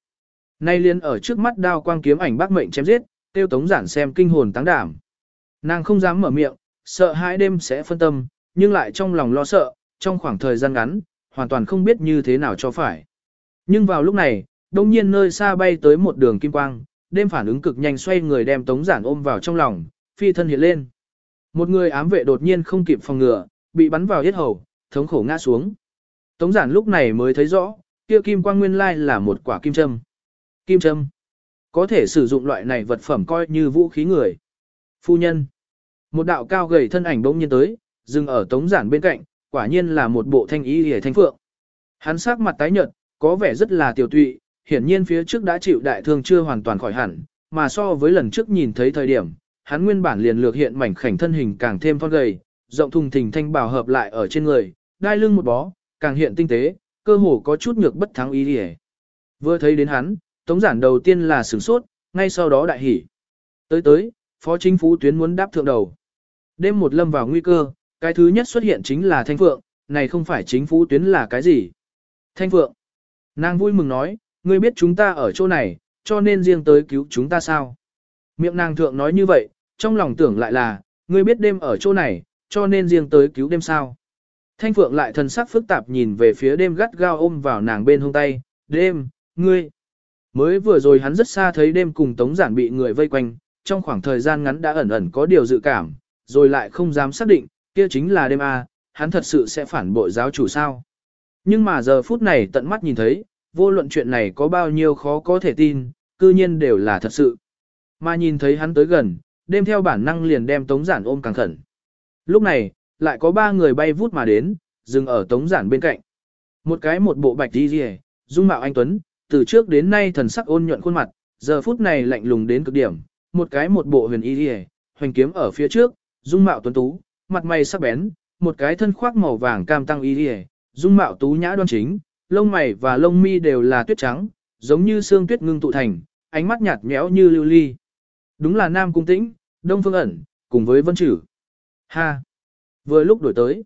Nay liền ở trước mắt đao quang kiếm ảnh bác mệnh chém giết, tiêu tống giản xem kinh hồn táng đảm. Nàng không dám mở miệng, sợ hai đêm sẽ phân tâm, nhưng lại trong lòng lo sợ, trong khoảng thời gian ngắn, hoàn toàn không biết như thế nào cho phải. Nhưng vào lúc này, đông nhiên nơi xa bay tới một đường kim quang, đêm phản ứng cực nhanh xoay người đem tống giản ôm vào trong lòng, phi thân hiện lên. Một người ám vệ đột nhiên không kịp phòng ngừa, bị bắn vào hết hầu, thống khổ ngã xuống. Tống giản lúc này mới thấy rõ, kia kim quang nguyên lai là một quả kim châm. Kim châm. Có thể sử dụng loại này vật phẩm coi như vũ khí người. Phu nhân. Một đạo cao gầy thân ảnh bỗng nhiên tới, dừng ở tống giản bên cạnh, quả nhiên là một bộ thanh y hề thanh phượng. Hắn sắc mặt tái nhợt, có vẻ rất là tiểu tụy, hiển nhiên phía trước đã chịu đại thương chưa hoàn toàn khỏi hẳn, mà so với lần trước nhìn thấy thời điểm, hắn nguyên bản liền lược hiện mảnh khảnh thân hình càng thêm thon gầy, rộng thùng thình thanh bào hợp lại ở trên người, đai lưng một bó, càng hiện tinh tế, cơ hồ có chút nhược bất thắng ý đi Vừa thấy đến hắn, tống giản đầu tiên là sửng sốt, ngay sau đó đại hỉ. Tới tới, phó chính phủ tuyến muốn đáp thượng đầu. Đêm một lâm vào nguy cơ, cái thứ nhất xuất hiện chính là thanh phượng, này không phải chính phủ tuyến là cái gì. Thanh Phượng. Nàng vui mừng nói, ngươi biết chúng ta ở chỗ này, cho nên riêng tới cứu chúng ta sao? Miệng nàng thượng nói như vậy, trong lòng tưởng lại là, ngươi biết đêm ở chỗ này, cho nên riêng tới cứu đêm sao? Thanh Phượng lại thần sắc phức tạp nhìn về phía đêm gắt gao ôm vào nàng bên hông tay, đêm, ngươi. Mới vừa rồi hắn rất xa thấy đêm cùng tống giản bị người vây quanh, trong khoảng thời gian ngắn đã ẩn ẩn có điều dự cảm, rồi lại không dám xác định, kia chính là đêm A, hắn thật sự sẽ phản bội giáo chủ sao. Nhưng mà giờ phút này tận mắt nhìn thấy, vô luận chuyện này có bao nhiêu khó có thể tin, cư nhiên đều là thật sự. Mà nhìn thấy hắn tới gần, đêm theo bản năng liền đem tống giản ôm càng khẩn. Lúc này, lại có ba người bay vút mà đến, dừng ở tống giản bên cạnh. Một cái một bộ bạch đi rìa, dung mạo anh Tuấn, từ trước đến nay thần sắc ôn nhuận khuôn mặt, giờ phút này lạnh lùng đến cực điểm, một cái một bộ huyền y rìa, hoành kiếm ở phía trước, dung mạo tuấn tú, mặt mày sắc bén, một cái thân khoác màu vàng cam tăng y rìa, dung mạo tú nhã đoan chính, lông mày và lông mi đều là tuyết trắng, giống như xương tuyết ngưng tụ thành, ánh mắt nhạt nhẽo như lưu ly. Đúng là Nam Cung Tĩnh, Đông Phương ẩn, cùng với Vân Trử. Ha! Vừa lúc đổi tới.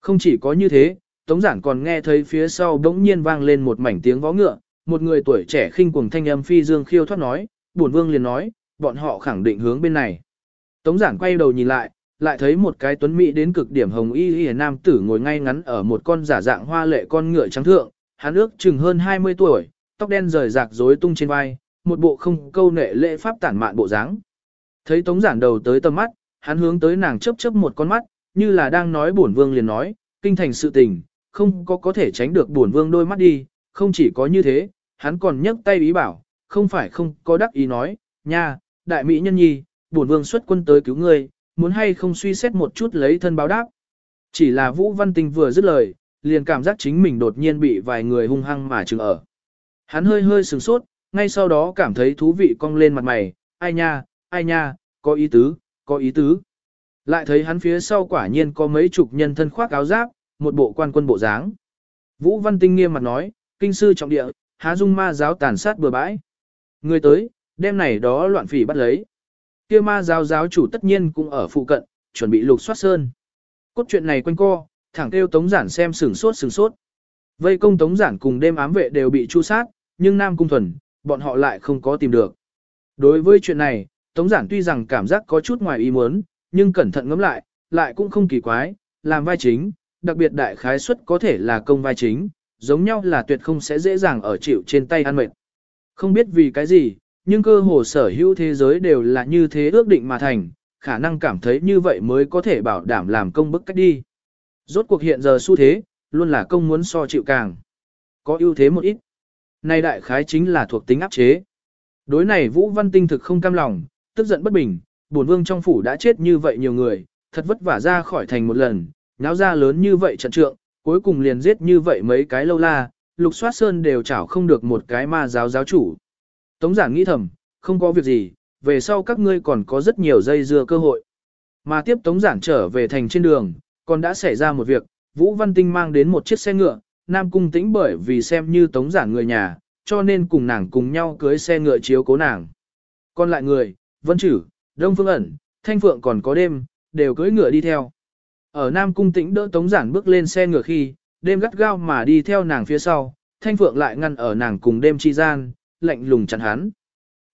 Không chỉ có như thế, Tống Giản còn nghe thấy phía sau đống nhiên vang lên một mảnh tiếng vó ngựa, một người tuổi trẻ khinh cuồng thanh âm phi dương khiêu thoát nói, bổn vương liền nói, bọn họ khẳng định hướng bên này. Tống Giản quay đầu nhìn lại, lại thấy một cái tuấn mỹ đến cực điểm hồng y y nam tử ngồi ngay ngắn ở một con giả dạng hoa lệ con ngựa trắng thượng, hắn ước chừng hơn 20 tuổi, tóc đen rời rạc rối tung trên vai, một bộ không câu nệ lễ pháp tản mạn bộ dáng. Thấy Tống Giản đầu tới tầm mắt, hắn hướng tới nàng chớp chớp một con mắt, như là đang nói bổn vương liền nói, kinh thành sự tình, không có có thể tránh được bổn vương đôi mắt đi, không chỉ có như thế, hắn còn nhấc tay ý bảo, không phải không có đắc ý nói, nha, đại mỹ nhân nhi, bổn vương xuất quân tới cứu ngươi, muốn hay không suy xét một chút lấy thân báo đáp. Chỉ là Vũ Văn Tinh vừa dứt lời, liền cảm giác chính mình đột nhiên bị vài người hung hăng mà chừng ở. Hắn hơi hơi sừng sốt, ngay sau đó cảm thấy thú vị cong lên mặt mày, ai nha, ai nha, có ý tứ, có ý tứ. Lại thấy hắn phía sau quả nhiên có mấy chục nhân thân khoác áo giáp, một bộ quan quân bộ dáng. Vũ Văn Tinh nghiêm mặt nói, kinh sư trọng địa, há dung ma giáo tàn sát bừa bãi. Người tới, đêm này đó loạn phỉ bắt lấy. kia ma giáo giáo chủ tất nhiên cũng ở phụ cận, chuẩn bị lục soát sơn. Cốt truyện này quanh co, thẳng kêu tống giản xem sừng sốt sừng sốt. Vây công tống giản cùng đêm ám vệ đều bị tru sát, nhưng Nam Cung Thuần, bọn họ lại không có tìm được. Đối với chuyện này, tống giản tuy rằng cảm giác có chút ngoài ý muốn, nhưng cẩn thận ngẫm lại, lại cũng không kỳ quái, làm vai chính, đặc biệt đại khái suất có thể là công vai chính, giống nhau là tuyệt không sẽ dễ dàng ở chịu trên tay ăn mệt. Không biết vì cái gì, nhưng cơ hồ sở hữu thế giới đều là như thế ước định mà thành, khả năng cảm thấy như vậy mới có thể bảo đảm làm công bức cách đi. Rốt cuộc hiện giờ xu thế, luôn là công muốn so chịu càng. Có ưu thế một ít. Này đại khái chính là thuộc tính áp chế. Đối này Vũ Văn Tinh thực không cam lòng, tức giận bất bình, bổn vương trong phủ đã chết như vậy nhiều người, thật vất vả ra khỏi thành một lần, náo ra lớn như vậy trận trượng, cuối cùng liền giết như vậy mấy cái lâu la, lục soát sơn đều chảo không được một cái ma giáo giáo chủ. Tống giảng nghĩ thầm, không có việc gì, về sau các ngươi còn có rất nhiều dây dưa cơ hội. Mà tiếp tống giảng trở về thành trên đường, còn đã xảy ra một việc, Vũ Văn Tinh mang đến một chiếc xe ngựa, Nam Cung tĩnh bởi vì xem như tống giảng người nhà, cho nên cùng nàng cùng nhau cưới xe ngựa chiếu cố nàng. Còn lại người, Vân Chử, Đông Phương ẩn, Thanh Phượng còn có đêm, đều cưỡi ngựa đi theo. Ở Nam Cung Tĩnh đỡ Tống Giản bước lên xe ngựa khi, đêm gắt gao mà đi theo nàng phía sau, Thanh Phượng lại ngăn ở nàng cùng đêm chi gian, lạnh lùng chặn hắn.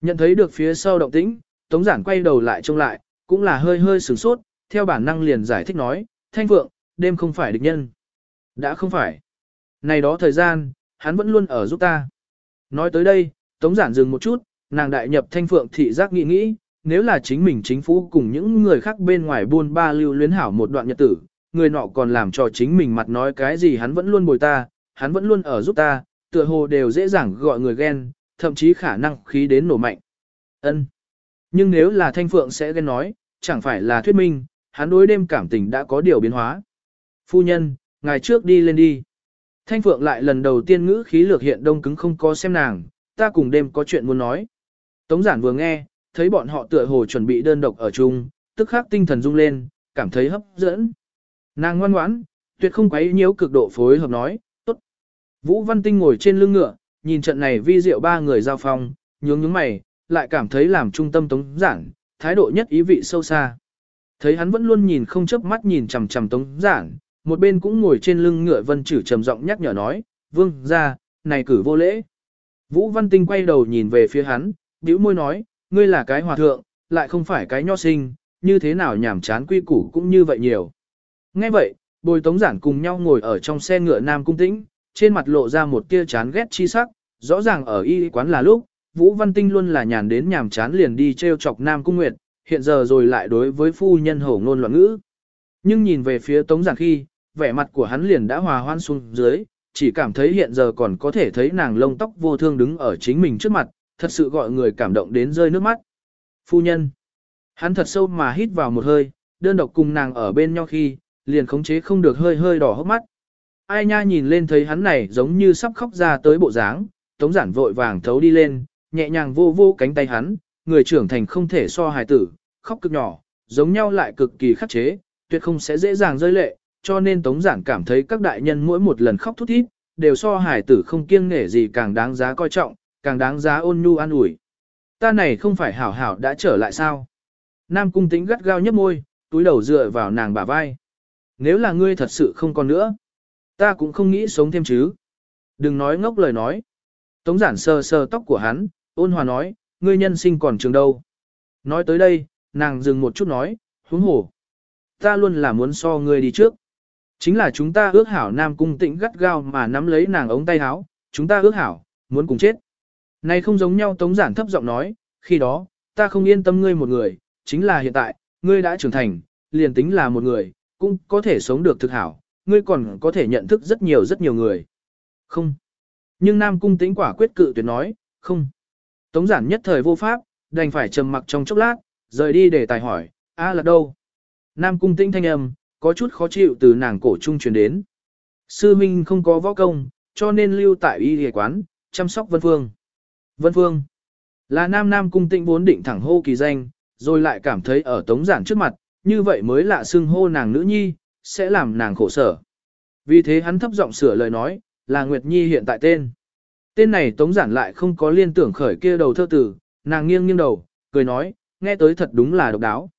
Nhận thấy được phía sau động tĩnh, Tống Giản quay đầu lại trông lại, cũng là hơi hơi sửng sốt, theo bản năng liền giải thích nói, Thanh Phượng, đêm không phải địch nhân. Đã không phải. Này đó thời gian, hắn vẫn luôn ở giúp ta. Nói tới đây, Tống Giản dừng một chút, nàng đại nhập Thanh Phượng thị giác nghĩ nghĩ, nếu là chính mình chính phủ cùng những người khác bên ngoài buôn ba lưu luyến hảo một đoạn nhật tử, người nọ còn làm cho chính mình mặt nói cái gì hắn vẫn luôn bồi ta, hắn vẫn luôn ở giúp ta, tựa hồ đều dễ dàng gọi người ghen, thậm chí khả năng khí đến nổ mạnh. Ân. Nhưng nếu là Thanh Phượng sẽ ghen nói, chẳng phải là thuyết minh, hắn đối đêm cảm tình đã có điều biến hóa. Phu nhân, ngày trước đi lên đi. Thanh Phượng lại lần đầu tiên ngữ khí lược hiện đông cứng không có xem nàng, ta cùng đêm có chuyện muốn nói. Tống giản vừa nghe, thấy bọn họ tựa hồ chuẩn bị đơn độc ở chung, tức khắc tinh thần rung lên, cảm thấy hấp dẫn. Nàng ngoan ngoãn, tuyệt không quấy nhiễu cực độ phối hợp nói, tốt. Vũ Văn Tinh ngồi trên lưng ngựa, nhìn trận này vi diệu ba người giao phong, nhướng nhướng mày, lại cảm thấy làm trung tâm tống giảng, thái độ nhất ý vị sâu xa. Thấy hắn vẫn luôn nhìn không chớp mắt nhìn chằm chằm tống giảng, một bên cũng ngồi trên lưng ngựa vân chử trầm giọng nhắc nhở nói, vương ra, này cử vô lễ. Vũ Văn Tinh quay đầu nhìn về phía hắn, bĩu môi nói, ngươi là cái hòa thượng, lại không phải cái nho sinh, như thế nào nhảm chán quy củ cũng như vậy nhiều. Nghe vậy, bồi tống giản cùng nhau ngồi ở trong xe ngựa Nam Cung Tĩnh, trên mặt lộ ra một tia chán ghét chi sắc, rõ ràng ở y quán là lúc, Vũ Văn Tinh luôn là nhàn đến nhàm chán liền đi treo chọc Nam Cung Nguyệt, hiện giờ rồi lại đối với phu nhân hổ ngôn loạn ngữ. Nhưng nhìn về phía tống giản khi, vẻ mặt của hắn liền đã hòa hoan xuống dưới, chỉ cảm thấy hiện giờ còn có thể thấy nàng lông tóc vô thương đứng ở chính mình trước mặt, thật sự gọi người cảm động đến rơi nước mắt. Phu nhân. Hắn thật sâu mà hít vào một hơi, đơn độc cùng nàng ở bên nhau khi, liền khống chế không được hơi hơi đỏ hốc mắt. Ai nha nhìn lên thấy hắn này giống như sắp khóc ra tới bộ dáng, tống giản vội vàng thấu đi lên, nhẹ nhàng vô vô cánh tay hắn, người trưởng thành không thể so hài tử, khóc cực nhỏ, giống nhau lại cực kỳ khắc chế, tuyệt không sẽ dễ dàng rơi lệ, cho nên tống giản cảm thấy các đại nhân mỗi một lần khóc thút thít, đều so hài tử không kiêng nể gì càng đáng giá coi trọng, càng đáng giá ôn nhu an ủi. Ta này không phải hảo hảo đã trở lại sao? Nam cung tính gắt gao nhấp môi, túi đầu dựa vào nàng bả vai. Nếu là ngươi thật sự không còn nữa, ta cũng không nghĩ sống thêm chứ. Đừng nói ngốc lời nói. Tống giản sờ sờ tóc của hắn, ôn hòa nói, ngươi nhân sinh còn trường đâu. Nói tới đây, nàng dừng một chút nói, huống hồ. Ta luôn là muốn so ngươi đi trước. Chính là chúng ta ước hảo Nam Cung tĩnh gắt gao mà nắm lấy nàng ống tay áo, chúng ta ước hảo, muốn cùng chết. Này không giống nhau Tống Giản thấp giọng nói, khi đó, ta không yên tâm ngươi một người, chính là hiện tại, ngươi đã trưởng thành, liền tính là một người, cũng có thể sống được thực hảo, ngươi còn có thể nhận thức rất nhiều rất nhiều người. Không. Nhưng Nam Cung tĩnh quả quyết cự tuyệt nói, không. Tống Giản nhất thời vô pháp, đành phải trầm mặc trong chốc lát, rời đi để tài hỏi, a là đâu? Nam Cung tĩnh thanh âm, có chút khó chịu từ nàng cổ trung truyền đến. Sư Minh không có võ công, cho nên lưu tại y y quán, chăm sóc Vân Phương. Vân Phương là nam nam cung tĩnh vốn định thẳng hô kỳ danh, rồi lại cảm thấy ở tống giản trước mặt, như vậy mới lạ xưng hô nàng nữ nhi, sẽ làm nàng khổ sở. Vì thế hắn thấp giọng sửa lời nói, là Nguyệt Nhi hiện tại tên. Tên này tống giản lại không có liên tưởng khởi kia đầu thơ tử, nàng nghiêng nghiêng đầu, cười nói, nghe tới thật đúng là độc đáo.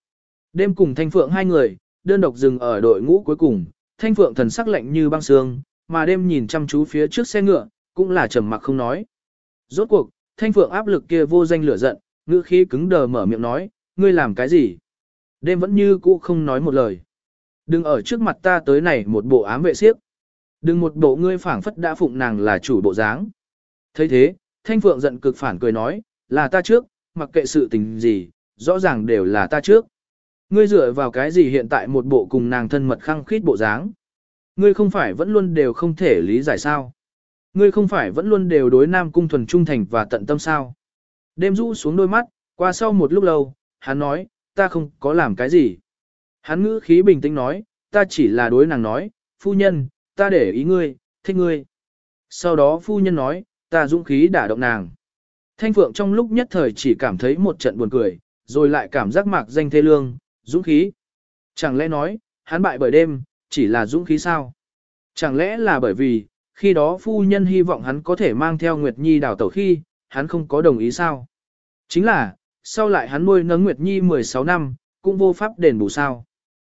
Đêm cùng thanh phượng hai người, đơn độc dừng ở đội ngũ cuối cùng, thanh phượng thần sắc lạnh như băng sương, mà đêm nhìn chăm chú phía trước xe ngựa, cũng là trầm mặc không nói. Rốt cuộc, thanh phượng áp lực kia vô danh lửa giận, ngữ khí cứng đờ mở miệng nói, ngươi làm cái gì? Đêm vẫn như cũ không nói một lời. Đừng ở trước mặt ta tới này một bộ ám vệ siếp. Đừng một bộ ngươi phảng phất đã phụng nàng là chủ bộ dáng. thấy thế, thanh phượng giận cực phản cười nói, là ta trước, mặc kệ sự tình gì, rõ ràng đều là ta trước. Ngươi dựa vào cái gì hiện tại một bộ cùng nàng thân mật khăng khít bộ dáng? Ngươi không phải vẫn luôn đều không thể lý giải sao? Ngươi không phải vẫn luôn đều đối Nam Cung thuần trung thành và tận tâm sao? Đêm rũ xuống đôi mắt, qua sau một lúc lâu, hắn nói, ta không có làm cái gì. Hắn ngữ khí bình tĩnh nói, ta chỉ là đối nàng nói, phu nhân, ta để ý ngươi, thích ngươi. Sau đó phu nhân nói, ta dũng khí đả động nàng. Thanh Phượng trong lúc nhất thời chỉ cảm thấy một trận buồn cười, rồi lại cảm giác mạc danh thê lương, dũng khí. Chẳng lẽ nói, hắn bại bởi đêm, chỉ là dũng khí sao? Chẳng lẽ là bởi vì, khi đó phu nhân hy vọng hắn có thể mang theo Nguyệt Nhi đào tẩu khi, hắn không có đồng ý sao? Chính là, sau lại hắn nuôi nấng Nguyệt Nhi 16 năm, cũng vô pháp đền bù sao?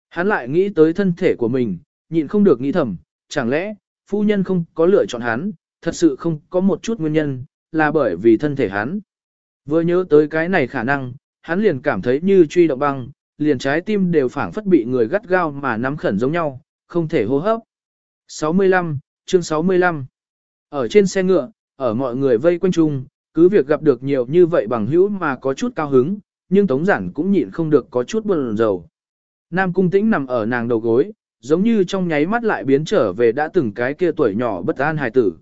Hắn lại nghĩ tới thân thể của mình, nhịn không được nghĩ thầm, chẳng lẽ, phu nhân không có lựa chọn hắn, thật sự không có một chút nguyên nhân, là bởi vì thân thể hắn. Vừa nhớ tới cái này khả năng, hắn liền cảm thấy như truy động băng, liền trái tim đều phảng phất bị người gắt gao mà nắm khẩn giống nhau, không thể hô hấp. 65, chương 65 Ở trên xe ngựa, ở mọi người vây quanh chung, cứ việc gặp được nhiều như vậy bằng hữu mà có chút cao hứng, nhưng Tống Giản cũng nhịn không được có chút buồn rầu. Nam Cung Tĩnh nằm ở nàng đầu gối, giống như trong nháy mắt lại biến trở về đã từng cái kia tuổi nhỏ bất an hài tử.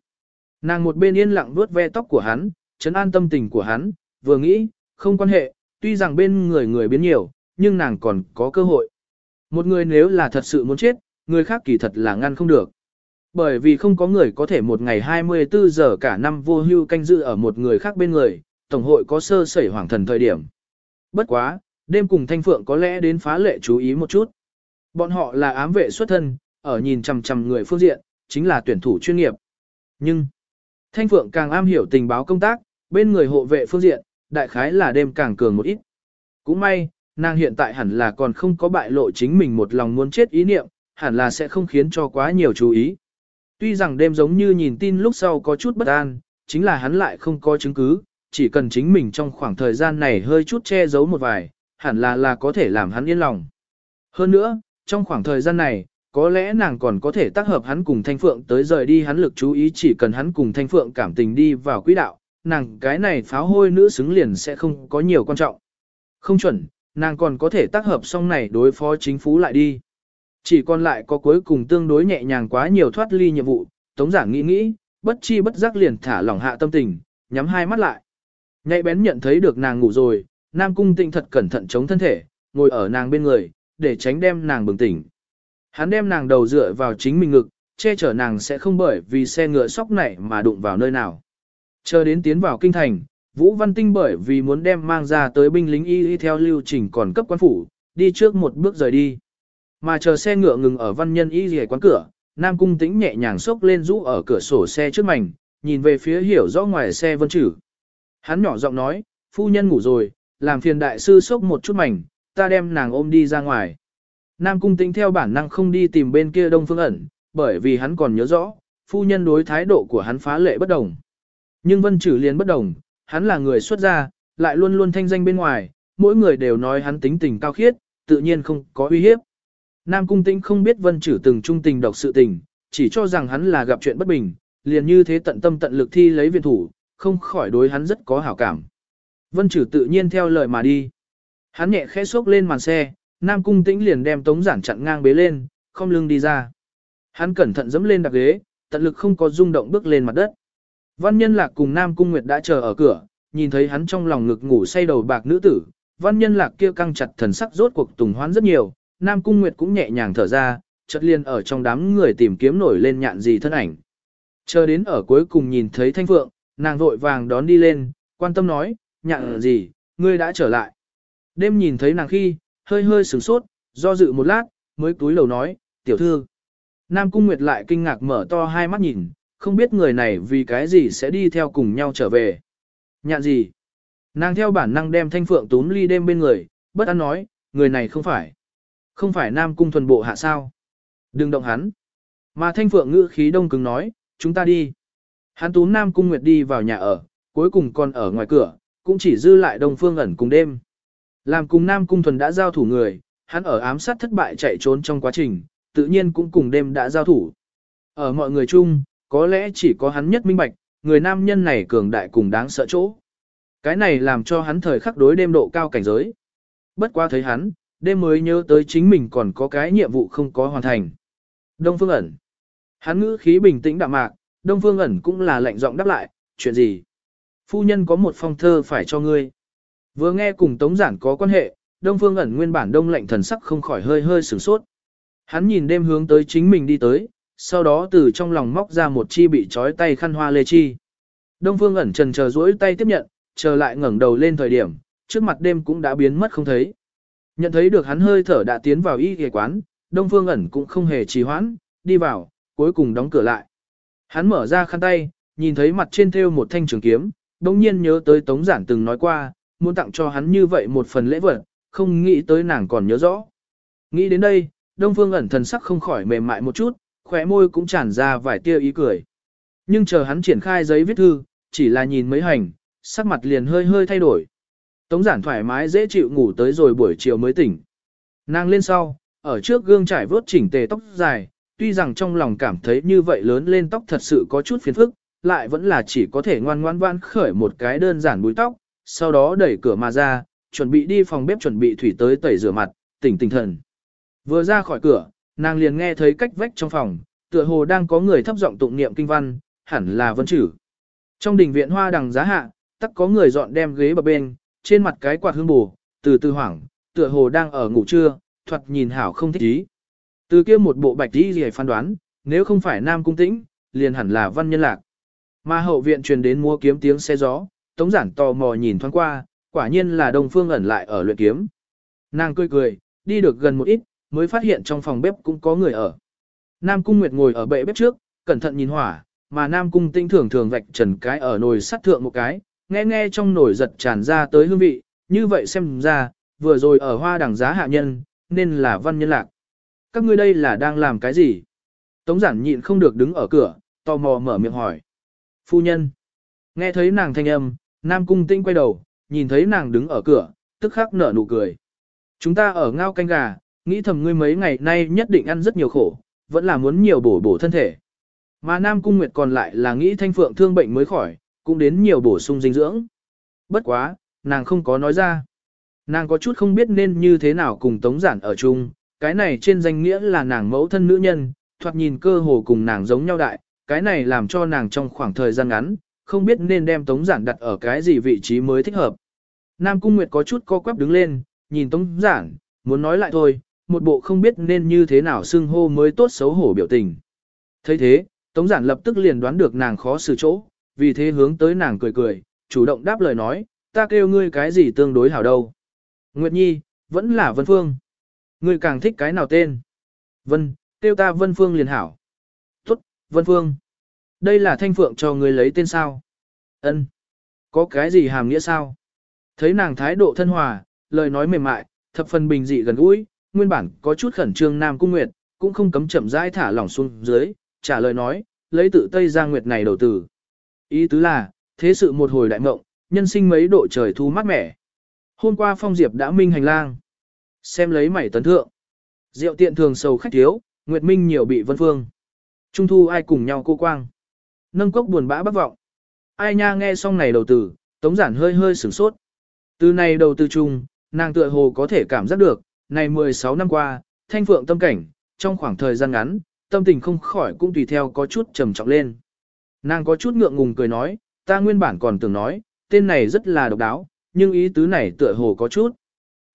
Nàng một bên yên lặng vuốt ve tóc của hắn, chấn an tâm tình của hắn, vừa nghĩ, không quan hệ, tuy rằng bên người người biến nhiều, nhưng nàng còn có cơ hội. Một người nếu là thật sự muốn chết, người khác kỳ thật là ngăn không được. Bởi vì không có người có thể một ngày 24 giờ cả năm vô hưu canh dự ở một người khác bên người, Tổng hội có sơ sẩy hoàng thần thời điểm. Bất quá, đêm cùng Thanh Phượng có lẽ đến phá lệ chú ý một chút. Bọn họ là ám vệ xuất thân, ở nhìn chằm chằm người phương diện, chính là tuyển thủ chuyên nghiệp. Nhưng, Thanh Phượng càng am hiểu tình báo công tác, bên người hộ vệ phương diện, đại khái là đêm càng cường một ít. Cũng may, nàng hiện tại hẳn là còn không có bại lộ chính mình một lòng muốn chết ý niệm, hẳn là sẽ không khiến cho quá nhiều chú ý. Tuy rằng đêm giống như nhìn tin lúc sau có chút bất an, chính là hắn lại không có chứng cứ, chỉ cần chính mình trong khoảng thời gian này hơi chút che giấu một vài, hẳn là là có thể làm hắn yên lòng. Hơn nữa, trong khoảng thời gian này, có lẽ nàng còn có thể tác hợp hắn cùng Thanh Phượng tới rời đi hắn lực chú ý chỉ cần hắn cùng Thanh Phượng cảm tình đi vào quỹ đạo, nàng cái này pháo hôi nữ xứng liền sẽ không có nhiều quan trọng. Không chuẩn, nàng còn có thể tác hợp xong này đối phó chính phủ lại đi. Chỉ còn lại có cuối cùng tương đối nhẹ nhàng quá nhiều thoát ly nhiệm vụ, tống giảng nghĩ nghĩ, bất chi bất giác liền thả lỏng hạ tâm tình, nhắm hai mắt lại. Nhạy bén nhận thấy được nàng ngủ rồi, Nam Cung Tịnh thật cẩn thận chống thân thể, ngồi ở nàng bên người, để tránh đem nàng bừng tỉnh. Hắn đem nàng đầu dựa vào chính mình ngực, che chở nàng sẽ không bởi vì xe ngựa sóc này mà đụng vào nơi nào. Chờ đến tiến vào kinh thành, Vũ Văn Tinh bởi vì muốn đem mang ra tới binh lính y, y theo lưu trình còn cấp quan phủ, đi trước một bước rời đi. Mà chờ xe ngựa ngừng ở văn nhân y rìa quán cửa, Nam Cung Tĩnh nhẹ nhàng xốc lên rũ ở cửa sổ xe trước mảnh, nhìn về phía hiểu rõ ngoài xe vân chử. Hắn nhỏ giọng nói, phu nhân ngủ rồi, làm phiền đại sư xốc một chút mảnh, ta đem nàng ôm đi ra ngoài. Nam Cung Tĩnh theo bản năng không đi tìm bên kia Đông Phương ẩn, bởi vì hắn còn nhớ rõ, phu nhân đối thái độ của hắn phá lệ bất đồng. Nhưng vân chử liền bất đồng, hắn là người xuất gia, lại luôn luôn thanh danh bên ngoài, mỗi người đều nói hắn tính tình cao khiết, tự nhiên không có uy hiếp. Nam Cung Tĩnh không biết Vân Chử từng trung tình độc sự tình, chỉ cho rằng hắn là gặp chuyện bất bình, liền như thế tận tâm tận lực thi lấy viện thủ, không khỏi đối hắn rất có hảo cảm. Vân Chử tự nhiên theo lời mà đi. Hắn nhẹ khẽ xốc lên màn xe, Nam Cung Tĩnh liền đem tống giản chặn ngang bế lên, không lưng đi ra. Hắn cẩn thận dẫm lên đặc ghế, tận lực không có rung động bước lên mặt đất. Văn Nhân Lạc cùng Nam Cung Nguyệt đã chờ ở cửa, nhìn thấy hắn trong lòng ngực ngủ say đầu bạc nữ tử, Văn Nhân Lạc kia căng chặt thần sắc rốt cuộc tùng hoán rất nhiều, Nam Cung Nguyệt cũng nhẹ nhàng thở ra, chợt liền ở trong đám người tìm kiếm nổi lên nhạn gì thân ảnh. Chờ đến ở cuối cùng nhìn thấy Thanh Phượng, nàng vội vàng đón đi lên, quan tâm nói, nhạn gì, ngươi đã trở lại. Đêm nhìn thấy nàng khi, hơi hơi sửng sốt, do dự một lát, mới túi lầu nói, tiểu thư. Nam Cung Nguyệt lại kinh ngạc mở to hai mắt nhìn, không biết người này vì cái gì sẽ đi theo cùng nhau trở về. Nhạn gì? Nàng theo bản năng đem Thanh Phượng túm ly đêm bên người, bất an nói, người này không phải. Không phải Nam Cung thuần bộ hạ sao? Đừng động hắn. Mà Thanh Phượng ngữ khí đông cứng nói, chúng ta đi. Hắn tú Nam Cung Nguyệt đi vào nhà ở, cuối cùng còn ở ngoài cửa, cũng chỉ dư lại Đông Phương ẩn cùng đêm. Làm cùng Nam Cung thuần đã giao thủ người, hắn ở ám sát thất bại chạy trốn trong quá trình, tự nhiên cũng cùng đêm đã giao thủ. Ở mọi người chung, có lẽ chỉ có hắn nhất minh bạch, người nam nhân này cường đại cùng đáng sợ chỗ. Cái này làm cho hắn thời khắc đối đêm độ cao cảnh giới. Bất quá thấy hắn, đêm mới nhớ tới chính mình còn có cái nhiệm vụ không có hoàn thành. Đông Phương ẩn. Hắn ngữ khí bình tĩnh đạm mạc, Đông Phương ẩn cũng là lạnh giọng đáp lại, chuyện gì? Phu nhân có một phong thơ phải cho ngươi. Vừa nghe cùng Tống Giản có quan hệ, Đông Phương ẩn nguyên bản đông lạnh thần sắc không khỏi hơi hơi sửng sốt. Hắn nhìn đêm hướng tới chính mình đi tới, sau đó từ trong lòng móc ra một chi bị trói tay khăn hoa lê chi. Đông Phương ẩn trần chờ duỗi tay tiếp nhận, chờ lại ngẩng đầu lên thời điểm, trước mặt đêm cũng đã biến mất không thấy. Nhận thấy được hắn hơi thở đã tiến vào y ghề quán, Đông Phương ẩn cũng không hề trì hoãn, đi vào, cuối cùng đóng cửa lại. Hắn mở ra khăn tay, nhìn thấy mặt trên thêu một thanh trường kiếm, đồng nhiên nhớ tới Tống Giản từng nói qua, muốn tặng cho hắn như vậy một phần lễ vật, không nghĩ tới nàng còn nhớ rõ. Nghĩ đến đây, Đông Phương ẩn thần sắc không khỏi mềm mại một chút, khóe môi cũng tràn ra vài tia ý cười. Nhưng chờ hắn triển khai giấy viết thư, chỉ là nhìn mấy hành, sắc mặt liền hơi hơi thay đổi. Tống giản thoải mái dễ chịu ngủ tới rồi buổi chiều mới tỉnh. Nàng lên sau, ở trước gương trải vớt chỉnh tề tóc dài, tuy rằng trong lòng cảm thấy như vậy lớn lên tóc thật sự có chút phiền phức, lại vẫn là chỉ có thể ngoan ngoan vãn khởi một cái đơn giản búi tóc, sau đó đẩy cửa mà ra, chuẩn bị đi phòng bếp chuẩn bị thủy tới tẩy rửa mặt, tỉnh tỉnh thần. Vừa ra khỏi cửa, nàng liền nghe thấy cách vách trong phòng, tựa hồ đang có người thấp giọng tụng niệm kinh văn, hẳn là vân chử. Trong đình viện hoa đằng giá hạ, tắc có người dọn đem ghế bập bên, trên mặt cái quạt hương bù, từ từ hoảng, tựa hồ đang ở ngủ trưa, thoạt nhìn hảo không thích ý. Từ kia một bộ bạch đi gì phán đoán, nếu không phải nam cung tĩnh, liền hẳn là văn nhân lạc. Mà hậu viện truyền đến mua kiếm tiếng xe gió, tống giản tò mò nhìn thoáng qua, quả nhiên là đồng phương ẩn lại ở luyện kiếm. Nàng cười cười, đi được gần một ít, mới phát hiện trong phòng bếp cũng có người ở. Nam cung nguyệt ngồi ở bệ bếp trước, cẩn thận nhìn hỏa, mà Nam cung tinh thường thường vạch trần cái ở nồi sắt thượng một cái, nghe nghe trong nổi giật tràn ra tới hương vị, như vậy xem ra, vừa rồi ở hoa đằng giá hạ nhân, nên là văn nhân lạc. Các ngươi đây là đang làm cái gì? Tống giản nhịn không được đứng ở cửa, tò mò mở miệng hỏi. Phu nhân. Nghe thấy nàng thanh âm, Nam Cung Tĩnh quay đầu, nhìn thấy nàng đứng ở cửa, tức khắc nở nụ cười. Chúng ta ở ngao canh gà, nghĩ thầm ngươi mấy ngày nay nhất định ăn rất nhiều khổ, vẫn là muốn nhiều bổ bổ thân thể. Mà Nam Cung Nguyệt còn lại là nghĩ thanh phượng thương bệnh mới khỏi, cũng đến nhiều bổ sung dinh dưỡng. Bất quá, nàng không có nói ra. Nàng có chút không biết nên như thế nào cùng Tống Giản ở chung, cái này trên danh nghĩa là nàng mẫu thân nữ nhân, thoạt nhìn cơ hồ cùng nàng giống nhau đại, cái này làm cho nàng trong khoảng thời gian ngắn, không biết nên đem Tống Giản đặt ở cái gì vị trí mới thích hợp. Nam Cung Nguyệt có chút co quắp đứng lên, nhìn Tống Giản, muốn nói lại thôi, một bộ không biết nên như thế nào xưng hô mới tốt xấu hổ biểu tình. thấy thế, Tống Giản lập tức liền đoán được nàng khó xử chỗ, vì thế hướng tới nàng cười cười, chủ động đáp lời nói, ta kêu ngươi cái gì tương đối hảo đâu. Nguyệt Nhi, vẫn là Vân Phương. Ngươi càng thích cái nào tên? Vân, kêu ta Vân Phương liền hảo. Tốt, Vân Phương. Đây là thanh phượng cho ngươi lấy tên sao? Ân. Có cái gì hàm nghĩa sao? Thấy nàng thái độ thân hòa, lời nói mềm mại, thập phần bình dị gần gũi, nguyên bản có chút khẩn trương Nam Cung Nguyệt, cũng không cấm chậm rãi thả lỏng xuống dưới, trả lời nói, lấy tự Tây Giang Nguyệt này đầu tử. Ý tứ là, thế sự một hồi đại ngộng, nhân sinh mấy độ trời thu mát mẻ. Hôm qua Phong Diệp đã minh hành lang. Xem lấy mảy tấn thượng. Diệu tiện thường sầu khách thiếu, Nguyệt Minh nhiều bị vân phương. Trung thu ai cùng nhau cô quang. Nâng cốc buồn bã bất vọng. Ai nha nghe xong này đầu tử, tống giản hơi hơi sửng sốt. Từ này đầu tư chung, nàng tựa hồ có thể cảm giác được, này 16 năm qua, thanh phượng tâm cảnh, trong khoảng thời gian ngắn, tâm tình không khỏi cũng tùy theo có chút trầm trọng lên. Nàng có chút ngượng ngùng cười nói, ta nguyên bản còn tưởng nói, tên này rất là độc đáo, nhưng ý tứ này tựa hồ có chút.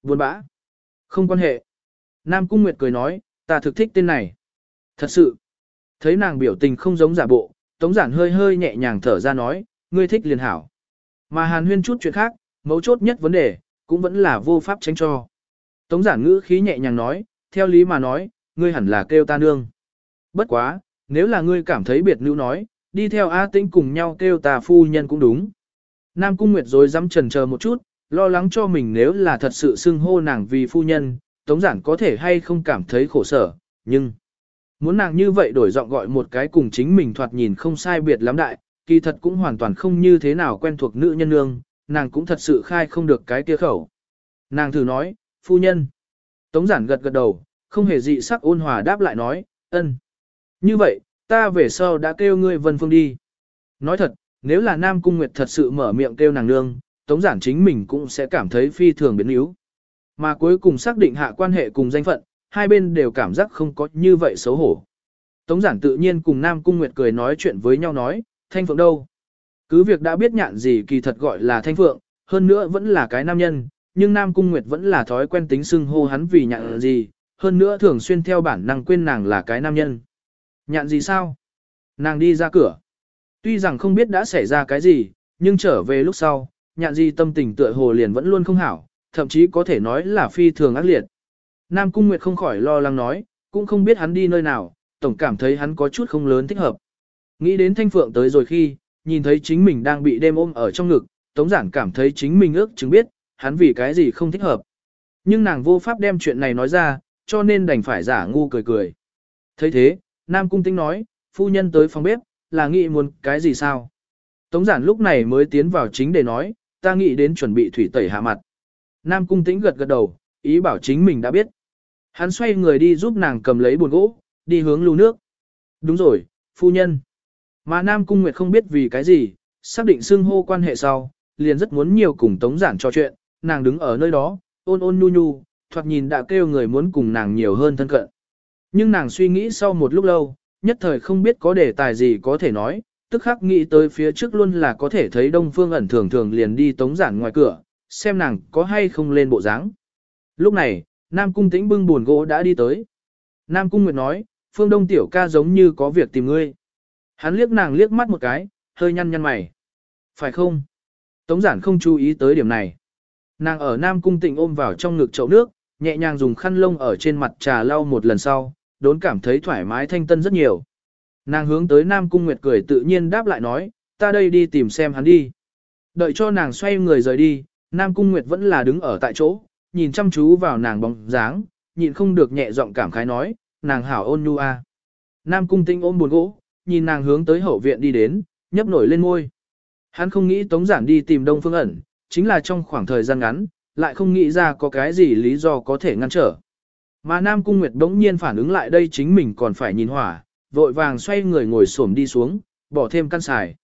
Buồn bã. Không quan hệ. Nam Cung Nguyệt cười nói, ta thực thích tên này. Thật sự. Thấy nàng biểu tình không giống giả bộ, Tống Giản hơi hơi nhẹ nhàng thở ra nói, ngươi thích liền hảo. Mà Hàn Huyên chút chuyện khác, mấu chốt nhất vấn đề, cũng vẫn là vô pháp tránh cho. Tống Giản ngữ khí nhẹ nhàng nói, theo lý mà nói, ngươi hẳn là kêu ta nương. Bất quá, nếu là ngươi cảm thấy biệt nữ nói, đi theo A Tĩnh cùng nhau kêu ta phu nhân cũng đúng. Nam Cung Nguyệt rồi dám trần chờ một chút, lo lắng cho mình nếu là thật sự xưng hô nàng vì phu nhân, Tống Giản có thể hay không cảm thấy khổ sở, nhưng muốn nàng như vậy đổi giọng gọi một cái cùng chính mình thoạt nhìn không sai biệt lắm đại, kỳ thật cũng hoàn toàn không như thế nào quen thuộc nữ nhân nương, nàng cũng thật sự khai không được cái kia khẩu. Nàng thử nói, phu nhân. Tống Giản gật gật đầu, không hề dị sắc ôn hòa đáp lại nói, ân. Như vậy, ta về sau đã kêu ngươi Vân Phương đi. Nói thật, nếu là Nam Cung Nguyệt thật sự mở miệng kêu nàng nương, Tống Giản chính mình cũng sẽ cảm thấy phi thường biến yếu. Mà cuối cùng xác định hạ quan hệ cùng danh phận, hai bên đều cảm giác không có như vậy xấu hổ. Tống Giản tự nhiên cùng Nam Cung Nguyệt cười nói chuyện với nhau nói, Thanh Phượng đâu? Cứ việc đã biết nhạn gì kỳ thật gọi là Thanh Phượng, hơn nữa vẫn là cái nam nhân, nhưng Nam Cung Nguyệt vẫn là thói quen tính xưng hô hắn vì nhạn gì, hơn nữa thường xuyên theo bản năng quên nàng là cái nam nhân. Nhạn gì sao? Nàng đi ra cửa. Tuy rằng không biết đã xảy ra cái gì, nhưng trở về lúc sau, nhạn gì tâm tình tựa hồ liền vẫn luôn không hảo, thậm chí có thể nói là phi thường ác liệt. Nam Cung Nguyệt không khỏi lo lắng nói, cũng không biết hắn đi nơi nào, tổng cảm thấy hắn có chút không lớn thích hợp. Nghĩ đến Thanh Phượng tới rồi khi, nhìn thấy chính mình đang bị đêm ôm ở trong ngực, Tống Giản cảm thấy chính mình ước chứng biết, hắn vì cái gì không thích hợp. Nhưng nàng vô pháp đem chuyện này nói ra, cho nên đành phải giả ngu cười cười. thấy thế, Nam Cung Tĩnh nói, phu nhân tới phòng bếp, là nghĩ muốn cái gì sao? Tống giản lúc này mới tiến vào chính để nói, ta nghĩ đến chuẩn bị thủy tẩy hạ mặt. Nam Cung Tĩnh gật gật đầu, ý bảo chính mình đã biết. Hắn xoay người đi giúp nàng cầm lấy buồn gỗ, đi hướng lưu nước. Đúng rồi, phu nhân. Mà Nam Cung Nguyệt không biết vì cái gì, xác định xưng hô quan hệ sau, liền rất muốn nhiều cùng Tống Giản trò chuyện, nàng đứng ở nơi đó, ôn ôn nhu nhu, thoạt nhìn đã kêu người muốn cùng nàng nhiều hơn thân cận. Nhưng nàng suy nghĩ sau một lúc lâu, nhất thời không biết có đề tài gì có thể nói, tức khắc nghĩ tới phía trước luôn là có thể thấy Đông Phương ẩn thường thường liền đi tống giản ngoài cửa, xem nàng có hay không lên bộ dáng. Lúc này, Nam Cung Tĩnh bưng buồn gỗ đã đi tới. Nam Cung Nguyệt nói, Phương Đông tiểu ca giống như có việc tìm ngươi. Hắn liếc nàng liếc mắt một cái, hơi nhăn nhăn mày. Phải không? Tống giản không chú ý tới điểm này. Nàng ở Nam Cung Tịnh ôm vào trong ngực chậu nước, nhẹ nhàng dùng khăn lông ở trên mặt trà lau một lần sau, đốn cảm thấy thoải mái thanh tân rất nhiều. Nàng hướng tới Nam Cung Nguyệt cười tự nhiên đáp lại nói, ta đây đi tìm xem hắn đi. Đợi cho nàng xoay người rời đi, Nam Cung Nguyệt vẫn là đứng ở tại chỗ, nhìn chăm chú vào nàng bóng dáng, nhịn không được nhẹ giọng cảm khái nói, nàng hảo ôn nhu a. Nam cung tinh ôm buồn gỗ, nhìn nàng hướng tới hậu viện đi đến, nhấp nổi lên môi. Hắn không nghĩ tống giản đi tìm đông phương ẩn, chính là trong khoảng thời gian ngắn, lại không nghĩ ra có cái gì lý do có thể ngăn trở. Mà Nam Cung Nguyệt bỗng nhiên phản ứng lại đây chính mình còn phải nhìn hỏa, vội vàng xoay người ngồi xổm đi xuống, bỏ thêm căn xài.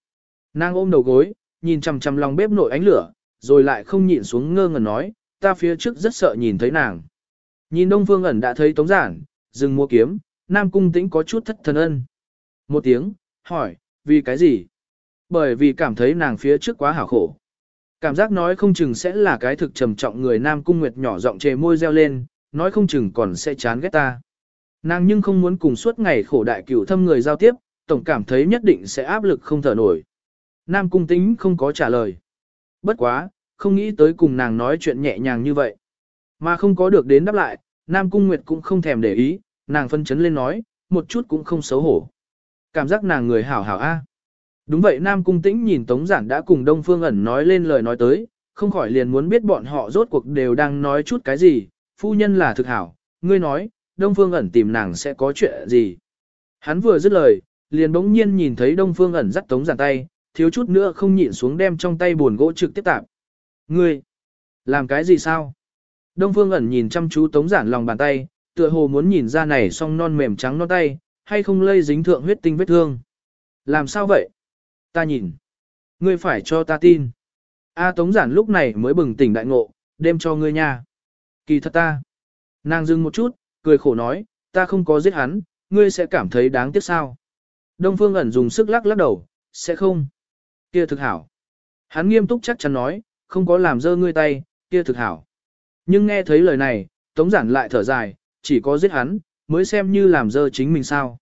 Nàng ôm đầu gối, nhìn chằm chằm lòng bếp nội ánh lửa, rồi lại không nhịn xuống ngơ ngẩn nói, ta phía trước rất sợ nhìn thấy nàng. Nhìn Đông Phương ẩn đã thấy Tống Giản, dừng mua kiếm, Nam Cung Tĩnh có chút thất thần ân. Một tiếng, hỏi, vì cái gì? Bởi vì cảm thấy nàng phía trước quá hảo khổ. Cảm giác nói không chừng sẽ là cái thực trầm trọng người Nam Cung Nguyệt nhỏ giọng chề môi reo lên, nói không chừng còn sẽ chán ghét ta. Nàng nhưng không muốn cùng suốt ngày khổ đại cửu thâm người giao tiếp, tổng cảm thấy nhất định sẽ áp lực không thở nổi. Nam Cung Tĩnh không có trả lời. Bất quá, không nghĩ tới cùng nàng nói chuyện nhẹ nhàng như vậy. Mà không có được đến đáp lại, Nam Cung Nguyệt cũng không thèm để ý, nàng phân chấn lên nói, một chút cũng không xấu hổ. Cảm giác nàng người hảo hảo a. Đúng vậy Nam Cung Tĩnh nhìn Tống Giản đã cùng Đông Phương ẩn nói lên lời nói tới, không khỏi liền muốn biết bọn họ rốt cuộc đều đang nói chút cái gì, phu nhân là thực hảo, ngươi nói, Đông Phương ẩn tìm nàng sẽ có chuyện gì. Hắn vừa dứt lời, liền bỗng nhiên nhìn thấy Đông Phương ẩn dắt Tống Giản tay, thiếu chút nữa không nhịn xuống đem trong tay buồn gỗ trực tiếp tạp. Ngươi, làm cái gì sao? Đông Phương ẩn nhìn chăm chú Tống Giản lòng bàn tay, tựa hồ muốn nhìn ra này song non mềm trắng non tay, hay không lây dính thượng huyết tinh vết thương. Làm sao vậy? Ta nhìn. Ngươi phải cho ta tin. A Tống Giản lúc này mới bừng tỉnh đại ngộ, đem cho ngươi nha. Kỳ thật ta. Nàng dừng một chút, cười khổ nói, ta không có giết hắn, ngươi sẽ cảm thấy đáng tiếc sao. Đông Phương ẩn dùng sức lắc lắc đầu, sẽ không. Kia thực hảo. Hắn nghiêm túc chắc chắn nói, không có làm dơ ngươi tay, kia thực hảo. Nhưng nghe thấy lời này, Tống Giản lại thở dài, chỉ có giết hắn, mới xem như làm dơ chính mình sao.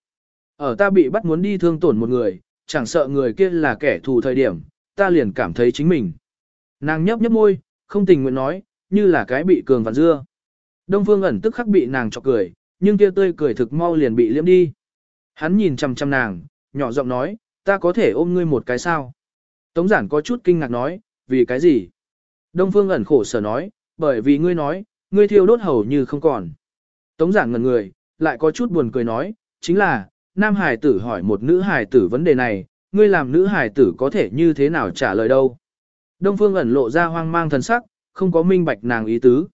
Ở ta bị bắt muốn đi thương tổn một người, chẳng sợ người kia là kẻ thù thời điểm, ta liền cảm thấy chính mình. Nàng nhấp nhấp môi, không tình nguyện nói, như là cái bị cường vặn dưa. Đông Phương ẩn tức khắc bị nàng chọc cười, nhưng kia tươi cười thực mau liền bị liễm đi. Hắn nhìn chăm chăm nàng, nhỏ giọng nói, ta có thể ôm ngươi một cái sao? Tống giản có chút kinh ngạc nói, vì cái gì? Đông Phương ẩn khổ sở nói, bởi vì ngươi nói, ngươi thiêu đốt hầu như không còn. Tống giản ngẩn người, lại có chút buồn cười nói, chính là, nam hải tử hỏi một nữ hải tử vấn đề này, ngươi làm nữ hải tử có thể như thế nào trả lời đâu. Đông Phương ẩn lộ ra hoang mang thần sắc, không có minh bạch nàng ý tứ.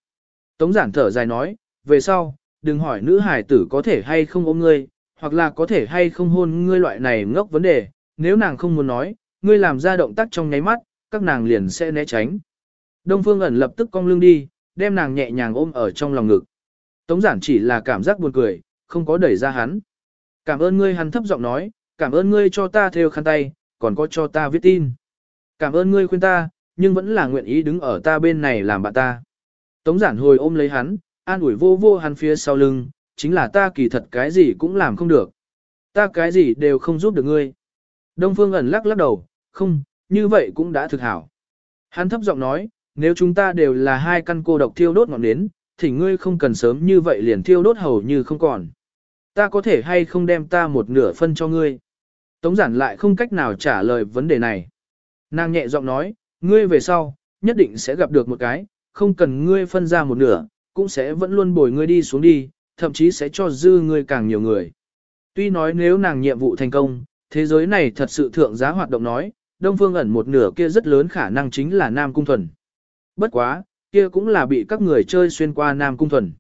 Tống giản thở dài nói, về sau, đừng hỏi nữ hải tử có thể hay không ôm ngươi, hoặc là có thể hay không hôn ngươi loại này ngốc vấn đề, nếu nàng không muốn nói, ngươi làm ra động tác trong nháy mắt, các nàng liền sẽ né tránh. Đông Phương ẩn lập tức cong lưng đi, đem nàng nhẹ nhàng ôm ở trong lòng ngực. Tống giản chỉ là cảm giác buồn cười, không có đẩy ra hắn. Cảm ơn ngươi hắn thấp giọng nói, cảm ơn ngươi cho ta theo khăn tay, còn có cho ta viết tin. Cảm ơn ngươi khuyên ta, nhưng vẫn là nguyện ý đứng ở ta bên này làm bạn ta. Tống giản hồi ôm lấy hắn, an ủi vô vô hắn phía sau lưng, chính là ta kỳ thật cái gì cũng làm không được. Ta cái gì đều không giúp được ngươi. Đông Phương ẩn lắc lắc đầu, không, như vậy cũng đã thực hảo. Hắn thấp giọng nói, nếu chúng ta đều là hai căn cô độc thiêu đốt ngọn nến, thì ngươi không cần sớm như vậy liền thiêu đốt hầu như không còn. Ta có thể hay không đem ta một nửa phân cho ngươi. Tống giản lại không cách nào trả lời vấn đề này. Nàng nhẹ giọng nói, ngươi về sau, nhất định sẽ gặp được một cái, không cần ngươi phân ra một nửa, cũng sẽ vẫn luôn bồi ngươi đi xuống đi, thậm chí sẽ cho dư ngươi càng nhiều người. Tuy nói nếu nàng nhiệm vụ thành công, thế giới này thật sự thượng giá hoạt động nói, Đông Phương ẩn một nửa kia rất lớn khả năng chính là Nam Cung Thuần. Bất quá, kia cũng là bị các người chơi xuyên qua Nam Cung Thuần.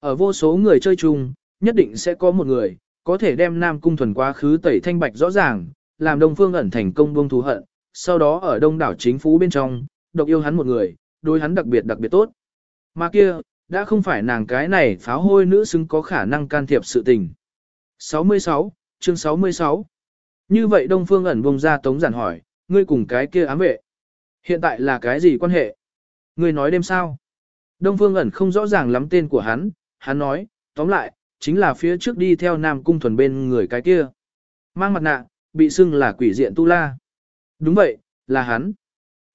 Ở vô số người chơi chung, nhất định sẽ có một người, có thể đem Nam Cung Thuần quá khứ tẩy thanh bạch rõ ràng, làm Đông Phương ẩn thành công buông thù hận, sau đó ở đông đảo chính phú bên trong, độc yêu hắn một người, đối hắn đặc biệt đặc biệt tốt. Mà kia, đã không phải nàng cái này pháo hôi nữ xứng có khả năng can thiệp sự tình. 66, chương 66 Như vậy Đông Phương ẩn vùng ra tống giản hỏi, ngươi cùng cái kia ám vệ. Hiện tại là cái gì quan hệ? Ngươi nói đêm sao? Đông Phương ẩn không rõ ràng lắm tên của hắn, hắn nói, tóm lại, chính là phía trước đi theo Nam Cung thuần bên người cái kia. Mang mặt nạ, bị xưng là quỷ diện tu la. Đúng vậy, là hắn.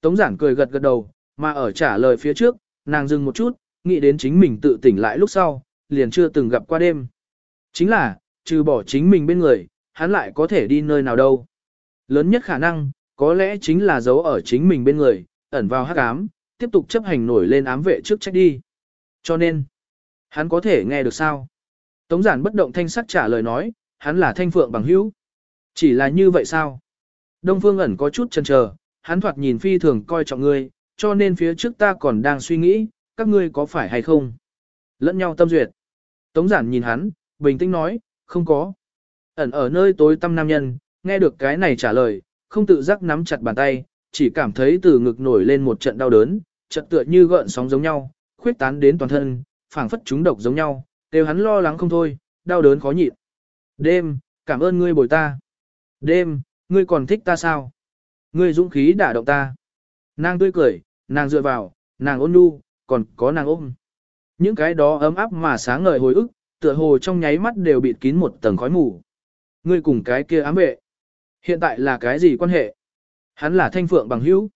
Tống giản cười gật gật đầu, mà ở trả lời phía trước, nàng dừng một chút, nghĩ đến chính mình tự tỉnh lại lúc sau, liền chưa từng gặp qua đêm. Chính là, trừ bỏ chính mình bên người, hắn lại có thể đi nơi nào đâu. Lớn nhất khả năng, có lẽ chính là giấu ở chính mình bên người, ẩn vào hắc ám, tiếp tục chấp hành nổi lên ám vệ trước trách đi. Cho nên, hắn có thể nghe được sao? Tống giản bất động thanh sắc trả lời nói, hắn là thanh phượng bằng hữu. Chỉ là như vậy sao? Đông Phương ẩn có chút chần chờ, hắn thoạt nhìn phi thường coi trọng ngươi, cho nên phía trước ta còn đang suy nghĩ, các ngươi có phải hay không? Lẫn nhau tâm duyệt. Tống giản nhìn hắn, bình tĩnh nói, không có. Ẩn ở nơi tối tăm nam nhân, nghe được cái này trả lời, không tự giác nắm chặt bàn tay, chỉ cảm thấy từ ngực nổi lên một trận đau đớn, trận tựa như gợn sóng giống nhau, khuyết tán đến toàn thân, phảng phất chúng độc giống nhau, đều hắn lo lắng không thôi, đau đớn khó nhịn. Đêm, cảm ơn ngươi bồi ta. Đêm, ngươi còn thích ta sao? Ngươi dũng khí đả động ta. Nàng tươi cười, nàng dựa vào, nàng ôn nhu, còn có nàng ôm. Những cái đó ấm áp mà sáng ngời hồi ức, tựa hồ trong nháy mắt đều bịt kín một tầng khói mù. Ngươi cùng cái kia ám vệ. Hiện tại là cái gì quan hệ? Hắn là thanh phượng bằng hữu.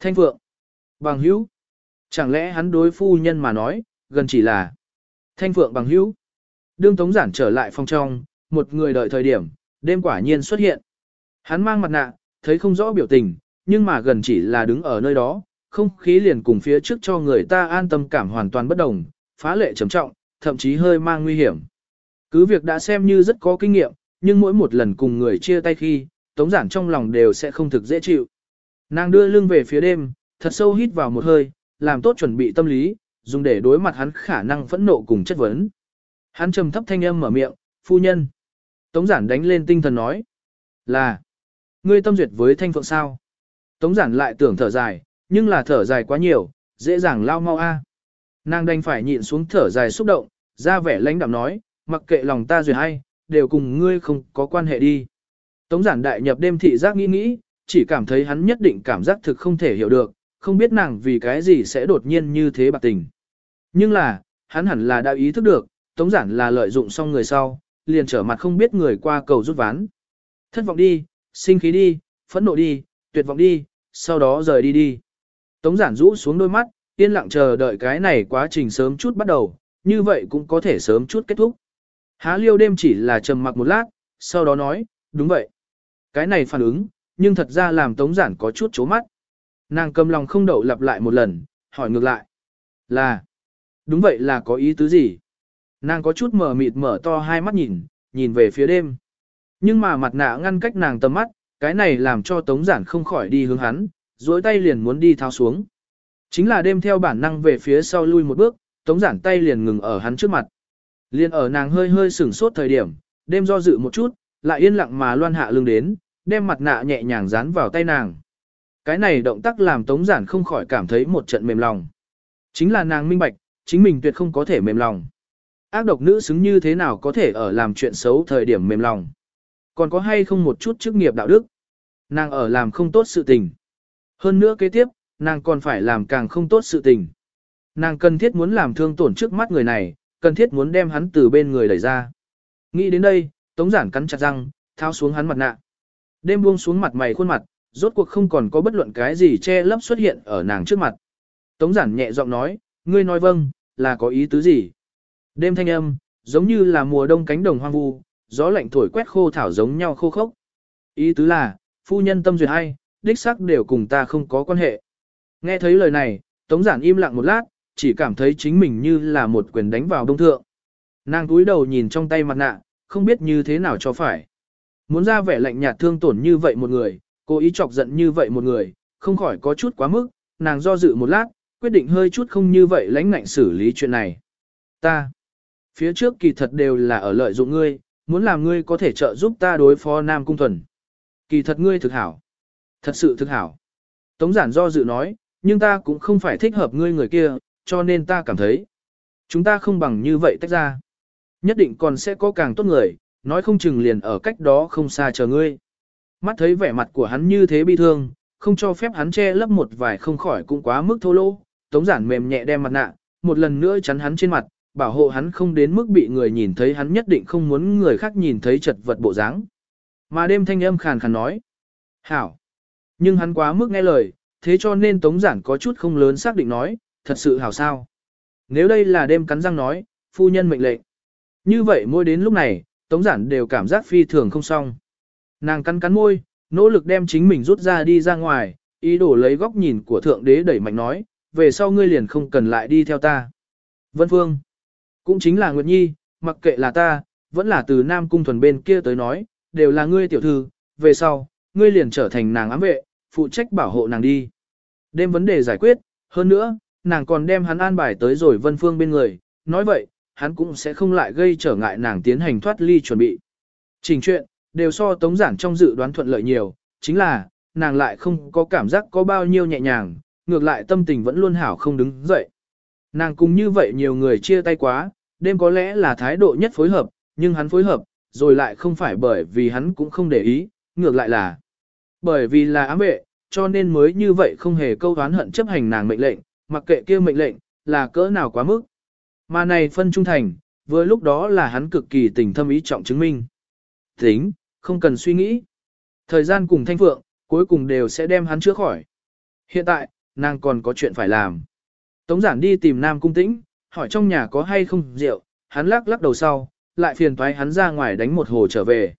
Thanh phượng. Bằng hữu. Chẳng lẽ hắn đối phu nhân mà nói, gần chỉ là thanh phượng bằng hữu. Đương Tống Giản trở lại phòng trong, một người đợi thời điểm, đêm quả nhiên xuất hiện. Hắn mang mặt nạ, thấy không rõ biểu tình, nhưng mà gần chỉ là đứng ở nơi đó, không khí liền cùng phía trước cho người ta an tâm cảm hoàn toàn bất đồng, phá lệ trầm trọng, thậm chí hơi mang nguy hiểm. Cứ việc đã xem như rất có kinh nghiệm, nhưng mỗi một lần cùng người chia tay khi, Tống Giản trong lòng đều sẽ không thực dễ chịu. Nàng đưa lưng về phía đêm, thật sâu hít vào một hơi, làm tốt chuẩn bị tâm lý, dùng để đối mặt hắn khả năng phẫn nộ cùng chất vấn. Hắn trầm thấp thanh âm mở miệng, phu nhân. Tống giản đánh lên tinh thần nói. Là. Ngươi tâm duyệt với thanh phượng sao? Tống giản lại tưởng thở dài, nhưng là thở dài quá nhiều, dễ dàng lao mau a. Nàng đành phải nhịn xuống thở dài xúc động, ra vẻ lãnh đạm nói, mặc kệ lòng ta duyệt hay, đều cùng ngươi không có quan hệ đi. Tống giản đại nhập đêm thị giác nghĩ nghĩ, chỉ cảm thấy hắn nhất định cảm giác thực không thể hiểu được, không biết nàng vì cái gì sẽ đột nhiên như thế bạc tình. Nhưng là, hắn hẳn là đã ý thức được, tống giản là lợi dụng xong người sau, liền trở mặt không biết người qua cầu rút ván. Thất vọng đi, sinh khí đi, phẫn nộ đi, tuyệt vọng đi, sau đó rời đi đi. Tống giản rũ xuống đôi mắt, yên lặng chờ đợi cái này quá trình sớm chút bắt đầu, như vậy cũng có thể sớm chút kết thúc. Há liêu đêm chỉ là trầm mặc một lát, sau đó nói, đúng vậy. Cái này phản ứng, nhưng thật ra làm tống giản có chút chố mắt. Nàng cầm lòng không đậu lặp lại một lần, hỏi ngược lại. Là, đúng vậy là có ý tứ gì? Nàng có chút mở mịt mở to hai mắt nhìn, nhìn về phía đêm. Nhưng mà mặt nạ ngăn cách nàng tầm mắt, cái này làm cho tống giản không khỏi đi hướng hắn, duỗi tay liền muốn đi tháo xuống. Chính là đêm theo bản năng về phía sau lui một bước, tống giản tay liền ngừng ở hắn trước mặt. Liên ở nàng hơi hơi sửng sốt thời điểm, đêm do dự một chút, lại yên lặng mà loan hạ lưng đến, đem mặt nạ nhẹ nhàng dán vào tay nàng. Cái này động tác làm Tống Giản không khỏi cảm thấy một trận mềm lòng. Chính là nàng minh bạch, chính mình tuyệt không có thể mềm lòng. Ác độc nữ xứng như thế nào có thể ở làm chuyện xấu thời điểm mềm lòng. Còn có hay không một chút chức nghiệp đạo đức. Nàng ở làm không tốt sự tình. Hơn nữa kế tiếp, nàng còn phải làm càng không tốt sự tình. Nàng cần thiết muốn làm thương tổn trước mắt người này, cần thiết muốn đem hắn từ bên người đẩy ra. Nghĩ đến đây, Tống Giản cắn chặt răng, tháo xuống hắn mặt nạ. Đêm buông xuống mặt mày khuôn mặt, rốt cuộc không còn có bất luận cái gì che lấp xuất hiện ở nàng trước mặt. Tống giản nhẹ giọng nói, ngươi nói vâng, là có ý tứ gì? Đêm thanh âm, giống như là mùa đông cánh đồng hoang vu, gió lạnh thổi quét khô thảo giống nhau khô khốc. Ý tứ là, phu nhân tâm duyệt hay, đích sắc đều cùng ta không có quan hệ. Nghe thấy lời này, Tống giản im lặng một lát, chỉ cảm thấy chính mình như là một quyền đánh vào đông thượng. Nàng cúi đầu nhìn trong tay mặt nạ, không biết như thế nào cho phải. Muốn ra vẻ lạnh nhạt thương tổn như vậy một người, cố ý chọc giận như vậy một người, không khỏi có chút quá mức, nàng do dự một lát, quyết định hơi chút không như vậy lãnh ngạnh xử lý chuyện này. Ta, phía trước kỳ thật đều là ở lợi dụng ngươi, muốn làm ngươi có thể trợ giúp ta đối phó Nam Cung Thuần. Kỳ thật ngươi thực hảo. Thật sự thực hảo. Tống giản do dự nói, nhưng ta cũng không phải thích hợp ngươi người kia, cho nên ta cảm thấy. Chúng ta không bằng như vậy tách ra. Nhất định còn sẽ có càng tốt người, nói không chừng liền ở cách đó không xa chờ ngươi. Mắt thấy vẻ mặt của hắn như thế bi thương, không cho phép hắn che lấp một vài không khỏi cũng quá mức thô lỗ, tống giản mềm nhẹ đem mặt nạ, một lần nữa chắn hắn trên mặt, bảo hộ hắn không đến mức bị người nhìn thấy hắn nhất định không muốn người khác nhìn thấy chật vật bộ dáng. Mà đêm thanh âm khàn khàn nói, hảo, nhưng hắn quá mức nghe lời, thế cho nên tống giản có chút không lớn xác định nói, thật sự hảo sao. Nếu đây là đêm cắn răng nói, phu nhân mệnh lệnh. Như vậy mỗi đến lúc này, tống giản đều cảm giác phi thường không xong. Nàng cắn cắn môi, nỗ lực đem chính mình rút ra đi ra ngoài, ý đồ lấy góc nhìn của thượng đế đẩy mạnh nói, về sau ngươi liền không cần lại đi theo ta. Vân Phương, cũng chính là Nguyệt Nhi, mặc kệ là ta, vẫn là từ Nam Cung Thuần bên kia tới nói, đều là ngươi tiểu thư, về sau, ngươi liền trở thành nàng ám vệ, phụ trách bảo hộ nàng đi. Đêm vấn đề giải quyết, hơn nữa, nàng còn đem hắn an bài tới rồi Vân Phương bên người, nói vậy, hắn cũng sẽ không lại gây trở ngại nàng tiến hành thoát ly chuẩn bị. Trình chuyện, đều so tống giản trong dự đoán thuận lợi nhiều, chính là, nàng lại không có cảm giác có bao nhiêu nhẹ nhàng, ngược lại tâm tình vẫn luôn hảo không đứng dậy. Nàng cùng như vậy nhiều người chia tay quá, đêm có lẽ là thái độ nhất phối hợp, nhưng hắn phối hợp, rồi lại không phải bởi vì hắn cũng không để ý, ngược lại là bởi vì là ám vệ, cho nên mới như vậy không hề câu đoán hận chấp hành nàng mệnh lệnh, mặc kệ kia mệnh lệnh, là cỡ nào quá mức. Mà này phân trung thành, vừa lúc đó là hắn cực kỳ tình thâm ý trọng chứng minh. Tính, không cần suy nghĩ. Thời gian cùng thanh phượng, cuối cùng đều sẽ đem hắn chữa khỏi. Hiện tại, nàng còn có chuyện phải làm. Tống giản đi tìm Nam Cung Tĩnh, hỏi trong nhà có hay không rượu, hắn lắc lắc đầu sau, lại phiền toái hắn ra ngoài đánh một hồ trở về.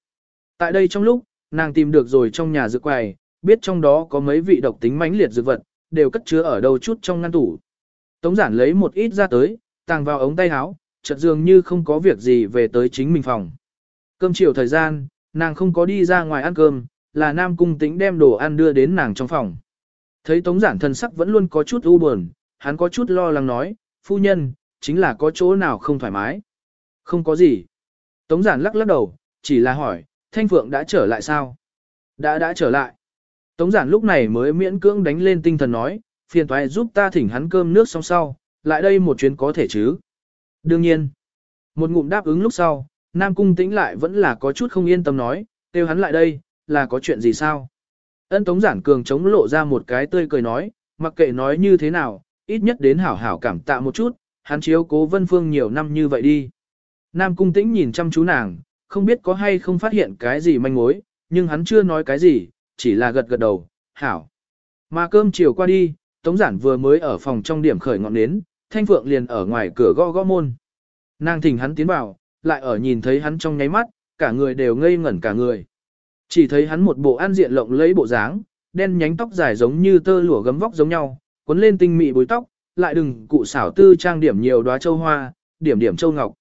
Tại đây trong lúc, nàng tìm được rồi trong nhà dược quầy, biết trong đó có mấy vị độc tính mãnh liệt dược vật, đều cất chứa ở đâu chút trong ngăn tủ. Tống giản lấy một ít ra tới, tàng vào ống tay áo, chợt dường như không có việc gì về tới chính mình phòng. Cơm chiều thời gian, nàng không có đi ra ngoài ăn cơm, là Nam Cung Tĩnh đem đồ ăn đưa đến nàng trong phòng. Thấy Tống Giản thân sắc vẫn luôn có chút u buồn, hắn có chút lo lắng nói, phu nhân, chính là có chỗ nào không thoải mái. Không có gì. Tống Giản lắc lắc đầu, chỉ là hỏi, Thanh Phượng đã trở lại sao? Đã đã trở lại. Tống Giản lúc này mới miễn cưỡng đánh lên tinh thần nói, phiền toái giúp ta thỉnh hắn cơm nước xong sau, lại đây một chuyến có thể chứ. Đương nhiên. Một ngụm đáp ứng lúc sau, Nam Cung Tĩnh lại vẫn là có chút không yên tâm nói, kêu hắn lại đây, là có chuyện gì sao? Ân Tống Giản Cường chống lộ ra một cái tươi cười nói, mặc kệ nói như thế nào, ít nhất đến hảo hảo cảm tạ một chút, hắn chiếu cố Vân Phương nhiều năm như vậy đi. Nam Cung Tĩnh nhìn chăm chú nàng, không biết có hay không phát hiện cái gì manh mối, nhưng hắn chưa nói cái gì, chỉ là gật gật đầu, hảo. Mà cơm chiều qua đi, Tống Giản vừa mới ở phòng trong điểm khởi ngọn nến, Thanh Phượng liền ở ngoài cửa gõ gõ môn. Nàng thỉnh hắn tiến vào, lại ở nhìn thấy hắn trong nháy mắt, cả người đều ngây ngẩn cả người. Chỉ thấy hắn một bộ an diện lộng lẫy bộ dáng, đen nhánh tóc dài giống như tơ lụa gấm vóc giống nhau, cuốn lên tinh mị bối tóc, lại đừng cụ xảo tư trang điểm nhiều đóa châu hoa, điểm điểm châu ngọc.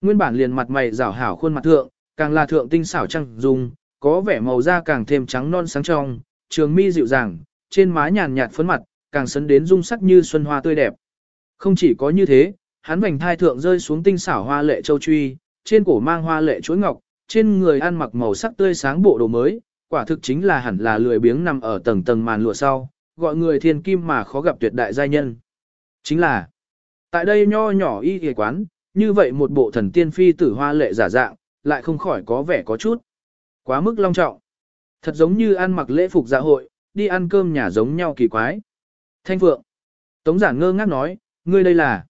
Nguyên bản liền mặt mày rảo hảo khuôn mặt thượng, càng là thượng tinh xảo trăng dung, có vẻ màu da càng thêm trắng non sáng trong, trường mi dịu dàng, trên má nhàn nhạt phấn mặt, càng sấn đến dung sắc như xuân hoa tươi đẹp. Không chỉ có như thế, hắn vành thai thượng rơi xuống tinh xảo hoa lệ châu truy, trên cổ mang hoa lệ chuỗi ngọc, trên người ăn mặc màu sắc tươi sáng bộ đồ mới, quả thực chính là hẳn là lười biếng nằm ở tầng tầng màn lụa sau, gọi người thiên kim mà khó gặp tuyệt đại giai nhân. Chính là, tại đây nho nhỏ y ghề quán, như vậy một bộ thần tiên phi tử hoa lệ giả dạng, lại không khỏi có vẻ có chút. Quá mức long trọng. Thật giống như ăn mặc lễ phục dạ hội, đi ăn cơm nhà giống nhau kỳ quái. Thanh Phượng. Tống giản ngơ ngác nói, ngươi đây là.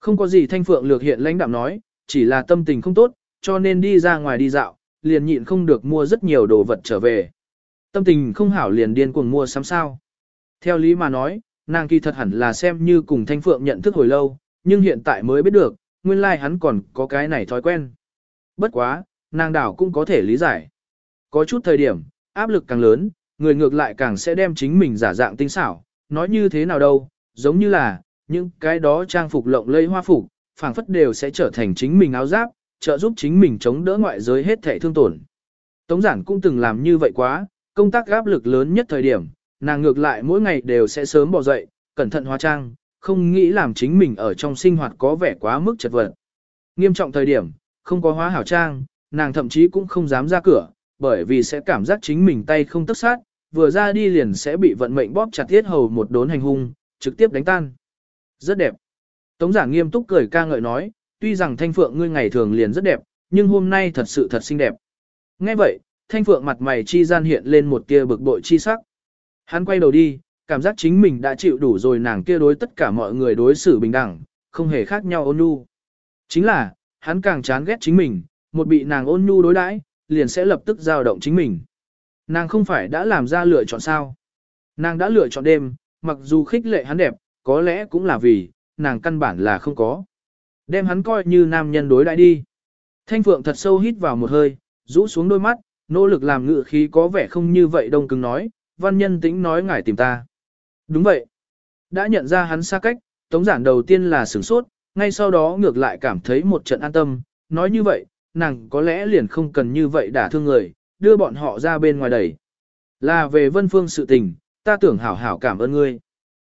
Không có gì Thanh Phượng lược hiện lãnh đạm nói, chỉ là tâm tình không tốt, cho nên đi ra ngoài đi dạo, liền nhịn không được mua rất nhiều đồ vật trở về. Tâm tình không hảo liền điên cuồng mua sắm sao. Theo lý mà nói, nàng kỳ thật hẳn là xem như cùng Thanh Phượng nhận thức hồi lâu, nhưng hiện tại mới biết được, nguyên lai like hắn còn có cái này thói quen. Bất quá, nàng đảo cũng có thể lý giải. Có chút thời điểm, áp lực càng lớn, người ngược lại càng sẽ đem chính mình giả dạng tinh xảo, nói như thế nào đâu, giống như là, những cái đó trang phục lộng lẫy hoa phục, phảng phất đều sẽ trở thành chính mình áo giáp, trợ giúp chính mình chống đỡ ngoại giới hết thể thương tổn. Tống giản cũng từng làm như vậy quá, công tác áp lực lớn nhất thời điểm, nàng ngược lại mỗi ngày đều sẽ sớm bỏ dậy, cẩn thận hóa trang, không nghĩ làm chính mình ở trong sinh hoạt có vẻ quá mức chật vật. Nghiêm trọng thời điểm, không có hóa hảo trang, nàng thậm chí cũng không dám ra cửa, bởi vì sẽ cảm giác chính mình tay không tức sát, vừa ra đi liền sẽ bị vận mệnh bóp chặt thiết hầu một đốn hành hung, trực tiếp đánh tan. Rất đẹp. Tống giả nghiêm túc cười ca ngợi nói, tuy rằng thanh phượng ngươi ngày thường liền rất đẹp, nhưng hôm nay thật sự thật xinh đẹp. Nghe vậy, thanh phượng mặt mày chi gian hiện lên một tia bực bội chi sắc. Hắn quay đầu đi, cảm giác chính mình đã chịu đủ rồi nàng kia đối tất cả mọi người đối xử bình đẳng, không hề khác nhau ôn nhu. Chính là, hắn càng chán ghét chính mình, một bị nàng ôn nhu đối đãi, liền sẽ lập tức dao động chính mình. Nàng không phải đã làm ra lựa chọn sao? Nàng đã lựa chọn đêm, mặc dù khích lệ hắn đẹp, có lẽ cũng là vì, nàng căn bản là không có. Đem hắn coi như nam nhân đối đãi đi. Thanh Phượng thật sâu hít vào một hơi, rũ xuống đôi mắt, nỗ lực làm ngự khí có vẻ không như vậy đông cứng nói, văn nhân tĩnh nói ngài tìm ta. Đúng vậy. Đã nhận ra hắn xa cách, tống giản đầu tiên là sửng sốt, ngay sau đó ngược lại cảm thấy một trận an tâm, nói như vậy, nàng có lẽ liền không cần như vậy đả thương người, đưa bọn họ ra bên ngoài đẩy. Là về vân phương sự tình, ta tưởng hảo hảo cảm ơn ngươi.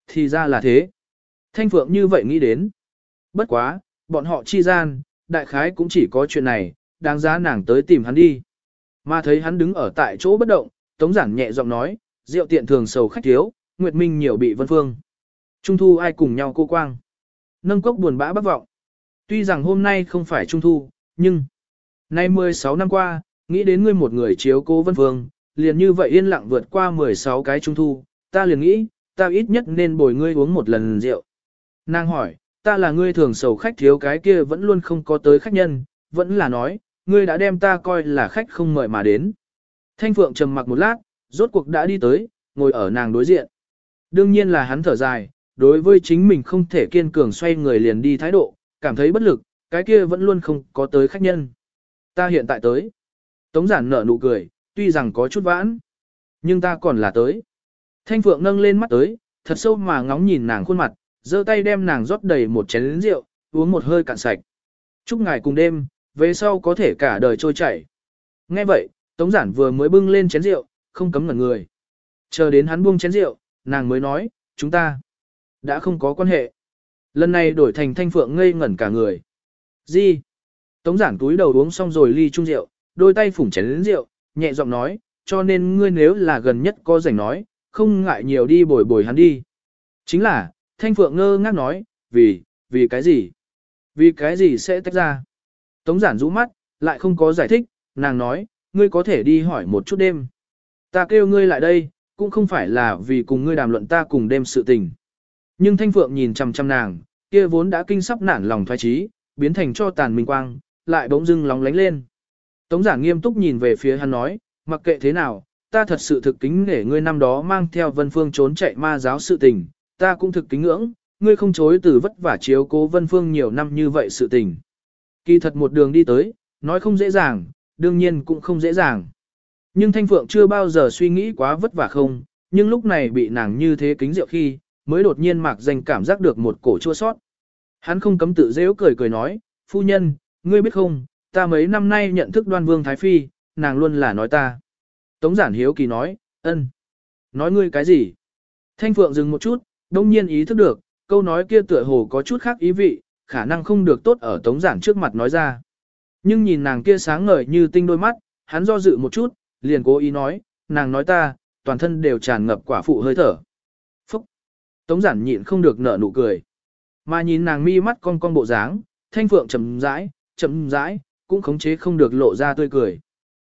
Thì ra là thế. Thanh Phượng như vậy nghĩ đến. Bất quá, bọn họ chi gian, đại khái cũng chỉ có chuyện này, đáng giá nàng tới tìm hắn đi. Mà thấy hắn đứng ở tại chỗ bất động, Tống Giản nhẹ giọng nói, rượu tiện thường sầu khách thiếu, Nguyệt Minh nhiều bị vân phương. Trung thu ai cùng nhau cô quang. Nâng cốc buồn bã bất vọng. Tuy rằng hôm nay không phải trung thu, nhưng... Nay 16 năm qua, nghĩ đến ngươi một người chiếu cố vân phương, liền như vậy yên lặng vượt qua 16 cái trung thu, ta liền nghĩ, ta ít nhất nên bồi ngươi uống một lần rượu. Nàng hỏi, ta là ngươi thường sầu khách thiếu cái kia vẫn luôn không có tới khách nhân, vẫn là nói, ngươi đã đem ta coi là khách không mời mà đến. Thanh Phượng trầm mặc một lát, rốt cuộc đã đi tới, ngồi ở nàng đối diện. Đương nhiên là hắn thở dài, đối với chính mình không thể kiên cường xoay người liền đi thái độ, cảm thấy bất lực, cái kia vẫn luôn không có tới khách nhân. Ta hiện tại tới. Tống giản nở nụ cười, tuy rằng có chút vãn, nhưng ta còn là tới. Thanh Phượng nâng lên mắt tới, thật sâu mà ngóng nhìn nàng khuôn mặt, giơ tay đem nàng rót đầy một chén rượu, uống một hơi cạn sạch. Chúc ngài cùng đêm, về sau có thể cả đời trôi chảy. Nghe vậy, Tống Giản vừa mới bưng lên chén rượu, không cấm ngẩn người. Chờ đến hắn buông chén rượu, nàng mới nói, chúng ta đã không có quan hệ. Lần này đổi thành thanh phượng ngây ngẩn cả người. Gì? Tống Giản túi đầu uống xong rồi ly chung rượu, đôi tay phủng chén đến rượu, nhẹ giọng nói, cho nên ngươi nếu là gần nhất có rảnh nói, không ngại nhiều đi bồi bồi hắn đi. Chính là, Thanh Phượng ngơ ngác nói, vì, vì cái gì? Vì cái gì sẽ tách ra? Tống giản rũ mắt, lại không có giải thích, nàng nói, ngươi có thể đi hỏi một chút đêm. Ta kêu ngươi lại đây, cũng không phải là vì cùng ngươi đàm luận ta cùng đêm sự tình. Nhưng Thanh Phượng nhìn chằm chằm nàng, kia vốn đã kinh sắp nản lòng thoái trí, biến thành cho tàn minh quang, lại bỗng dưng lóng lánh lên. Tống giả nghiêm túc nhìn về phía hắn nói, mặc kệ thế nào, ta thật sự thực kính để ngươi năm đó mang theo vân phương trốn chạy ma giáo sự tình, ta cũng thực kính ngưỡng, ngươi không chối từ vất vả chiếu cố vân phương nhiều năm như vậy sự tình. Kỳ thật một đường đi tới, nói không dễ dàng, đương nhiên cũng không dễ dàng. Nhưng Thanh Phượng chưa bao giờ suy nghĩ quá vất vả không, nhưng lúc này bị nàng như thế kính rượu khi, mới đột nhiên mạc danh cảm giác được một cổ chua sót. Hắn không cấm tự dễu cười cười nói, phu nhân, ngươi biết không, ta mấy năm nay nhận thức đoan vương Thái Phi, nàng luôn là nói ta. Tống giản hiếu kỳ nói, ân, nói ngươi cái gì? Thanh Phượng dừng một chút, đông nhiên ý thức được, câu nói kia tựa hồ có chút khác ý vị, khả năng không được tốt ở tống giản trước mặt nói ra. Nhưng nhìn nàng kia sáng ngời như tinh đôi mắt, hắn do dự một chút, liền cố ý nói, nàng nói ta, toàn thân đều tràn ngập quả phụ hơi thở. Phúc! Tống giản nhịn không được nở nụ cười. Mà nhìn nàng mi mắt con con bộ dáng, thanh phượng chậm rãi, chậm rãi, cũng khống chế không được lộ ra tươi cười.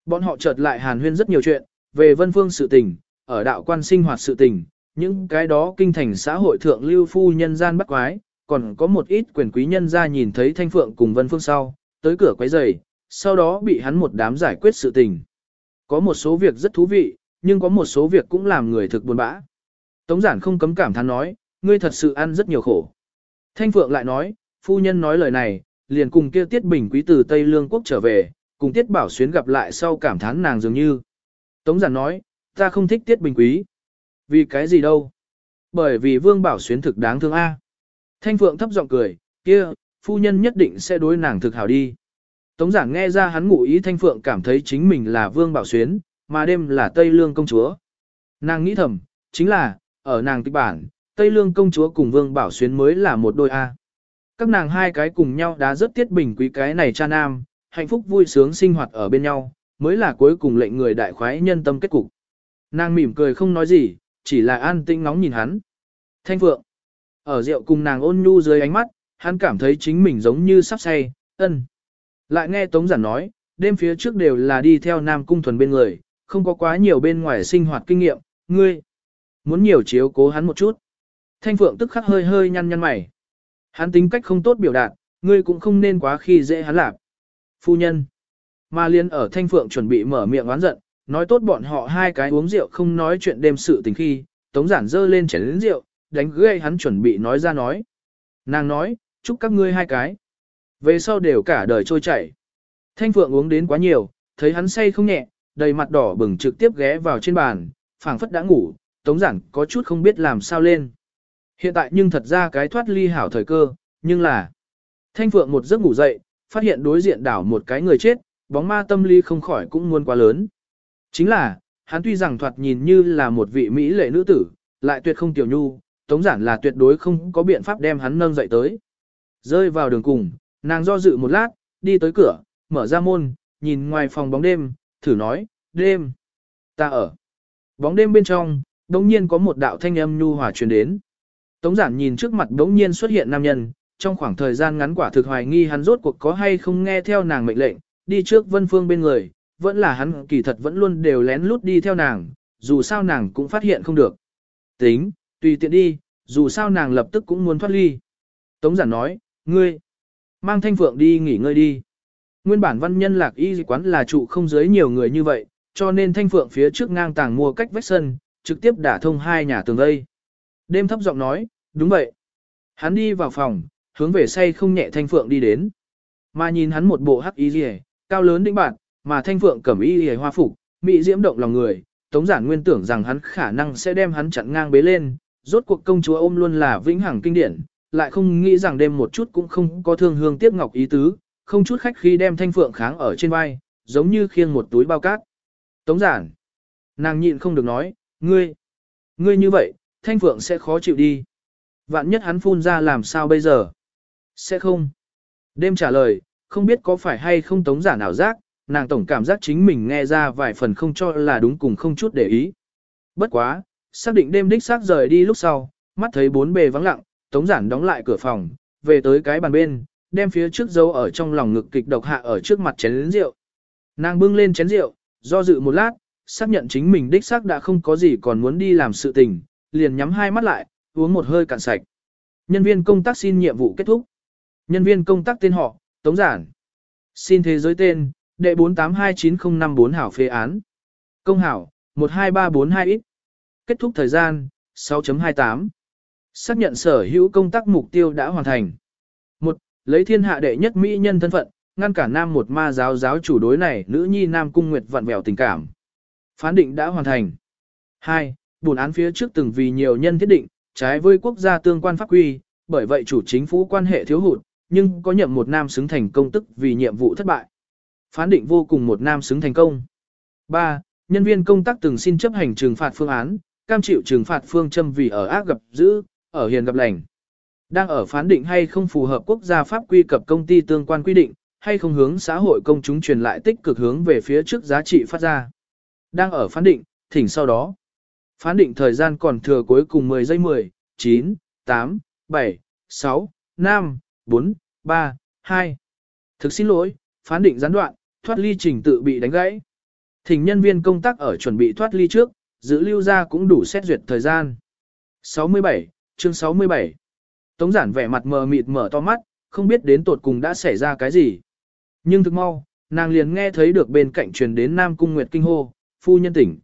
Bọn họ chợt lại hàn huyên rất nhiều chuyện, về vân phương sự tình, ở đạo quan sinh hoạt sự tình, những cái đó kinh thành xã hội thượng lưu phu nhân gian bắt quái, còn có một ít quyền quý nhân ra nhìn thấy thanh phượng cùng vân phương sau, tới cửa quấy rầy, sau đó bị hắn một đám giải quyết sự tình. Có một số việc rất thú vị, nhưng có một số việc cũng làm người thực buồn bã. Tống giản không cấm cảm thán nói, ngươi thật sự ăn rất nhiều khổ. Thanh phượng lại nói, phu nhân nói lời này, liền cùng kia tiết bình quý từ Tây Lương Quốc trở về, cùng tiết bảo xuyến gặp lại sau cảm thán nàng dường như. Tống giản nói, ta không thích tiết bình quý. Vì cái gì đâu? Bởi vì vương bảo xuyến thực đáng thương A. Thanh Phượng thấp giọng cười, kia, phu nhân nhất định sẽ đối nàng thực hảo đi. Tống giảng nghe ra hắn ngụ ý Thanh Phượng cảm thấy chính mình là vương bảo xuyến, mà đêm là Tây Lương công chúa. Nàng nghĩ thầm, chính là, ở nàng kịch bản, Tây Lương công chúa cùng vương bảo xuyến mới là một đôi A. Các nàng hai cái cùng nhau đã rất tiết bình quý cái này cha nam, hạnh phúc vui sướng sinh hoạt ở bên nhau, mới là cuối cùng lệnh người đại khoái nhân tâm kết cục. Nàng mỉm cười không nói gì, chỉ là an tĩnh ngóng nhìn hắn. Thanh Phượng. Ở rượu cùng nàng ôn nhu dưới ánh mắt, hắn cảm thấy chính mình giống như sắp say, ân. Lại nghe Tống Giản nói, đêm phía trước đều là đi theo Nam Cung Thuần bên người, không có quá nhiều bên ngoài sinh hoạt kinh nghiệm, ngươi. Muốn nhiều chiếu cố hắn một chút. Thanh Phượng tức khắc hơi hơi nhăn nhăn mày. Hắn tính cách không tốt biểu đạt, ngươi cũng không nên quá khi dễ hắn lạp. Phu nhân. Mà liên ở Thanh Phượng chuẩn bị mở miệng oán giận, nói tốt bọn họ hai cái uống rượu không nói chuyện đêm sự tình khi, Tống Giản dơ lên chén lớn rượu, đánh gây hắn chuẩn bị nói ra nói. Nàng nói, chúc các ngươi hai cái. Về sau đều cả đời trôi chảy. Thanh Phượng uống đến quá nhiều, thấy hắn say không nhẹ, đầy mặt đỏ bừng trực tiếp ghé vào trên bàn, phảng phất đã ngủ, Tống Giản có chút không biết làm sao lên. Hiện tại nhưng thật ra cái thoát ly hảo thời cơ, nhưng là Thanh Phượng một giấc ngủ dậy, phát hiện đối diện đảo một cái người chết, bóng ma tâm lý không khỏi cũng muốn quá lớn. Chính là, hắn tuy rằng thoạt nhìn như là một vị mỹ lệ nữ tử, lại tuyệt không tiểu nhu, tống giản là tuyệt đối không có biện pháp đem hắn nâng dậy tới. Rơi vào đường cùng, nàng do dự một lát, đi tới cửa, mở ra môn, nhìn ngoài phòng bóng đêm, thử nói, đêm, ta ở. Bóng đêm bên trong, đống nhiên có một đạo thanh âm nhu hòa truyền đến. Tống giản nhìn trước mặt đống nhiên xuất hiện nam nhân, trong khoảng thời gian ngắn quả thực hoài nghi hắn rốt cuộc có hay không nghe theo nàng mệnh lệnh, đi trước vân phương bên người, vẫn là hắn kỳ thật vẫn luôn đều lén lút đi theo nàng, dù sao nàng cũng phát hiện không được. Tính, tùy tiện đi, dù sao nàng lập tức cũng muốn thoát ly. Tống giản nói, ngươi, mang thanh phượng đi nghỉ ngơi đi. Nguyên bản văn nhân lạc y quán là trụ không dưới nhiều người như vậy, cho nên thanh phượng phía trước ngang tàng mua cách vách sân, trực tiếp đả thông hai nhà tường đây. Đêm thấp giọng nói, đúng vậy. Hắn đi vào phòng, hướng về say không nhẹ thanh phượng đi đến. Mà nhìn hắn một bộ hắc y rìa, cao lớn đĩnh bạn, mà thanh phượng cẩm y rìa hoa phục, mỹ diễm động lòng người, tống giản nguyên tưởng rằng hắn khả năng sẽ đem hắn chặn ngang bế lên, rốt cuộc công chúa ôm luôn là vĩnh hằng kinh điển, lại không nghĩ rằng đêm một chút cũng không có thương hương tiếc ngọc ý tứ, không chút khách khi đem thanh phượng kháng ở trên vai, giống như khiêng một túi bao cát. Tống giản. Nàng nhịn không được nói, ngươi, ngươi như vậy, thanh phượng sẽ khó chịu đi. Vạn nhất hắn phun ra làm sao bây giờ? Sẽ không. Đêm trả lời, không biết có phải hay không tống giản ảo giác, nàng tổng cảm giác chính mình nghe ra vài phần không cho là đúng cùng không chút để ý. Bất quá, xác định đêm đích xác rời đi lúc sau, mắt thấy bốn bề vắng lặng, tống giản đóng lại cửa phòng, về tới cái bàn bên, đem phía trước dấu ở trong lòng ngực kịch độc hạ ở trước mặt chén rượu. Nàng bưng lên chén rượu, do dự một lát, xác nhận chính mình đích xác đã không có gì còn muốn đi làm sự tình, liền nhắm hai mắt lại, uống một hơi cạn sạch. Nhân viên công tác xin nhiệm vụ kết thúc. Nhân viên công tác tên họ, Tống Giản. Xin thế giới tên, đệ 48290554 hảo phê án. Công hảo, 12342 x. Kết thúc thời gian, 6.28. Xác nhận sở hữu công tác mục tiêu đã hoàn thành. Một, Lấy thiên hạ đệ nhất mỹ nhân thân phận, ngăn cả nam một ma giáo giáo chủ đối này nữ nhi nam cung nguyệt vặn vẹo tình cảm. Phán định đã hoàn thành. 2. Buồn án phía trước từng vì nhiều nhân thiết định, trái với quốc gia tương quan pháp quy, bởi vậy chủ chính phủ quan hệ thiếu hụt, nhưng có nhậm một nam xứng thành công tức vì nhiệm vụ thất bại. Phán định vô cùng một nam xứng thành công. 3. Nhân viên công tác từng xin chấp hành trừng phạt phương án, cam chịu trừng phạt phương châm vì ở ác gặp dữ, ở hiền gặp lành. Đang ở phán định hay không phù hợp quốc gia pháp quy cập công ty tương quan quy định, hay không hướng xã hội công chúng truyền lại tích cực hướng về phía trước giá trị phát ra. Đang ở phán định, thỉnh sau đó. Phán định thời gian còn thừa cuối cùng 10 giây 10, 9, 8, 7, 6, 5, 4, 3, 2. Thực xin lỗi, phán định gián đoạn, thoát ly trình tự bị đánh gãy. Thỉnh nhân viên công tác ở chuẩn bị thoát ly trước, giữ lưu ra cũng đủ xét duyệt thời gian. 67, chương 67. Tống giản vẻ mặt mờ mịt mở to mắt, không biết đến tột cùng đã xảy ra cái gì. Nhưng thực mau, nàng liền nghe thấy được bên cạnh truyền đến Nam Cung Nguyệt kinh hô, phu nhân tỉnh.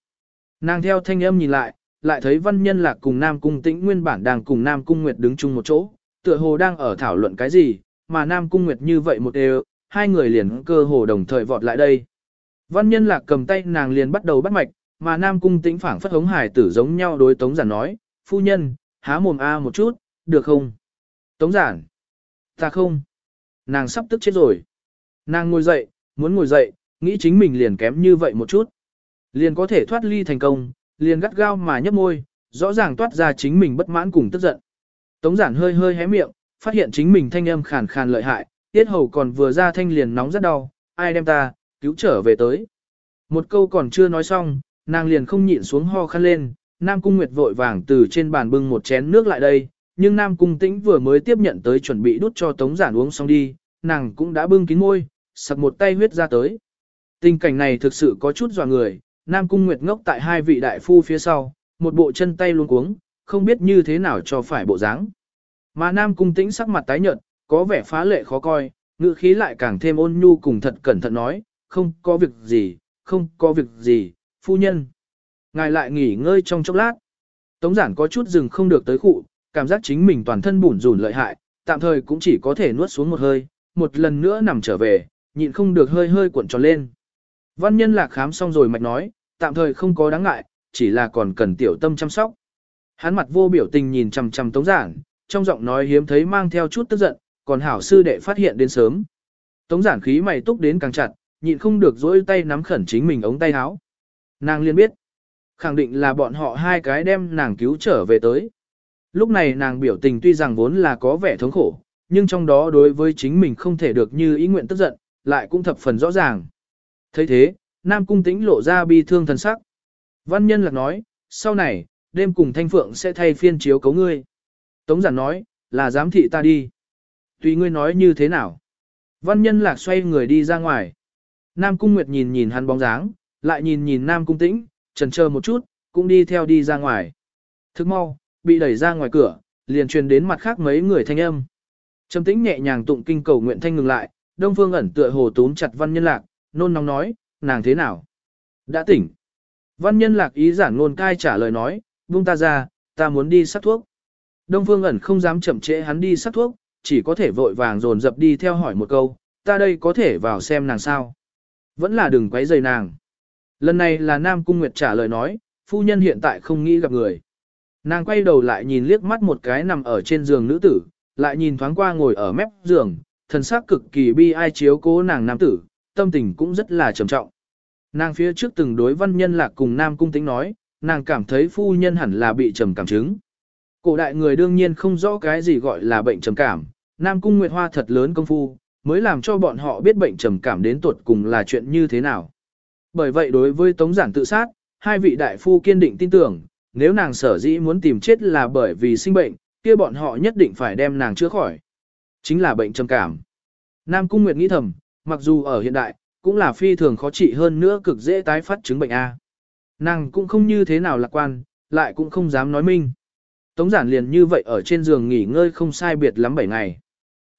Nàng theo thanh âm nhìn lại, lại thấy văn nhân lạc cùng Nam Cung tĩnh nguyên bản đang cùng Nam Cung Nguyệt đứng chung một chỗ, tựa hồ đang ở thảo luận cái gì, mà Nam Cung Nguyệt như vậy một đều, hai người liền cơ hồ đồng thời vọt lại đây. Văn nhân lạc cầm tay nàng liền bắt đầu bắt mạch, mà Nam Cung tĩnh phảng phất hống hải tử giống nhau đối tống giản nói, phu nhân, há mồm a một chút, được không? Tống giản. Ta không. Nàng sắp tức chết rồi. Nàng ngồi dậy, muốn ngồi dậy, nghĩ chính mình liền kém như vậy một chút. Liền có thể thoát ly thành công, liền gắt gao mà nhấp môi, rõ ràng toát ra chính mình bất mãn cùng tức giận. Tống giản hơi hơi hé miệng, phát hiện chính mình thanh âm khàn khàn lợi hại, tiết hầu còn vừa ra thanh liền nóng rất đau, ai đem ta, cứu trở về tới. Một câu còn chưa nói xong, nàng liền không nhịn xuống ho khăn lên, Nam Cung Nguyệt vội vàng từ trên bàn bưng một chén nước lại đây, nhưng Nam Cung Tĩnh vừa mới tiếp nhận tới chuẩn bị đút cho Tống Giản uống xong đi, nàng cũng đã bưng kín môi, sặc một tay huyết ra tới. Tình cảnh này thực sự có chút dọa người, Nam Cung Nguyệt ngốc tại hai vị đại phu phía sau, một bộ chân tay luôn cuống, không biết như thế nào cho phải bộ dáng. Mà Nam Cung Tĩnh sắc mặt tái nhợt, có vẻ phá lệ khó coi, ngữ khí lại càng thêm ôn nhu cùng thật cẩn thận nói, không có việc gì, không có việc gì, phu nhân. Ngài lại nghỉ ngơi trong chốc lát. Tống giản có chút dừng không được tới khụ, cảm giác chính mình toàn thân bủn rủn lợi hại, tạm thời cũng chỉ có thể nuốt xuống một hơi, một lần nữa nằm trở về, nhịn không được hơi hơi cuộn tròn lên. Văn nhân lạc khám xong rồi mạch nói, tạm thời không có đáng ngại, chỉ là còn cần tiểu tâm chăm sóc. Hắn mặt vô biểu tình nhìn chằm chằm tống giản, trong giọng nói hiếm thấy mang theo chút tức giận, còn hảo sư đệ phát hiện đến sớm. Tống giản khí mày túc đến càng chặt, nhịn không được dỗi tay nắm khẩn chính mình ống tay áo. Nàng liên biết, khẳng định là bọn họ hai cái đem nàng cứu trở về tới. Lúc này nàng biểu tình tuy rằng vốn là có vẻ thống khổ, nhưng trong đó đối với chính mình không thể được như ý nguyện tức giận, lại cũng thập phần rõ ràng. thấy thế, Nam Cung Tĩnh lộ ra bi thương thần sắc. Văn nhân lạc nói, sau này, đêm cùng Thanh Phượng sẽ thay phiên chiếu cấu ngươi. Tống giản nói, là giám thị ta đi. Tùy ngươi nói như thế nào. Văn nhân lạc xoay người đi ra ngoài. Nam Cung Nguyệt nhìn nhìn hắn bóng dáng, lại nhìn nhìn Nam Cung Tĩnh, trần chờ một chút, cũng đi theo đi ra ngoài. Thức mau, bị đẩy ra ngoài cửa, liền truyền đến mặt khác mấy người thanh âm. Trầm tĩnh nhẹ nhàng tụng kinh cầu nguyện thanh ngừng lại, Đông Phương ẩn tựa hồ túm chặt văn nhân lạc, nôn nóng nói, nàng thế nào? Đã tỉnh. Văn nhân lạc ý giản ngôn cai trả lời nói, buông ta ra, ta muốn đi sắc thuốc. Đông Phương ẩn không dám chậm trễ hắn đi sắc thuốc, chỉ có thể vội vàng dồn dập đi theo hỏi một câu, ta đây có thể vào xem nàng sao? Vẫn là đừng quấy rầy nàng. Lần này là Nam Cung Nguyệt trả lời nói, phu nhân hiện tại không nghĩ gặp người. Nàng quay đầu lại nhìn liếc mắt một cái nằm ở trên giường nữ tử, lại nhìn thoáng qua ngồi ở mép giường, thần sắc cực kỳ bi ai chiếu cố nàng nam tử, tâm tình cũng rất là trầm trọng. Nàng phía trước từng đối văn nhân lạc cùng nam cung tính nói, nàng cảm thấy phu nhân hẳn là bị trầm cảm chứng. Cổ đại người đương nhiên không rõ cái gì gọi là bệnh trầm cảm, nam cung nguyệt hoa thật lớn công phu, mới làm cho bọn họ biết bệnh trầm cảm đến tuột cùng là chuyện như thế nào. Bởi vậy đối với tống giản tự sát, hai vị đại phu kiên định tin tưởng, nếu nàng sở dĩ muốn tìm chết là bởi vì sinh bệnh, kia bọn họ nhất định phải đem nàng chữa khỏi. Chính là bệnh trầm cảm. Nam Cung Nguyệt nghĩ thầm, mặc dù ở hiện đại, cũng là phi thường khó trị hơn nữa cực dễ tái phát chứng bệnh A. Nàng cũng không như thế nào lạc quan, lại cũng không dám nói minh. Tống giản liền như vậy ở trên giường nghỉ ngơi không sai biệt lắm 7 ngày.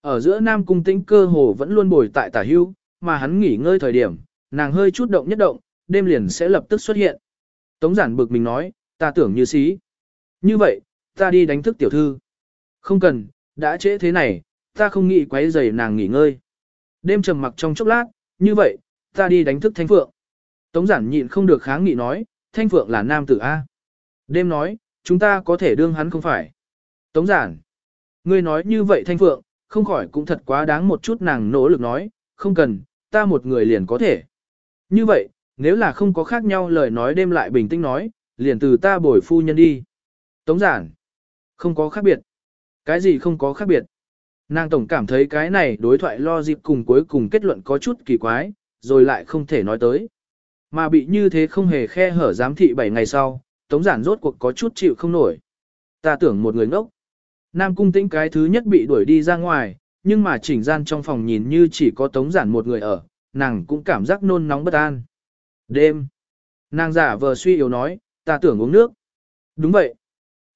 Ở giữa Nam Cung tĩnh cơ hồ vẫn luôn bồi tại tả hưu, mà hắn nghỉ ngơi thời điểm, nàng hơi chút động nhất động, đêm liền sẽ lập tức xuất hiện. Tống giản bực mình nói, ta tưởng như xí. Như vậy, ta đi đánh thức tiểu thư. Không cần, đã trễ thế này, ta không nghĩ quấy rầy nàng nghỉ ngơi. Đêm trầm mặc trong chốc lát, như vậy, ta đi đánh thức Thanh Phượng. Tống giản nhịn không được kháng nghị nói, Thanh Phượng là nam tử A. Đêm nói, chúng ta có thể đương hắn không phải. Tống giản, ngươi nói như vậy Thanh Phượng, không khỏi cũng thật quá đáng một chút nàng nỗ lực nói, không cần, ta một người liền có thể. Như vậy, nếu là không có khác nhau lời nói đêm lại bình tĩnh nói, liền từ ta bồi phu nhân đi. Tống giản, không có khác biệt. Cái gì không có khác biệt? Nàng tổng cảm thấy cái này đối thoại lo dịp cùng cuối cùng kết luận có chút kỳ quái, rồi lại không thể nói tới. Mà bị như thế không hề khe hở giám thị 7 ngày sau, tống giản rốt cuộc có chút chịu không nổi. Ta tưởng một người ngốc. Nam cung tĩnh cái thứ nhất bị đuổi đi ra ngoài, nhưng mà chỉnh gian trong phòng nhìn như chỉ có tống giản một người ở, nàng cũng cảm giác nôn nóng bất an. Đêm. Nàng giả vờ suy yếu nói, ta tưởng uống nước. Đúng vậy.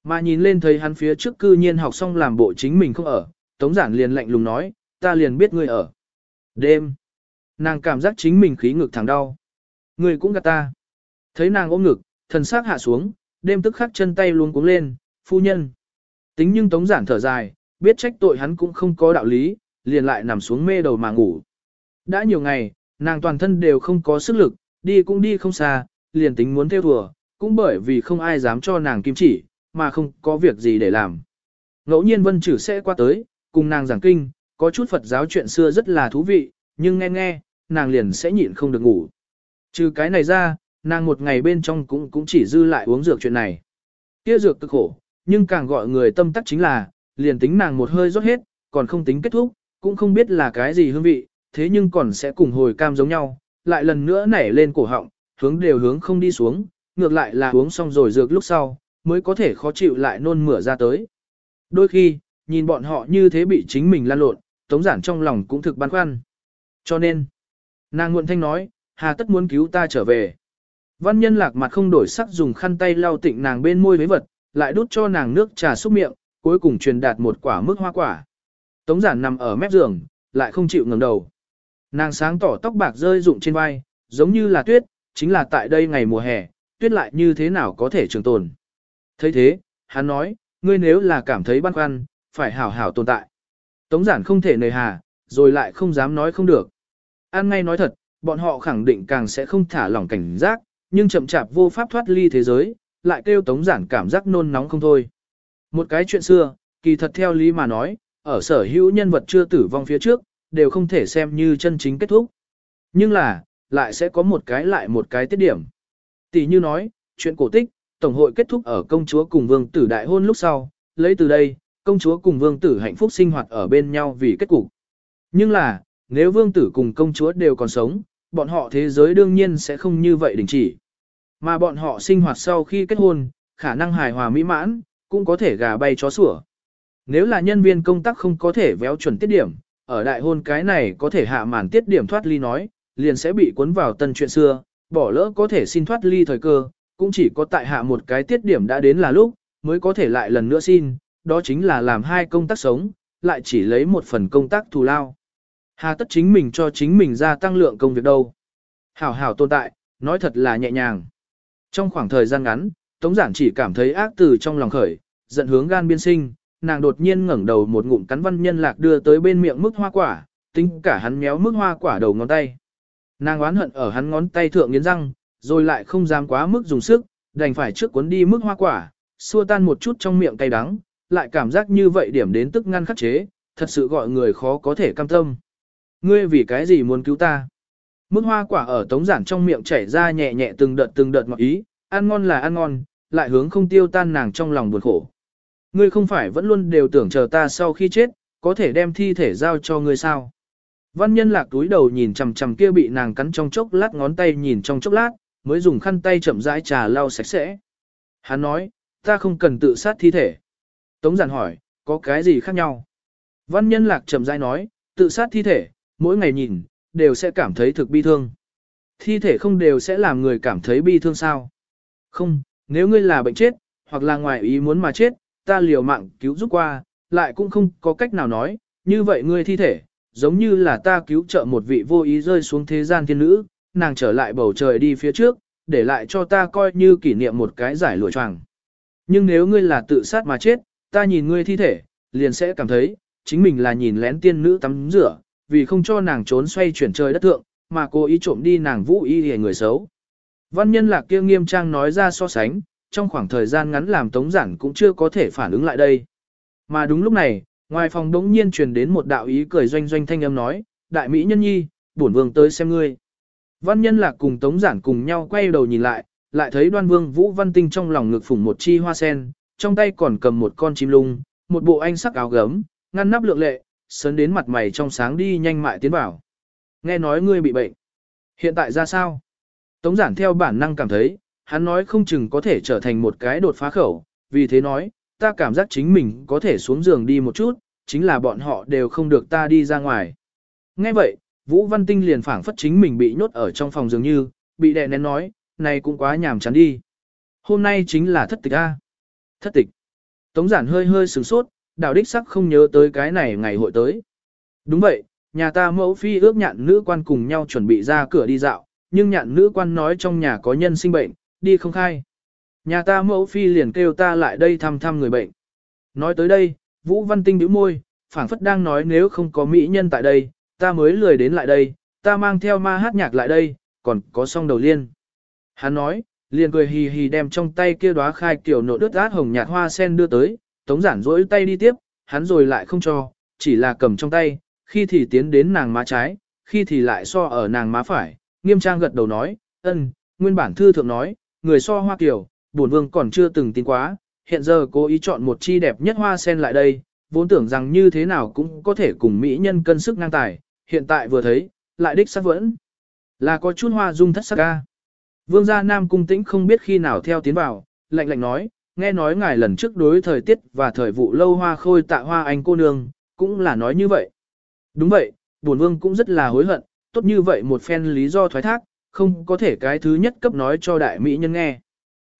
Mà nhìn lên thấy hắn phía trước cư nhiên học xong làm bộ chính mình không ở, Tống giản liền lạnh lùng nói, ta liền biết ngươi ở. Đêm. Nàng cảm giác chính mình khí ngực thẳng đau. Ngươi cũng gạt ta. Thấy nàng ôm ngực, thần sắc hạ xuống, đêm tức khắc chân tay luôn cuống lên, phu nhân. Tính nhưng tống giản thở dài, biết trách tội hắn cũng không có đạo lý, liền lại nằm xuống mê đầu mà ngủ. Đã nhiều ngày, nàng toàn thân đều không có sức lực, đi cũng đi không xa, liền tính muốn theo thùa, cũng bởi vì không ai dám cho nàng kim chỉ, mà không có việc gì để làm. Ngẫu nhiên vân chử sẽ qua tới, cùng nàng giảng kinh, có chút Phật giáo chuyện xưa rất là thú vị, nhưng nghe nghe, nàng liền sẽ nhịn không được ngủ. Trừ cái này ra, nàng một ngày bên trong cũng cũng chỉ dư lại uống dược chuyện này. Kia dược cực khổ, nhưng càng gọi người tâm tắc chính là, liền tính nàng một hơi rót hết, còn không tính kết thúc, cũng không biết là cái gì hương vị, thế nhưng còn sẽ cùng hồi cam giống nhau, lại lần nữa nảy lên cổ họng, hướng đều hướng không đi xuống, ngược lại là uống xong rồi dược lúc sau, mới có thể khó chịu lại nôn mửa ra tới. Đôi khi, nhìn bọn họ như thế bị chính mình lan lộn, tống giản trong lòng cũng thực băn khoăn. Cho nên, nàng nguồn thanh nói, hà tất muốn cứu ta trở về. Văn nhân lạc mặt không đổi sắc dùng khăn tay lau tịnh nàng bên môi với vật, lại đút cho nàng nước trà xúc miệng, cuối cùng truyền đạt một quả mức hoa quả. Tống giản nằm ở mép giường, lại không chịu ngẩng đầu. Nàng sáng tỏ tóc bạc rơi rụng trên vai, giống như là tuyết, chính là tại đây ngày mùa hè, tuyết lại như thế nào có thể trường tồn. thấy thế, hắn nói, ngươi nếu là cảm thấy băn khoăn, phải hảo hảo tồn tại. Tống giản không thể nề hà, rồi lại không dám nói không được. An ngay nói thật, bọn họ khẳng định càng sẽ không thả lỏng cảnh giác, nhưng chậm chạp vô pháp thoát ly thế giới, lại kêu tống giản cảm giác nôn nóng không thôi. Một cái chuyện xưa, kỳ thật theo lý mà nói, ở sở hữu nhân vật chưa tử vong phía trước, đều không thể xem như chân chính kết thúc. Nhưng là, lại sẽ có một cái lại một cái tiết điểm. Tỷ như nói, chuyện cổ tích, Tổng hội kết thúc ở công chúa cùng vương tử đại hôn lúc sau, lấy từ đây, công chúa cùng vương tử hạnh phúc sinh hoạt ở bên nhau vì kết cục. Nhưng là, nếu vương tử cùng công chúa đều còn sống, bọn họ thế giới đương nhiên sẽ không như vậy đình chỉ. Mà bọn họ sinh hoạt sau khi kết hôn, khả năng hài hòa mỹ mãn, cũng có thể gà bay chó sủa. Nếu là nhân viên công tác không có thể véo chuẩn tiết điểm, ở đại hôn cái này có thể hạ màn tiết điểm thoát ly nói, liền sẽ bị cuốn vào tân chuyện xưa, bỏ lỡ có thể xin thoát ly thời cơ, cũng chỉ có tại hạ một cái tiết điểm đã đến là lúc, mới có thể lại lần nữa xin, đó chính là làm hai công tác sống, lại chỉ lấy một phần công tác thù lao. Hà tất chính mình cho chính mình gia tăng lượng công việc đâu. Hảo hảo tồn tại, nói thật là nhẹ nhàng. Trong khoảng thời gian ngắn, Tống Giản chỉ cảm thấy ác từ trong lòng khởi, giận hướng gan biên sinh, nàng đột nhiên ngẩng đầu một ngụm cắn văn nhân lạc đưa tới bên miệng mức hoa quả, tính cả hắn méo mức hoa quả đầu ngón tay. Nàng oán hận ở hắn ngón tay thượng nghiến răng, rồi lại không dám quá mức dùng sức, đành phải trước cuốn đi mức hoa quả, xua tan một chút trong miệng cay đắng, lại cảm giác như vậy điểm đến tức ngăn khắc chế, thật sự gọi người khó có thể cam tâm. Ngươi vì cái gì muốn cứu ta? Mức hoa quả ở tống giản trong miệng chảy ra nhẹ nhẹ từng đợt từng đợt ngọt ý, ăn ngon là ăn ngon, lại hướng không tiêu tan nàng trong lòng buồn khổ. Ngươi không phải vẫn luôn đều tưởng chờ ta sau khi chết, có thể đem thi thể giao cho ngươi sao? Văn nhân lạc túi đầu nhìn chằm chằm kia bị nàng cắn trong chốc lát ngón tay nhìn trong chốc lát, mới dùng khăn tay chậm rãi trà lau sạch sẽ. Hắn nói, ta không cần tự sát thi thể. Tống giản hỏi, có cái gì khác nhau? Văn nhân lạc chậm rãi nói, tự sát thi thể, mỗi ngày nhìn, đều sẽ cảm thấy thực bi thương. Thi thể không đều sẽ làm người cảm thấy bi thương sao? Không, nếu ngươi là bệnh chết, hoặc là ngoài ý muốn mà chết, ta liều mạng cứu giúp qua, lại cũng không có cách nào nói, như vậy ngươi thi thể, giống như là ta cứu trợ một vị vô ý rơi xuống thế gian thiên nữ, nàng trở lại bầu trời đi phía trước, để lại cho ta coi như kỷ niệm một cái giải lụa choàng. Nhưng nếu ngươi là tự sát mà chết, ta nhìn ngươi thi thể, liền sẽ cảm thấy, chính mình là nhìn lén tiên nữ tắm rửa, vì không cho nàng trốn xoay chuyển trời đất thượng, mà cố ý trộm đi nàng vũ y hề người xấu. Văn nhân lạc kia nghiêm trang nói ra so sánh, trong khoảng thời gian ngắn làm tống giản cũng chưa có thể phản ứng lại đây. Mà đúng lúc này, ngoài phòng đống nhiên truyền đến một đạo ý cười doanh doanh thanh âm nói, đại mỹ nhân nhi, bổn vương tới xem ngươi. Văn nhân lạc cùng tống giản cùng nhau quay đầu nhìn lại, lại thấy đoan vương vũ văn tinh trong lòng ngực phủng một chi hoa sen, trong tay còn cầm một con chim lung, một bộ anh sắc áo gấm, ngăn nắp lượng lệ, sớn đến mặt mày trong sáng đi nhanh mại tiến vào. Nghe nói ngươi bị bệnh. Hiện tại ra sao? Tống giản theo bản năng cảm thấy, hắn nói không chừng có thể trở thành một cái đột phá khẩu, vì thế nói, ta cảm giác chính mình có thể xuống giường đi một chút, chính là bọn họ đều không được ta đi ra ngoài. Nghe vậy, Vũ Văn Tinh liền phảng phất chính mình bị nhốt ở trong phòng dường như, bị đè nén nói, này cũng quá nhàm chán đi. Hôm nay chính là thất tịch A. Thất tịch. Tống giản hơi hơi sửng sốt, đạo đích sắc không nhớ tới cái này ngày hội tới. Đúng vậy, nhà ta mẫu phi ước nhạn nữ quan cùng nhau chuẩn bị ra cửa đi dạo, nhưng nhạn nữ quan nói trong nhà có nhân sinh bệnh, đi không khai. Nhà ta mẫu phi liền kêu ta lại đây thăm thăm người bệnh. Nói tới đây, Vũ Văn Tinh bĩu môi, phảng phất đang nói nếu không có mỹ nhân tại đây, ta mới lười đến lại đây, ta mang theo ma hát nhạc lại đây, còn có song đầu liên. Hắn nói, liền cười hì hì đem trong tay kia đóa khai kiểu nộ đứt át hồng nhạt hoa sen đưa tới, tống giản rỗi tay đi tiếp, hắn rồi lại không cho, chỉ là cầm trong tay, khi thì tiến đến nàng má trái, khi thì lại so ở nàng má phải, nghiêm trang gật đầu nói, ân, nguyên bản thư thượng nói, người so hoa kiểu, bổn vương còn chưa từng tin quá, hiện giờ cố ý chọn một chi đẹp nhất hoa sen lại đây, vốn tưởng rằng như thế nào cũng có thể cùng mỹ nhân cân sức ngang tài, hiện tại vừa thấy, lại đích sắc vẫn là có chút hoa dung thất sắc ca. Vương gia Nam Cung Tĩnh không biết khi nào theo tiến vào, lạnh lạnh nói, nghe nói ngài lần trước đối thời tiết và thời vụ lâu hoa khôi tạ hoa anh cô nương, cũng là nói như vậy. Đúng vậy, bổn vương cũng rất là hối hận, tốt như vậy một phen lý do thoái thác, không có thể cái thứ nhất cấp nói cho đại mỹ nhân nghe.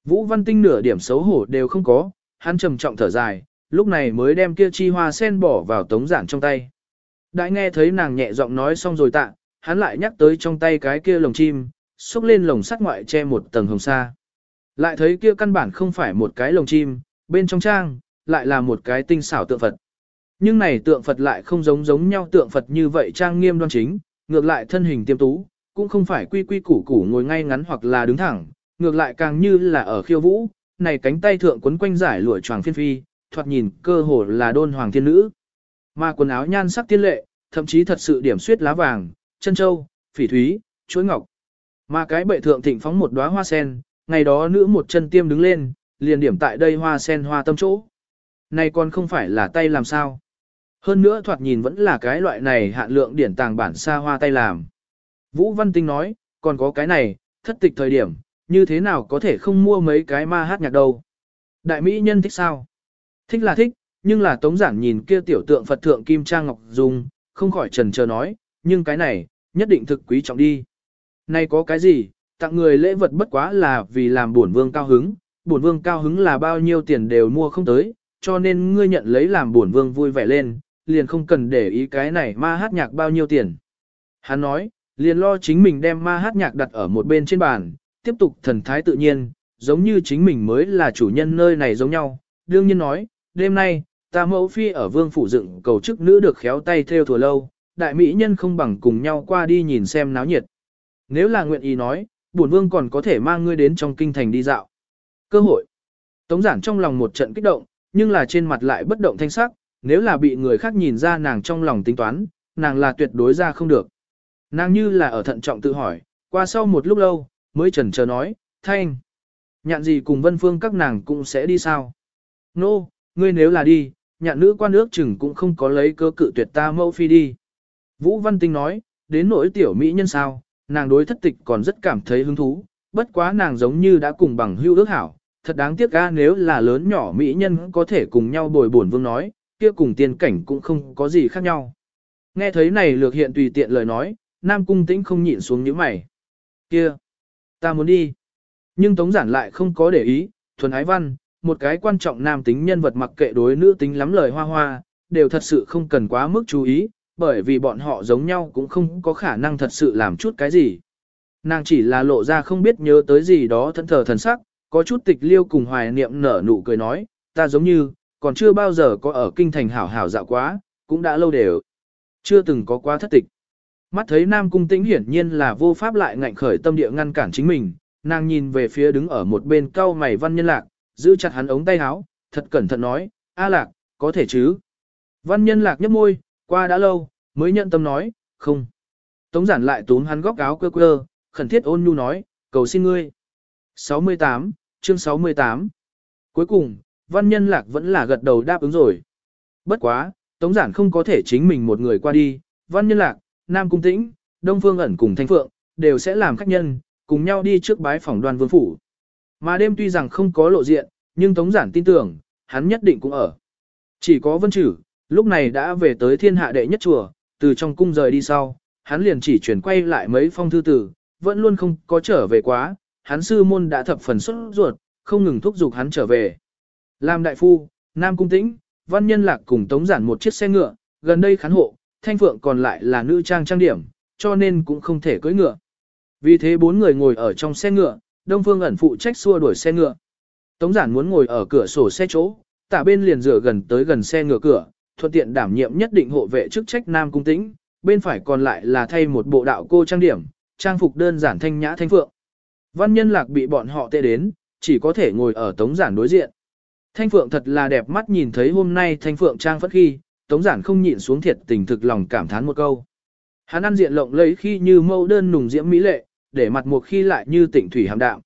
Vũ Văn Tinh nửa điểm xấu hổ đều không có, hắn trầm trọng thở dài, lúc này mới đem kia chi hoa sen bỏ vào tống giản trong tay. Đại nghe thấy nàng nhẹ giọng nói xong rồi tạ, hắn lại nhắc tới trong tay cái kia lồng chim, xúc lên lồng sắt ngoại che một tầng hồng sa. Lại thấy kia căn bản không phải một cái lồng chim, bên trong trang, lại là một cái tinh xảo tượng Phật. Nhưng này tượng Phật lại không giống giống nhau tượng Phật như vậy trang nghiêm đoan chính, ngược lại thân hình tiêm tú, cũng không phải quy quy củ củ ngồi ngay ngắn hoặc là đứng thẳng, ngược lại càng như là ở khiêu vũ, này cánh tay thượng quấn quanh giải lụa choàng phiên phi, thoạt nhìn cơ hồ là đôn hoàng thiên nữ. Mà quần áo nhan sắc tiên lệ, thậm chí thật sự điểm suyết lá vàng, chân châu, phỉ thúy, chuối ngọc. Mà cái bệ thượng thịnh phóng một đóa hoa sen, ngày đó nữ một chân tiêm đứng lên, liền điểm tại đây hoa sen hoa tâm chỗ. Này còn không phải là tay làm sao. Hơn nữa thoạt nhìn vẫn là cái loại này hạn lượng điển tàng bản xa hoa tay làm. Vũ Văn Tinh nói, còn có cái này, thất tịch thời điểm, như thế nào có thể không mua mấy cái ma hát nhạc đâu. Đại Mỹ nhân thích sao? Thích là thích, nhưng là tống giản nhìn kia tiểu tượng Phật thượng Kim Trang Ngọc Dung, không khỏi trần chờ nói, nhưng cái này, nhất định thực quý trọng đi. Này có cái gì, tặng người lễ vật bất quá là vì làm bổn vương cao hứng, bổn vương cao hứng là bao nhiêu tiền đều mua không tới, cho nên ngươi nhận lấy làm bổn vương vui vẻ lên, liền không cần để ý cái này ma hát nhạc bao nhiêu tiền. Hắn nói, liền lo chính mình đem ma hát nhạc đặt ở một bên trên bàn, tiếp tục thần thái tự nhiên, giống như chính mình mới là chủ nhân nơi này giống nhau. Đương nhiên nói, đêm nay, ta mẫu phi ở vương phủ dựng cầu chức nữ được khéo tay theo thừa lâu, đại mỹ nhân không bằng cùng nhau qua đi nhìn xem náo nhiệt. Nếu là nguyện ý nói, bổn vương còn có thể mang ngươi đến trong kinh thành đi dạo. Cơ hội. Tống giản trong lòng một trận kích động, nhưng là trên mặt lại bất động thanh sắc, nếu là bị người khác nhìn ra nàng trong lòng tính toán, nàng là tuyệt đối ra không được. Nàng như là ở thận trọng tự hỏi, qua sau một lúc lâu, mới chần chờ nói, thanh. Nhạn gì cùng vân phương các nàng cũng sẽ đi sao? Nô, no, ngươi nếu là đi, nhạn nữ quan ước chừng cũng không có lấy cơ cự tuyệt ta mẫu phi đi. Vũ Văn Tinh nói, đến nỗi tiểu mỹ nhân sao, nàng đối thất tịch còn rất cảm thấy hứng thú, bất quá nàng giống như đã cùng bằng hưu ước hảo, thật đáng tiếc ga nếu là lớn nhỏ mỹ nhân có thể cùng nhau bồi bổn vương nói, kia cùng tiên cảnh cũng không có gì khác nhau. Nghe thấy này lược hiện tùy tiện lời nói, Nam Cung Tĩnh không nhịn xuống nhíu mày. Kia, ta muốn đi. Nhưng Tống Giản lại không có để ý, thuần ái văn, một cái quan trọng nam tính nhân vật mặc kệ đối nữ tính lắm lời hoa hoa, đều thật sự không cần quá mức chú ý, bởi vì bọn họ giống nhau cũng không có khả năng thật sự làm chút cái gì. Nàng chỉ là lộ ra không biết nhớ tới gì đó thân thờ thần sắc, có chút tịch liêu cùng hoài niệm nở nụ cười nói, ta giống như, còn chưa bao giờ có ở kinh thành hảo hảo dạo quá, cũng đã lâu đều. Chưa từng có quá thất tịch. Mắt thấy Nam Cung Tĩnh hiển nhiên là vô pháp lại ngạnh khởi tâm địa ngăn cản chính mình, nàng nhìn về phía đứng ở một bên cao mày văn nhân lạc, giữ chặt hắn ống tay áo, thật cẩn thận nói, A lạc, có thể chứ. Văn nhân lạc nhấp môi, qua đã lâu, mới nhận tâm nói, không. Tống giản lại túm hắn góc áo quơ quơ, khẩn thiết ôn nhu nói, cầu xin ngươi. 68, chương 68. Cuối cùng, văn nhân lạc vẫn là gật đầu đáp ứng rồi. Bất quá, tống giản không có thể chính mình một người qua đi, văn nhân lạc, nam cung tĩnh, đông phương ẩn cùng thanh phượng, đều sẽ làm khách nhân, cùng nhau đi trước bái phòng đoàn vương phủ. Mà đêm tuy rằng không có lộ diện, nhưng tống giản tin tưởng, hắn nhất định cũng ở. Chỉ có vân chử, lúc này đã về tới thiên hạ đệ nhất chùa, từ trong cung rời đi sau, hắn liền chỉ chuyển quay lại mấy phong thư tử, vẫn luôn không có trở về quá, hắn sư môn đã thập phần xuất ruột, không ngừng thúc giục hắn trở về. Làm đại phu, Nam Cung Tĩnh, Văn Nhân Lạc cùng Tống Giản một chiếc xe ngựa, gần đây khán hộ, Thanh Phượng còn lại là nữ trang trang điểm, cho nên cũng không thể cưỡi ngựa. Vì thế bốn người ngồi ở trong xe ngựa, Đông Phương ẩn phụ trách xua đuổi xe ngựa. Tống Giản muốn ngồi ở cửa sổ xe chỗ, tả bên liền dựa gần tới gần xe ngựa cửa, thuận tiện đảm nhiệm nhất định hộ vệ chức trách Nam Cung Tĩnh, bên phải còn lại là thay một bộ đạo cô trang điểm, trang phục đơn giản thanh nhã thanh phượng. Văn nhân lạc bị bọn họ tê đến, chỉ có thể ngồi ở tống giản đối diện. Thanh phượng thật là đẹp mắt nhìn thấy hôm nay thanh phượng trang phất khi, tống giản không nhịn xuống thiệt tình thực lòng cảm thán một câu. Hắn ăn diện lộng lấy khi như mâu đơn nùng diễm mỹ lệ, để mặt một khi lại như tịnh thủy hàm đạo.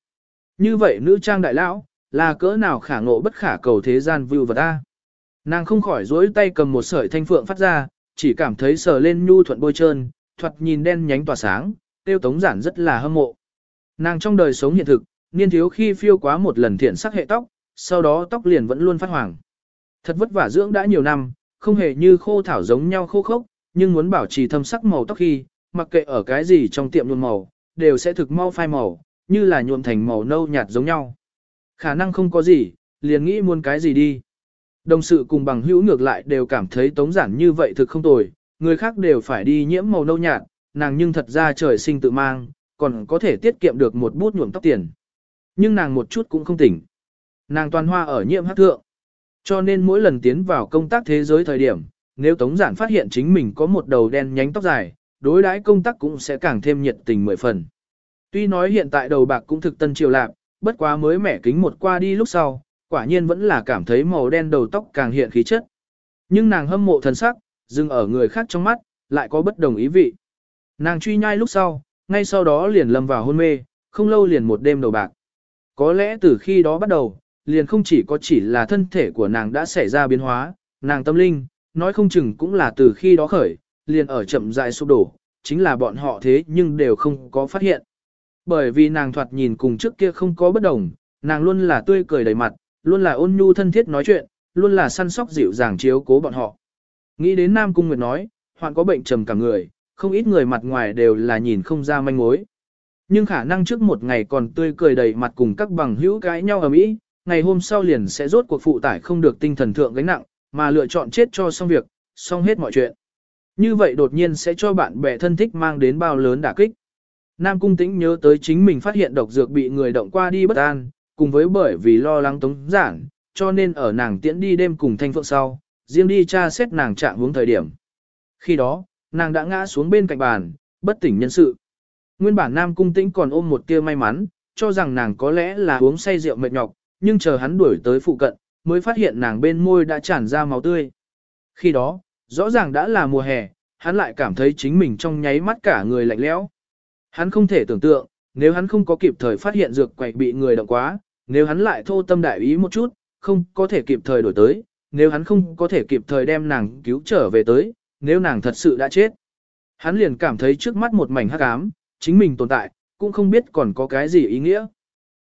Như vậy nữ trang đại lão, là cỡ nào khả ngộ bất khả cầu thế gian view vật ta. Nàng không khỏi duỗi tay cầm một sợi thanh phượng phát ra, chỉ cảm thấy sờ lên nhu thuận bôi trơn, thoạt nhìn đen nhánh tỏa sáng, tiêu tống giản rất là hâm mộ. Nàng trong đời sống hiện thực, niên thiếu khi phiêu quá một lần thiện sắc hệ tóc, sau đó tóc liền vẫn luôn phát hoàng. Thật vất vả dưỡng đã nhiều năm, không hề như khô thảo giống nhau khô khốc, nhưng muốn bảo trì thâm sắc màu tóc khi, mặc kệ ở cái gì trong tiệm nhuộm màu, đều sẽ thực mau phai màu, như là nhuộm thành màu nâu nhạt giống nhau. Khả năng không có gì, liền nghĩ muốn cái gì đi. Đồng sự cùng bằng hữu ngược lại đều cảm thấy tống giản như vậy thực không tồi, người khác đều phải đi nhiễm màu nâu nhạt, nàng nhưng thật ra trời sinh tự mang, còn có thể tiết kiệm được một bút nhuộm tóc tiền. Nhưng nàng một chút cũng không tỉnh. Nàng toàn hoa ở nhiễm hát thượng. Cho nên mỗi lần tiến vào công tác thế giới thời điểm, nếu Tống Giản phát hiện chính mình có một đầu đen nhánh tóc dài, đối đãi công tác cũng sẽ càng thêm nhiệt tình mười phần. Tuy nói hiện tại đầu bạc cũng thực tân triều lạc, bất quá mới mẻ kính một qua đi lúc sau, quả nhiên vẫn là cảm thấy màu đen đầu tóc càng hiện khí chất. Nhưng nàng hâm mộ thần sắc, dừng ở người khác trong mắt, lại có bất đồng ý vị. Nàng truy nhai lúc sau, ngay sau đó liền lâm vào hôn mê, không lâu liền một đêm đầu bạc. Có lẽ từ khi đó bắt đầu, liền không chỉ có chỉ là thân thể của nàng đã xảy ra biến hóa, nàng tâm linh, nói không chừng cũng là từ khi đó khởi, liền ở chậm rãi sụp đổ, chính là bọn họ thế nhưng đều không có phát hiện. Bởi vì nàng thoạt nhìn cùng trước kia không có bất đồng, nàng luôn là tươi cười đầy mặt, luôn là ôn nhu thân thiết nói chuyện, luôn là săn sóc dịu dàng chiếu cố bọn họ. Nghĩ đến Nam Cung Nguyệt nói, hoạn có bệnh trầm cả người, không ít người mặt ngoài đều là nhìn không ra manh mối. Nhưng khả năng trước một ngày còn tươi cười đầy mặt cùng các bằng hữu cãi nhau ở mỹ, ngày hôm sau liền sẽ rốt cuộc phụ tải không được tinh thần thượng gánh nặng, mà lựa chọn chết cho xong việc, xong hết mọi chuyện. Như vậy đột nhiên sẽ cho bạn bè thân thích mang đến bao lớn đả kích. Nam Cung Tĩnh nhớ tới chính mình phát hiện độc dược bị người động qua đi bất an, cùng với bởi vì lo lắng tống giản, cho nên ở nàng tiễn đi đêm cùng thanh phượng sau, riêng đi tra xét nàng trạng hướng thời điểm. Khi đó, nàng đã ngã xuống bên cạnh bàn, bất tỉnh nhân sự. Nguyên bản Nam Cung Tĩnh còn ôm một tia may mắn, cho rằng nàng có lẽ là uống say rượu mệt nhọc, nhưng chờ hắn đuổi tới phụ cận, mới phát hiện nàng bên môi đã tràn ra máu tươi. Khi đó, rõ ràng đã là mùa hè, hắn lại cảm thấy chính mình trong nháy mắt cả người lạnh lẽo. Hắn không thể tưởng tượng, nếu hắn không có kịp thời phát hiện dược quậy bị người động quá, nếu hắn lại thô tâm đại ý một chút, không có thể kịp thời đổi tới, nếu hắn không có thể kịp thời đem nàng cứu trở về tới, nếu nàng thật sự đã chết. Hắn liền cảm thấy trước mắt một mảnh hắc ám, chính mình tồn tại, cũng không biết còn có cái gì ý nghĩa.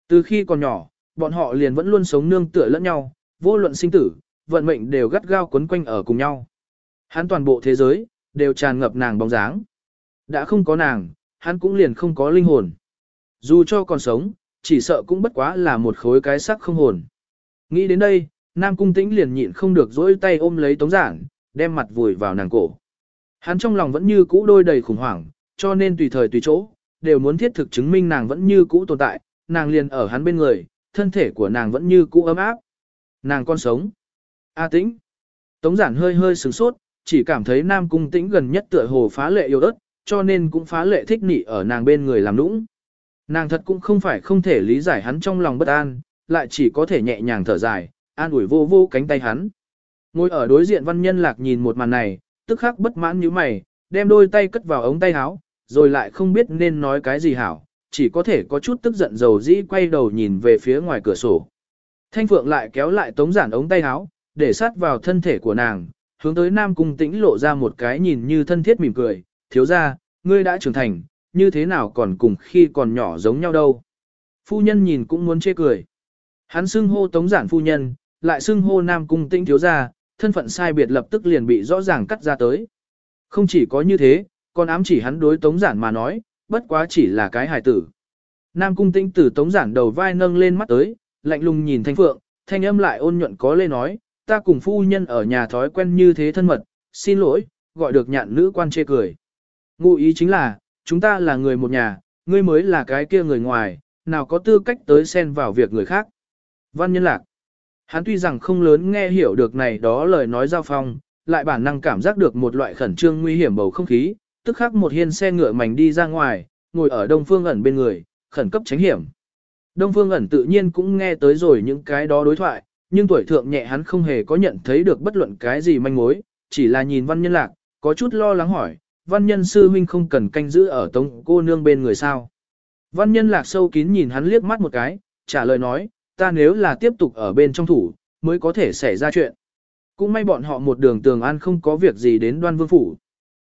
Từ khi còn nhỏ, bọn họ liền vẫn luôn sống nương tựa lẫn nhau, vô luận sinh tử, vận mệnh đều gắt gao quấn quanh ở cùng nhau. Hắn toàn bộ thế giới, đều tràn ngập nàng bóng dáng. Đã không có nàng, hắn cũng liền không có linh hồn. Dù cho còn sống, chỉ sợ cũng bất quá là một khối cái sắc không hồn. Nghĩ đến đây, Nam Cung Tĩnh liền nhịn không được dỗi tay ôm lấy Tống Giản, đem mặt vùi vào nàng cổ. Hắn trong lòng vẫn như cũ đôi đầy khủng hoảng, cho nên tùy thời tùy chỗ, đều muốn thiết thực chứng minh nàng vẫn như cũ tồn tại, nàng liền ở hắn bên người, thân thể của nàng vẫn như cũ ấm áp. Nàng con sống. A Tĩnh. Tống Giản hơi hơi sửng sốt, chỉ cảm thấy Nam Cung Tĩnh gần nhất tựa hồ phá lệ yêu đất, cho nên cũng phá lệ thích nị ở nàng bên người làm nũng. Nàng thật cũng không phải không thể lý giải hắn trong lòng bất an, lại chỉ có thể nhẹ nhàng thở dài, an ủi vô vô cánh tay hắn. Ngồi ở đối diện văn nhân lạc nhìn một màn này, tức khắc bất mãn như mày, đem đôi tay cất vào ống tay áo, rồi lại không biết nên nói cái gì hảo, chỉ có thể có chút tức giận dầu dĩ quay đầu nhìn về phía ngoài cửa sổ. Thanh Phượng lại kéo lại tống giản ống tay áo, để sát vào thân thể của nàng, hướng tới Nam Cung Tĩnh lộ ra một cái nhìn như thân thiết mỉm cười, thiếu gia ngươi đã trưởng thành, như thế nào còn cùng khi còn nhỏ giống nhau đâu. Phu nhân nhìn cũng muốn chê cười. Hắn xưng hô tống giản phu nhân, lại xưng hô Nam Cung Tĩnh thiếu gia thân phận sai biệt lập tức liền bị rõ ràng cắt ra tới. Không chỉ có như thế, còn ám chỉ hắn đối tống giản mà nói, bất quá chỉ là cái hài tử. Nam Cung Tĩnh tử tống giản đầu vai nâng lên mắt tới, lạnh lùng nhìn Thanh Phượng, thanh âm lại ôn nhuận có lê nói, ta cùng phu nhân ở nhà thói quen như thế thân mật, xin lỗi, gọi được nhạn nữ quan chê cười. Ngụ ý chính là, chúng ta là người một nhà, ngươi mới là cái kia người ngoài, nào có tư cách tới xen vào việc người khác. Văn nhân lạc. Hắn tuy rằng không lớn nghe hiểu được này đó lời nói giao phong, lại bản năng cảm giác được một loại khẩn trương nguy hiểm bầu không khí, tức khắc một hiên xe ngựa mảnh đi ra ngoài, ngồi ở đông phương ẩn bên người, khẩn cấp tránh hiểm. Đông phương ẩn tự nhiên cũng nghe tới rồi những cái đó đối thoại, nhưng tuổi thượng nhẹ hắn không hề có nhận thấy được bất luận cái gì manh mối, chỉ là nhìn văn nhân lạc, có chút lo lắng hỏi, văn nhân sư huynh không cần canh giữ ở tống cô nương bên người sao. Văn nhân lạc sâu kín nhìn hắn liếc mắt một cái, trả lời nói, ta nếu là tiếp tục ở bên trong thủ, mới có thể xảy ra chuyện. Cũng may bọn họ một đường tường an không có việc gì đến đoan vương phủ.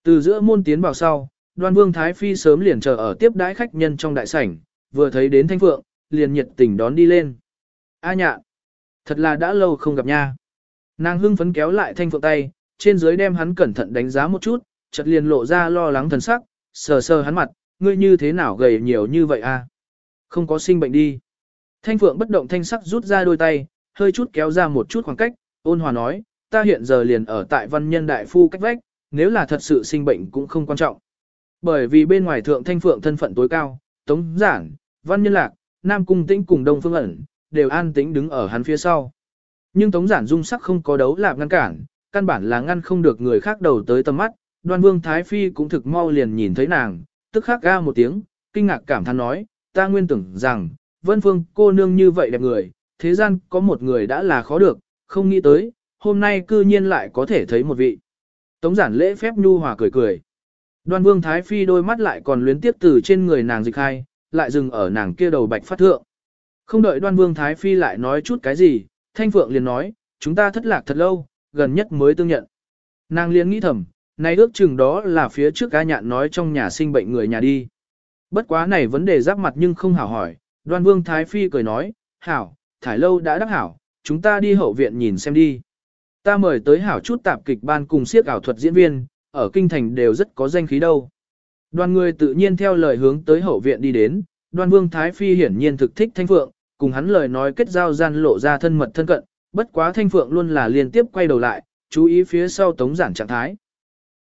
Từ giữa môn tiến vào sau, đoan vương Thái Phi sớm liền chờ ở tiếp đãi khách nhân trong đại sảnh, vừa thấy đến thanh phượng, liền nhiệt tình đón đi lên. A nhạn, thật là đã lâu không gặp nha. Nàng hưng phấn kéo lại thanh phượng tay, trên dưới đem hắn cẩn thận đánh giá một chút, chợt liền lộ ra lo lắng thần sắc, sờ sờ hắn mặt, ngươi như thế nào gầy nhiều như vậy a? Không có sinh bệnh đi. Thanh Phượng bất động thanh sắc rút ra đôi tay, hơi chút kéo ra một chút khoảng cách, ôn hòa nói, ta hiện giờ liền ở tại văn nhân đại phu cách vách, nếu là thật sự sinh bệnh cũng không quan trọng. Bởi vì bên ngoài thượng Thanh Phượng thân phận tối cao, tống giản, văn nhân lạc, nam cung tĩnh cùng đông phương ẩn, đều an tĩnh đứng ở hắn phía sau. Nhưng tống giản dung sắc không có đấu lạc ngăn cản, căn bản là ngăn không được người khác đầu tới tầm mắt, đoan vương Thái Phi cũng thực mau liền nhìn thấy nàng, tức khắc ga một tiếng, kinh ngạc cảm thán nói, ta nguyên tưởng rằng, vân phương cô nương như vậy đẹp người, thế gian có một người đã là khó được, không nghĩ tới, hôm nay cư nhiên lại có thể thấy một vị. Tống giản lễ phép nhu hòa cười cười. Đoan vương thái phi đôi mắt lại còn luyến tiếp từ trên người nàng dịch hai, lại dừng ở nàng kia đầu bạch phát thượng. Không đợi đoan vương thái phi lại nói chút cái gì, thanh phượng liền nói, chúng ta thất lạc thật lâu, gần nhất mới tương nhận. Nàng liền nghĩ thầm, nay ước chừng đó là phía trước ca nhạn nói trong nhà sinh bệnh người nhà đi. Bất quá này vấn đề giáp mặt nhưng không hảo hỏi, đoan vương thái phi cười nói, hảo, thải lâu đã đắc hảo, chúng ta đi hậu viện nhìn xem đi. Ta mời tới hảo chút tạp kịch ban cùng siếc ảo thuật diễn viên, ở kinh thành đều rất có danh khí đâu. Đoàn người tự nhiên theo lời hướng tới hậu viện đi đến, đoan vương Thái Phi hiển nhiên thực thích Thanh Phượng, cùng hắn lời nói kết giao gian lộ ra thân mật thân cận, bất quá Thanh Phượng luôn là liên tiếp quay đầu lại, chú ý phía sau tống giản trạng thái.